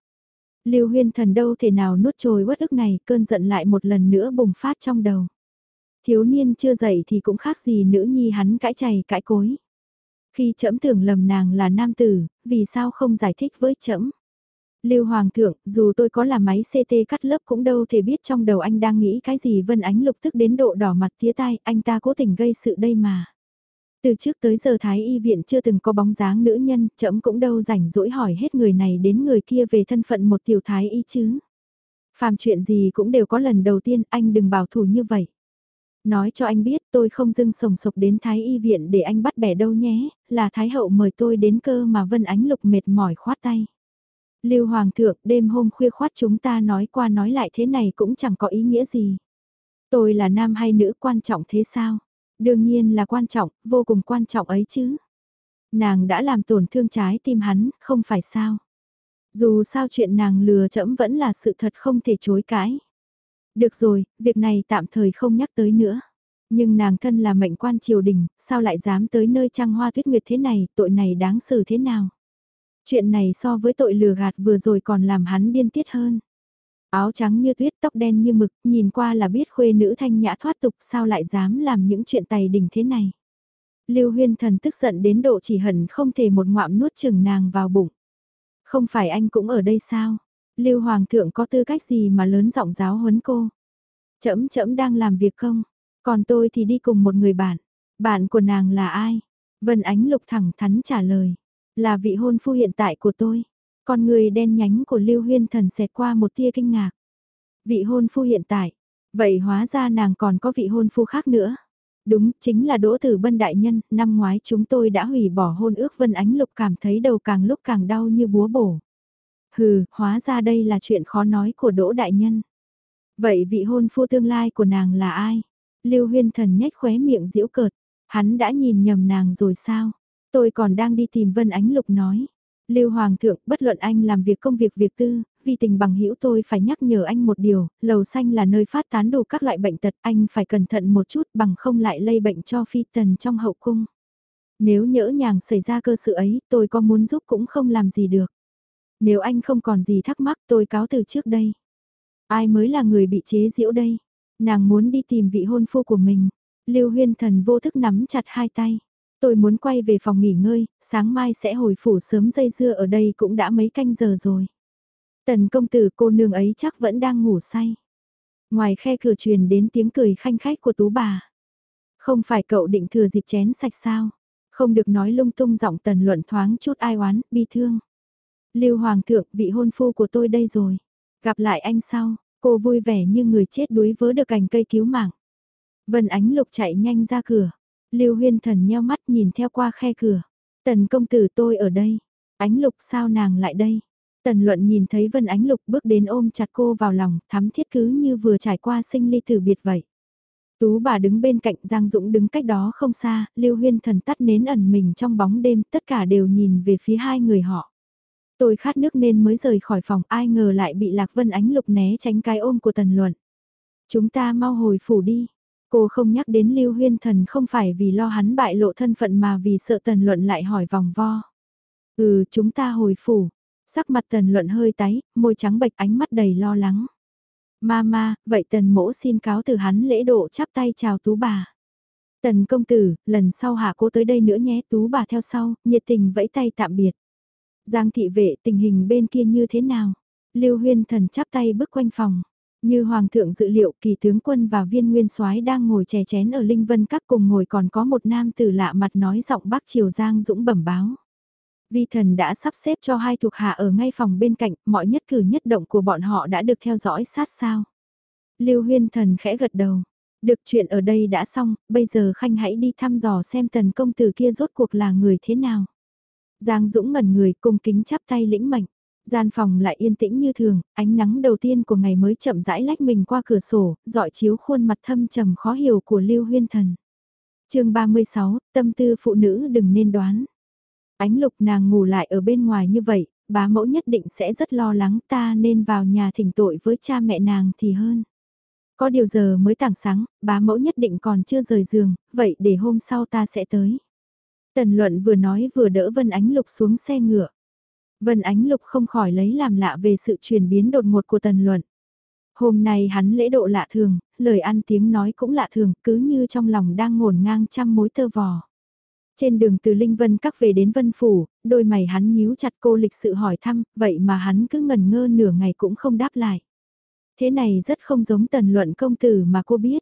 Lưu huyên thần đâu thể nào nuốt trôi uất ức này, cơn giận lại một lần nữa bùng phát trong đầu. Thiếu niên chưa dậy thì cũng khác gì nữ nhi hắn cãi chày cãi cối. Khi trẫm tưởng lầm nàng là nam tử, vì sao không giải thích với trẫm? Lưu Hoàng thượng, dù tôi có là máy CT cắt lớp cũng đâu thể biết trong đầu anh đang nghĩ cái gì Vân Ánh lục tức đến độ đỏ mặt tía tai, anh ta cố tình gây sự đây mà. Từ trước tới giờ Thái Y viện chưa từng có bóng dáng nữ nhân, chậm cũng đâu rảnh rỗi hỏi hết người này đến người kia về thân phận một tiểu Thái Y chứ. Phàm chuyện gì cũng đều có lần đầu tiên, anh đừng bảo thủ như vậy. Nói cho anh biết tôi không dưng sồng sộc đến Thái Y viện để anh bắt bẻ đâu nhé, là Thái Hậu mời tôi đến cơ mà Vân Ánh Lục mệt mỏi khoát tay. Lưu Hoàng thượng đêm hôm khuya khoát chúng ta nói qua nói lại thế này cũng chẳng có ý nghĩa gì. Tôi là nam hay nữ quan trọng thế sao? Đương nhiên là quan trọng, vô cùng quan trọng ấy chứ. Nàng đã làm tổn thương trái tim hắn, không phải sao. Dù sao chuyện nàng lừa chẫm vẫn là sự thật không thể chối cãi. Được rồi, việc này tạm thời không nhắc tới nữa. Nhưng nàng thân là mệnh quan triều đình, sao lại dám tới nơi trăng hoa tuyết nguyệt thế này, tội này đáng xử thế nào? Chuyện này so với tội lừa gạt vừa rồi còn làm hắn điên tiết hơn. Áo trắng như tuyết tóc đen như mực, nhìn qua là biết khuê nữ thanh nhã thoát tục sao lại dám làm những chuyện tày đình thế này. Lưu huyên thần tức giận đến độ chỉ hận không thể một ngoạm nuốt chừng nàng vào bụng. Không phải anh cũng ở đây sao? Lưu Hoàng thượng có tư cách gì mà lớn giọng giáo huấn cô? Chấm chấm đang làm việc không? Còn tôi thì đi cùng một người bạn. Bạn của nàng là ai? Vân Ánh Lục thẳng thắn trả lời. Là vị hôn phu hiện tại của tôi. Con người đen nhánh của Lưu Huyên Thần xẹt qua một tia kinh ngạc. Vị hôn phu hiện tại. Vậy hóa ra nàng còn có vị hôn phu khác nữa. Đúng, chính là Đỗ Tử Bân Đại Nhân, năm ngoái chúng tôi đã hủy bỏ hôn ước Vân Ánh Lục cảm thấy đầu càng lúc càng đau như búa bổ. Hừ, hóa ra đây là chuyện khó nói của Đỗ Đại Nhân. Vậy vị hôn phu tương lai của nàng là ai? Lưu Huyên Thần nhếch khóe miệng giễu cợt, hắn đã nhìn nhầm nàng rồi sao? Tôi còn đang đi tìm Vân Ánh Lục nói. Lưu Hoàng thượng, bất luận anh làm việc công việc việc tư, vì tình bằng hữu tôi phải nhắc nhở anh một điều, lầu xanh là nơi phát tán đủ các loại bệnh tật, anh phải cẩn thận một chút bằng không lại lây bệnh cho phi tần trong hậu cung. Nếu nhỡ nhàng xảy ra cơ sự ấy, tôi có muốn giúp cũng không làm gì được. Nếu anh không còn gì thắc mắc tôi cáo từ trước đây. Ai mới là người bị chế giễu đây? Nàng muốn đi tìm vị hôn phu của mình. Lưu Huyên Thần vô thức nắm chặt hai tay. Tôi muốn quay về phòng nghỉ ngơi, sáng mai sẽ hồi phủ sớm dây dưa ở đây cũng đã mấy canh giờ rồi. Tần công tử cô nương ấy chắc vẫn đang ngủ say. Ngoài khe cửa truyền đến tiếng cười khanh khách của tú bà. Không phải cậu định thừa dịp chén sạch sao? Không được nói lung tung giọng tần luận thoáng chút ai oán, bi thương. Lưu Hoàng thượng, vị hôn phu của tôi đây rồi. Gặp lại anh sau, cô vui vẻ như người chết đuối vớ được cành cây cứu mạng. Vân Ánh Lục chạy nhanh ra cửa. Lưu Huyên Thần nheo mắt nhìn theo qua khe cửa. Tần công tử tôi ở đây. Ánh Lục sao nàng lại đây? Tần Luận nhìn thấy Vân Ánh Lục bước đến ôm chặt cô vào lòng, thắm thiết cứ như vừa trải qua sinh ly tử biệt vậy. Tú bà đứng bên cạnh Giang Dũng đứng cách đó không xa, Lưu Huyên Thần tắt nến ẩn mình trong bóng đêm, tất cả đều nhìn về phía hai người họ. Tôi khát nước nên mới rời khỏi phòng, ai ngờ lại bị Lạc Vân Ánh Lục né tránh cái ôm của Tần Luận. Chúng ta mau hồi phủ đi, Cô không nhắc đến Lưu Huyên Thần không phải vì lo hắn bại lộ thân phận mà vì sợ Tần Luận lại hỏi vòng vo. Ừ, chúng ta hồi phủ. Sắc mặt Tần Luận hơi tái, môi trắng bệch ánh mắt đầy lo lắng. Mama, vậy Tần mỗ xin cáo từ hắn lễ độ chắp tay chào tú bà. Tần công tử, lần sau hạ cô tới đây nữa nhé, tú bà theo sau, nhiệt tình vẫy tay tạm biệt. Giang thị vệ tình hình bên kia như thế nào? Lưu Huyên Thần chắp tay bước quanh phòng. Như Hoàng thượng dự liệu kỳ tướng quân và viên nguyên soái đang ngồi chè chén ở Linh Vân các cùng ngồi còn có một nam tử lạ mặt nói giọng bác Triều Giang Dũng bẩm báo. Vi thần đã sắp xếp cho hai thuộc hạ ở ngay phòng bên cạnh, mọi nhất cử nhất động của bọn họ đã được theo dõi sát sao. Lưu Huyên thần khẽ gật đầu. Được chuyện ở đây đã xong, bây giờ Khanh hãy đi thăm dò xem tần công tử kia rốt cuộc là người thế nào. Giang Dũng ngẩn người cung kính chắp tay lĩnh mệnh. Gian phòng lại yên tĩnh như thường, ánh nắng đầu tiên của ngày mới chậm rãi lách mình qua cửa sổ, dọi chiếu khuôn mặt thâm trầm khó hiểu của Lưu Huyên Thần. chương 36, tâm tư phụ nữ đừng nên đoán. Ánh lục nàng ngủ lại ở bên ngoài như vậy, bá mẫu nhất định sẽ rất lo lắng ta nên vào nhà thỉnh tội với cha mẹ nàng thì hơn. Có điều giờ mới tảng sáng, bá mẫu nhất định còn chưa rời giường, vậy để hôm sau ta sẽ tới. Tần luận vừa nói vừa đỡ Vân Ánh Lục xuống xe ngựa. Vân Ánh Lục không khỏi lấy làm lạ về sự chuyển biến đột ngột của Tần Luận. Hôm nay hắn lễ độ lạ thường, lời ăn tiếng nói cũng lạ thường, cứ như trong lòng đang ngổn ngang trăm mối tơ vò. Trên đường từ Linh Vân các về đến Vân Phủ, đôi mày hắn nhíu chặt cô lịch sự hỏi thăm, vậy mà hắn cứ ngần ngơ nửa ngày cũng không đáp lại. Thế này rất không giống tần luận công tử mà cô biết.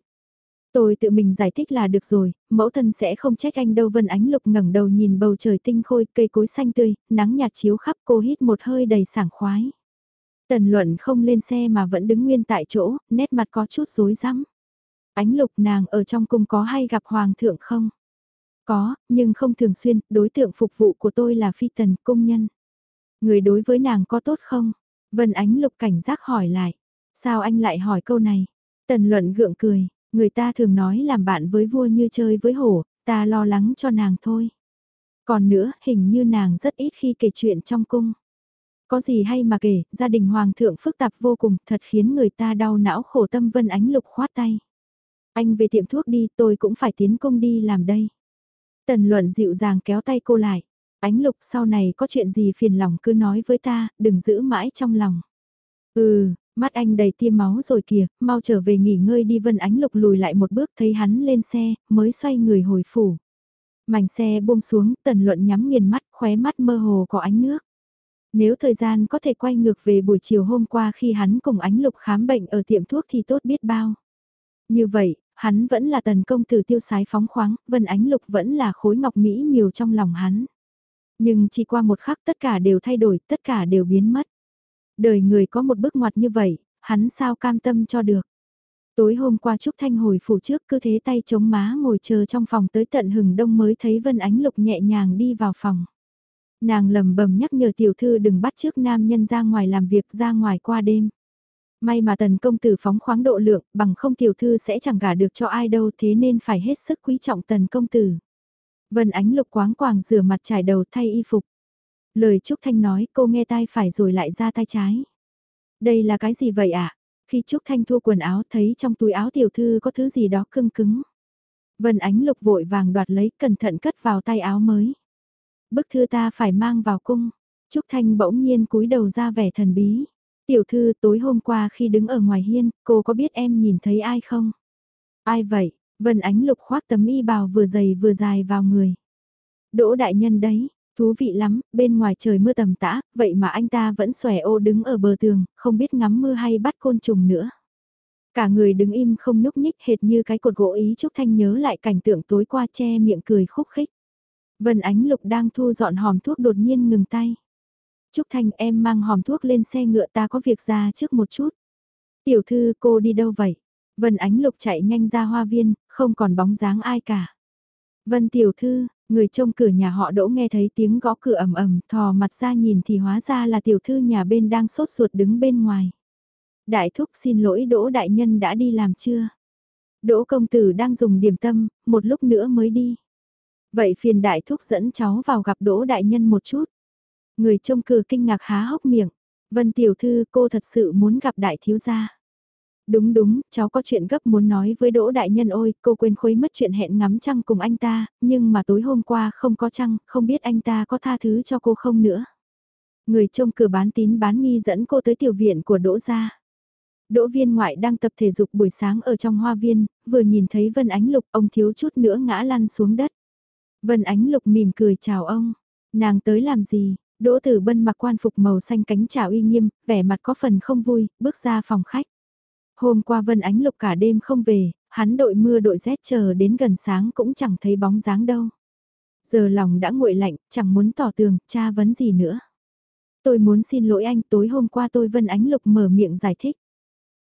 Tôi tự mình giải thích là được rồi, mẫu thân sẽ không trách anh đâu Vân Ánh Lục ngẩng đầu nhìn bầu trời tinh khôi, cây cối xanh tươi, nắng nhạt chiếu khắp cô hít một hơi đầy sảng khoái. Tần luận không lên xe mà vẫn đứng nguyên tại chỗ, nét mặt có chút rối rắm. Ánh lục nàng ở trong cung có hay gặp hoàng thượng không? Có, nhưng không thường xuyên, đối tượng phục vụ của tôi là phi tần, công nhân. Người đối với nàng có tốt không? Vân Ánh Lục cảnh giác hỏi lại. Sao anh lại hỏi câu này? Tần luận gượng cười, Người ta thường nói làm bạn với vua như chơi với hổ, ta lo lắng cho nàng thôi. Còn nữa, hình như nàng rất ít khi kể chuyện trong cung. Có gì hay mà kể, gia đình hoàng thượng phức tạp vô cùng, thật khiến người ta đau não khổ tâm vân ánh lục khoát tay. Anh về tiệm thuốc đi, tôi cũng phải tiến công đi làm đây. Tần luận dịu dàng kéo tay cô lại. Ánh lục sau này có chuyện gì phiền lòng cứ nói với ta, đừng giữ mãi trong lòng. Ừ, Mắt anh đầy tia máu rồi kìa, mau trở về nghỉ ngơi đi Vân Ánh Lục lùi lại một bước thấy hắn lên xe, mới xoay người hồi phủ. Mảnh xe buông xuống, tần luận nhắm nghiền mắt, khóe mắt mơ hồ có ánh nước. Nếu thời gian có thể quay ngược về buổi chiều hôm qua khi hắn cùng ánh lục khám bệnh ở tiệm thuốc thì tốt biết bao. Như vậy, hắn vẫn là tần công tử tiêu sái phóng khoáng, vân ánh lục vẫn là khối ngọc mỹ miều trong lòng hắn. Nhưng chỉ qua một khắc tất cả đều thay đổi, tất cả đều biến mất. Đời người có một bước ngoặt như vậy, hắn sao cam tâm cho được. Tối hôm qua Trúc Thanh hồi phủ trước cứ thế tay chống má ngồi chờ trong phòng tới tận hừng đông mới thấy Vân Ánh Lục nhẹ nhàng đi vào phòng. Nàng lầm bầm nhắc nhở tiểu thư đừng bắt trước nam nhân ra ngoài làm việc ra ngoài qua đêm. May mà tần công tử phóng khoáng độ lượng, bằng không tiểu thư sẽ chẳng gả được cho ai đâu thế nên phải hết sức quý trọng tần công tử. Vân Ánh Lục quáng quàng rửa mặt trải đầu thay y phục. Lời Trúc Thanh nói cô nghe tai phải rồi lại ra tay trái. Đây là cái gì vậy ạ? Khi Trúc Thanh thua quần áo thấy trong túi áo tiểu thư có thứ gì đó cưng cứng. Vân Ánh Lục vội vàng đoạt lấy cẩn thận cất vào tay áo mới. Bức thư ta phải mang vào cung. Trúc Thanh bỗng nhiên cúi đầu ra vẻ thần bí. Tiểu thư tối hôm qua khi đứng ở ngoài hiên, cô có biết em nhìn thấy ai không? Ai vậy? Vân Ánh Lục khoác tấm y bào vừa dày vừa dài vào người. Đỗ đại nhân đấy, thú vị lắm, bên ngoài trời mưa tầm tã, vậy mà anh ta vẫn xòe ô đứng ở bờ tường, không biết ngắm mưa hay bắt côn trùng nữa. Cả người đứng im không nhúc nhích hệt như cái cột gỗ ý Trúc Thanh nhớ lại cảnh tượng tối qua che miệng cười khúc khích. Vân Ánh Lục đang thu dọn hòm thuốc đột nhiên ngừng tay. Trúc Thanh em mang hòm thuốc lên xe ngựa ta có việc ra trước một chút. Tiểu thư cô đi đâu vậy? Vân Ánh Lục chạy nhanh ra hoa viên, không còn bóng dáng ai cả. Vân Tiểu thư, người trông cửa nhà họ đỗ nghe thấy tiếng gõ cửa ầm ầm, thò mặt ra nhìn thì hóa ra là tiểu thư nhà bên đang sốt ruột đứng bên ngoài. Đại thúc xin lỗi đỗ đại nhân đã đi làm chưa? Đỗ công tử đang dùng điểm tâm, một lúc nữa mới đi. Vậy phiền đại thúc dẫn cháu vào gặp đỗ đại nhân một chút. Người trông cửa kinh ngạc há hốc miệng. Vân tiểu thư cô thật sự muốn gặp đại thiếu gia. Đúng đúng, cháu có chuyện gấp muốn nói với Đỗ Đại Nhân ôi, cô quên khuấy mất chuyện hẹn ngắm trăng cùng anh ta, nhưng mà tối hôm qua không có trăng, không biết anh ta có tha thứ cho cô không nữa. Người trông cửa bán tín bán nghi dẫn cô tới tiểu viện của Đỗ gia. Đỗ viên ngoại đang tập thể dục buổi sáng ở trong hoa viên, vừa nhìn thấy Vân Ánh Lục ông thiếu chút nữa ngã lăn xuống đất. Vân Ánh Lục mỉm cười chào ông, nàng tới làm gì, Đỗ Tử Bân mặc quan phục màu xanh cánh chào uy nghiêm, vẻ mặt có phần không vui, bước ra phòng khách. Hôm qua Vân Ánh Lục cả đêm không về, hắn đội mưa đội rét chờ đến gần sáng cũng chẳng thấy bóng dáng đâu. Giờ lòng đã nguội lạnh, chẳng muốn tỏ tường, cha vấn gì nữa. Tôi muốn xin lỗi anh, tối hôm qua tôi Vân Ánh Lục mở miệng giải thích.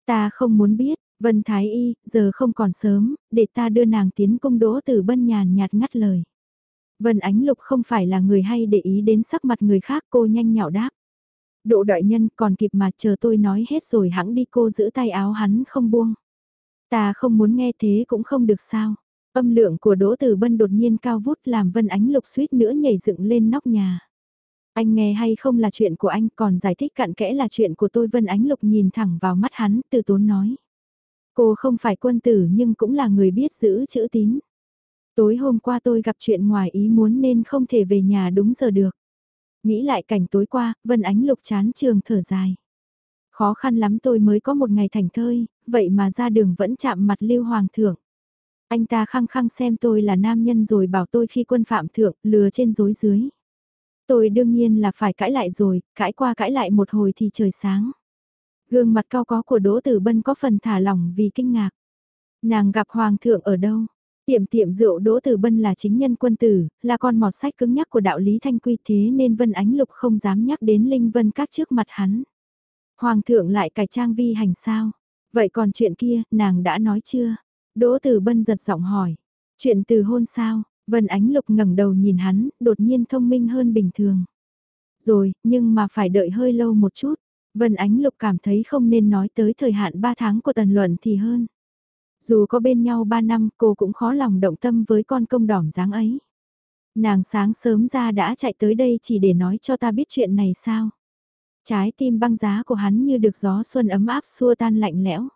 Ta không muốn biết, Vân Thái Y, giờ không còn sớm, để ta đưa nàng tiến cung đỗ từ bân nhàn nhạt ngắt lời. Vân Ánh Lục không phải là người hay để ý đến sắc mặt người khác cô nhanh nhạo đáp. Độ đại nhân, còn kịp mà, chờ tôi nói hết rồi hãng đi, cô giữ tay áo hắn không buông. Ta không muốn nghe thế cũng không được sao. Âm lượng của Đỗ Tử Bân đột nhiên cao vút, làm Vân Ánh Lục suýt nữa nhảy dựng lên nóc nhà. Anh nghe hay không là chuyện của anh, còn giải thích cặn kẽ là chuyện của tôi, Vân Ánh Lục nhìn thẳng vào mắt hắn, từ tốn nói. Cô không phải quân tử nhưng cũng là người biết giữ chữ tín. Tối hôm qua tôi gặp chuyện ngoài ý muốn nên không thể về nhà đúng giờ được. Nghĩ lại cảnh tối qua, Vân Ánh Lục chán trường thở dài. Khó khăn lắm tôi mới có một ngày thành thơi, vậy mà ra đường vẫn chạm mặt Lưu Hoàng thượng. Anh ta khăng khăng xem tôi là nam nhân rồi bảo tôi khi quân phạm thượng, lừa trên dối dưới. Tôi đương nhiên là phải cãi lại rồi, cãi qua cãi lại một hồi thì trời sáng. Gương mặt cao có của Đỗ Tử Bân có phần thả lỏng vì kinh ngạc. Nàng gặp Hoàng thượng ở đâu? Tiệm tiệm rượu Đỗ Tử Bân là chính nhân quân tử, là con mọt sách cứng nhắc của đạo lý thanh quy thế nên Vân Ánh Lục không dám nhắc đến Linh Vân các trước mặt hắn. Hoàng thượng lại cải trang vi hành sao? Vậy còn chuyện kia, nàng đã nói chưa? Đỗ Tử Bân giật giọng hỏi. Chuyện từ hôn sao? Vân Ánh Lục ngẩng đầu nhìn hắn, đột nhiên thông minh hơn bình thường. Rồi, nhưng mà phải đợi hơi lâu một chút. Vân Ánh Lục cảm thấy không nên nói tới thời hạn 3 tháng của tần luận thì hơn. Dù có bên nhau 3 năm cô cũng khó lòng động tâm với con công đỏm dáng ấy. Nàng sáng sớm ra đã chạy tới đây chỉ để nói cho ta biết chuyện này sao. Trái tim băng giá của hắn như được gió xuân ấm áp xua tan lạnh lẽo.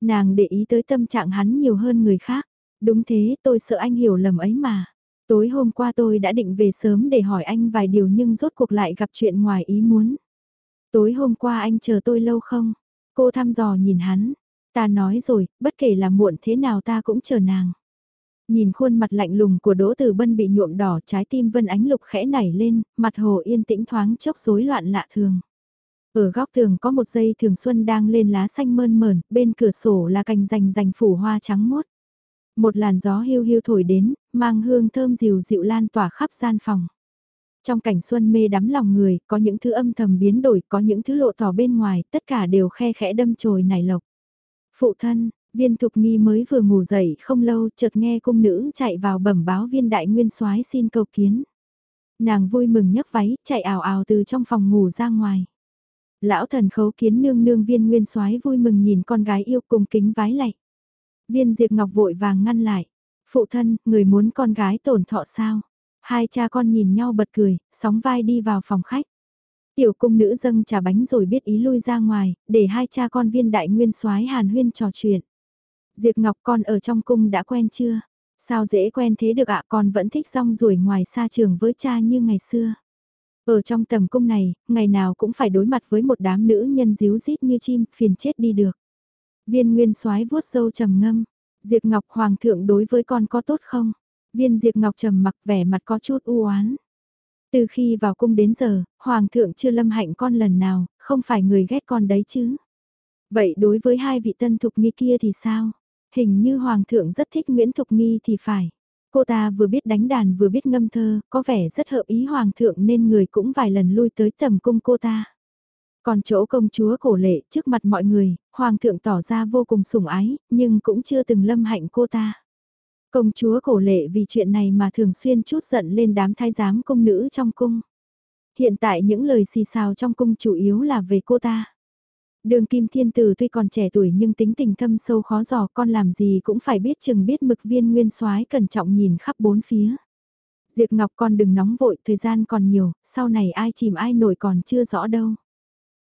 Nàng để ý tới tâm trạng hắn nhiều hơn người khác. Đúng thế tôi sợ anh hiểu lầm ấy mà. Tối hôm qua tôi đã định về sớm để hỏi anh vài điều nhưng rốt cuộc lại gặp chuyện ngoài ý muốn. Tối hôm qua anh chờ tôi lâu không? Cô thăm dò nhìn hắn, Ta nói rồi, bất kể là muộn thế nào ta cũng chờ nàng. Nhìn khuôn mặt lạnh lùng của Đỗ Tử Bân bị nhuộm đỏ trái tim Vân Ánh Lục khẽ nảy lên, mặt hồ yên tĩnh thoáng chốc rối loạn lạ thường. Ở góc tường có một dây thường xuân đang lên lá xanh mơn mởn, bên cửa sổ là cành rành rành phủ hoa trắng mốt. Một làn gió hiu hiu thổi đến, mang hương thơm dịu dịu lan tỏa khắp gian phòng. Trong cảnh xuân mê đắm lòng người, có những thứ âm thầm biến đổi, có những thứ lộ tỏ bên ngoài, tất cả đều khe khẽ đâm chồi nảy lộc. Phụ thân, viên thục nghi mới vừa ngủ dậy không lâu chợt nghe cung nữ chạy vào bẩm báo viên đại nguyên soái xin cầu kiến. Nàng vui mừng nhấc váy, chạy ảo ảo từ trong phòng ngủ ra ngoài. Lão thần khấu kiến nương nương viên nguyên soái vui mừng nhìn con gái yêu cùng kính vái lạy. Viên diệt ngọc vội vàng ngăn lại. Phụ thân, người muốn con gái tổn thọ sao? Hai cha con nhìn nhau bật cười, sóng vai đi vào phòng khách. Tiểu cung nữ dâng trà bánh rồi biết ý lui ra ngoài, để hai cha con viên đại nguyên soái hàn huyên trò chuyện. Diệp Ngọc con ở trong cung đã quen chưa? Sao dễ quen thế được ạ con vẫn thích rong ruổi ngoài xa trường với cha như ngày xưa. Ở trong tầm cung này, ngày nào cũng phải đối mặt với một đám nữ nhân díu dít như chim, phiền chết đi được. Viên nguyên soái vuốt sâu trầm ngâm. Diệp Ngọc Hoàng thượng đối với con có tốt không? Viên Diệp Ngọc trầm mặc vẻ mặt có chút u oán. Từ khi vào cung đến giờ, Hoàng thượng chưa lâm hạnh con lần nào, không phải người ghét con đấy chứ. Vậy đối với hai vị tân thục nghi kia thì sao? Hình như Hoàng thượng rất thích Nguyễn Thục Nghi thì phải. Cô ta vừa biết đánh đàn vừa biết ngâm thơ, có vẻ rất hợp ý Hoàng thượng nên người cũng vài lần lui tới tầm cung cô ta. Còn chỗ công chúa cổ lệ trước mặt mọi người, Hoàng thượng tỏ ra vô cùng sủng ái, nhưng cũng chưa từng lâm hạnh cô ta. Công chúa cổ lệ vì chuyện này mà thường xuyên chút giận lên đám thái giám công nữ trong cung. Hiện tại những lời xì xào trong cung chủ yếu là về cô ta. Đường Kim Thiên Tử tuy còn trẻ tuổi nhưng tính tình thâm sâu khó dò con làm gì cũng phải biết chừng biết mực viên nguyên soái cẩn trọng nhìn khắp bốn phía. Diệp Ngọc con đừng nóng vội, thời gian còn nhiều, sau này ai chìm ai nổi còn chưa rõ đâu.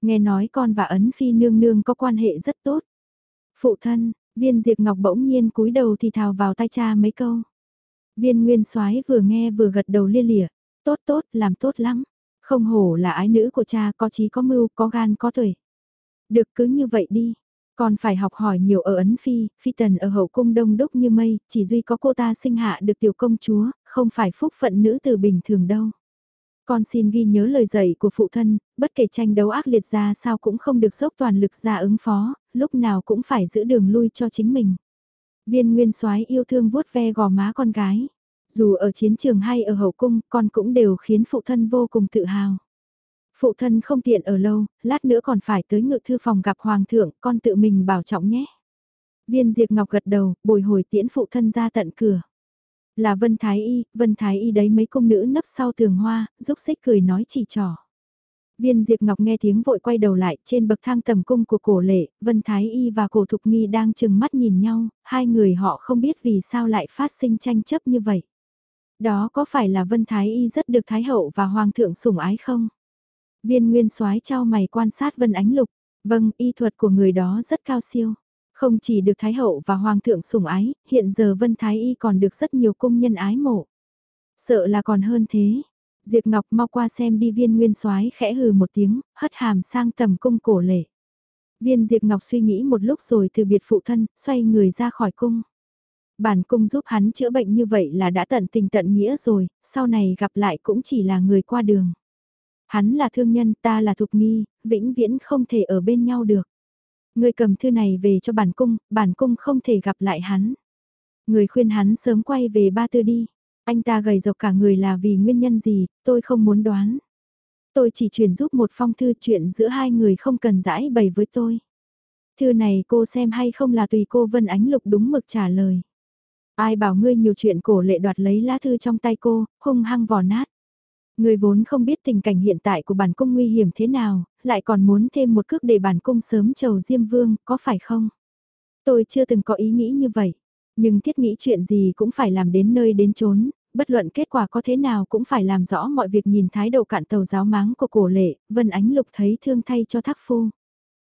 Nghe nói con và Ấn Phi nương nương có quan hệ rất tốt. Phụ thân, viên Diệp Ngọc bỗng nhiên cúi đầu thì thào vào tai cha mấy câu. Viên Nguyên soái vừa nghe vừa gật đầu lia lịa, tốt tốt, làm tốt lắm. Không hổ là ái nữ của cha có trí có mưu, có gan có tuổi. Được cứ như vậy đi. Còn phải học hỏi nhiều ở Ấn Phi, Phi Tần ở hậu cung đông đúc như mây, chỉ duy có cô ta sinh hạ được tiểu công chúa, không phải phúc phận nữ từ bình thường đâu. Con xin ghi nhớ lời dạy của phụ thân, bất kể tranh đấu ác liệt ra sao cũng không được dốc toàn lực ra ứng phó, lúc nào cũng phải giữ đường lui cho chính mình. Viên Nguyên Soái yêu thương vuốt ve gò má con gái. Dù ở chiến trường hay ở hậu cung, con cũng đều khiến phụ thân vô cùng tự hào. Phụ thân không tiện ở lâu, lát nữa còn phải tới ngự thư phòng gặp hoàng thượng, con tự mình bảo trọng nhé. Viên Diệp Ngọc gật đầu, bồi hồi tiễn phụ thân ra tận cửa. Là Vân Thái Y, Vân Thái Y đấy mấy công nữ nấp sau tường hoa, rúc xích cười nói chỉ trò. Viên Diệp Ngọc nghe tiếng vội quay đầu lại trên bậc thang tầm cung của cổ lệ, Vân Thái Y và cổ thục nghi đang chừng mắt nhìn nhau, hai người họ không biết vì sao lại phát sinh tranh chấp như vậy. Đó có phải là Vân Thái Y rất được Thái Hậu và Hoàng thượng sủng ái không? Viên nguyên soái trao mày quan sát Vân Ánh Lục, vâng, y thuật của người đó rất cao siêu. Không chỉ được Thái Hậu và Hoàng thượng sủng ái, hiện giờ Vân Thái Y còn được rất nhiều công nhân ái mộ. Sợ là còn hơn thế. Diệp Ngọc mau qua xem đi viên nguyên soái khẽ hừ một tiếng, hất hàm sang tầm cung cổ lệ. Viên Diệp Ngọc suy nghĩ một lúc rồi từ biệt phụ thân, xoay người ra khỏi cung. Bản cung giúp hắn chữa bệnh như vậy là đã tận tình tận nghĩa rồi, sau này gặp lại cũng chỉ là người qua đường. Hắn là thương nhân, ta là thục nghi, vĩnh viễn không thể ở bên nhau được ngươi cầm thư này về cho bản cung, bản cung không thể gặp lại hắn. Người khuyên hắn sớm quay về ba tư đi. Anh ta gầy rộc cả người là vì nguyên nhân gì, tôi không muốn đoán. Tôi chỉ chuyển giúp một phong thư chuyện giữa hai người không cần giải bày với tôi. Thư này cô xem hay không là tùy cô Vân Ánh Lục đúng mực trả lời. Ai bảo ngươi nhiều chuyện cổ lệ đoạt lấy lá thư trong tay cô, hung hăng vò nát. Người vốn không biết tình cảnh hiện tại của bản cung nguy hiểm thế nào, lại còn muốn thêm một cước để bản cung sớm chầu Diêm Vương, có phải không? Tôi chưa từng có ý nghĩ như vậy, nhưng thiết nghĩ chuyện gì cũng phải làm đến nơi đến chốn, bất luận kết quả có thế nào cũng phải làm rõ mọi việc nhìn thái độ cạn tàu giáo máng của cổ lệ, Vân Ánh Lục thấy thương thay cho thác phu.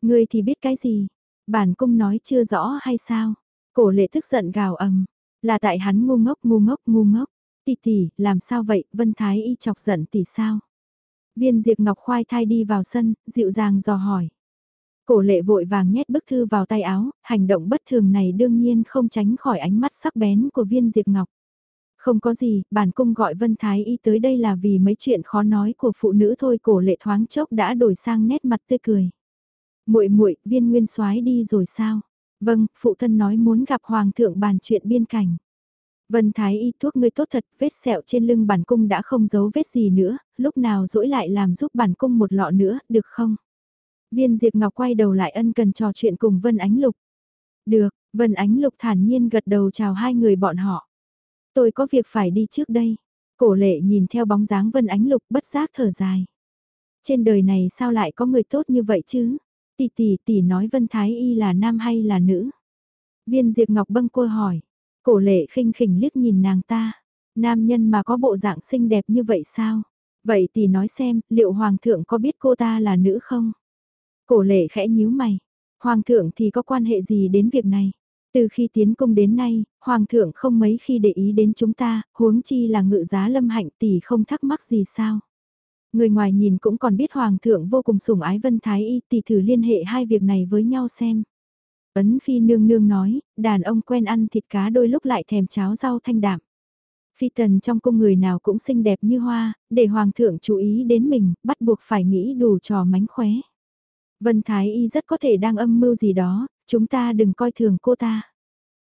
Người thì biết cái gì? Bản cung nói chưa rõ hay sao? Cổ lệ tức giận gào ầm, là tại hắn ngu ngốc ngu ngốc ngu ngốc. Tỷ tỷ, làm sao vậy, Vân Thái y chọc giận tỷ sao? Viên Diệp Ngọc khoai thai đi vào sân, dịu dàng dò hỏi. Cổ lệ vội vàng nhét bức thư vào tay áo, hành động bất thường này đương nhiên không tránh khỏi ánh mắt sắc bén của viên Diệp Ngọc. Không có gì, bản cung gọi Vân Thái y tới đây là vì mấy chuyện khó nói của phụ nữ thôi cổ lệ thoáng chốc đã đổi sang nét mặt tươi cười. muội muội viên nguyên soái đi rồi sao? Vâng, phụ thân nói muốn gặp hoàng thượng bàn chuyện biên cảnh. Vân Thái y thuốc ngươi tốt thật, vết sẹo trên lưng bản cung đã không giấu vết gì nữa, lúc nào dỗi lại làm giúp bản cung một lọ nữa, được không? Viên Diệp Ngọc quay đầu lại ân cần trò chuyện cùng Vân Ánh Lục. Được, Vân Ánh Lục thản nhiên gật đầu chào hai người bọn họ. Tôi có việc phải đi trước đây. Cổ lệ nhìn theo bóng dáng Vân Ánh Lục bất giác thở dài. Trên đời này sao lại có người tốt như vậy chứ? Tỷ tỷ tỷ nói Vân Thái Y là nam hay là nữ? Viên Diệp Ngọc bâng quơ hỏi. Cổ lệ khinh khỉnh liếc nhìn nàng ta. Nam nhân mà có bộ dạng xinh đẹp như vậy sao? Vậy thì nói xem, liệu Hoàng thượng có biết cô ta là nữ không? Cổ lệ khẽ nhíu mày. Hoàng thượng thì có quan hệ gì đến việc này? Từ khi tiến công đến nay, Hoàng thượng không mấy khi để ý đến chúng ta, huống chi là ngự giá lâm hạnh tỷ không thắc mắc gì sao? Người ngoài nhìn cũng còn biết Hoàng thượng vô cùng sủng ái Vân Thái Y tỷ thử liên hệ hai việc này với nhau xem. Ấn Phi nương nương nói, đàn ông quen ăn thịt cá đôi lúc lại thèm cháo rau thanh đạm. Phi tần trong cung người nào cũng xinh đẹp như hoa, để Hoàng thượng chú ý đến mình, bắt buộc phải nghĩ đủ trò mánh khóe. Vân Thái Y rất có thể đang âm mưu gì đó, chúng ta đừng coi thường cô ta.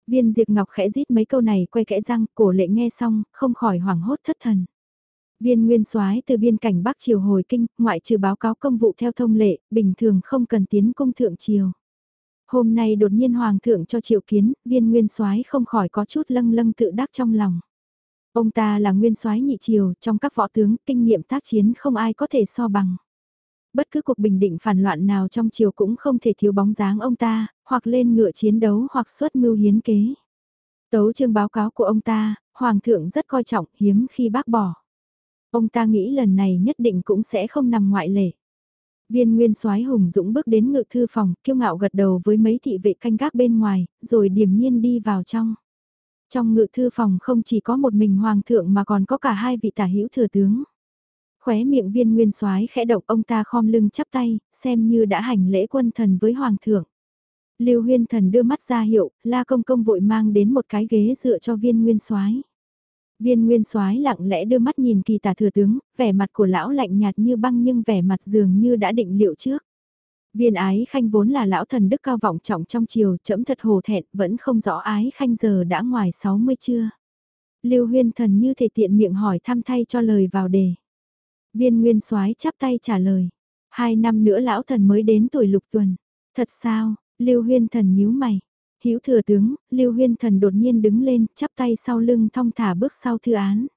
Viên Diệp Ngọc khẽ rít mấy câu này quay kẽ răng, cổ lệ nghe xong, không khỏi hoảng hốt thất thần. Viên Nguyên Soái từ biên cảnh Bắc Triều hồi kinh, ngoại trừ báo cáo công vụ theo thông lệ, bình thường không cần tiến công thượng triều. Hôm nay đột nhiên hoàng thượng cho triệu kiến, viên Nguyên Soái không khỏi có chút lâng lâng tự đắc trong lòng. Ông ta là Nguyên Soái nhị triều, trong các võ tướng, kinh nghiệm tác chiến không ai có thể so bằng. Bất cứ cuộc bình định phản loạn nào trong triều cũng không thể thiếu bóng dáng ông ta, hoặc lên ngựa chiến đấu hoặc xuất mưu hiến kế. Tấu chương báo cáo của ông ta, Hoàng thượng rất coi trọng, hiếm khi bác bỏ. Ông ta nghĩ lần này nhất định cũng sẽ không nằm ngoại lệ. Viên nguyên soái hùng dũng bước đến ngự thư phòng, kiêu ngạo gật đầu với mấy thị vệ canh gác bên ngoài, rồi điềm nhiên đi vào trong. Trong ngự thư phòng không chỉ có một mình hoàng thượng mà còn có cả hai vị tả hữu thừa tướng. Khóe miệng viên nguyên soái khẽ động ông ta khom lưng chắp tay, xem như đã hành lễ quân thần với hoàng thượng. Lưu Huyên Thần đưa mắt ra hiệu, La Công Công vội mang đến một cái ghế dựa cho viên nguyên soái. Viên nguyên soái lặng lẽ đưa mắt nhìn kỳ tả thừa tướng, vẻ mặt của lão lạnh nhạt như băng nhưng vẻ mặt dường như đã định liệu trước. Viên ái khanh vốn là lão thần đức cao vọng trọng trong chiều, chậm thật hồ thẹn, vẫn không rõ ái khanh giờ đã ngoài 60 chưa. Lưu huyên thần như thể tiện miệng hỏi thăm thay cho lời vào đề. Viên nguyên soái chắp tay trả lời. Hai năm nữa lão thần mới đến tuổi lục tuần. Thật sao, Lưu huyên thần nhíu mày. Hữu thừa tướng, Lưu Huyên Thần đột nhiên đứng lên, chắp tay sau lưng thong thả bước sau thư án.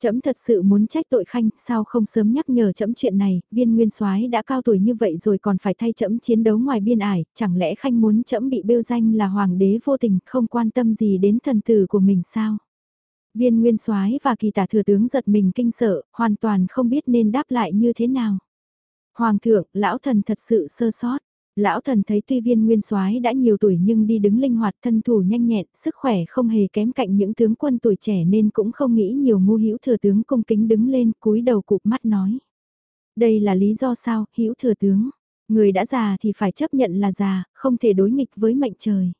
Chấm thật sự muốn trách tội khanh, sao không sớm nhắc nhở chấm chuyện này, viên nguyên soái đã cao tuổi như vậy rồi còn phải thay chấm chiến đấu ngoài biên ải, chẳng lẽ khanh muốn chấm bị bêu danh là hoàng đế vô tình, không quan tâm gì đến thần tử của mình sao? Viên nguyên soái và kỳ tả thừa tướng giật mình kinh sợ, hoàn toàn không biết nên đáp lại như thế nào. Hoàng thượng, lão thần thật sự sơ sót. Lão thần thấy tuy viên nguyên soái đã nhiều tuổi nhưng đi đứng linh hoạt thân thủ nhanh nhẹn, sức khỏe không hề kém cạnh những tướng quân tuổi trẻ nên cũng không nghĩ nhiều ngu hữu thừa tướng cung kính đứng lên cúi đầu cụp mắt nói. Đây là lý do sao, hữu thừa tướng, người đã già thì phải chấp nhận là già, không thể đối nghịch với mệnh trời.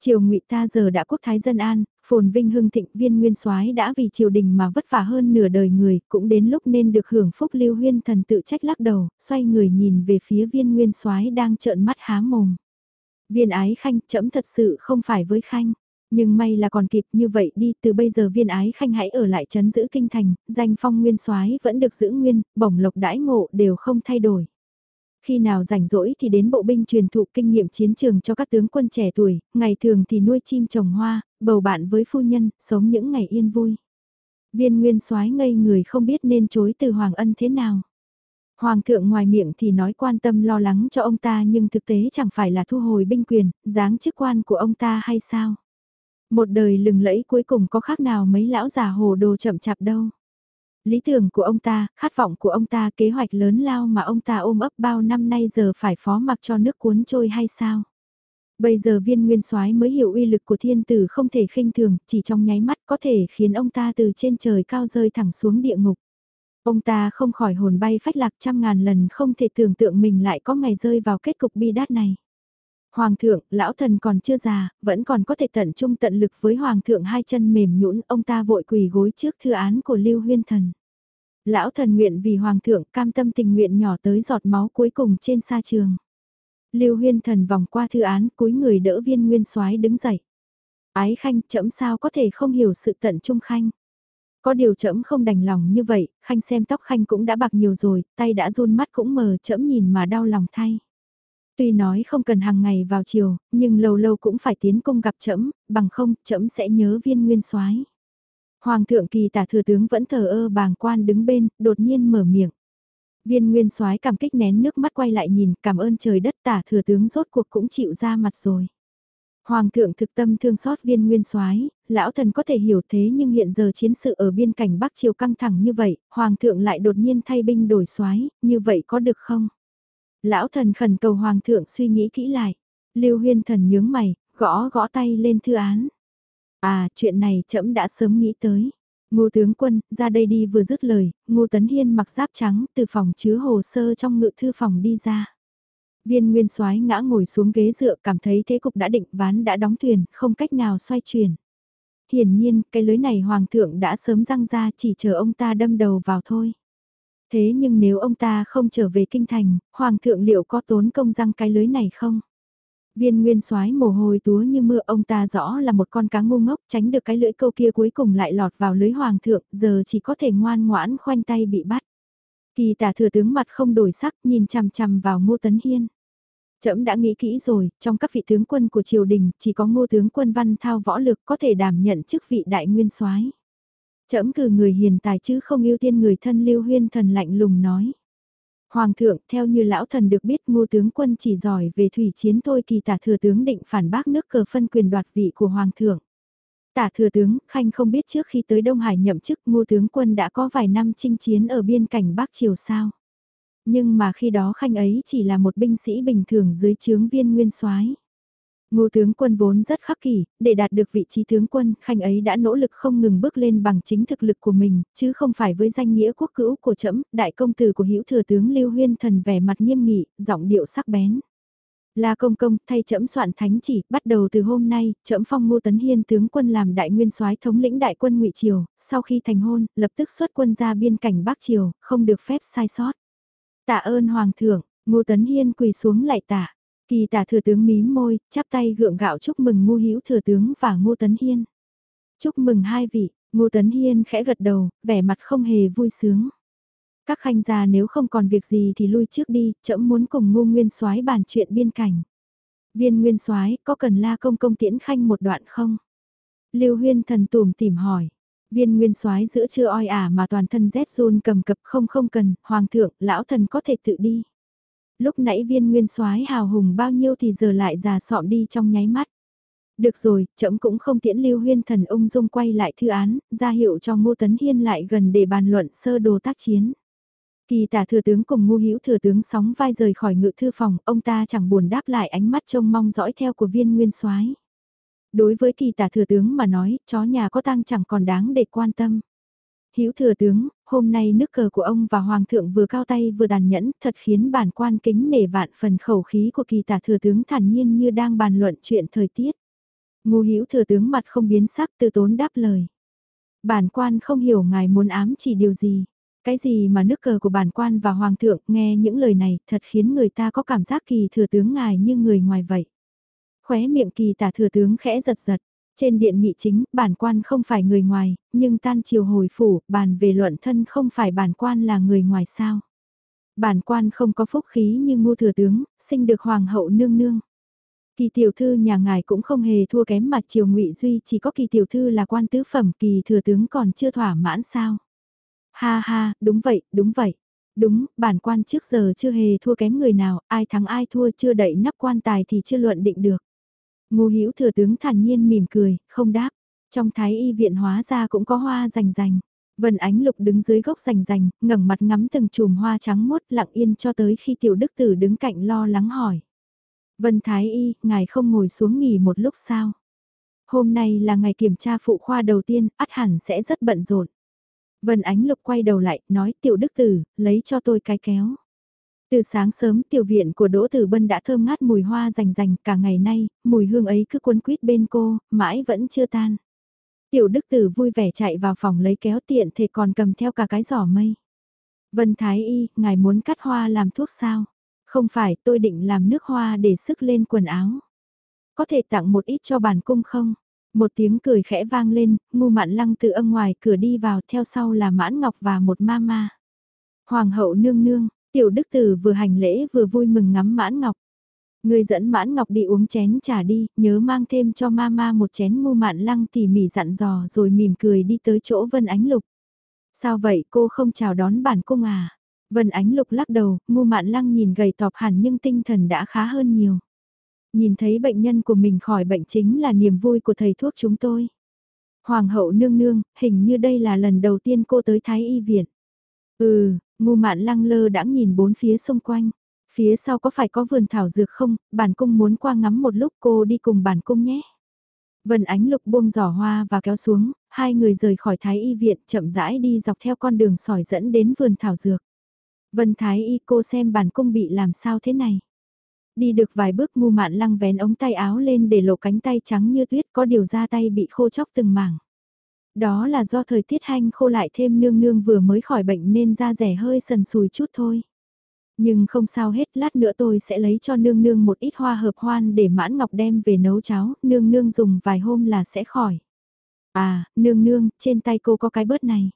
Triều ngụy ta giờ đã quốc thái dân an, phồn vinh hưng thịnh viên nguyên soái đã vì triều đình mà vất vả hơn nửa đời người, cũng đến lúc nên được hưởng phúc lưu huyên thần tự trách lắc đầu, xoay người nhìn về phía viên nguyên soái đang trợn mắt há mồm. Viên ái khanh chậm thật sự không phải với khanh. Nhưng may là còn kịp như vậy đi, từ bây giờ viên ái khanh hãy ở lại chấn giữ kinh thành, danh phong nguyên soái vẫn được giữ nguyên, bổng lộc đãi ngộ đều không thay đổi. Khi nào rảnh rỗi thì đến bộ binh truyền thụ kinh nghiệm chiến trường cho các tướng quân trẻ tuổi, ngày thường thì nuôi chim trồng hoa, bầu bạn với phu nhân, sống những ngày yên vui. Viên nguyên soái ngây người không biết nên chối từ Hoàng Ân thế nào. Hoàng thượng ngoài miệng thì nói quan tâm lo lắng cho ông ta nhưng thực tế chẳng phải là thu hồi binh quyền, dáng chức quan của ông ta hay sao? Một đời lừng lẫy cuối cùng có khác nào mấy lão già hồ đồ chậm chạp đâu. Lý tưởng của ông ta, khát vọng của ông ta, kế hoạch lớn lao mà ông ta ôm ấp bao năm nay giờ phải phó mặc cho nước cuốn trôi hay sao? Bây giờ viên nguyên soái mới hiểu uy lực của thiên tử không thể khinh thường, chỉ trong nháy mắt có thể khiến ông ta từ trên trời cao rơi thẳng xuống địa ngục. Ông ta không khỏi hồn bay phách lạc trăm ngàn lần không thể tưởng tượng mình lại có ngày rơi vào kết cục bi đát này. Hoàng thượng, lão thần còn chưa già, vẫn còn có thể tận trung tận lực với hoàng thượng hai chân mềm nhũn, ông ta vội quỳ gối trước thư án của Lưu Huyên thần. Lão thần nguyện vì hoàng thượng cam tâm tình nguyện nhỏ tới giọt máu cuối cùng trên sa trường. Lưu Huyên thần vòng qua thư án, cúi người đỡ Viên Nguyên Soái đứng dậy. Ái khanh, chậm sao có thể không hiểu sự tận trung khanh. Có điều chậm không đành lòng như vậy, khanh xem tóc khanh cũng đã bạc nhiều rồi, tay đã run mắt cũng mờ chậm nhìn mà đau lòng thay. Tuy nói không cần hàng ngày vào chiều, nhưng lâu lâu cũng phải tiến công gặp trẫm, bằng không trẫm sẽ nhớ viên nguyên soái. Hoàng thượng kỳ tả thừa tướng vẫn thờ ơ bàng quan đứng bên, đột nhiên mở miệng. Viên nguyên soái cảm kích nén nước mắt quay lại nhìn, cảm ơn trời đất tả thừa tướng rốt cuộc cũng chịu ra mặt rồi. Hoàng thượng thực tâm thương xót viên nguyên soái, lão thần có thể hiểu thế nhưng hiện giờ chiến sự ở biên cảnh Bắc Triều căng thẳng như vậy, Hoàng thượng lại đột nhiên thay binh đổi soái, như vậy có được không? Lão thần khẩn cầu Hoàng thượng suy nghĩ kỹ lại. Lưu huyên thần nhướng mày, gõ gõ tay lên thư án. À, chuyện này trẫm đã sớm nghĩ tới. Ngô tướng quân, ra đây đi vừa dứt lời, Ngô Tấn Hiên mặc giáp trắng từ phòng chứa hồ sơ trong ngự thư phòng đi ra. Viên Nguyên Soái ngã ngồi xuống ghế dựa cảm thấy thế cục đã định ván đã đóng thuyền, không cách nào xoay chuyển. Hiển nhiên, cái lưới này Hoàng thượng đã sớm răng ra chỉ chờ ông ta đâm đầu vào thôi. Thế nhưng nếu ông ta không trở về kinh thành, Hoàng thượng liệu có tốn công răng cái lưới này không? Viên nguyên soái mồ hôi túa như mưa ông ta rõ là một con cá ngu ngốc tránh được cái lưỡi câu kia cuối cùng lại lọt vào lưới hoàng thượng giờ chỉ có thể ngoan ngoãn khoanh tay bị bắt. Kỳ tả thừa tướng mặt không đổi sắc nhìn chằm chằm vào ngô tấn hiên. Trẫm đã nghĩ kỹ rồi, trong các vị tướng quân của triều đình chỉ có ngô tướng quân văn thao võ lực có thể đảm nhận chức vị đại nguyên soái. Trẫm cử người hiền tài chứ không ưu tiên người thân lưu huyên thần lạnh lùng nói. Hoàng thượng, theo như lão thần được biết ngô tướng quân chỉ giỏi về thủy chiến thôi kỳ tả thừa tướng định phản bác nước cờ phân quyền đoạt vị của Hoàng thượng. Tả thừa tướng, Khanh không biết trước khi tới Đông Hải nhậm chức ngô tướng quân đã có vài năm chinh chiến ở biên cảnh Bắc Triều sao. Nhưng mà khi đó Khanh ấy chỉ là một binh sĩ bình thường dưới chướng viên nguyên soái Ngô tướng quân vốn rất khắc kỷ, để đạt được vị trí tướng quân, khanh ấy đã nỗ lực không ngừng bước lên bằng chính thực lực của mình, chứ không phải với danh nghĩa quốc cữu của trẫm đại công tử của hữu thừa tướng Lưu Huyên thần vẻ mặt nghiêm nghị, giọng điệu sắc bén. La công công thay trẫm soạn thánh chỉ, bắt đầu từ hôm nay, trẫm phong Ngô Tấn Hiên tướng quân làm đại nguyên soái thống lĩnh đại quân Ngụy Triều, sau khi thành hôn, lập tức xuất quân ra biên cảnh Bắc Triều, không được phép sai sót. Tạ ơn hoàng thượng, Ngô Tấn Hiên quỳ xuống lại tạ. Kỳ tả thừa tướng mím môi, chắp tay gượng gạo chúc mừng ngu hữu thừa tướng và ngô tấn hiên. Chúc mừng hai vị, ngô tấn hiên khẽ gật đầu, vẻ mặt không hề vui sướng. Các khanh già nếu không còn việc gì thì lui trước đi, trẫm muốn cùng ngô nguyên soái bàn chuyện biên cảnh. Viên nguyên soái có cần la công công tiễn khanh một đoạn không? Lưu huyên thần tùm tìm hỏi. Viên nguyên soái giữa chưa oi ả mà toàn thân rét run cầm cập không không cần, hoàng thượng, lão thần có thể tự đi lúc nãy viên nguyên soái hào hùng bao nhiêu thì giờ lại già sọm đi trong nháy mắt. Được rồi, trẫm cũng không tiễn lưu huyên thần ung dung quay lại thư án, ra hiệu cho ngô tấn hiên lại gần để bàn luận sơ đồ tác chiến. Kỳ tả thừa tướng cùng ngu hữu thừa tướng sóng vai rời khỏi ngự thư phòng, ông ta chẳng buồn đáp lại ánh mắt trông mong dõi theo của viên nguyên soái. Đối với kỳ tả thừa tướng mà nói, chó nhà có tăng chẳng còn đáng để quan tâm. Hữu thừa tướng, hôm nay nước cờ của ông và hoàng thượng vừa cao tay vừa đàn nhẫn, thật khiến bản quan kính nể vạn phần khẩu khí của kỳ tả thừa tướng thản nhiên như đang bàn luận chuyện thời tiết. Ngô Hữu thừa tướng mặt không biến sắc từ tốn đáp lời. Bản quan không hiểu ngài muốn ám chỉ điều gì. Cái gì mà nước cờ của bản quan và hoàng thượng nghe những lời này thật khiến người ta có cảm giác kỳ thừa tướng ngài như người ngoài vậy. Khóe miệng kỳ tả thừa tướng khẽ giật giật. Trên điện nghị chính, bản quan không phải người ngoài, nhưng tan chiều hồi phủ, bàn về luận thân không phải bản quan là người ngoài sao. Bản quan không có phúc khí như ngu thừa tướng, sinh được hoàng hậu nương nương. Kỳ tiểu thư nhà ngài cũng không hề thua kém mà triều ngụy duy chỉ có kỳ tiểu thư là quan tứ phẩm kỳ thừa tướng còn chưa thỏa mãn sao. Ha ha, đúng vậy, đúng vậy. Đúng, bản quan trước giờ chưa hề thua kém người nào, ai thắng ai thua chưa đậy nắp quan tài thì chưa luận định được. Ngô Hữu thừa tướng thản nhiên mỉm cười, không đáp. Trong thái y viện hóa ra cũng có hoa rành rành. Vân Ánh Lục đứng dưới gốc rành rành, ngẩng mặt ngắm từng chùm hoa trắng mốt lặng yên cho tới khi tiểu đức tử đứng cạnh lo lắng hỏi. Vân Thái Y, ngài không ngồi xuống nghỉ một lúc sao? Hôm nay là ngày kiểm tra phụ khoa đầu tiên, ắt hẳn sẽ rất bận rộn. Vân Ánh Lục quay đầu lại, nói tiểu đức tử, lấy cho tôi cái kéo. Từ sáng sớm tiểu viện của Đỗ Tử Bân đã thơm ngát mùi hoa rành rành cả ngày nay, mùi hương ấy cứ cuốn quýt bên cô, mãi vẫn chưa tan. Tiểu Đức Tử vui vẻ chạy vào phòng lấy kéo tiện thể còn cầm theo cả cái giỏ mây. Vân Thái Y, ngài muốn cắt hoa làm thuốc sao? Không phải, tôi định làm nước hoa để sức lên quần áo. Có thể tặng một ít cho bản cung không? Một tiếng cười khẽ vang lên, ngu mạn lăng từ âm ngoài cửa đi vào theo sau là mãn ngọc và một ma ma. Hoàng hậu nương nương, Tiểu đức tử vừa hành lễ vừa vui mừng ngắm mãn ngọc. Người dẫn mãn ngọc đi uống chén trà đi, nhớ mang thêm cho mama một chén ngu mạn lăng tỉ mỉ dặn dò rồi mỉm cười đi tới chỗ Vân Ánh Lục. Sao vậy cô không chào đón bản cung à? Vân Ánh Lục lắc đầu, ngu mạn lăng nhìn gầy tọp hẳn nhưng tinh thần đã khá hơn nhiều. Nhìn thấy bệnh nhân của mình khỏi bệnh chính là niềm vui của thầy thuốc chúng tôi. Hoàng hậu nương nương, hình như đây là lần đầu tiên cô tới Thái Y Viện. Ừ, ngu mạn lăng lơ đãng nhìn bốn phía xung quanh. Phía sau có phải có vườn thảo dược không, bản cung muốn qua ngắm một lúc cô đi cùng bản cung nhé. Vân Ánh Lục buông giỏ hoa và kéo xuống, hai người rời khỏi Thái Y viện chậm rãi đi dọc theo con đường sỏi dẫn đến vườn thảo dược. Vân Thái Y cô xem bản cung bị làm sao thế này. Đi được vài bước ngu mạn lăng vén ống tay áo lên để lộ cánh tay trắng như tuyết có điều da tay bị khô chóc từng mảng. Đó là do thời tiết hanh khô lại thêm nương nương vừa mới khỏi bệnh nên da rẻ hơi sần sùi chút thôi. Nhưng không sao hết, lát nữa tôi sẽ lấy cho nương nương một ít hoa hợp hoan để mãn ngọc đem về nấu cháo, nương nương dùng vài hôm là sẽ khỏi. À, nương nương, trên tay cô có cái bớt này.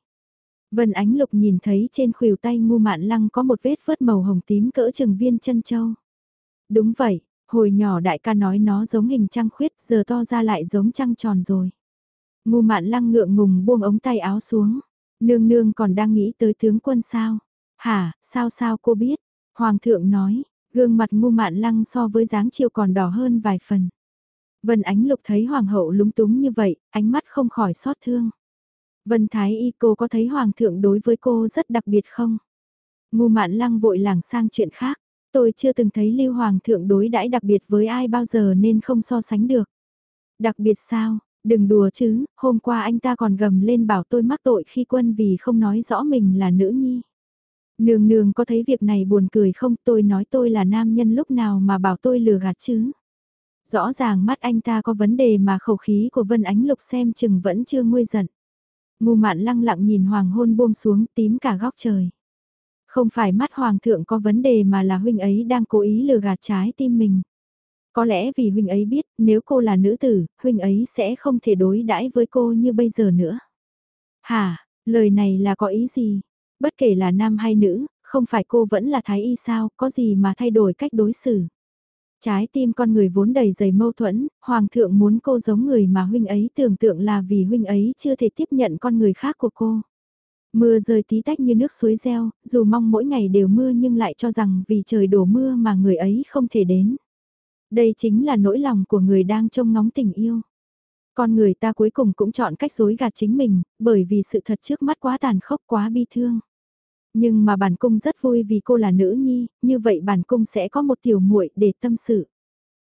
Vân Ánh Lục nhìn thấy trên khuỷu tay ngu mạn lăng có một vết phớt màu hồng tím cỡ chừng viên chân châu. Đúng vậy, hồi nhỏ đại ca nói nó giống hình trăng khuyết giờ to ra lại giống trăng tròn rồi. Ngu mạn lăng ngượng ngùng buông ống tay áo xuống. Nương nương còn đang nghĩ tới tướng quân sao? Hả, sao sao cô biết? Hoàng thượng nói, gương mặt ngu mạn lăng so với dáng chiều còn đỏ hơn vài phần. Vân Ánh Lục thấy hoàng hậu lúng túng như vậy, ánh mắt không khỏi xót thương. Vân Thái Y cô có thấy hoàng thượng đối với cô rất đặc biệt không? Ngu mạn lăng vội làng sang chuyện khác. Tôi chưa từng thấy lưu hoàng thượng đối đãi đặc biệt với ai bao giờ nên không so sánh được. Đặc biệt sao? Đừng đùa chứ, hôm qua anh ta còn gầm lên bảo tôi mắc tội khi quân vì không nói rõ mình là nữ nhi. Nương nương có thấy việc này buồn cười không tôi nói tôi là nam nhân lúc nào mà bảo tôi lừa gạt chứ. Rõ ràng mắt anh ta có vấn đề mà khẩu khí của Vân Ánh Lục xem chừng vẫn chưa nguôi giận. Ngu mạn lăng lặng nhìn hoàng hôn buông xuống tím cả góc trời. Không phải mắt hoàng thượng có vấn đề mà là huynh ấy đang cố ý lừa gạt trái tim mình. Có lẽ vì huynh ấy biết nếu cô là nữ tử, huynh ấy sẽ không thể đối đãi với cô như bây giờ nữa. Hả, lời này là có ý gì? Bất kể là nam hay nữ, không phải cô vẫn là thái y sao, có gì mà thay đổi cách đối xử. Trái tim con người vốn đầy dày mâu thuẫn, hoàng thượng muốn cô giống người mà huynh ấy tưởng tượng là vì huynh ấy chưa thể tiếp nhận con người khác của cô. Mưa rơi tí tách như nước suối reo, dù mong mỗi ngày đều mưa nhưng lại cho rằng vì trời đổ mưa mà người ấy không thể đến. Đây chính là nỗi lòng của người đang trông ngóng tình yêu. Con người ta cuối cùng cũng chọn cách dối gạt chính mình, bởi vì sự thật trước mắt quá tàn khốc quá bi thương. Nhưng mà bản cung rất vui vì cô là nữ nhi, như vậy bản cung sẽ có một tiểu muội để tâm sự.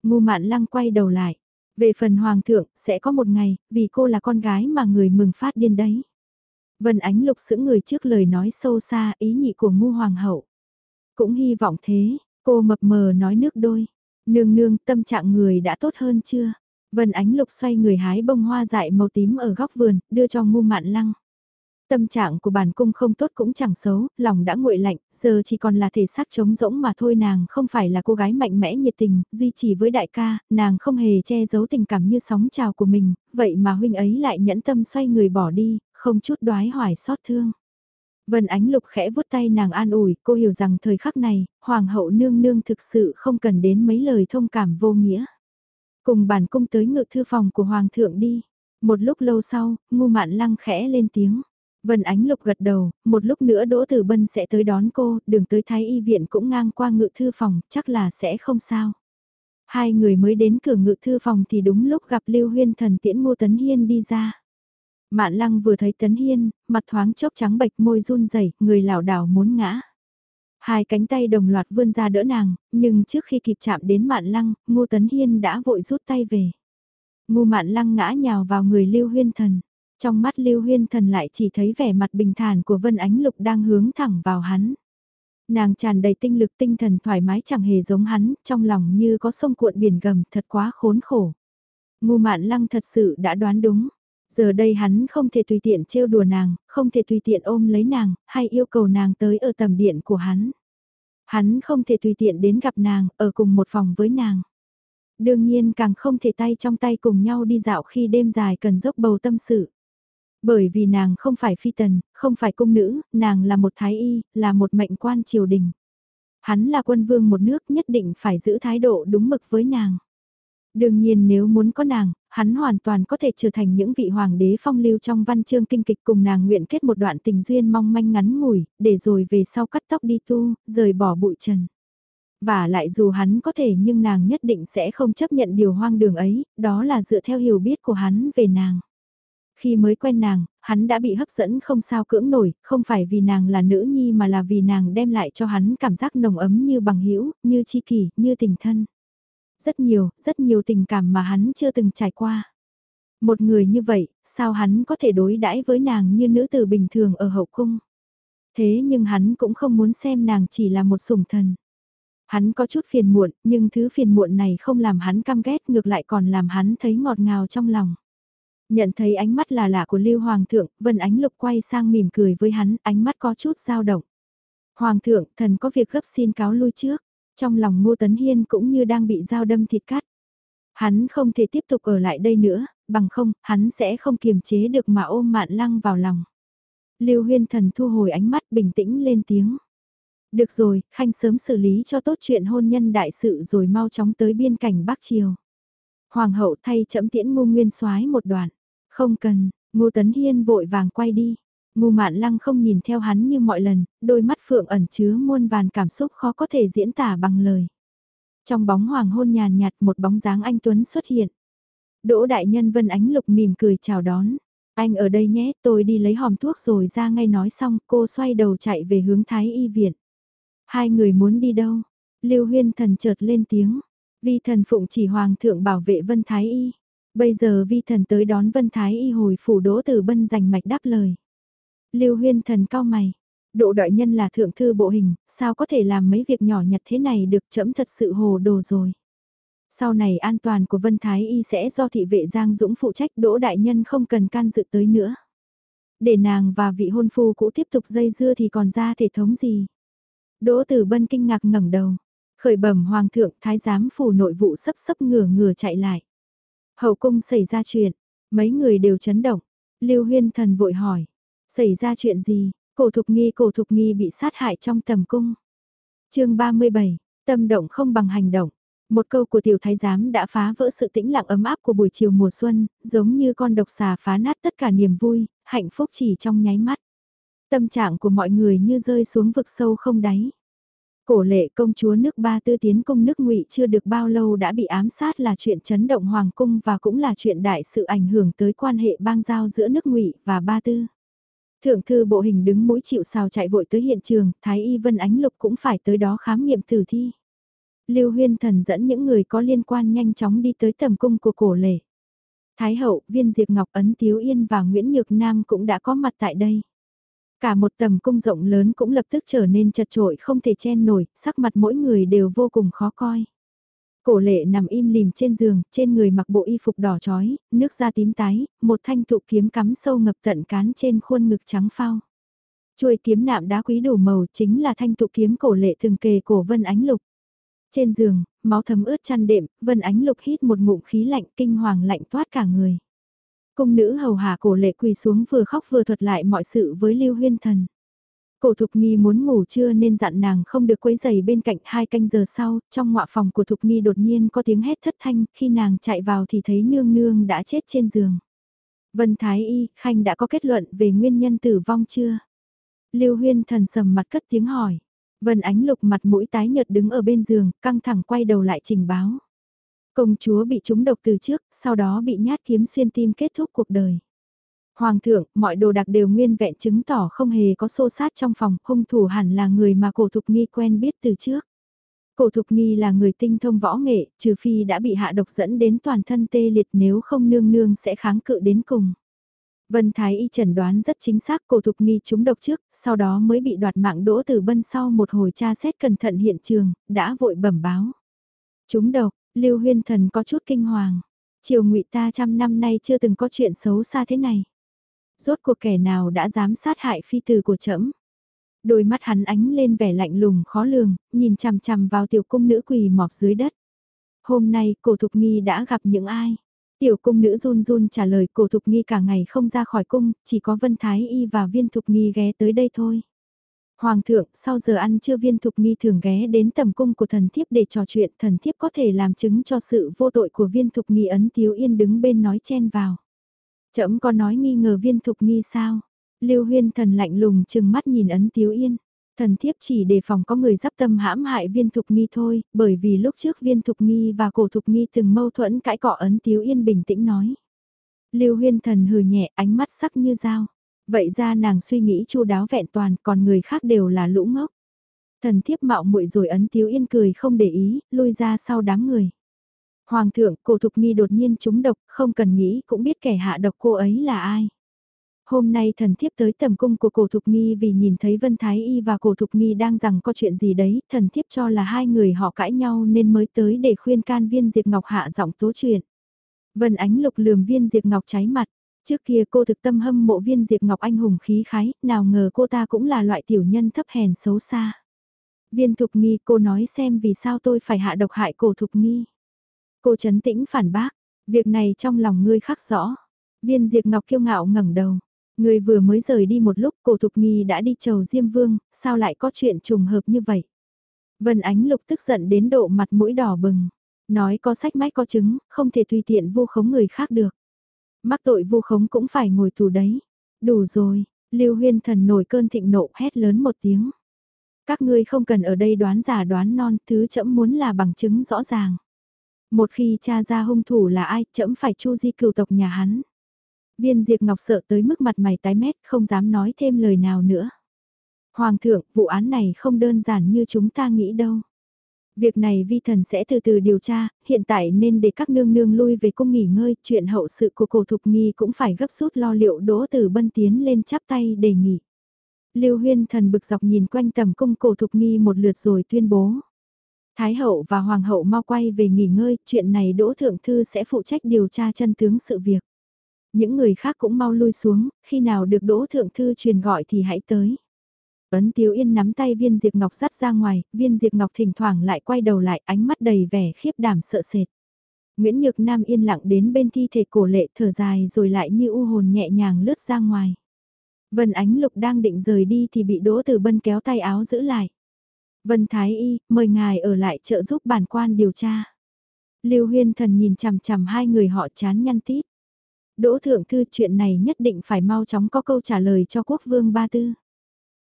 Ngu mạn lăng quay đầu lại. Về phần hoàng thượng, sẽ có một ngày, vì cô là con gái mà người mừng phát điên đấy. Vân ánh lục sững người trước lời nói sâu xa ý nhị của ngu hoàng hậu. Cũng hy vọng thế, cô mập mờ nói nước đôi. Nương nương tâm trạng người đã tốt hơn chưa? Vân ánh lục xoay người hái bông hoa dại màu tím ở góc vườn, đưa cho ngu mạn lăng. Tâm trạng của bản cung không tốt cũng chẳng xấu, lòng đã nguội lạnh, giờ chỉ còn là thể xác trống rỗng mà thôi nàng không phải là cô gái mạnh mẽ nhiệt tình, duy trì với đại ca, nàng không hề che giấu tình cảm như sóng trào của mình, vậy mà huynh ấy lại nhẫn tâm xoay người bỏ đi, không chút đoái hoài xót thương. Vân Ánh Lục khẽ vuốt tay nàng an ủi, cô hiểu rằng thời khắc này, Hoàng hậu nương nương thực sự không cần đến mấy lời thông cảm vô nghĩa. Cùng bản cung tới ngự thư phòng của Hoàng thượng đi. Một lúc lâu sau, ngu mạn lăng khẽ lên tiếng. Vân Ánh Lục gật đầu, một lúc nữa Đỗ Tử Bân sẽ tới đón cô, đường tới Thái Y Viện cũng ngang qua ngự thư phòng, chắc là sẽ không sao. Hai người mới đến cửa ngự thư phòng thì đúng lúc gặp Lưu Huyên Thần tiễn Ngô Tấn Hiên đi ra. Mạn Lăng vừa thấy Tấn Hiên, mặt thoáng chốc trắng bệch môi run rẩy, người lảo đảo muốn ngã. Hai cánh tay đồng loạt vươn ra đỡ nàng, nhưng trước khi kịp chạm đến Mạn Lăng, Ngô Tấn Hiên đã vội rút tay về. Ngô Mạn Lăng ngã nhào vào người Lưu Huyên Thần. Trong mắt Lưu Huyên Thần lại chỉ thấy vẻ mặt bình thản của Vân Ánh Lục đang hướng thẳng vào hắn. Nàng tràn đầy tinh lực tinh thần thoải mái chẳng hề giống hắn, trong lòng như có sông cuộn biển gầm thật quá khốn khổ. Ngu mạn lăng thật sự đã đoán đúng. Giờ đây hắn không thể tùy tiện trêu đùa nàng, không thể tùy tiện ôm lấy nàng, hay yêu cầu nàng tới ở tầm điện của hắn. Hắn không thể tùy tiện đến gặp nàng, ở cùng một phòng với nàng. Đương nhiên càng không thể tay trong tay cùng nhau đi dạo khi đêm dài cần dốc bầu tâm sự. Bởi vì nàng không phải phi tần, không phải cung nữ, nàng là một thái y, là một mệnh quan triều đình. Hắn là quân vương một nước nhất định phải giữ thái độ đúng mực với nàng. Đương nhiên nếu muốn có nàng, hắn hoàn toàn có thể trở thành những vị hoàng đế phong lưu trong văn chương kinh kịch cùng nàng nguyện kết một đoạn tình duyên mong manh ngắn ngủi, để rồi về sau cắt tóc đi tu, rời bỏ bụi trần. Và lại dù hắn có thể nhưng nàng nhất định sẽ không chấp nhận điều hoang đường ấy, đó là dựa theo hiểu biết của hắn về nàng. Khi mới quen nàng, hắn đã bị hấp dẫn không sao cưỡng nổi, không phải vì nàng là nữ nhi mà là vì nàng đem lại cho hắn cảm giác nồng ấm như bằng hữu như chi kỷ, như tình thân. Rất nhiều, rất nhiều tình cảm mà hắn chưa từng trải qua. Một người như vậy, sao hắn có thể đối đãi với nàng như nữ tử bình thường ở hậu cung? Thế nhưng hắn cũng không muốn xem nàng chỉ là một sủng thần. Hắn có chút phiền muộn, nhưng thứ phiền muộn này không làm hắn căm ghét ngược lại còn làm hắn thấy ngọt ngào trong lòng. Nhận thấy ánh mắt là lạ của Lưu Hoàng thượng, Vân Ánh Lục quay sang mỉm cười với hắn, ánh mắt có chút dao động. Hoàng thượng, thần có việc gấp xin cáo lui trước. Trong lòng Ngô Tấn Hiên cũng như đang bị dao đâm thịt cắt. Hắn không thể tiếp tục ở lại đây nữa, bằng không, hắn sẽ không kiềm chế được mà ôm mạn lăng vào lòng. Lưu Huyên Thần thu hồi ánh mắt bình tĩnh lên tiếng. Được rồi, Khanh sớm xử lý cho tốt chuyện hôn nhân đại sự rồi mau chóng tới biên cảnh Bắc Triều. Hoàng hậu thay chậm tiễn ngu nguyên soái một đoạn. Không cần, Ngô Tấn Hiên vội vàng quay đi. Ngu Mạn Lăng không nhìn theo hắn như mọi lần, đôi mắt phượng ẩn chứa muôn vàn cảm xúc khó có thể diễn tả bằng lời. Trong bóng hoàng hôn nhàn nhạt một bóng dáng anh Tuấn xuất hiện. Đỗ Đại Nhân Vân Ánh Lục mỉm cười chào đón. Anh ở đây nhé, tôi đi lấy hòm thuốc rồi ra ngay nói xong, cô xoay đầu chạy về hướng Thái Y Viện. Hai người muốn đi đâu? Lưu Huyên Thần chợt lên tiếng. Vi thần phụng chỉ Hoàng thượng bảo vệ Vân Thái Y. Bây giờ vi thần tới đón Vân Thái Y hồi phủ đỗ từ bân giành mạch đáp lời. Lưu Huyên Thần cao mày. Độ đại nhân là thượng thư bộ hình, sao có thể làm mấy việc nhỏ nhặt thế này được chấm thật sự hồ đồ rồi. Sau này an toàn của Vân Thái Y sẽ do thị vệ Giang Dũng phụ trách đỗ đại nhân không cần can dự tới nữa. Để nàng và vị hôn phu cũ tiếp tục dây dưa thì còn ra thể thống gì. Đỗ Tử Bân kinh ngạc ngẩng đầu, khởi bẩm hoàng thượng thái giám phủ nội vụ sấp sấp ngửa ngửa chạy lại. Hậu cung xảy ra chuyện, mấy người đều chấn động. Lưu Huyên Thần vội hỏi, xảy ra chuyện gì? Cổ Thục Nghi Cổ Thục Nghi bị sát hại trong tầm cung. Chương 37, tâm động không bằng hành động. Một câu của tiểu thái giám đã phá vỡ sự tĩnh lặng ấm áp của buổi chiều mùa xuân, giống như con độc xà phá nát tất cả niềm vui, hạnh phúc chỉ trong nháy mắt. Tâm trạng của mọi người như rơi xuống vực sâu không đáy. Cổ lệ công chúa nước ba tư tiến công nước ngụy chưa được bao lâu đã bị ám sát là chuyện chấn động hoàng cung và cũng là chuyện đại sự ảnh hưởng tới quan hệ bang giao giữa nước ngụy và ba tư. Thượng thư bộ hình đứng mũi chịu sào chạy vội tới hiện trường, Thái Y Vân Ánh Lục cũng phải tới đó khám nghiệm tử thi. Lưu Huyên Thần dẫn những người có liên quan nhanh chóng đi tới tầm cung của cổ lệ. Thái hậu, viên diệp ngọc ấn Tiếu Yên và Nguyễn Nhược Nam cũng đã có mặt tại đây. Cả một tầm cung rộng lớn cũng lập tức trở nên chật trội không thể chen nổi, sắc mặt mỗi người đều vô cùng khó coi. Cổ lệ nằm im lìm trên giường, trên người mặc bộ y phục đỏ chói, nước da tím tái, một thanh thụ kiếm cắm sâu ngập tận cán trên khuôn ngực trắng phao. Chuôi kiếm nạm đá quý đủ màu chính là thanh thụ kiếm cổ lệ thường kề cổ Vân Ánh Lục. Trên giường, máu thấm ướt chăn đệm, Vân Ánh Lục hít một ngụm khí lạnh kinh hoàng lạnh toát cả người. Cung nữ hầu hạ cổ lệ quỳ xuống vừa khóc vừa thuật lại mọi sự với Lưu Huyên Thần. Cổ Thục Nghi muốn ngủ trưa nên dặn nàng không được quấy giày bên cạnh hai canh giờ sau, trong ngọa phòng của Thục Nghi đột nhiên có tiếng hét thất thanh, khi nàng chạy vào thì thấy nương nương đã chết trên giường. Vân Thái Y, Khanh đã có kết luận về nguyên nhân tử vong chưa? Lưu Huyên thần sầm mặt cất tiếng hỏi. Vân Ánh Lục mặt mũi tái nhợt đứng ở bên giường, căng thẳng quay đầu lại trình báo. Công chúa bị trúng độc từ trước, sau đó bị nhát kiếm xuyên tim kết thúc cuộc đời. Hoàng thượng, mọi đồ đặc đều nguyên vẹn chứng tỏ không hề có xô sát trong phòng, hung thủ hẳn là người mà cổ thục nghi quen biết từ trước. Cổ thục nghi là người tinh thông võ nghệ, trừ phi đã bị hạ độc dẫn đến toàn thân tê liệt nếu không nương nương sẽ kháng cự đến cùng. Vân Thái Y chẩn đoán rất chính xác cổ thục nghi trúng độc trước, sau đó mới bị đoạt mạng đỗ từ bân sau một hồi tra xét cẩn thận hiện trường, đã vội bẩm báo. Trúng độc, Lưu Huyên Thần có chút kinh hoàng. Triều ngụy ta trăm năm nay chưa từng có chuyện xấu xa thế này. Rốt cuộc kẻ nào đã dám sát hại phi tử của trẫm Đôi mắt hắn ánh lên vẻ lạnh lùng khó lường, nhìn chằm chằm vào tiểu cung nữ quỳ mọp dưới đất. Hôm nay cổ thục nghi đã gặp những ai? Tiểu cung nữ run run trả lời cổ thục nghi cả ngày không ra khỏi cung, chỉ có Vân Thái Y và viên thục nghi ghé tới đây thôi. Hoàng thượng, sau giờ ăn trưa viên thục nghi thường ghé đến tầm cung của thần thiếp để trò chuyện, thần thiếp có thể làm chứng cho sự vô tội của viên thục nghi ấn tiếu yên đứng bên nói chen vào. Chậm có nói nghi ngờ viên thục nghi sao? Lưu huyên thần lạnh lùng chừng mắt nhìn ấn tiếu yên. Thần thiếp chỉ đề phòng có người dắp tâm hãm hại viên thục nghi thôi, bởi vì lúc trước viên thục nghi và cổ thục nghi từng mâu thuẫn cãi cọ ấn tiếu yên bình tĩnh nói. Lưu huyên thần hừ nhẹ ánh mắt sắc như dao. Vậy ra nàng suy nghĩ chu đáo vẹn toàn còn người khác đều là lũ ngốc. Thần thiếp mạo muội rồi ấn tiếu yên cười không để ý, lui ra sau đám người. Hoàng thượng, cổ thục nghi đột nhiên trúng độc, không cần nghĩ cũng biết kẻ hạ độc cô ấy là ai. Hôm nay thần thiếp tới tầm cung của cổ thục nghi vì nhìn thấy Vân Thái Y và cổ thục nghi đang rằng có chuyện gì đấy, thần thiếp cho là hai người họ cãi nhau nên mới tới để khuyên can viên Diệp Ngọc hạ giọng tố chuyện. Vân Ánh Lục lườm viên Diệp Ngọc cháy mặt, trước kia cô thực tâm hâm mộ viên Diệp Ngọc anh hùng khí khái, nào ngờ cô ta cũng là loại tiểu nhân thấp hèn xấu xa. Viên Thục Nghi cô nói xem vì sao tôi phải hạ độc hại cổ Thục Nghi. Cô chấn tĩnh phản bác, việc này trong lòng ngươi khắc rõ. Viên Diệp Ngọc kiêu ngạo ngẩng đầu. Người vừa mới rời đi một lúc cổ thục nghi đã đi chầu Diêm Vương, sao lại có chuyện trùng hợp như vậy? Vân Ánh Lục tức giận đến độ mặt mũi đỏ bừng. Nói có sách mách có chứng, không thể tùy tiện vu khống người khác được. Mắc tội vu khống cũng phải ngồi tù đấy. Đủ rồi, Lưu Huyên Thần nổi cơn thịnh nộ hét lớn một tiếng. Các ngươi không cần ở đây đoán giả đoán non, thứ chậm muốn là bằng chứng rõ ràng. Một khi cha ra hung thủ là ai, chẫm phải chu di cựu tộc nhà hắn. Viên Diệp Ngọc sợ tới mức mặt mày tái mét, không dám nói thêm lời nào nữa. Hoàng thượng, vụ án này không đơn giản như chúng ta nghĩ đâu. Việc này vi thần sẽ từ từ điều tra, hiện tại nên để các nương nương lui về cung nghỉ ngơi, chuyện hậu sự của cổ thục nghi cũng phải gấp rút lo liệu đỗ từ bân tiến lên chắp tay đề nghị. Lưu huyên thần bực dọc nhìn quanh tầm cung cổ thục nghi một lượt rồi tuyên bố. Thái hậu và hoàng hậu mau quay về nghỉ ngơi, chuyện này đỗ thượng thư sẽ phụ trách điều tra chân tướng sự việc. Những người khác cũng mau lui xuống, khi nào được đỗ thượng thư truyền gọi thì hãy tới. Ấn Tiếu Yên nắm tay viên diệt Ngọc dắt ra ngoài, viên diệt Ngọc thỉnh thoảng lại quay đầu lại ánh mắt đầy vẻ khiếp đảm sợ sệt. Nguyễn Nhược Nam yên lặng đến bên thi thể cổ lệ thở dài rồi lại như u hồn nhẹ nhàng lướt ra ngoài. Vân Ánh Lục đang định rời đi thì bị Đỗ Tử Bân kéo tay áo giữ lại. Vân Thái Y, mời ngài ở lại trợ giúp bản quan điều tra. Lưu Huyên Thần nhìn chằm chằm hai người họ chán nhăn tít. Đỗ Thượng Thư chuyện này nhất định phải mau chóng có câu trả lời cho quốc vương Ba Tư.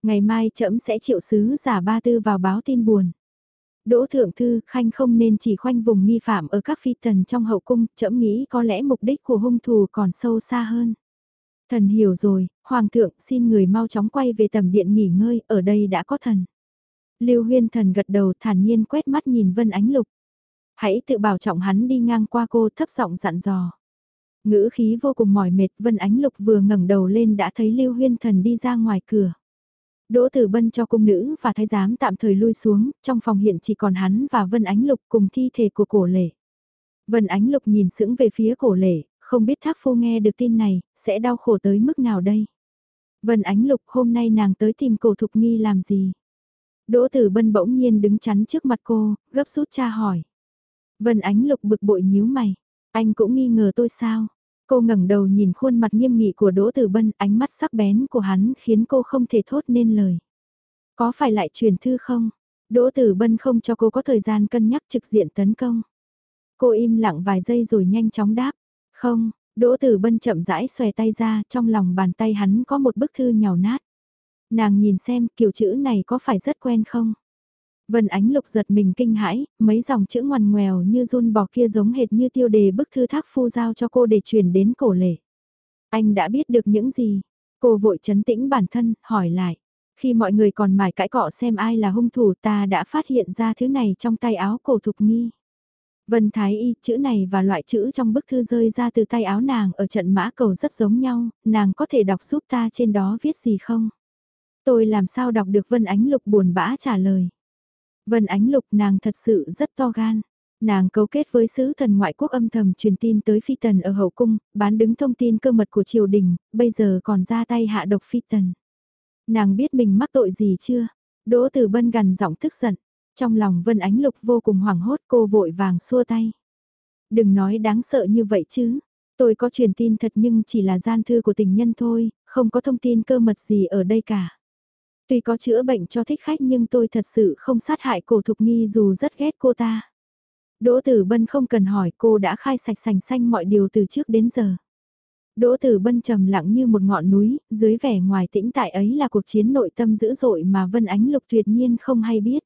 Ngày mai trẫm sẽ triệu sứ giả Ba Tư vào báo tin buồn. Đỗ Thượng Thư khanh không nên chỉ khoanh vùng nghi phạm ở các phi tần trong hậu cung, trẫm nghĩ có lẽ mục đích của hung thủ còn sâu xa hơn. Thần hiểu rồi, Hoàng thượng xin người mau chóng quay về tầm điện nghỉ ngơi, ở đây đã có thần. Lưu Huyên thần gật đầu thản nhiên quét mắt nhìn Vân Ánh Lục. Hãy tự bảo trọng hắn đi ngang qua cô thấp giọng dặn dò. Ngữ khí vô cùng mỏi mệt, Vân Ánh Lục vừa ngẩng đầu lên đã thấy Lưu Huyên Thần đi ra ngoài cửa. Đỗ Tử Bân cho cung nữ và thái giám tạm thời lui xuống, trong phòng hiện chỉ còn hắn và Vân Ánh Lục cùng thi thể của cổ lệ. Vân Ánh Lục nhìn sững về phía cổ lệ, không biết thác phu nghe được tin này, sẽ đau khổ tới mức nào đây. Vân Ánh Lục hôm nay nàng tới tìm cổ thục nghi làm gì? Đỗ Tử Bân bỗng nhiên đứng chắn trước mặt cô, gấp rút tra hỏi. Vân Ánh Lục bực bội nhíu mày, anh cũng nghi ngờ tôi sao? Cô ngẩng đầu nhìn khuôn mặt nghiêm nghị của Đỗ Tử Bân, ánh mắt sắc bén của hắn khiến cô không thể thốt nên lời. Có phải lại truyền thư không? Đỗ Tử Bân không cho cô có thời gian cân nhắc trực diện tấn công. Cô im lặng vài giây rồi nhanh chóng đáp. Không, Đỗ Tử Bân chậm rãi xòe tay ra, trong lòng bàn tay hắn có một bức thư nhào nát. Nàng nhìn xem kiểu chữ này có phải rất quen không? Vân Ánh Lục giật mình kinh hãi, mấy dòng chữ ngoằn ngoèo như run bò kia giống hệt như tiêu đề bức thư thác phu giao cho cô để chuyển đến cổ lệ. Anh đã biết được những gì? Cô vội chấn tĩnh bản thân, hỏi lại. Khi mọi người còn mải cãi cọ xem ai là hung thủ ta đã phát hiện ra thứ này trong tay áo cổ thục nghi. Vân Thái Y, chữ này và loại chữ trong bức thư rơi ra từ tay áo nàng ở trận mã cầu rất giống nhau, nàng có thể đọc giúp ta trên đó viết gì không? Tôi làm sao đọc được Vân Ánh Lục buồn bã trả lời. Vân Ánh Lục nàng thật sự rất to gan. Nàng cấu kết với sứ thần ngoại quốc âm thầm truyền tin tới phi tần ở hậu cung, bán đứng thông tin cơ mật của triều đình, bây giờ còn ra tay hạ độc phi tần. Nàng biết mình mắc tội gì chưa? Đỗ Tử Bân gằn giọng tức giận. Trong lòng Vân Ánh Lục vô cùng hoảng hốt cô vội vàng xua tay. Đừng nói đáng sợ như vậy chứ. Tôi có truyền tin thật nhưng chỉ là gian thư của tình nhân thôi, không có thông tin cơ mật gì ở đây cả. Tuy có chữa bệnh cho thích khách nhưng tôi thật sự không sát hại cổ thục nghi dù rất ghét cô ta. Đỗ Tử Bân không cần hỏi cô đã khai sạch sành xanh mọi điều từ trước đến giờ. Đỗ Tử Bân trầm lặng như một ngọn núi, dưới vẻ ngoài tĩnh tại ấy là cuộc chiến nội tâm dữ dội mà Vân Ánh Lục tuyệt nhiên không hay biết.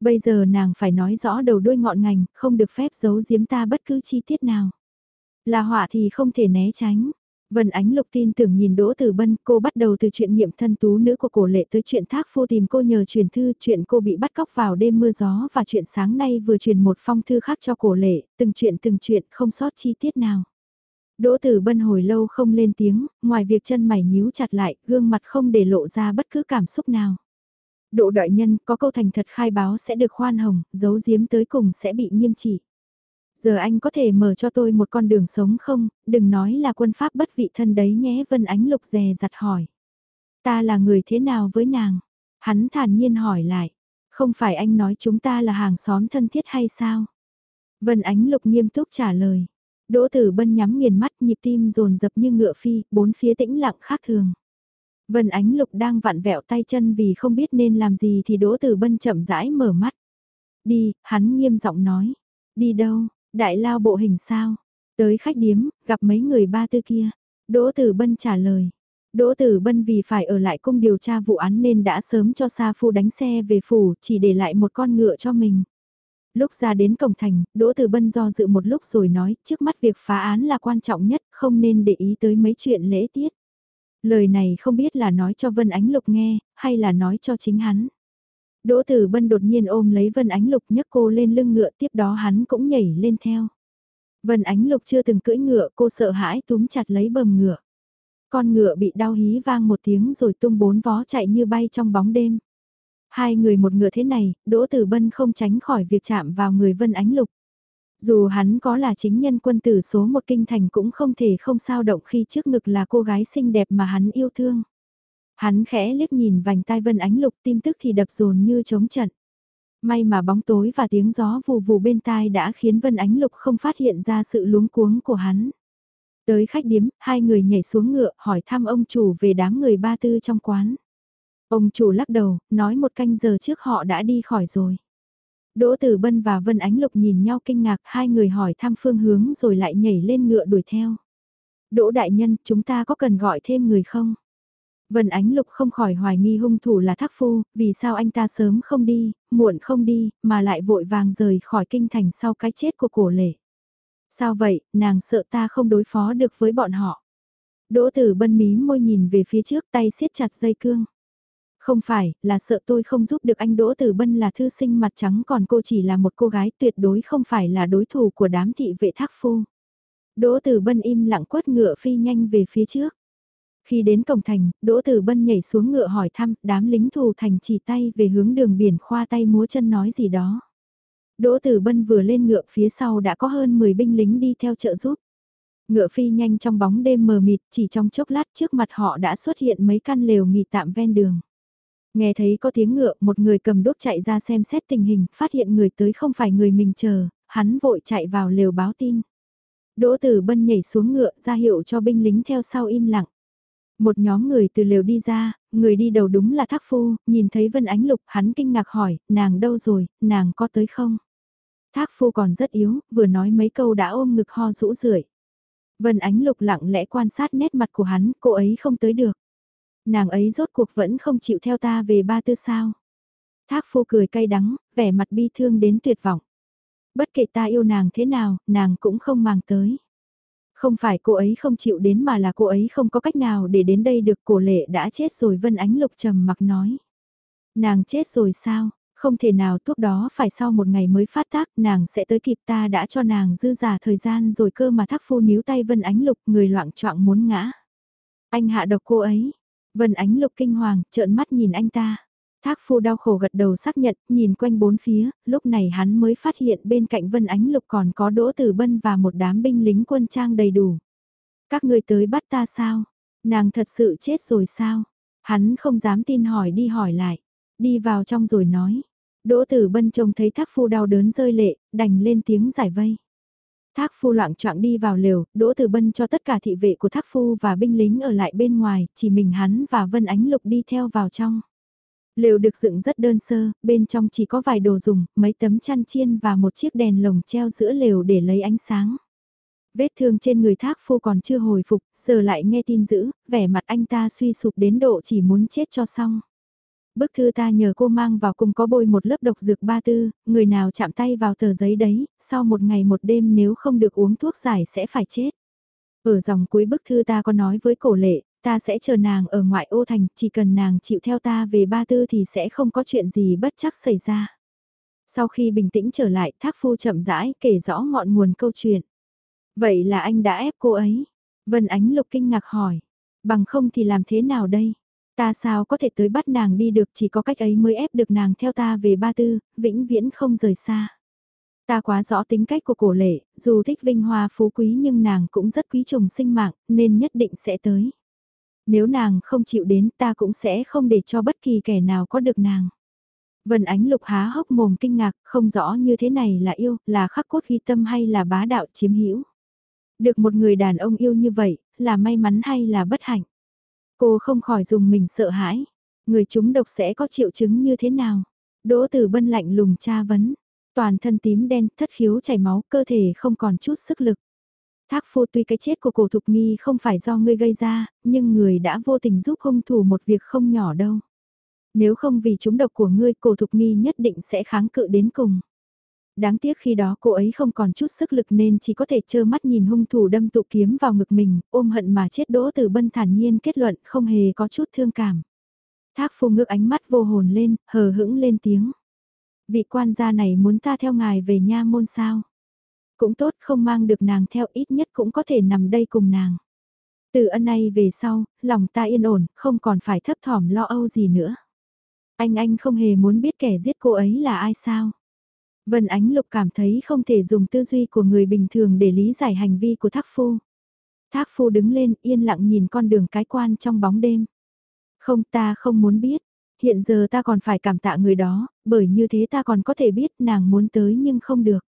Bây giờ nàng phải nói rõ đầu đuôi ngọn ngành, không được phép giấu giếm ta bất cứ chi tiết nào. Là họa thì không thể né tránh. Vân Ánh Lục tin tưởng nhìn Đỗ Tử Bân, cô bắt đầu từ chuyện nghiệm thân tú nữ của cổ lệ tới chuyện thác phu tìm cô nhờ truyền thư, chuyện cô bị bắt cóc vào đêm mưa gió và chuyện sáng nay vừa truyền một phong thư khác cho cổ lệ, từng chuyện từng chuyện không sót chi tiết nào. Đỗ Tử Bân hồi lâu không lên tiếng, ngoài việc chân mày nhíu chặt lại, gương mặt không để lộ ra bất cứ cảm xúc nào. đỗ đại nhân có câu thành thật khai báo sẽ được khoan hồng, giấu giếm tới cùng sẽ bị nghiêm trị. Giờ anh có thể mở cho tôi một con đường sống không, đừng nói là quân pháp bất vị thân đấy nhé Vân Ánh Lục dè dặt hỏi. Ta là người thế nào với nàng? Hắn thản nhiên hỏi lại. Không phải anh nói chúng ta là hàng xóm thân thiết hay sao? Vân Ánh Lục nghiêm túc trả lời. Đỗ Tử Bân nhắm nghiền mắt nhịp tim rồn dập như ngựa phi, bốn phía tĩnh lặng khác thường. Vân Ánh Lục đang vặn vẹo tay chân vì không biết nên làm gì thì Đỗ Tử Bân chậm rãi mở mắt. Đi, hắn nghiêm giọng nói. Đi đâu, đại lao bộ hình sao? Tới khách điếm, gặp mấy người ba tư kia. Đỗ Tử Bân trả lời. Đỗ Tử Bân vì phải ở lại cung điều tra vụ án nên đã sớm cho Sa Phu đánh xe về phủ, chỉ để lại một con ngựa cho mình. Lúc ra đến cổng thành, Đỗ Tử Bân do dự một lúc rồi nói, trước mắt việc phá án là quan trọng nhất, không nên để ý tới mấy chuyện lễ tiết. Lời này không biết là nói cho Vân Ánh Lục nghe, hay là nói cho chính hắn. Đỗ Tử Bân đột nhiên ôm lấy Vân Ánh Lục nhấc cô lên lưng ngựa tiếp đó hắn cũng nhảy lên theo. Vân Ánh Lục chưa từng cưỡi ngựa cô sợ hãi túm chặt lấy bầm ngựa. Con ngựa bị đau hí vang một tiếng rồi tung bốn vó chạy như bay trong bóng đêm. Hai người một ngựa thế này, Đỗ Tử Bân không tránh khỏi việc chạm vào người Vân Ánh Lục. Dù hắn có là chính nhân quân tử số một kinh thành cũng không thể không sao động khi trước ngực là cô gái xinh đẹp mà hắn yêu thương. Hắn khẽ liếc nhìn vành tai Vân Ánh Lục tim tức thì đập dồn như trống trận. May mà bóng tối và tiếng gió vù vù bên tai đã khiến Vân Ánh Lục không phát hiện ra sự luống cuống của hắn. Tới khách điếm, hai người nhảy xuống ngựa hỏi thăm ông chủ về đám người ba tư trong quán. Ông chủ lắc đầu, nói một canh giờ trước họ đã đi khỏi rồi. Đỗ Tử Bân và Vân Ánh Lục nhìn nhau kinh ngạc, hai người hỏi thăm phương hướng rồi lại nhảy lên ngựa đuổi theo. Đỗ Đại Nhân, chúng ta có cần gọi thêm người không? Vân Ánh Lục không khỏi hoài nghi hung thủ là Thác Phu, vì sao anh ta sớm không đi, muộn không đi, mà lại vội vàng rời khỏi kinh thành sau cái chết của cổ lệ. Sao vậy, nàng sợ ta không đối phó được với bọn họ. Đỗ Tử Bân mí môi nhìn về phía trước tay siết chặt dây cương. Không phải, là sợ tôi không giúp được anh Đỗ Tử Bân là thư sinh mặt trắng còn cô chỉ là một cô gái tuyệt đối không phải là đối thủ của đám thị vệ thác phu. Đỗ Tử Bân im lặng quất ngựa phi nhanh về phía trước. Khi đến cổng thành, Đỗ Tử Bân nhảy xuống ngựa hỏi thăm, đám lính thù thành chỉ tay về hướng đường biển khoa tay múa chân nói gì đó. Đỗ Tử Bân vừa lên ngựa phía sau đã có hơn 10 binh lính đi theo trợ giúp. Ngựa phi nhanh trong bóng đêm mờ mịt chỉ trong chốc lát trước mặt họ đã xuất hiện mấy căn lều nghỉ tạm ven đường. Nghe thấy có tiếng ngựa, một người cầm đốt chạy ra xem xét tình hình, phát hiện người tới không phải người mình chờ, hắn vội chạy vào lều báo tin. Đỗ Tử Bân nhảy xuống ngựa ra hiệu cho binh lính theo sau im lặng. Một nhóm người từ lều đi ra, người đi đầu đúng là Thác Phu, nhìn thấy Vân Ánh Lục, hắn kinh ngạc hỏi, nàng đâu rồi, nàng có tới không? Thác Phu còn rất yếu, vừa nói mấy câu đã ôm ngực ho rũ rượi. Vân Ánh Lục lặng lẽ quan sát nét mặt của hắn, cô ấy không tới được nàng ấy rốt cuộc vẫn không chịu theo ta về ba tư sao. Thác phu cười cay đắng, vẻ mặt bi thương đến tuyệt vọng. Bất kể ta yêu nàng thế nào, nàng cũng không màng tới. Không phải cô ấy không chịu đến mà là cô ấy không có cách nào để đến đây được cổ lệ đã chết rồi Vân Ánh Lục trầm mặc nói. Nàng chết rồi sao, không thể nào thuốc đó phải sau một ngày mới phát tác nàng sẽ tới kịp ta đã cho nàng dư giả thời gian rồi cơ mà thác phu níu tay Vân Ánh Lục người loạn trọng muốn ngã. Anh hạ độc cô ấy, Vân Ánh Lục kinh hoàng, trợn mắt nhìn anh ta. Thác phu đau khổ gật đầu xác nhận, nhìn quanh bốn phía, lúc này hắn mới phát hiện bên cạnh Vân Ánh Lục còn có Đỗ Tử Bân và một đám binh lính quân trang đầy đủ. Các người tới bắt ta sao? Nàng thật sự chết rồi sao? Hắn không dám tin hỏi đi hỏi lại. Đi vào trong rồi nói. Đỗ Tử Bân trông thấy thác phu đau đớn rơi lệ, đành lên tiếng giải vây. Thác phu loạn trọng đi vào lều, Đỗ Tử Bân cho tất cả thị vệ của thác phu và binh lính ở lại bên ngoài, chỉ mình hắn và Vân Ánh Lục đi theo vào trong. Lều được dựng rất đơn sơ, bên trong chỉ có vài đồ dùng, mấy tấm chăn chiên và một chiếc đèn lồng treo giữa lều để lấy ánh sáng. Vết thương trên người thác phu còn chưa hồi phục, giờ lại nghe tin dữ, vẻ mặt anh ta suy sụp đến độ chỉ muốn chết cho xong. Bức thư ta nhờ cô mang vào cùng có bôi một lớp độc dược ba tư, người nào chạm tay vào tờ giấy đấy, sau một ngày một đêm nếu không được uống thuốc giải sẽ phải chết. Ở dòng cuối bức thư ta có nói với cổ lệ, ta sẽ chờ nàng ở ngoại ô thành, chỉ cần nàng chịu theo ta về ba tư thì sẽ không có chuyện gì bất chắc xảy ra. Sau khi bình tĩnh trở lại, thác phu chậm rãi kể rõ ngọn nguồn câu chuyện. Vậy là anh đã ép cô ấy? Vân Ánh Lục kinh ngạc hỏi. Bằng không thì làm thế nào đây? Ta sao có thể tới bắt nàng đi được chỉ có cách ấy mới ép được nàng theo ta về ba tư, vĩnh viễn không rời xa. Ta quá rõ tính cách của cổ lệ, dù thích vinh hoa phú quý nhưng nàng cũng rất quý trùng sinh mạng, nên nhất định sẽ tới. Nếu nàng không chịu đến ta cũng sẽ không để cho bất kỳ kẻ nào có được nàng. Vân Ánh Lục há hốc mồm kinh ngạc, không rõ như thế này là yêu, là khắc cốt ghi tâm hay là bá đạo chiếm hữu. Được một người đàn ông yêu như vậy, là may mắn hay là bất hạnh? Cô không khỏi dùng mình sợ hãi. Người chúng độc sẽ có triệu chứng như thế nào? Đỗ Tử Bân lạnh lùng tra vấn. Toàn thân tím đen, thất khiếu chảy máu, cơ thể không còn chút sức lực. Thác phu tuy cái chết của cổ thục nghi không phải do ngươi gây ra, nhưng người đã vô tình giúp hung thủ một việc không nhỏ đâu. Nếu không vì chúng độc của ngươi cổ thục nghi nhất định sẽ kháng cự đến cùng. Đáng tiếc khi đó cô ấy không còn chút sức lực nên chỉ có thể trơ mắt nhìn hung thủ đâm tụ kiếm vào ngực mình, ôm hận mà chết đỗ từ bân thản nhiên kết luận không hề có chút thương cảm. Thác phu ngước ánh mắt vô hồn lên, hờ hững lên tiếng. Vị quan gia này muốn ta theo ngài về nha môn sao? Cũng tốt không mang được nàng theo ít nhất cũng có thể nằm đây cùng nàng. Từ ân này về sau, lòng ta yên ổn, không còn phải thấp thỏm lo âu gì nữa. Anh anh không hề muốn biết kẻ giết cô ấy là ai sao? Vân Ánh Lục cảm thấy không thể dùng tư duy của người bình thường để lý giải hành vi của Thác Phu. Thác Phu đứng lên yên lặng nhìn con đường cái quan trong bóng đêm. Không ta không muốn biết, hiện giờ ta còn phải cảm tạ người đó, bởi như thế ta còn có thể biết nàng muốn tới nhưng không được.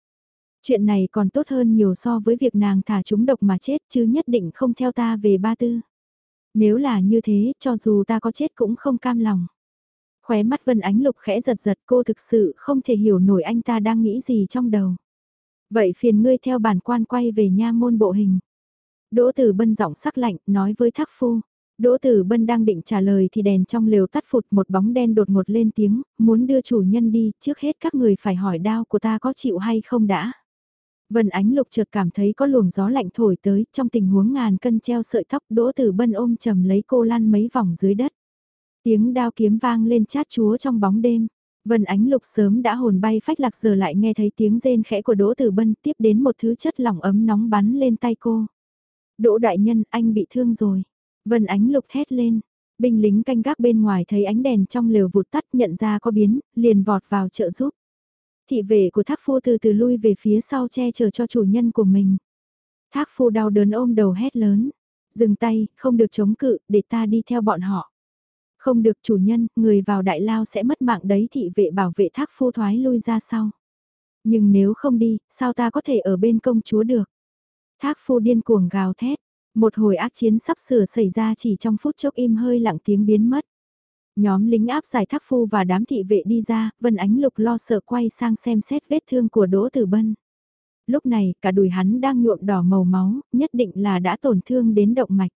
Chuyện này còn tốt hơn nhiều so với việc nàng thả chúng độc mà chết chứ nhất định không theo ta về ba tư. Nếu là như thế, cho dù ta có chết cũng không cam lòng. Khóe mắt Vân Ánh Lục khẽ giật giật cô thực sự không thể hiểu nổi anh ta đang nghĩ gì trong đầu. Vậy phiền ngươi theo bản quan quay về nha môn bộ hình. Đỗ Tử Bân giọng sắc lạnh nói với Thác Phu. Đỗ Tử Bân đang định trả lời thì đèn trong lều tắt phụt một bóng đen đột ngột lên tiếng, muốn đưa chủ nhân đi, trước hết các người phải hỏi đao của ta có chịu hay không đã. Vân Ánh Lục chợt cảm thấy có luồng gió lạnh thổi tới, trong tình huống ngàn cân treo sợi tóc Đỗ Tử Bân ôm chầm lấy cô lăn mấy vòng dưới đất. Tiếng đao kiếm vang lên chát chúa trong bóng đêm. Vân Ánh Lục sớm đã hồn bay phách lạc giờ lại nghe thấy tiếng rên khẽ của Đỗ Tử Bân tiếp đến một thứ chất lỏng ấm nóng bắn lên tay cô. Đỗ đại nhân, anh bị thương rồi. Vân Ánh Lục thét lên. Binh lính canh gác bên ngoài thấy ánh đèn trong lều vụt tắt nhận ra có biến, liền vọt vào trợ giúp. Thị vệ của thác phu từ từ lui về phía sau che chở cho chủ nhân của mình. Thác phu đau đớn ôm đầu hét lớn. Dừng tay, không được chống cự, để ta đi theo bọn họ. Không được chủ nhân, người vào đại lao sẽ mất mạng đấy thị vệ bảo vệ thác phu thoái lui ra sau. Nhưng nếu không đi, sao ta có thể ở bên công chúa được? Thác phu điên cuồng gào thét, một hồi ác chiến sắp sửa xảy ra chỉ trong phút chốc im hơi lặng tiếng biến mất. Nhóm lính áp giải thác phu và đám thị vệ đi ra, Vân Ánh Lục lo sợ quay sang xem xét vết thương của Đỗ Tử Bân. Lúc này, cả đùi hắn đang nhuộm đỏ màu máu, nhất định là đã tổn thương đến động mạch.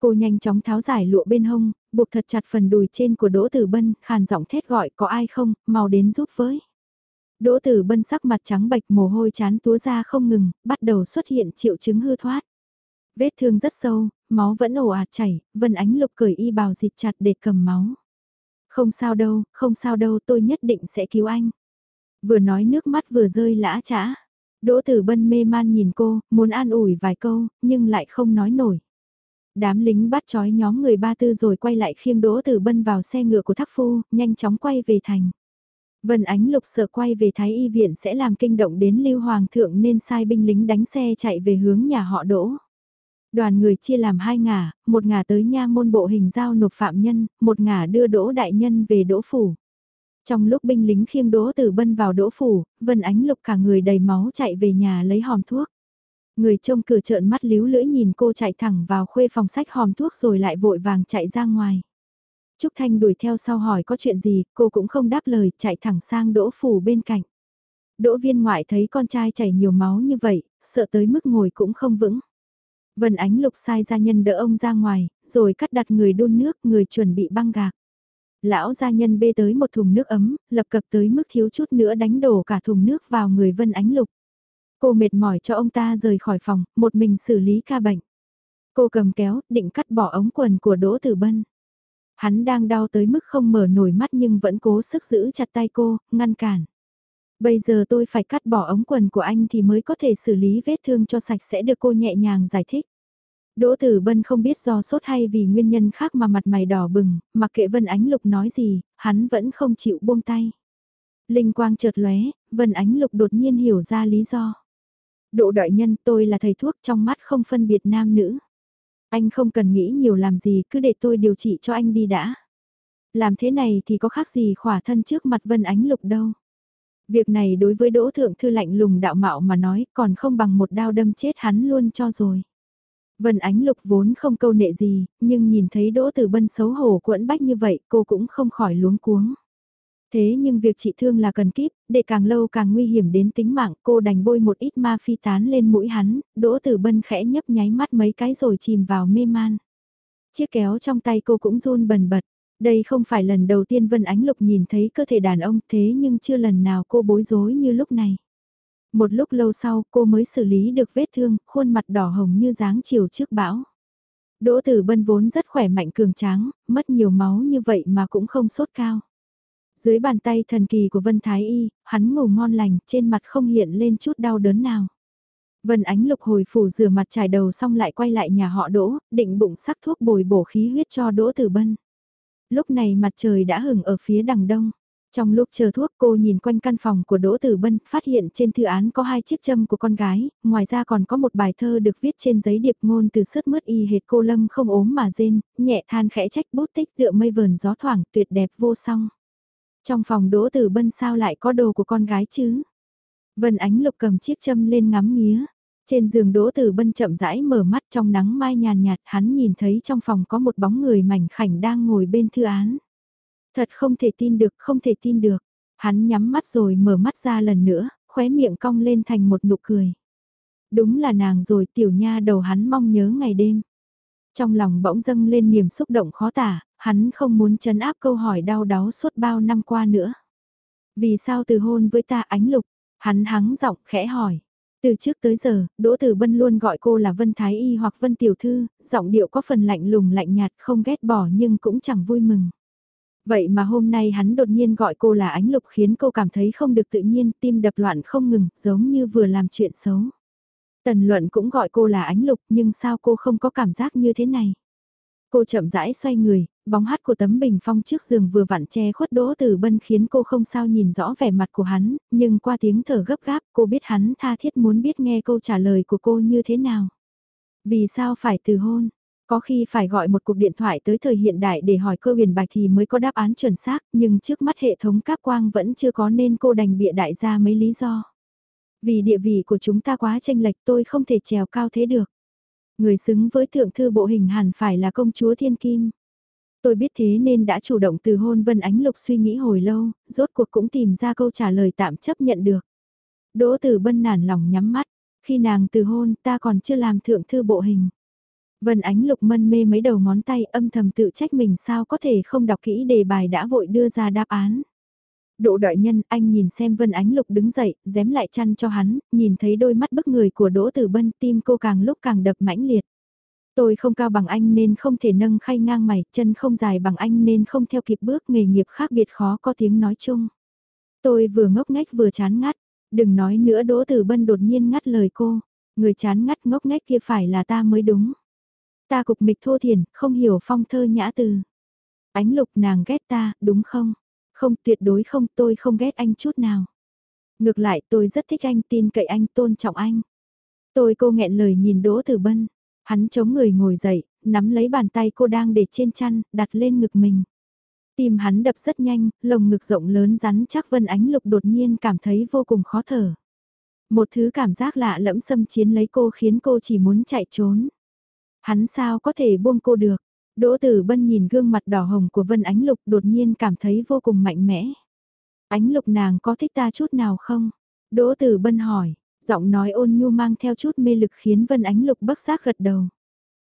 Cô nhanh chóng tháo giải lụa bên hông, buộc thật chặt phần đùi trên của Đỗ Tử Bân, khàn giọng thét gọi có ai không, mau đến giúp với. Đỗ Tử Bân sắc mặt trắng bệch mồ hôi chán túa ra không ngừng, bắt đầu xuất hiện triệu chứng hư thoát. Vết thương rất sâu, máu vẫn ồ ạt chảy, Vân Ánh Lục cởi y bào dịt chặt để cầm máu. Không sao đâu, không sao đâu, tôi nhất định sẽ cứu anh. Vừa nói nước mắt vừa rơi lã trã. Đỗ Tử Bân mê man nhìn cô, muốn an ủi vài câu, nhưng lại không nói nổi. Đám lính bắt trói nhóm người ba tư rồi quay lại khiêng Đỗ Tử Bân vào xe ngựa của Thác Phu, nhanh chóng quay về thành. Vân Ánh Lục sợ quay về Thái Y Viện sẽ làm kinh động đến Lưu Hoàng thượng nên sai binh lính đánh xe chạy về hướng nhà họ Đỗ. Đoàn người chia làm hai ngả, một ngả tới nha môn bộ hình giao nộp phạm nhân, một ngả đưa Đỗ Đại Nhân về Đỗ Phủ. Trong lúc binh lính khiêng Đỗ Tử Bân vào Đỗ Phủ, Vân Ánh Lục cả người đầy máu chạy về nhà lấy hòm thuốc. Người trông cửa trợn mắt líu lưỡi nhìn cô chạy thẳng vào khuê phòng sách hòm thuốc rồi lại vội vàng chạy ra ngoài. Trúc Thanh đuổi theo sau hỏi có chuyện gì, cô cũng không đáp lời, chạy thẳng sang đỗ phủ bên cạnh. Đỗ viên ngoại thấy con trai chảy nhiều máu như vậy, sợ tới mức ngồi cũng không vững. Vân Ánh Lục sai gia nhân đỡ ông ra ngoài, rồi cắt đặt người đun nước, người chuẩn bị băng gạc. Lão gia nhân bê tới một thùng nước ấm, lập cập tới mức thiếu chút nữa đánh đổ cả thùng nước vào người Vân Ánh Lục. Cô mệt mỏi cho ông ta rời khỏi phòng, một mình xử lý ca bệnh. Cô cầm kéo, định cắt bỏ ống quần của Đỗ Tử Bân. Hắn đang đau tới mức không mở nổi mắt nhưng vẫn cố sức giữ chặt tay cô, ngăn cản. Bây giờ tôi phải cắt bỏ ống quần của anh thì mới có thể xử lý vết thương cho sạch sẽ được cô nhẹ nhàng giải thích. Đỗ Tử Bân không biết do sốt hay vì nguyên nhân khác mà mặt mày đỏ bừng, mặc kệ Vân Ánh Lục nói gì, hắn vẫn không chịu buông tay. Linh quang chợt lóe, Vân Ánh Lục đột nhiên hiểu ra lý do. Độ đại nhân tôi là thầy thuốc trong mắt không phân biệt nam nữ. Anh không cần nghĩ nhiều làm gì cứ để tôi điều trị cho anh đi đã. Làm thế này thì có khác gì khỏa thân trước mặt Vân Ánh Lục đâu. Việc này đối với Đỗ Thượng Thư lạnh lùng đạo mạo mà nói còn không bằng một đao đâm chết hắn luôn cho rồi. Vân Ánh Lục vốn không câu nệ gì, nhưng nhìn thấy Đỗ Tử Bân xấu hổ quẫn bách như vậy cô cũng không khỏi luống cuống. Thế nhưng việc trị thương là cần kíp, để càng lâu càng nguy hiểm đến tính mạng cô đành bôi một ít ma phi tán lên mũi hắn, Đỗ Tử Bân khẽ nhấp nháy mắt mấy cái rồi chìm vào mê man. Chiếc kéo trong tay cô cũng run bần bật. Đây không phải lần đầu tiên Vân Ánh Lục nhìn thấy cơ thể đàn ông thế nhưng chưa lần nào cô bối rối như lúc này. Một lúc lâu sau cô mới xử lý được vết thương, khuôn mặt đỏ hồng như dáng chiều trước bão. Đỗ Tử Bân vốn rất khỏe mạnh cường tráng, mất nhiều máu như vậy mà cũng không sốt cao. Dưới bàn tay thần kỳ của Vân Thái Y, hắn ngủ ngon lành, trên mặt không hiện lên chút đau đớn nào. Vân Ánh Lục hồi phủ rửa mặt trải đầu xong lại quay lại nhà họ Đỗ, định bụng sắc thuốc bồi bổ khí huyết cho Đỗ Tử Bân. Lúc này mặt trời đã hừng ở phía đằng đông. Trong lúc chờ thuốc cô nhìn quanh căn phòng của Đỗ Tử Bân, phát hiện trên thư án có hai chiếc châm của con gái, ngoài ra còn có một bài thơ được viết trên giấy điệp ngôn từ sớt mướt y hệt cô Lâm không ốm mà rên, nhẹ than khẽ trách bút tích tựa mây vờn gió thoảng tuyệt đẹp vô song. Trong phòng Đỗ Tử Bân sao lại có đồ của con gái chứ? Vân Ánh Lục cầm chiếc châm lên ngắm nghía. Trên giường Đỗ Tử Bân chậm rãi mở mắt trong nắng mai nhàn nhạt, hắn nhìn thấy trong phòng có một bóng người mảnh khảnh đang ngồi bên thư án. Thật không thể tin được, không thể tin được. Hắn nhắm mắt rồi mở mắt ra lần nữa, khóe miệng cong lên thành một nụ cười. Đúng là nàng rồi tiểu nha đầu hắn mong nhớ ngày đêm. Trong lòng bỗng dâng lên niềm xúc động khó tả, hắn không muốn chấn áp câu hỏi đau đáu suốt bao năm qua nữa. Vì sao từ hôn với ta ánh lục? Hắn hắng giọng khẽ hỏi. Từ trước tới giờ, Đỗ Tử Bân luôn gọi cô là Vân Thái Y hoặc Vân Tiểu Thư, giọng điệu có phần lạnh lùng lạnh nhạt không ghét bỏ nhưng cũng chẳng vui mừng. Vậy mà hôm nay hắn đột nhiên gọi cô là ánh lục khiến cô cảm thấy không được tự nhiên, tim đập loạn không ngừng, giống như vừa làm chuyện xấu. Tần luận cũng gọi cô là ánh lục nhưng sao cô không có cảm giác như thế này? Cô chậm rãi xoay người, bóng hát của tấm bình phong trước giường vừa vặn che khuất đỗ từ bân khiến cô không sao nhìn rõ vẻ mặt của hắn, nhưng qua tiếng thở gấp gáp cô biết hắn tha thiết muốn biết nghe câu trả lời của cô như thế nào. Vì sao phải từ hôn? Có khi phải gọi một cuộc điện thoại tới thời hiện đại để hỏi cơ huyền bạch thì mới có đáp án chuẩn xác, nhưng trước mắt hệ thống cáp quang vẫn chưa có nên cô đành bịa đại ra mấy lý do. Vì địa vị của chúng ta quá tranh lệch tôi không thể trèo cao thế được. Người xứng với thượng thư bộ hình hẳn phải là công chúa thiên kim. Tôi biết thế nên đã chủ động từ hôn Vân Ánh Lục suy nghĩ hồi lâu, rốt cuộc cũng tìm ra câu trả lời tạm chấp nhận được. Đỗ Tử Bân nản lòng nhắm mắt, khi nàng từ hôn ta còn chưa làm thượng thư bộ hình. Vân Ánh Lục mân mê mấy đầu ngón tay âm thầm tự trách mình sao có thể không đọc kỹ đề bài đã vội đưa ra đáp án. Độ đại nhân, anh nhìn xem Vân Ánh Lục đứng dậy, dém lại chăn cho hắn, nhìn thấy đôi mắt bức người của Đỗ Tử Bân, tim cô càng lúc càng đập mãnh liệt. Tôi không cao bằng anh nên không thể nâng khay ngang mày, chân không dài bằng anh nên không theo kịp bước nghề nghiệp khác biệt khó có tiếng nói chung. Tôi vừa ngốc nghếch vừa chán ngắt, đừng nói nữa Đỗ Tử Bân đột nhiên ngắt lời cô, người chán ngắt ngốc nghếch kia phải là ta mới đúng. Ta cục mịch thô thiền, không hiểu phong thơ nhã từ. Ánh lục nàng ghét ta, đúng không? Không tuyệt đối không tôi không ghét anh chút nào. Ngược lại tôi rất thích anh tin cậy anh tôn trọng anh. Tôi cô nghẹn lời nhìn Đỗ Tử Bân. Hắn chống người ngồi dậy, nắm lấy bàn tay cô đang để trên chăn, đặt lên ngực mình. Tim hắn đập rất nhanh, lồng ngực rộng lớn rắn chắc Vân Ánh Lục đột nhiên cảm thấy vô cùng khó thở. Một thứ cảm giác lạ lẫm xâm chiến lấy cô khiến cô chỉ muốn chạy trốn. Hắn sao có thể buông cô được? Đỗ Tử Bân nhìn gương mặt đỏ hồng của Vân Ánh Lục đột nhiên cảm thấy vô cùng mạnh mẽ. Ánh Lục nàng có thích ta chút nào không? Đỗ Tử Bân hỏi, Giọng nói ôn nhu mang theo chút mê lực khiến Vân Ánh Lục bất giác gật đầu.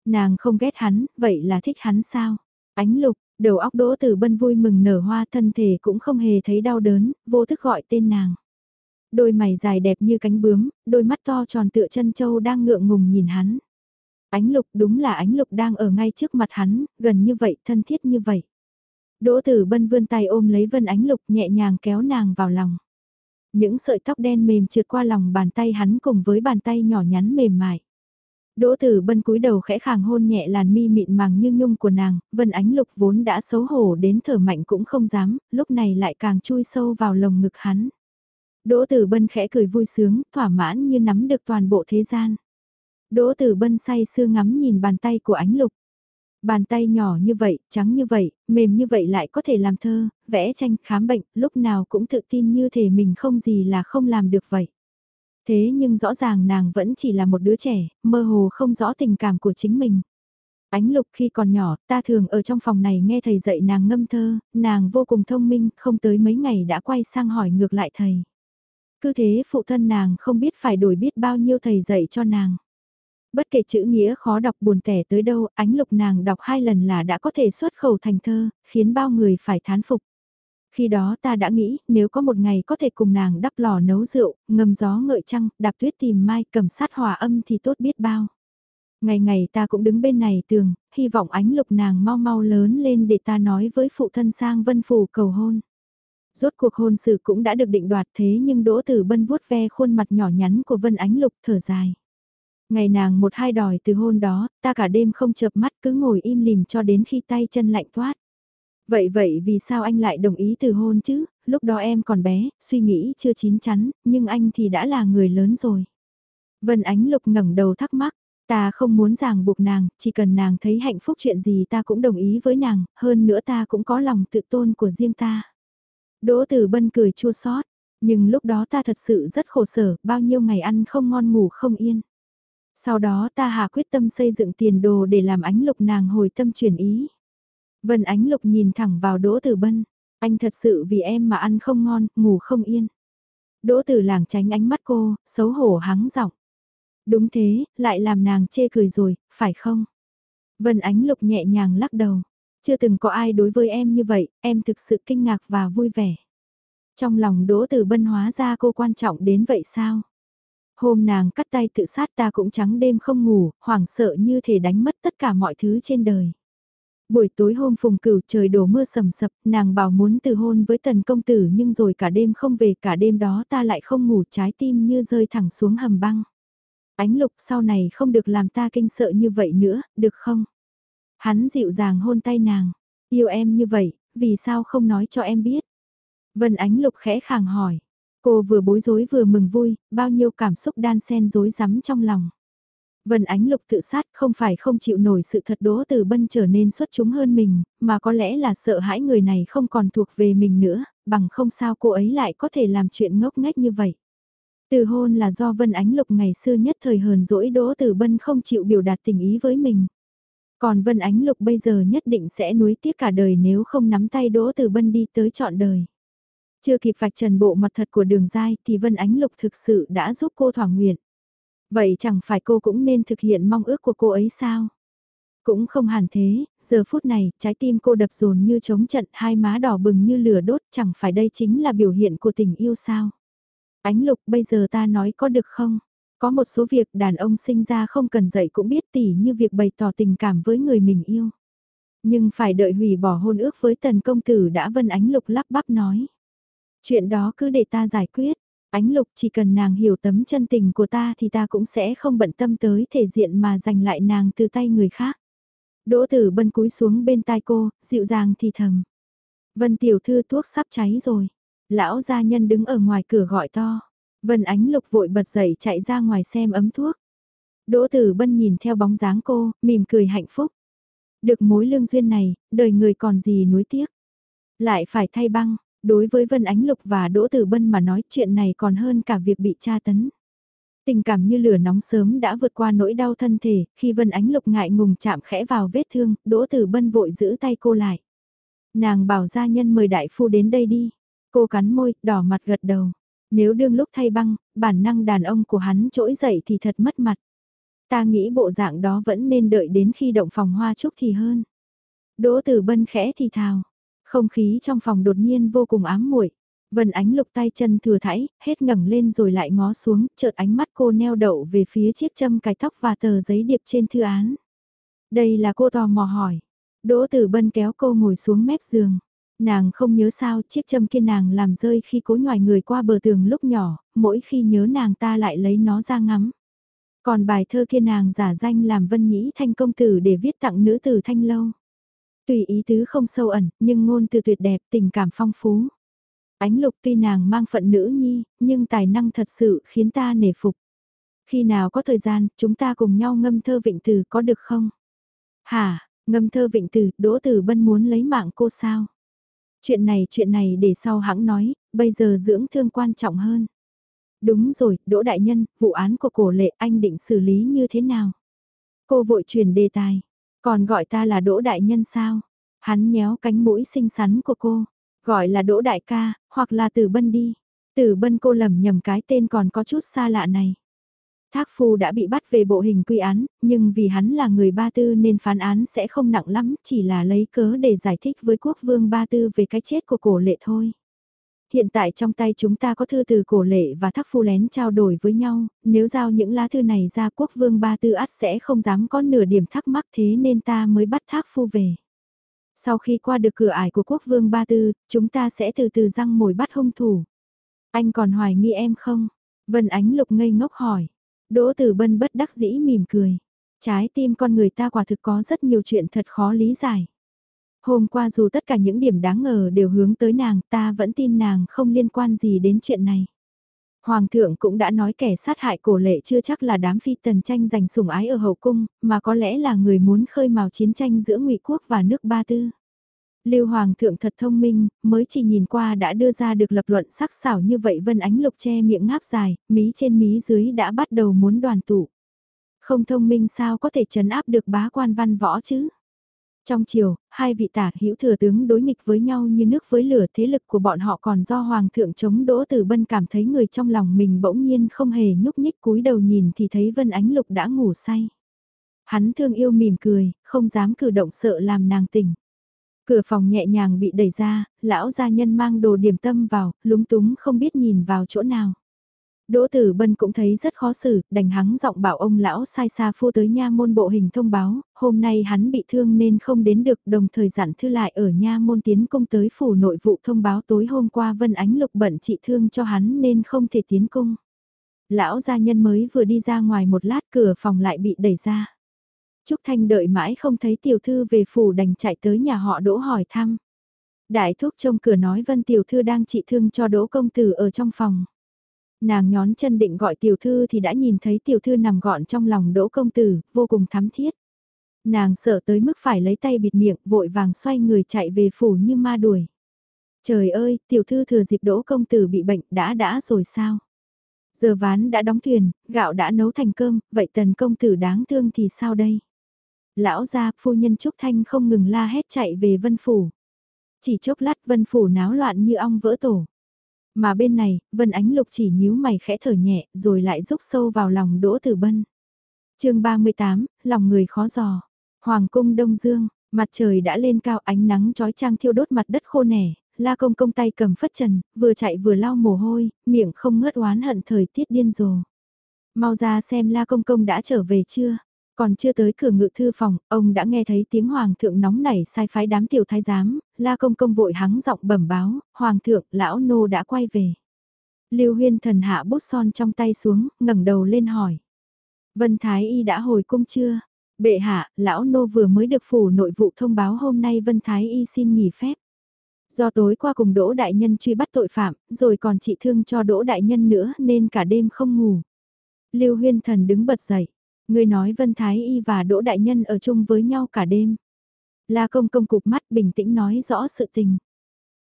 Nàng không ghét hắn, vậy là thích hắn sao? Ánh Lục, đầu óc đỗ tử bân vui mừng nở hoa thân thể cũng không hề thấy đau đớn, vô thức gọi tên nàng. Đôi mày dài đẹp như cánh bướm, đôi mắt to tròn tựa chân châu đang ngượng ngùng nhìn hắn. Ánh lục đúng là ánh lục đang ở ngay trước mặt hắn, gần như vậy, thân thiết như vậy. Đỗ tử bân vươn tay ôm lấy vân ánh lục nhẹ nhàng kéo nàng vào lòng. Những sợi tóc đen mềm trượt qua lòng bàn tay hắn cùng với bàn tay nhỏ nhắn mềm mại. Đỗ tử bân cúi đầu khẽ khàng hôn nhẹ làn mi mịn màng như nhung của nàng, vân ánh lục vốn đã xấu hổ đến thở mạnh cũng không dám, lúc này lại càng chui sâu vào lồng ngực hắn. Đỗ tử bân khẽ cười vui sướng, thỏa mãn như nắm được toàn bộ thế gian. Đỗ tử bân say sưa ngắm nhìn bàn tay của ánh lục. Bàn tay nhỏ như vậy, trắng như vậy, mềm như vậy lại có thể làm thơ, vẽ tranh, khám bệnh, lúc nào cũng tự tin như thể mình không gì là không làm được vậy. Thế nhưng rõ ràng nàng vẫn chỉ là một đứa trẻ, mơ hồ không rõ tình cảm của chính mình. Ánh lục khi còn nhỏ, ta thường ở trong phòng này nghe thầy dạy nàng ngâm thơ, nàng vô cùng thông minh, không tới mấy ngày đã quay sang hỏi ngược lại thầy. Cứ thế phụ thân nàng không biết phải đổi biết bao nhiêu thầy dạy cho nàng. Bất kể chữ nghĩa khó đọc buồn tẻ tới đâu, ánh lục nàng đọc hai lần là đã có thể xuất khẩu thành thơ, khiến bao người phải thán phục. Khi đó ta đã nghĩ, nếu có một ngày có thể cùng nàng đắp lò nấu rượu, ngâm gió ngợi trăng, đạp tuyết tìm mai, cầm sát hòa âm thì tốt biết bao. Ngày ngày ta cũng đứng bên này tường, hy vọng ánh lục nàng mau mau lớn lên để ta nói với phụ thân sang vân phủ cầu hôn. Rốt cuộc hôn sự cũng đã được định đoạt thế nhưng Đỗ Tử Bân vuốt ve khuôn mặt nhỏ nhắn của Vân Ánh Lục thở dài. Ngày nàng một hai đòi từ hôn đó, ta cả đêm không chợp mắt cứ ngồi im lìm cho đến khi tay chân lạnh toát. Vậy vậy vì sao anh lại đồng ý từ hôn chứ, lúc đó em còn bé, suy nghĩ chưa chín chắn, nhưng anh thì đã là người lớn rồi. Vân Ánh Lục ngẩng đầu thắc mắc, ta không muốn ràng buộc nàng, chỉ cần nàng thấy hạnh phúc chuyện gì ta cũng đồng ý với nàng, hơn nữa ta cũng có lòng tự tôn của riêng ta. Đỗ Tử Bân cười chua xót, nhưng lúc đó ta thật sự rất khổ sở, bao nhiêu ngày ăn không ngon ngủ không yên. Sau đó ta hạ quyết tâm xây dựng tiền đồ để làm ánh lục nàng hồi tâm chuyển ý. Vân ánh lục nhìn thẳng vào Đỗ Tử Bân, anh thật sự vì em mà ăn không ngon, ngủ không yên. Đỗ Tử làng tránh ánh mắt cô, xấu hổ hắng giọng. Đúng thế, lại làm nàng chê cười rồi, phải không? Vân ánh lục nhẹ nhàng lắc đầu. Chưa từng có ai đối với em như vậy, em thực sự kinh ngạc và vui vẻ. Trong lòng Đỗ Tử Bân hóa ra cô quan trọng đến vậy sao? Hôm nàng cắt tay tự sát ta cũng trắng đêm không ngủ, hoảng sợ như thể đánh mất tất cả mọi thứ trên đời. Buổi tối hôm phùng cửu trời đổ mưa sầm sập, nàng bảo muốn từ hôn với tần công tử nhưng rồi cả đêm không về cả đêm đó ta lại không ngủ trái tim như rơi thẳng xuống hầm băng. Ánh lục sau này không được làm ta kinh sợ như vậy nữa, được không? Hắn dịu dàng hôn tay nàng, yêu em như vậy, vì sao không nói cho em biết? Vân Ánh Lục khẽ khàng hỏi, cô vừa bối rối vừa mừng vui, bao nhiêu cảm xúc đan xen rối rắm trong lòng. Vân Ánh Lục tự sát không phải không chịu nổi sự thật đố từ bân trở nên xuất chúng hơn mình, mà có lẽ là sợ hãi người này không còn thuộc về mình nữa, bằng không sao cô ấy lại có thể làm chuyện ngốc nghếch như vậy. Từ hôn là do Vân Ánh Lục ngày xưa nhất thời hờn dỗi đố từ bân không chịu biểu đạt tình ý với mình. Còn Vân Ánh Lục bây giờ nhất định sẽ nuối tiếc cả đời nếu không nắm tay đố Từ Bân đi tới trọn đời. Chưa kịp vạch trần bộ mặt thật của đường dai thì Vân Ánh Lục thực sự đã giúp cô thỏa nguyện. Vậy chẳng phải cô cũng nên thực hiện mong ước của cô ấy sao? Cũng không hẳn thế, giờ phút này, trái tim cô đập dồn như trống trận, hai má đỏ bừng như lửa đốt, chẳng phải đây chính là biểu hiện của tình yêu sao? Ánh lục bây giờ ta nói có được không? Có một số việc đàn ông sinh ra không cần dạy cũng biết tỉ như việc bày tỏ tình cảm với người mình yêu. Nhưng phải đợi hủy bỏ hôn ước với tần công tử đã Vân Ánh Lục lắp bắp nói. Chuyện đó cứ để ta giải quyết. Ánh Lục chỉ cần nàng hiểu tấm chân tình của ta thì ta cũng sẽ không bận tâm tới thể diện mà giành lại nàng từ tay người khác. Đỗ tử bân cúi xuống bên tai cô, dịu dàng thì thầm. Vân tiểu thư thuốc sắp cháy rồi. Lão gia nhân đứng ở ngoài cửa gọi to. Vân Ánh Lục vội bật dậy chạy ra ngoài xem ấm thuốc. Đỗ Tử Bân nhìn theo bóng dáng cô, mỉm cười hạnh phúc. Được mối lương duyên này, đời người còn gì nuối tiếc. Lại phải thay băng, đối với Vân Ánh Lục và Đỗ Tử Bân mà nói chuyện này còn hơn cả việc bị tra tấn. Tình cảm như lửa nóng sớm đã vượt qua nỗi đau thân thể, khi Vân Ánh Lục ngại ngùng chạm khẽ vào vết thương, Đỗ Tử Bân vội giữ tay cô lại. Nàng bảo gia nhân mời đại phu đến đây đi. Cô cắn môi, đỏ mặt gật đầu. Nếu đương lúc thay băng, bản năng đàn ông của hắn trỗi dậy thì thật mất mặt. Ta nghĩ bộ dạng đó vẫn nên đợi đến khi động phòng hoa trúc thì hơn. Đỗ Tử Bân khẽ thì thào, không khí trong phòng đột nhiên vô cùng ám muội. Vân ánh lục tay chân thừa thãi, hết ngẩng lên rồi lại ngó xuống, chợt ánh mắt cô neo đậu về phía chiếc châm cài tóc và tờ giấy điệp trên thư án. Đây là cô tò mò hỏi. Đỗ Tử Bân kéo cô ngồi xuống mép giường. Nàng không nhớ sao chiếc châm kia nàng làm rơi khi cố nhòi người qua bờ tường lúc nhỏ, mỗi khi nhớ nàng ta lại lấy nó ra ngắm. Còn bài thơ kia nàng giả danh làm Vân Nhĩ Thanh Công Tử để viết tặng nữ tử Thanh Lâu. Tùy ý tứ không sâu ẩn, nhưng ngôn từ tuyệt đẹp, tình cảm phong phú. Ánh lục tuy nàng mang phận nữ nhi, nhưng tài năng thật sự khiến ta nể phục. Khi nào có thời gian, chúng ta cùng nhau ngâm thơ vịnh từ có được không? Hả, ngâm thơ vịnh từ, đỗ tử bân muốn lấy mạng cô sao? Chuyện này chuyện này để sau hãng nói, bây giờ dưỡng thương quan trọng hơn. Đúng rồi, Đỗ Đại Nhân, vụ án của cổ lệ anh định xử lý như thế nào? Cô vội truyền đề tài, còn gọi ta là Đỗ Đại Nhân sao? Hắn nhéo cánh mũi xinh xắn của cô, gọi là Đỗ Đại ca, hoặc là Tử Bân đi. Tử Bân cô lầm nhầm cái tên còn có chút xa lạ này. Thác Phu đã bị bắt về bộ hình quy án, nhưng vì hắn là người Ba Tư nên phán án sẽ không nặng lắm, chỉ là lấy cớ để giải thích với quốc vương Ba Tư về cái chết của cổ lệ thôi. Hiện tại trong tay chúng ta có thư từ cổ lệ và thác phu lén trao đổi với nhau, nếu giao những lá thư này ra quốc vương ba tư át sẽ không dám có nửa điểm thắc mắc thế nên ta mới bắt thác phu về. Sau khi qua được cửa ải của quốc vương ba tư, chúng ta sẽ từ từ răng mồi bắt hung thủ. Anh còn hoài nghi em không? Vân Ánh Lục ngây ngốc hỏi. Đỗ Tử Bân bất đắc dĩ mỉm cười. Trái tim con người ta quả thực có rất nhiều chuyện thật khó lý giải. Hôm qua dù tất cả những điểm đáng ngờ đều hướng tới nàng, ta vẫn tin nàng không liên quan gì đến chuyện này. Hoàng thượng cũng đã nói kẻ sát hại cổ lệ chưa chắc là đám phi tần tranh giành sủng ái ở hậu cung, mà có lẽ là người muốn khơi mào chiến tranh giữa ngụy quốc và nước Ba Tư. Lưu Hoàng thượng thật thông minh, mới chỉ nhìn qua đã đưa ra được lập luận sắc sảo như vậy Vân Ánh Lục che miệng ngáp dài, mí trên mí dưới đã bắt đầu muốn đoàn tụ. Không thông minh sao có thể chấn áp được bá quan văn võ chứ? Trong chiều, hai vị tả hữu thừa tướng đối nghịch với nhau như nước với lửa thế lực của bọn họ còn do Hoàng thượng chống đỗ tử bân cảm thấy người trong lòng mình bỗng nhiên không hề nhúc nhích cúi đầu nhìn thì thấy Vân Ánh Lục đã ngủ say. Hắn thương yêu mỉm cười, không dám cử động sợ làm nàng tỉnh. Cửa phòng nhẹ nhàng bị đẩy ra, lão gia nhân mang đồ điểm tâm vào, lúng túng không biết nhìn vào chỗ nào. Đỗ Tử Bân cũng thấy rất khó xử, đành hắng giọng bảo ông lão sai xa phu tới nha môn bộ hình thông báo, hôm nay hắn bị thương nên không đến được đồng thời dặn thư lại ở nha môn tiến công tới phủ nội vụ thông báo tối hôm qua Vân Ánh Lục bận trị thương cho hắn nên không thể tiến cung. Lão gia nhân mới vừa đi ra ngoài một lát cửa phòng lại bị đẩy ra. Trúc Thanh đợi mãi không thấy tiểu thư về phủ đành chạy tới nhà họ đỗ hỏi thăm. Đại thúc trông cửa nói Vân tiểu thư đang trị thương cho đỗ công tử ở trong phòng. Nàng nhón chân định gọi tiểu thư thì đã nhìn thấy tiểu thư nằm gọn trong lòng đỗ công tử, vô cùng thắm thiết. Nàng sợ tới mức phải lấy tay bịt miệng, vội vàng xoay người chạy về phủ như ma đuổi. Trời ơi, tiểu thư thừa dịp đỗ công tử bị bệnh đã đã rồi sao? Giờ ván đã đóng thuyền, gạo đã nấu thành cơm, vậy tần công tử đáng thương thì sao đây? Lão gia, phu nhân Trúc Thanh không ngừng la hét chạy về vân phủ. Chỉ chốc lát vân phủ náo loạn như ong vỡ tổ. Mà bên này, Vân Ánh Lục chỉ nhíu mày khẽ thở nhẹ, rồi lại rúc sâu vào lòng Đỗ Tử Bân. chương 38, lòng người khó giò. Hoàng cung Đông Dương, mặt trời đã lên cao ánh nắng trói trang thiêu đốt mặt đất khô nẻ, la công công tay cầm phất trần, vừa chạy vừa lau mồ hôi, miệng không ngớt oán hận thời tiết điên rồ. Mau ra xem la công công đã trở về chưa? Còn chưa tới cửa ngự thư phòng, ông đã nghe thấy tiếng hoàng thượng nóng nảy sai phái đám tiểu thái giám, la công công vội hắng giọng bẩm báo, hoàng thượng, lão nô đã quay về. Lưu huyên thần hạ bút son trong tay xuống, ngẩng đầu lên hỏi. Vân Thái Y đã hồi cung chưa? Bệ hạ, lão nô vừa mới được phủ nội vụ thông báo hôm nay Vân Thái Y xin nghỉ phép. Do tối qua cùng Đỗ Đại Nhân truy bắt tội phạm, rồi còn trị thương cho Đỗ Đại Nhân nữa nên cả đêm không ngủ. Lưu huyên thần đứng bật dậy. Người nói Vân Thái Y và Đỗ Đại Nhân ở chung với nhau cả đêm. La công công cục mắt bình tĩnh nói rõ sự tình.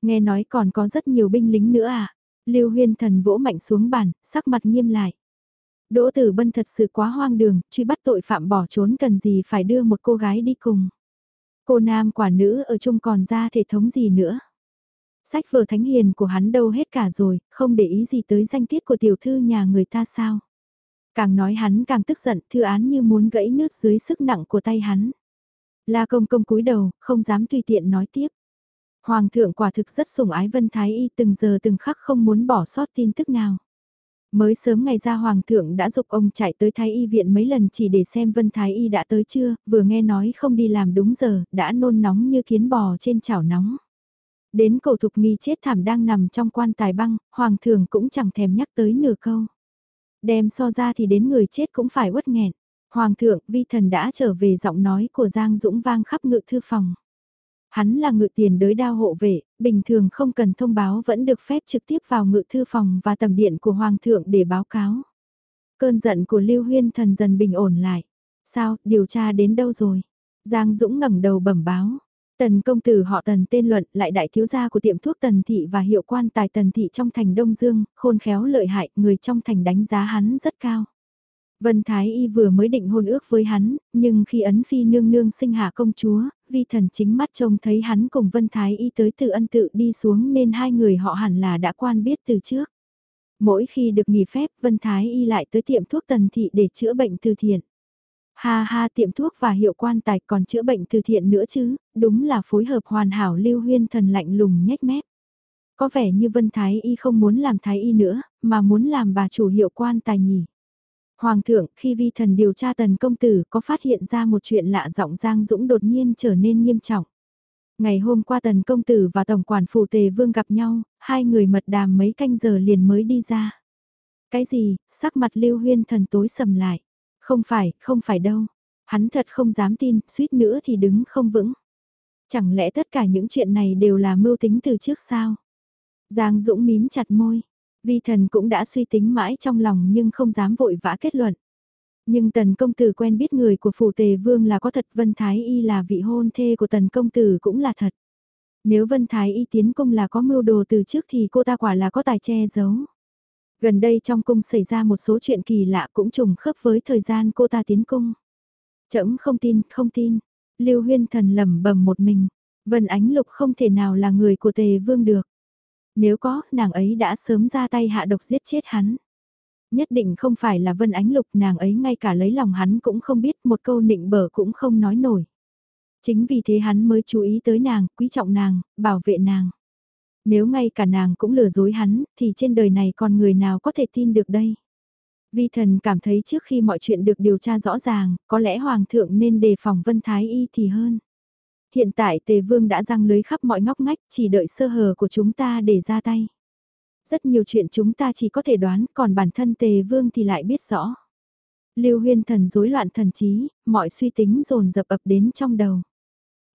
Nghe nói còn có rất nhiều binh lính nữa à. Lưu huyên thần vỗ mạnh xuống bàn, sắc mặt nghiêm lại. Đỗ Tử Bân thật sự quá hoang đường, truy bắt tội phạm bỏ trốn cần gì phải đưa một cô gái đi cùng. Cô nam quả nữ ở chung còn ra thể thống gì nữa. Sách vở thánh hiền của hắn đâu hết cả rồi, không để ý gì tới danh tiết của tiểu thư nhà người ta sao. Càng nói hắn càng tức giận, thư án như muốn gãy nước dưới sức nặng của tay hắn. La công công cúi đầu, không dám tùy tiện nói tiếp. Hoàng thượng quả thực rất sủng ái Vân Thái Y từng giờ từng khắc không muốn bỏ sót tin tức nào. Mới sớm ngày ra Hoàng thượng đã dục ông chạy tới Thái Y viện mấy lần chỉ để xem Vân Thái Y đã tới chưa, vừa nghe nói không đi làm đúng giờ, đã nôn nóng như kiến bò trên chảo nóng. Đến cầu thục nghi chết thảm đang nằm trong quan tài băng, Hoàng thượng cũng chẳng thèm nhắc tới nửa câu. Đem so ra thì đến người chết cũng phải uất nghẹn. Hoàng thượng, vi thần đã trở về giọng nói của Giang Dũng vang khắp ngự thư phòng. Hắn là ngự tiền đới đao hộ vệ, bình thường không cần thông báo vẫn được phép trực tiếp vào ngự thư phòng và tầm điện của Hoàng thượng để báo cáo. Cơn giận của Lưu Huyên thần dần bình ổn lại. Sao, điều tra đến đâu rồi? Giang Dũng ngẩng đầu bẩm báo. Tần công tử họ tần tên luận lại đại thiếu gia của tiệm thuốc tần thị và hiệu quan tài tần thị trong thành Đông Dương, khôn khéo lợi hại, người trong thành đánh giá hắn rất cao. Vân Thái Y vừa mới định hôn ước với hắn, nhưng khi ấn phi nương nương sinh hạ công chúa, vi thần chính mắt trông thấy hắn cùng Vân Thái Y tới từ ân tự đi xuống nên hai người họ hẳn là đã quan biết từ trước. Mỗi khi được nghỉ phép Vân Thái Y lại tới tiệm thuốc tần thị để chữa bệnh từ thiện. Ha ha tiệm thuốc và hiệu quan tài còn chữa bệnh từ thiện nữa chứ, đúng là phối hợp hoàn hảo lưu huyên thần lạnh lùng nhếch mép. Có vẻ như Vân Thái Y không muốn làm Thái Y nữa, mà muốn làm bà chủ hiệu quan tài nhỉ. Hoàng thượng, khi vi thần điều tra tần công tử có phát hiện ra một chuyện lạ giọng Giang Dũng đột nhiên trở nên nghiêm trọng. Ngày hôm qua tần công tử và tổng quản phủ tề vương gặp nhau, hai người mật đàm mấy canh giờ liền mới đi ra. Cái gì, sắc mặt lưu huyên thần tối sầm lại. Không phải, không phải đâu. Hắn thật không dám tin, suýt nữa thì đứng không vững. Chẳng lẽ tất cả những chuyện này đều là mưu tính từ trước sao? Giang Dũng mím chặt môi. Vi thần cũng đã suy tính mãi trong lòng nhưng không dám vội vã kết luận. Nhưng tần công tử quen biết người của phủ tề vương là có thật Vân Thái Y là vị hôn thê của tần công tử cũng là thật. Nếu Vân Thái Y tiến công là có mưu đồ từ trước thì cô ta quả là có tài che giấu. Gần đây trong cung xảy ra một số chuyện kỳ lạ cũng trùng khớp với thời gian cô ta tiến cung. Chấm không tin, không tin. Lưu Huyên Thần lẩm bẩm một mình. Vân Ánh Lục không thể nào là người của Tề Vương được. Nếu có, nàng ấy đã sớm ra tay hạ độc giết chết hắn. Nhất định không phải là Vân Ánh Lục, nàng ấy ngay cả lấy lòng hắn cũng không biết, một câu nịnh bở cũng không nói nổi. Chính vì thế hắn mới chú ý tới nàng, quý trọng nàng, bảo vệ nàng. Nếu ngay cả nàng cũng lừa dối hắn, thì trên đời này còn người nào có thể tin được đây? Vi thần cảm thấy trước khi mọi chuyện được điều tra rõ ràng, có lẽ Hoàng thượng nên đề phòng Vân Thái Y thì hơn. Hiện tại Tề Vương đã răng lưới khắp mọi ngóc ngách, chỉ đợi sơ hở của chúng ta để ra tay. Rất nhiều chuyện chúng ta chỉ có thể đoán, còn bản thân Tề Vương thì lại biết rõ. Lưu Huyên thần rối loạn thần trí, mọi suy tính dồn dập ập đến trong đầu.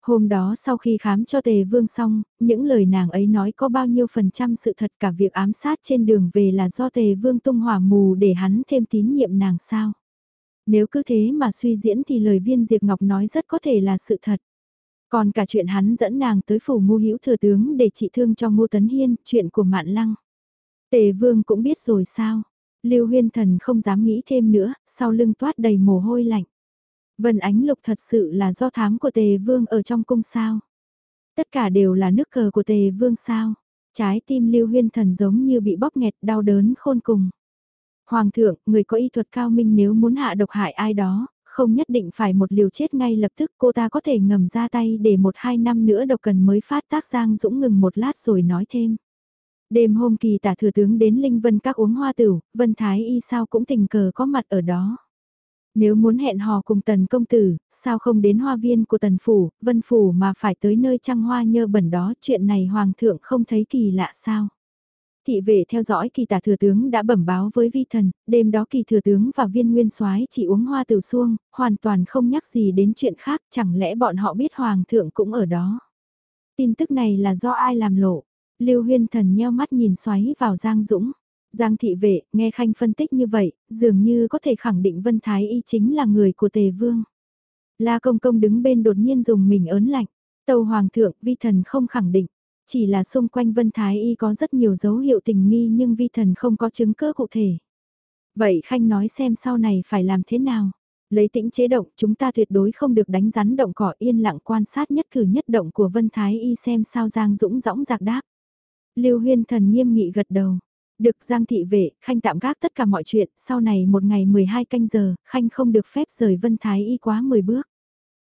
Hôm đó sau khi khám cho Tề Vương xong, những lời nàng ấy nói có bao nhiêu phần trăm sự thật cả việc ám sát trên đường về là do Tề Vương tung hỏa mù để hắn thêm tín nhiệm nàng sao. Nếu cứ thế mà suy diễn thì lời viên Diệp Ngọc nói rất có thể là sự thật. Còn cả chuyện hắn dẫn nàng tới phủ ngu hữu thừa tướng để trị thương cho ngô tấn hiên, chuyện của mạn lăng. Tề vương cũng biết rồi sao. Lưu huyên thần không dám nghĩ thêm nữa, sau lưng toát đầy mồ hôi lạnh. Vân ánh lục thật sự là do thám của tề vương ở trong cung sao. Tất cả đều là nước cờ của tề vương sao. Trái tim lưu huyên thần giống như bị bóp nghẹt đau đớn khôn cùng. Hoàng thượng, người có y thuật cao minh nếu muốn hạ độc hại ai đó, không nhất định phải một liều chết ngay lập tức cô ta có thể ngầm ra tay để một hai năm nữa độc cần mới phát tác Giang Dũng ngừng một lát rồi nói thêm. Đêm hôm kỳ tả thừa tướng đến Linh Vân các uống hoa tửu, Vân Thái Y sao cũng tình cờ có mặt ở đó. Nếu muốn hẹn hò cùng tần công tử, sao không đến hoa viên của tần phủ, vân phủ mà phải tới nơi trăng hoa nhơ bẩn đó, chuyện này hoàng thượng không thấy kỳ lạ sao. Thị vệ theo dõi kỳ tả thừa tướng đã bẩm báo với vi thần, đêm đó kỳ thừa tướng và viên nguyên soái chỉ uống hoa tử xuông, hoàn toàn không nhắc gì đến chuyện khác, chẳng lẽ bọn họ biết hoàng thượng cũng ở đó. Tin tức này là do ai làm lộ? Lưu huyên thần nheo mắt nhìn xoáy vào Giang Dũng. Giang thị vệ, nghe Khanh phân tích như vậy, dường như có thể khẳng định Vân Thái Y chính là người của Tề Vương. La Công Công đứng bên đột nhiên dùng mình ớn lạnh. Tâu Hoàng thượng, vi thần không khẳng định. Chỉ là xung quanh Vân Thái Y có rất nhiều dấu hiệu tình nghi nhưng vi thần không có chứng cứ cụ thể. Vậy Khanh nói xem sau này phải làm thế nào? Lấy tĩnh chế động chúng ta tuyệt đối không được đánh rắn động cỏ yên lặng quan sát nhất cử nhất động của Vân Thái Y xem sao Giang Dũng dõng rạc đáp. Lưu Huyên Thần nghiêm nghị gật đầu. Được Giang thị vệ, Khanh tạm gác tất cả mọi chuyện, sau này một ngày 12 canh giờ, Khanh không được phép rời Vân Thái y quá 10 bước.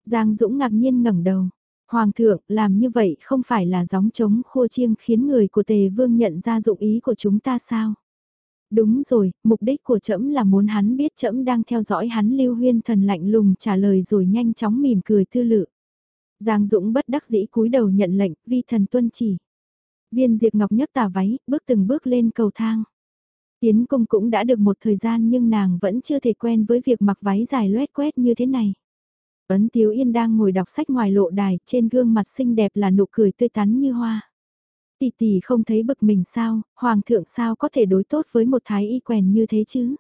Giang Dũng ngạc nhiên ngẩng đầu. Hoàng thượng, làm như vậy không phải là gióng trống khua chiêng khiến người của tề vương nhận ra dụng ý của chúng ta sao? Đúng rồi, mục đích của trẫm là muốn hắn biết trẫm đang theo dõi hắn lưu huyên thần lạnh lùng trả lời rồi nhanh chóng mỉm cười thư lự. Giang Dũng bất đắc dĩ cúi đầu nhận lệnh, vi thần tuân chỉ. Viên Diệp Ngọc nhấc tà váy, bước từng bước lên cầu thang. Tiến cung cũng đã được một thời gian nhưng nàng vẫn chưa thể quen với việc mặc váy dài loét quét như thế này. Ấn Tiếu Yên đang ngồi đọc sách ngoài lộ đài, trên gương mặt xinh đẹp là nụ cười tươi tắn như hoa. Tỷ tỷ không thấy bực mình sao, hoàng thượng sao có thể đối tốt với một thái y quèn như thế chứ?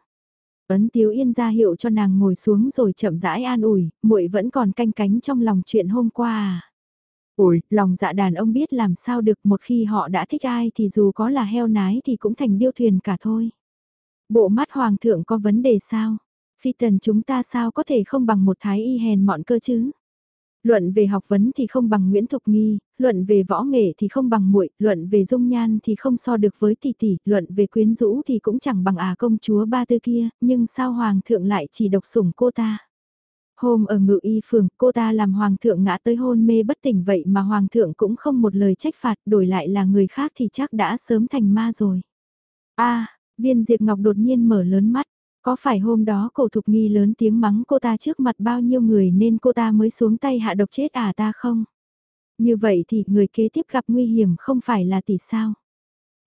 Ấn Tiếu Yên ra hiệu cho nàng ngồi xuống rồi chậm rãi an ủi, muội vẫn còn canh cánh trong lòng chuyện hôm qua à. Ủi, lòng dạ đàn ông biết làm sao được một khi họ đã thích ai thì dù có là heo nái thì cũng thành điêu thuyền cả thôi. Bộ mắt hoàng thượng có vấn đề sao? Phi tần chúng ta sao có thể không bằng một thái y hèn mọn cơ chứ? Luận về học vấn thì không bằng Nguyễn Thục Nghi, luận về võ nghệ thì không bằng muội, luận về dung nhan thì không so được với tỷ tỷ, luận về quyến rũ thì cũng chẳng bằng à công chúa ba tư kia, nhưng sao hoàng thượng lại chỉ độc sủng cô ta? Hôm ở ngự y phường, cô ta làm hoàng thượng ngã tới hôn mê bất tỉnh vậy mà hoàng thượng cũng không một lời trách phạt, đổi lại là người khác thì chắc đã sớm thành ma rồi. a viên diệt ngọc đột nhiên mở lớn mắt, có phải hôm đó cổ thục nghi lớn tiếng mắng cô ta trước mặt bao nhiêu người nên cô ta mới xuống tay hạ độc chết à ta không? Như vậy thì người kế tiếp gặp nguy hiểm không phải là tỷ sao?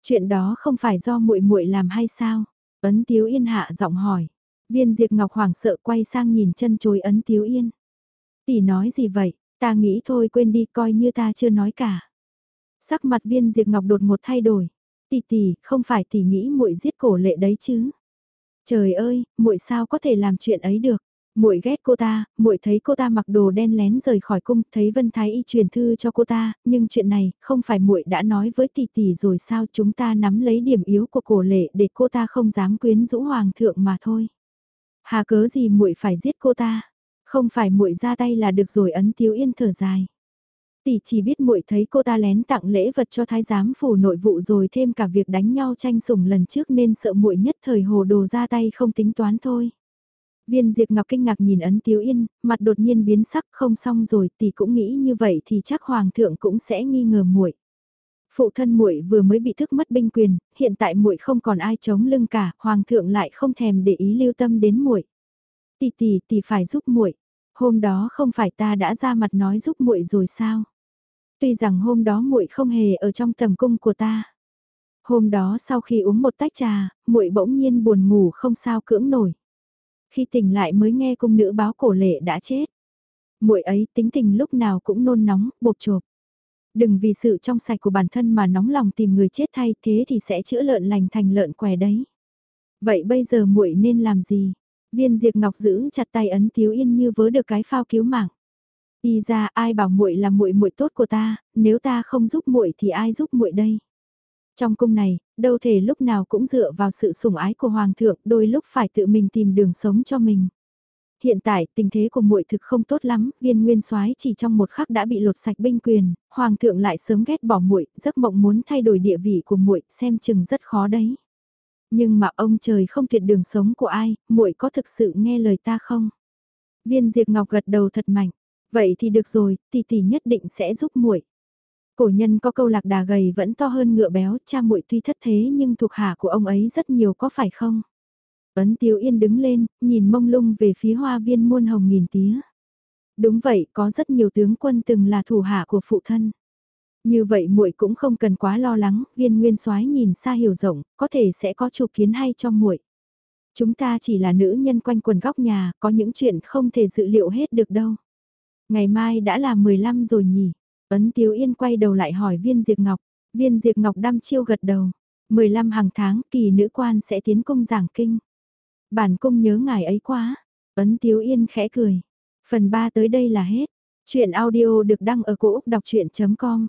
Chuyện đó không phải do muội muội làm hay sao? Ấn Tiếu Yên hạ giọng hỏi. Viên Diệp Ngọc hoảng sợ quay sang nhìn chân chối Ấn Tiếu Yên. Tỷ nói gì vậy? Ta nghĩ thôi quên đi coi như ta chưa nói cả. Sắc mặt Viên Diệp Ngọc đột một thay đổi. Tỷ tỷ, không phải tỷ nghĩ muội giết cổ lệ đấy chứ? Trời ơi, muội sao có thể làm chuyện ấy được? Muội ghét cô ta, muội thấy cô ta mặc đồ đen lén rời khỏi cung, thấy Vân Thái y truyền thư cho cô ta, nhưng chuyện này, không phải muội đã nói với tỷ tỷ rồi sao chúng ta nắm lấy điểm yếu của cổ lệ để cô ta không dám quyến rũ hoàng thượng mà thôi. Hà cớ gì muội phải giết cô ta? Không phải muội ra tay là được rồi ấn Tiếu Yên thở dài tỷ chỉ biết muội thấy cô ta lén tặng lễ vật cho thái giám phủ nội vụ rồi thêm cả việc đánh nhau tranh sủng lần trước nên sợ muội nhất thời hồ đồ ra tay không tính toán thôi. Viên Diệp Ngọc kinh ngạc nhìn ấn Tiếu Yên, mặt đột nhiên biến sắc không xong rồi tỷ cũng nghĩ như vậy thì chắc hoàng thượng cũng sẽ nghi ngờ muội. Phụ thân muội vừa mới bị thức mất binh quyền, hiện tại muội không còn ai chống lưng cả, hoàng thượng lại không thèm để ý lưu tâm đến muội. Tỷ tỷ tỷ phải giúp muội. Hôm đó không phải ta đã ra mặt nói giúp muội rồi sao? Tuy rằng hôm đó muội không hề ở trong tầm cung của ta. Hôm đó sau khi uống một tách trà, muội bỗng nhiên buồn ngủ không sao cưỡng nổi. Khi tỉnh lại mới nghe cung nữ báo cổ lệ đã chết. Muội ấy tính tình lúc nào cũng nôn nóng, bột chộp. Đừng vì sự trong sạch của bản thân mà nóng lòng tìm người chết thay thế thì sẽ chữa lợn lành thành lợn què đấy. Vậy bây giờ muội nên làm gì? Viên Diệp Ngọc giữ chặt tay ấn Tiếu Yên như vớ được cái phao cứu mạng. Y ra ai bảo muội là muội muội tốt của ta, nếu ta không giúp muội thì ai giúp muội đây? Trong cung này, đâu thể lúc nào cũng dựa vào sự sủng ái của hoàng thượng, đôi lúc phải tự mình tìm đường sống cho mình. Hiện tại, tình thế của muội thực không tốt lắm, viên nguyên soái chỉ trong một khắc đã bị lột sạch binh quyền, hoàng thượng lại sớm ghét bỏ muội, giấc mộng muốn thay đổi địa vị của muội, xem chừng rất khó đấy. Nhưng mà ông trời không tuyệt đường sống của ai, muội có thực sự nghe lời ta không? Viên Diệp Ngọc gật đầu thật mạnh. Vậy thì được rồi, tỷ tỷ nhất định sẽ giúp muội. Cổ nhân có câu lạc đà gầy vẫn to hơn ngựa béo, cha muội tuy thất thế nhưng thuộc hạ của ông ấy rất nhiều có phải không? Ấn Tiếu Yên đứng lên, nhìn mông lung về phía hoa viên muôn hồng nghìn tía. Đúng vậy, có rất nhiều tướng quân từng là thủ hạ của phụ thân. Như vậy muội cũng không cần quá lo lắng, viên nguyên soái nhìn xa hiểu rộng, có thể sẽ có chủ kiến hay cho muội. Chúng ta chỉ là nữ nhân quanh quần góc nhà, có những chuyện không thể dự liệu hết được đâu. Ngày mai đã là 15 rồi nhỉ? Ấn Tiếu Yên quay đầu lại hỏi viên Diệp Ngọc. Viên Diệp Ngọc đăm chiêu gật đầu. 15 hàng tháng kỳ nữ quan sẽ tiến công giảng kinh. Bản cung nhớ ngài ấy quá. Ấn Tiếu Yên khẽ cười. Phần 3 tới đây là hết. Chuyện audio được đăng ở cổ Úc đọc chuyện.com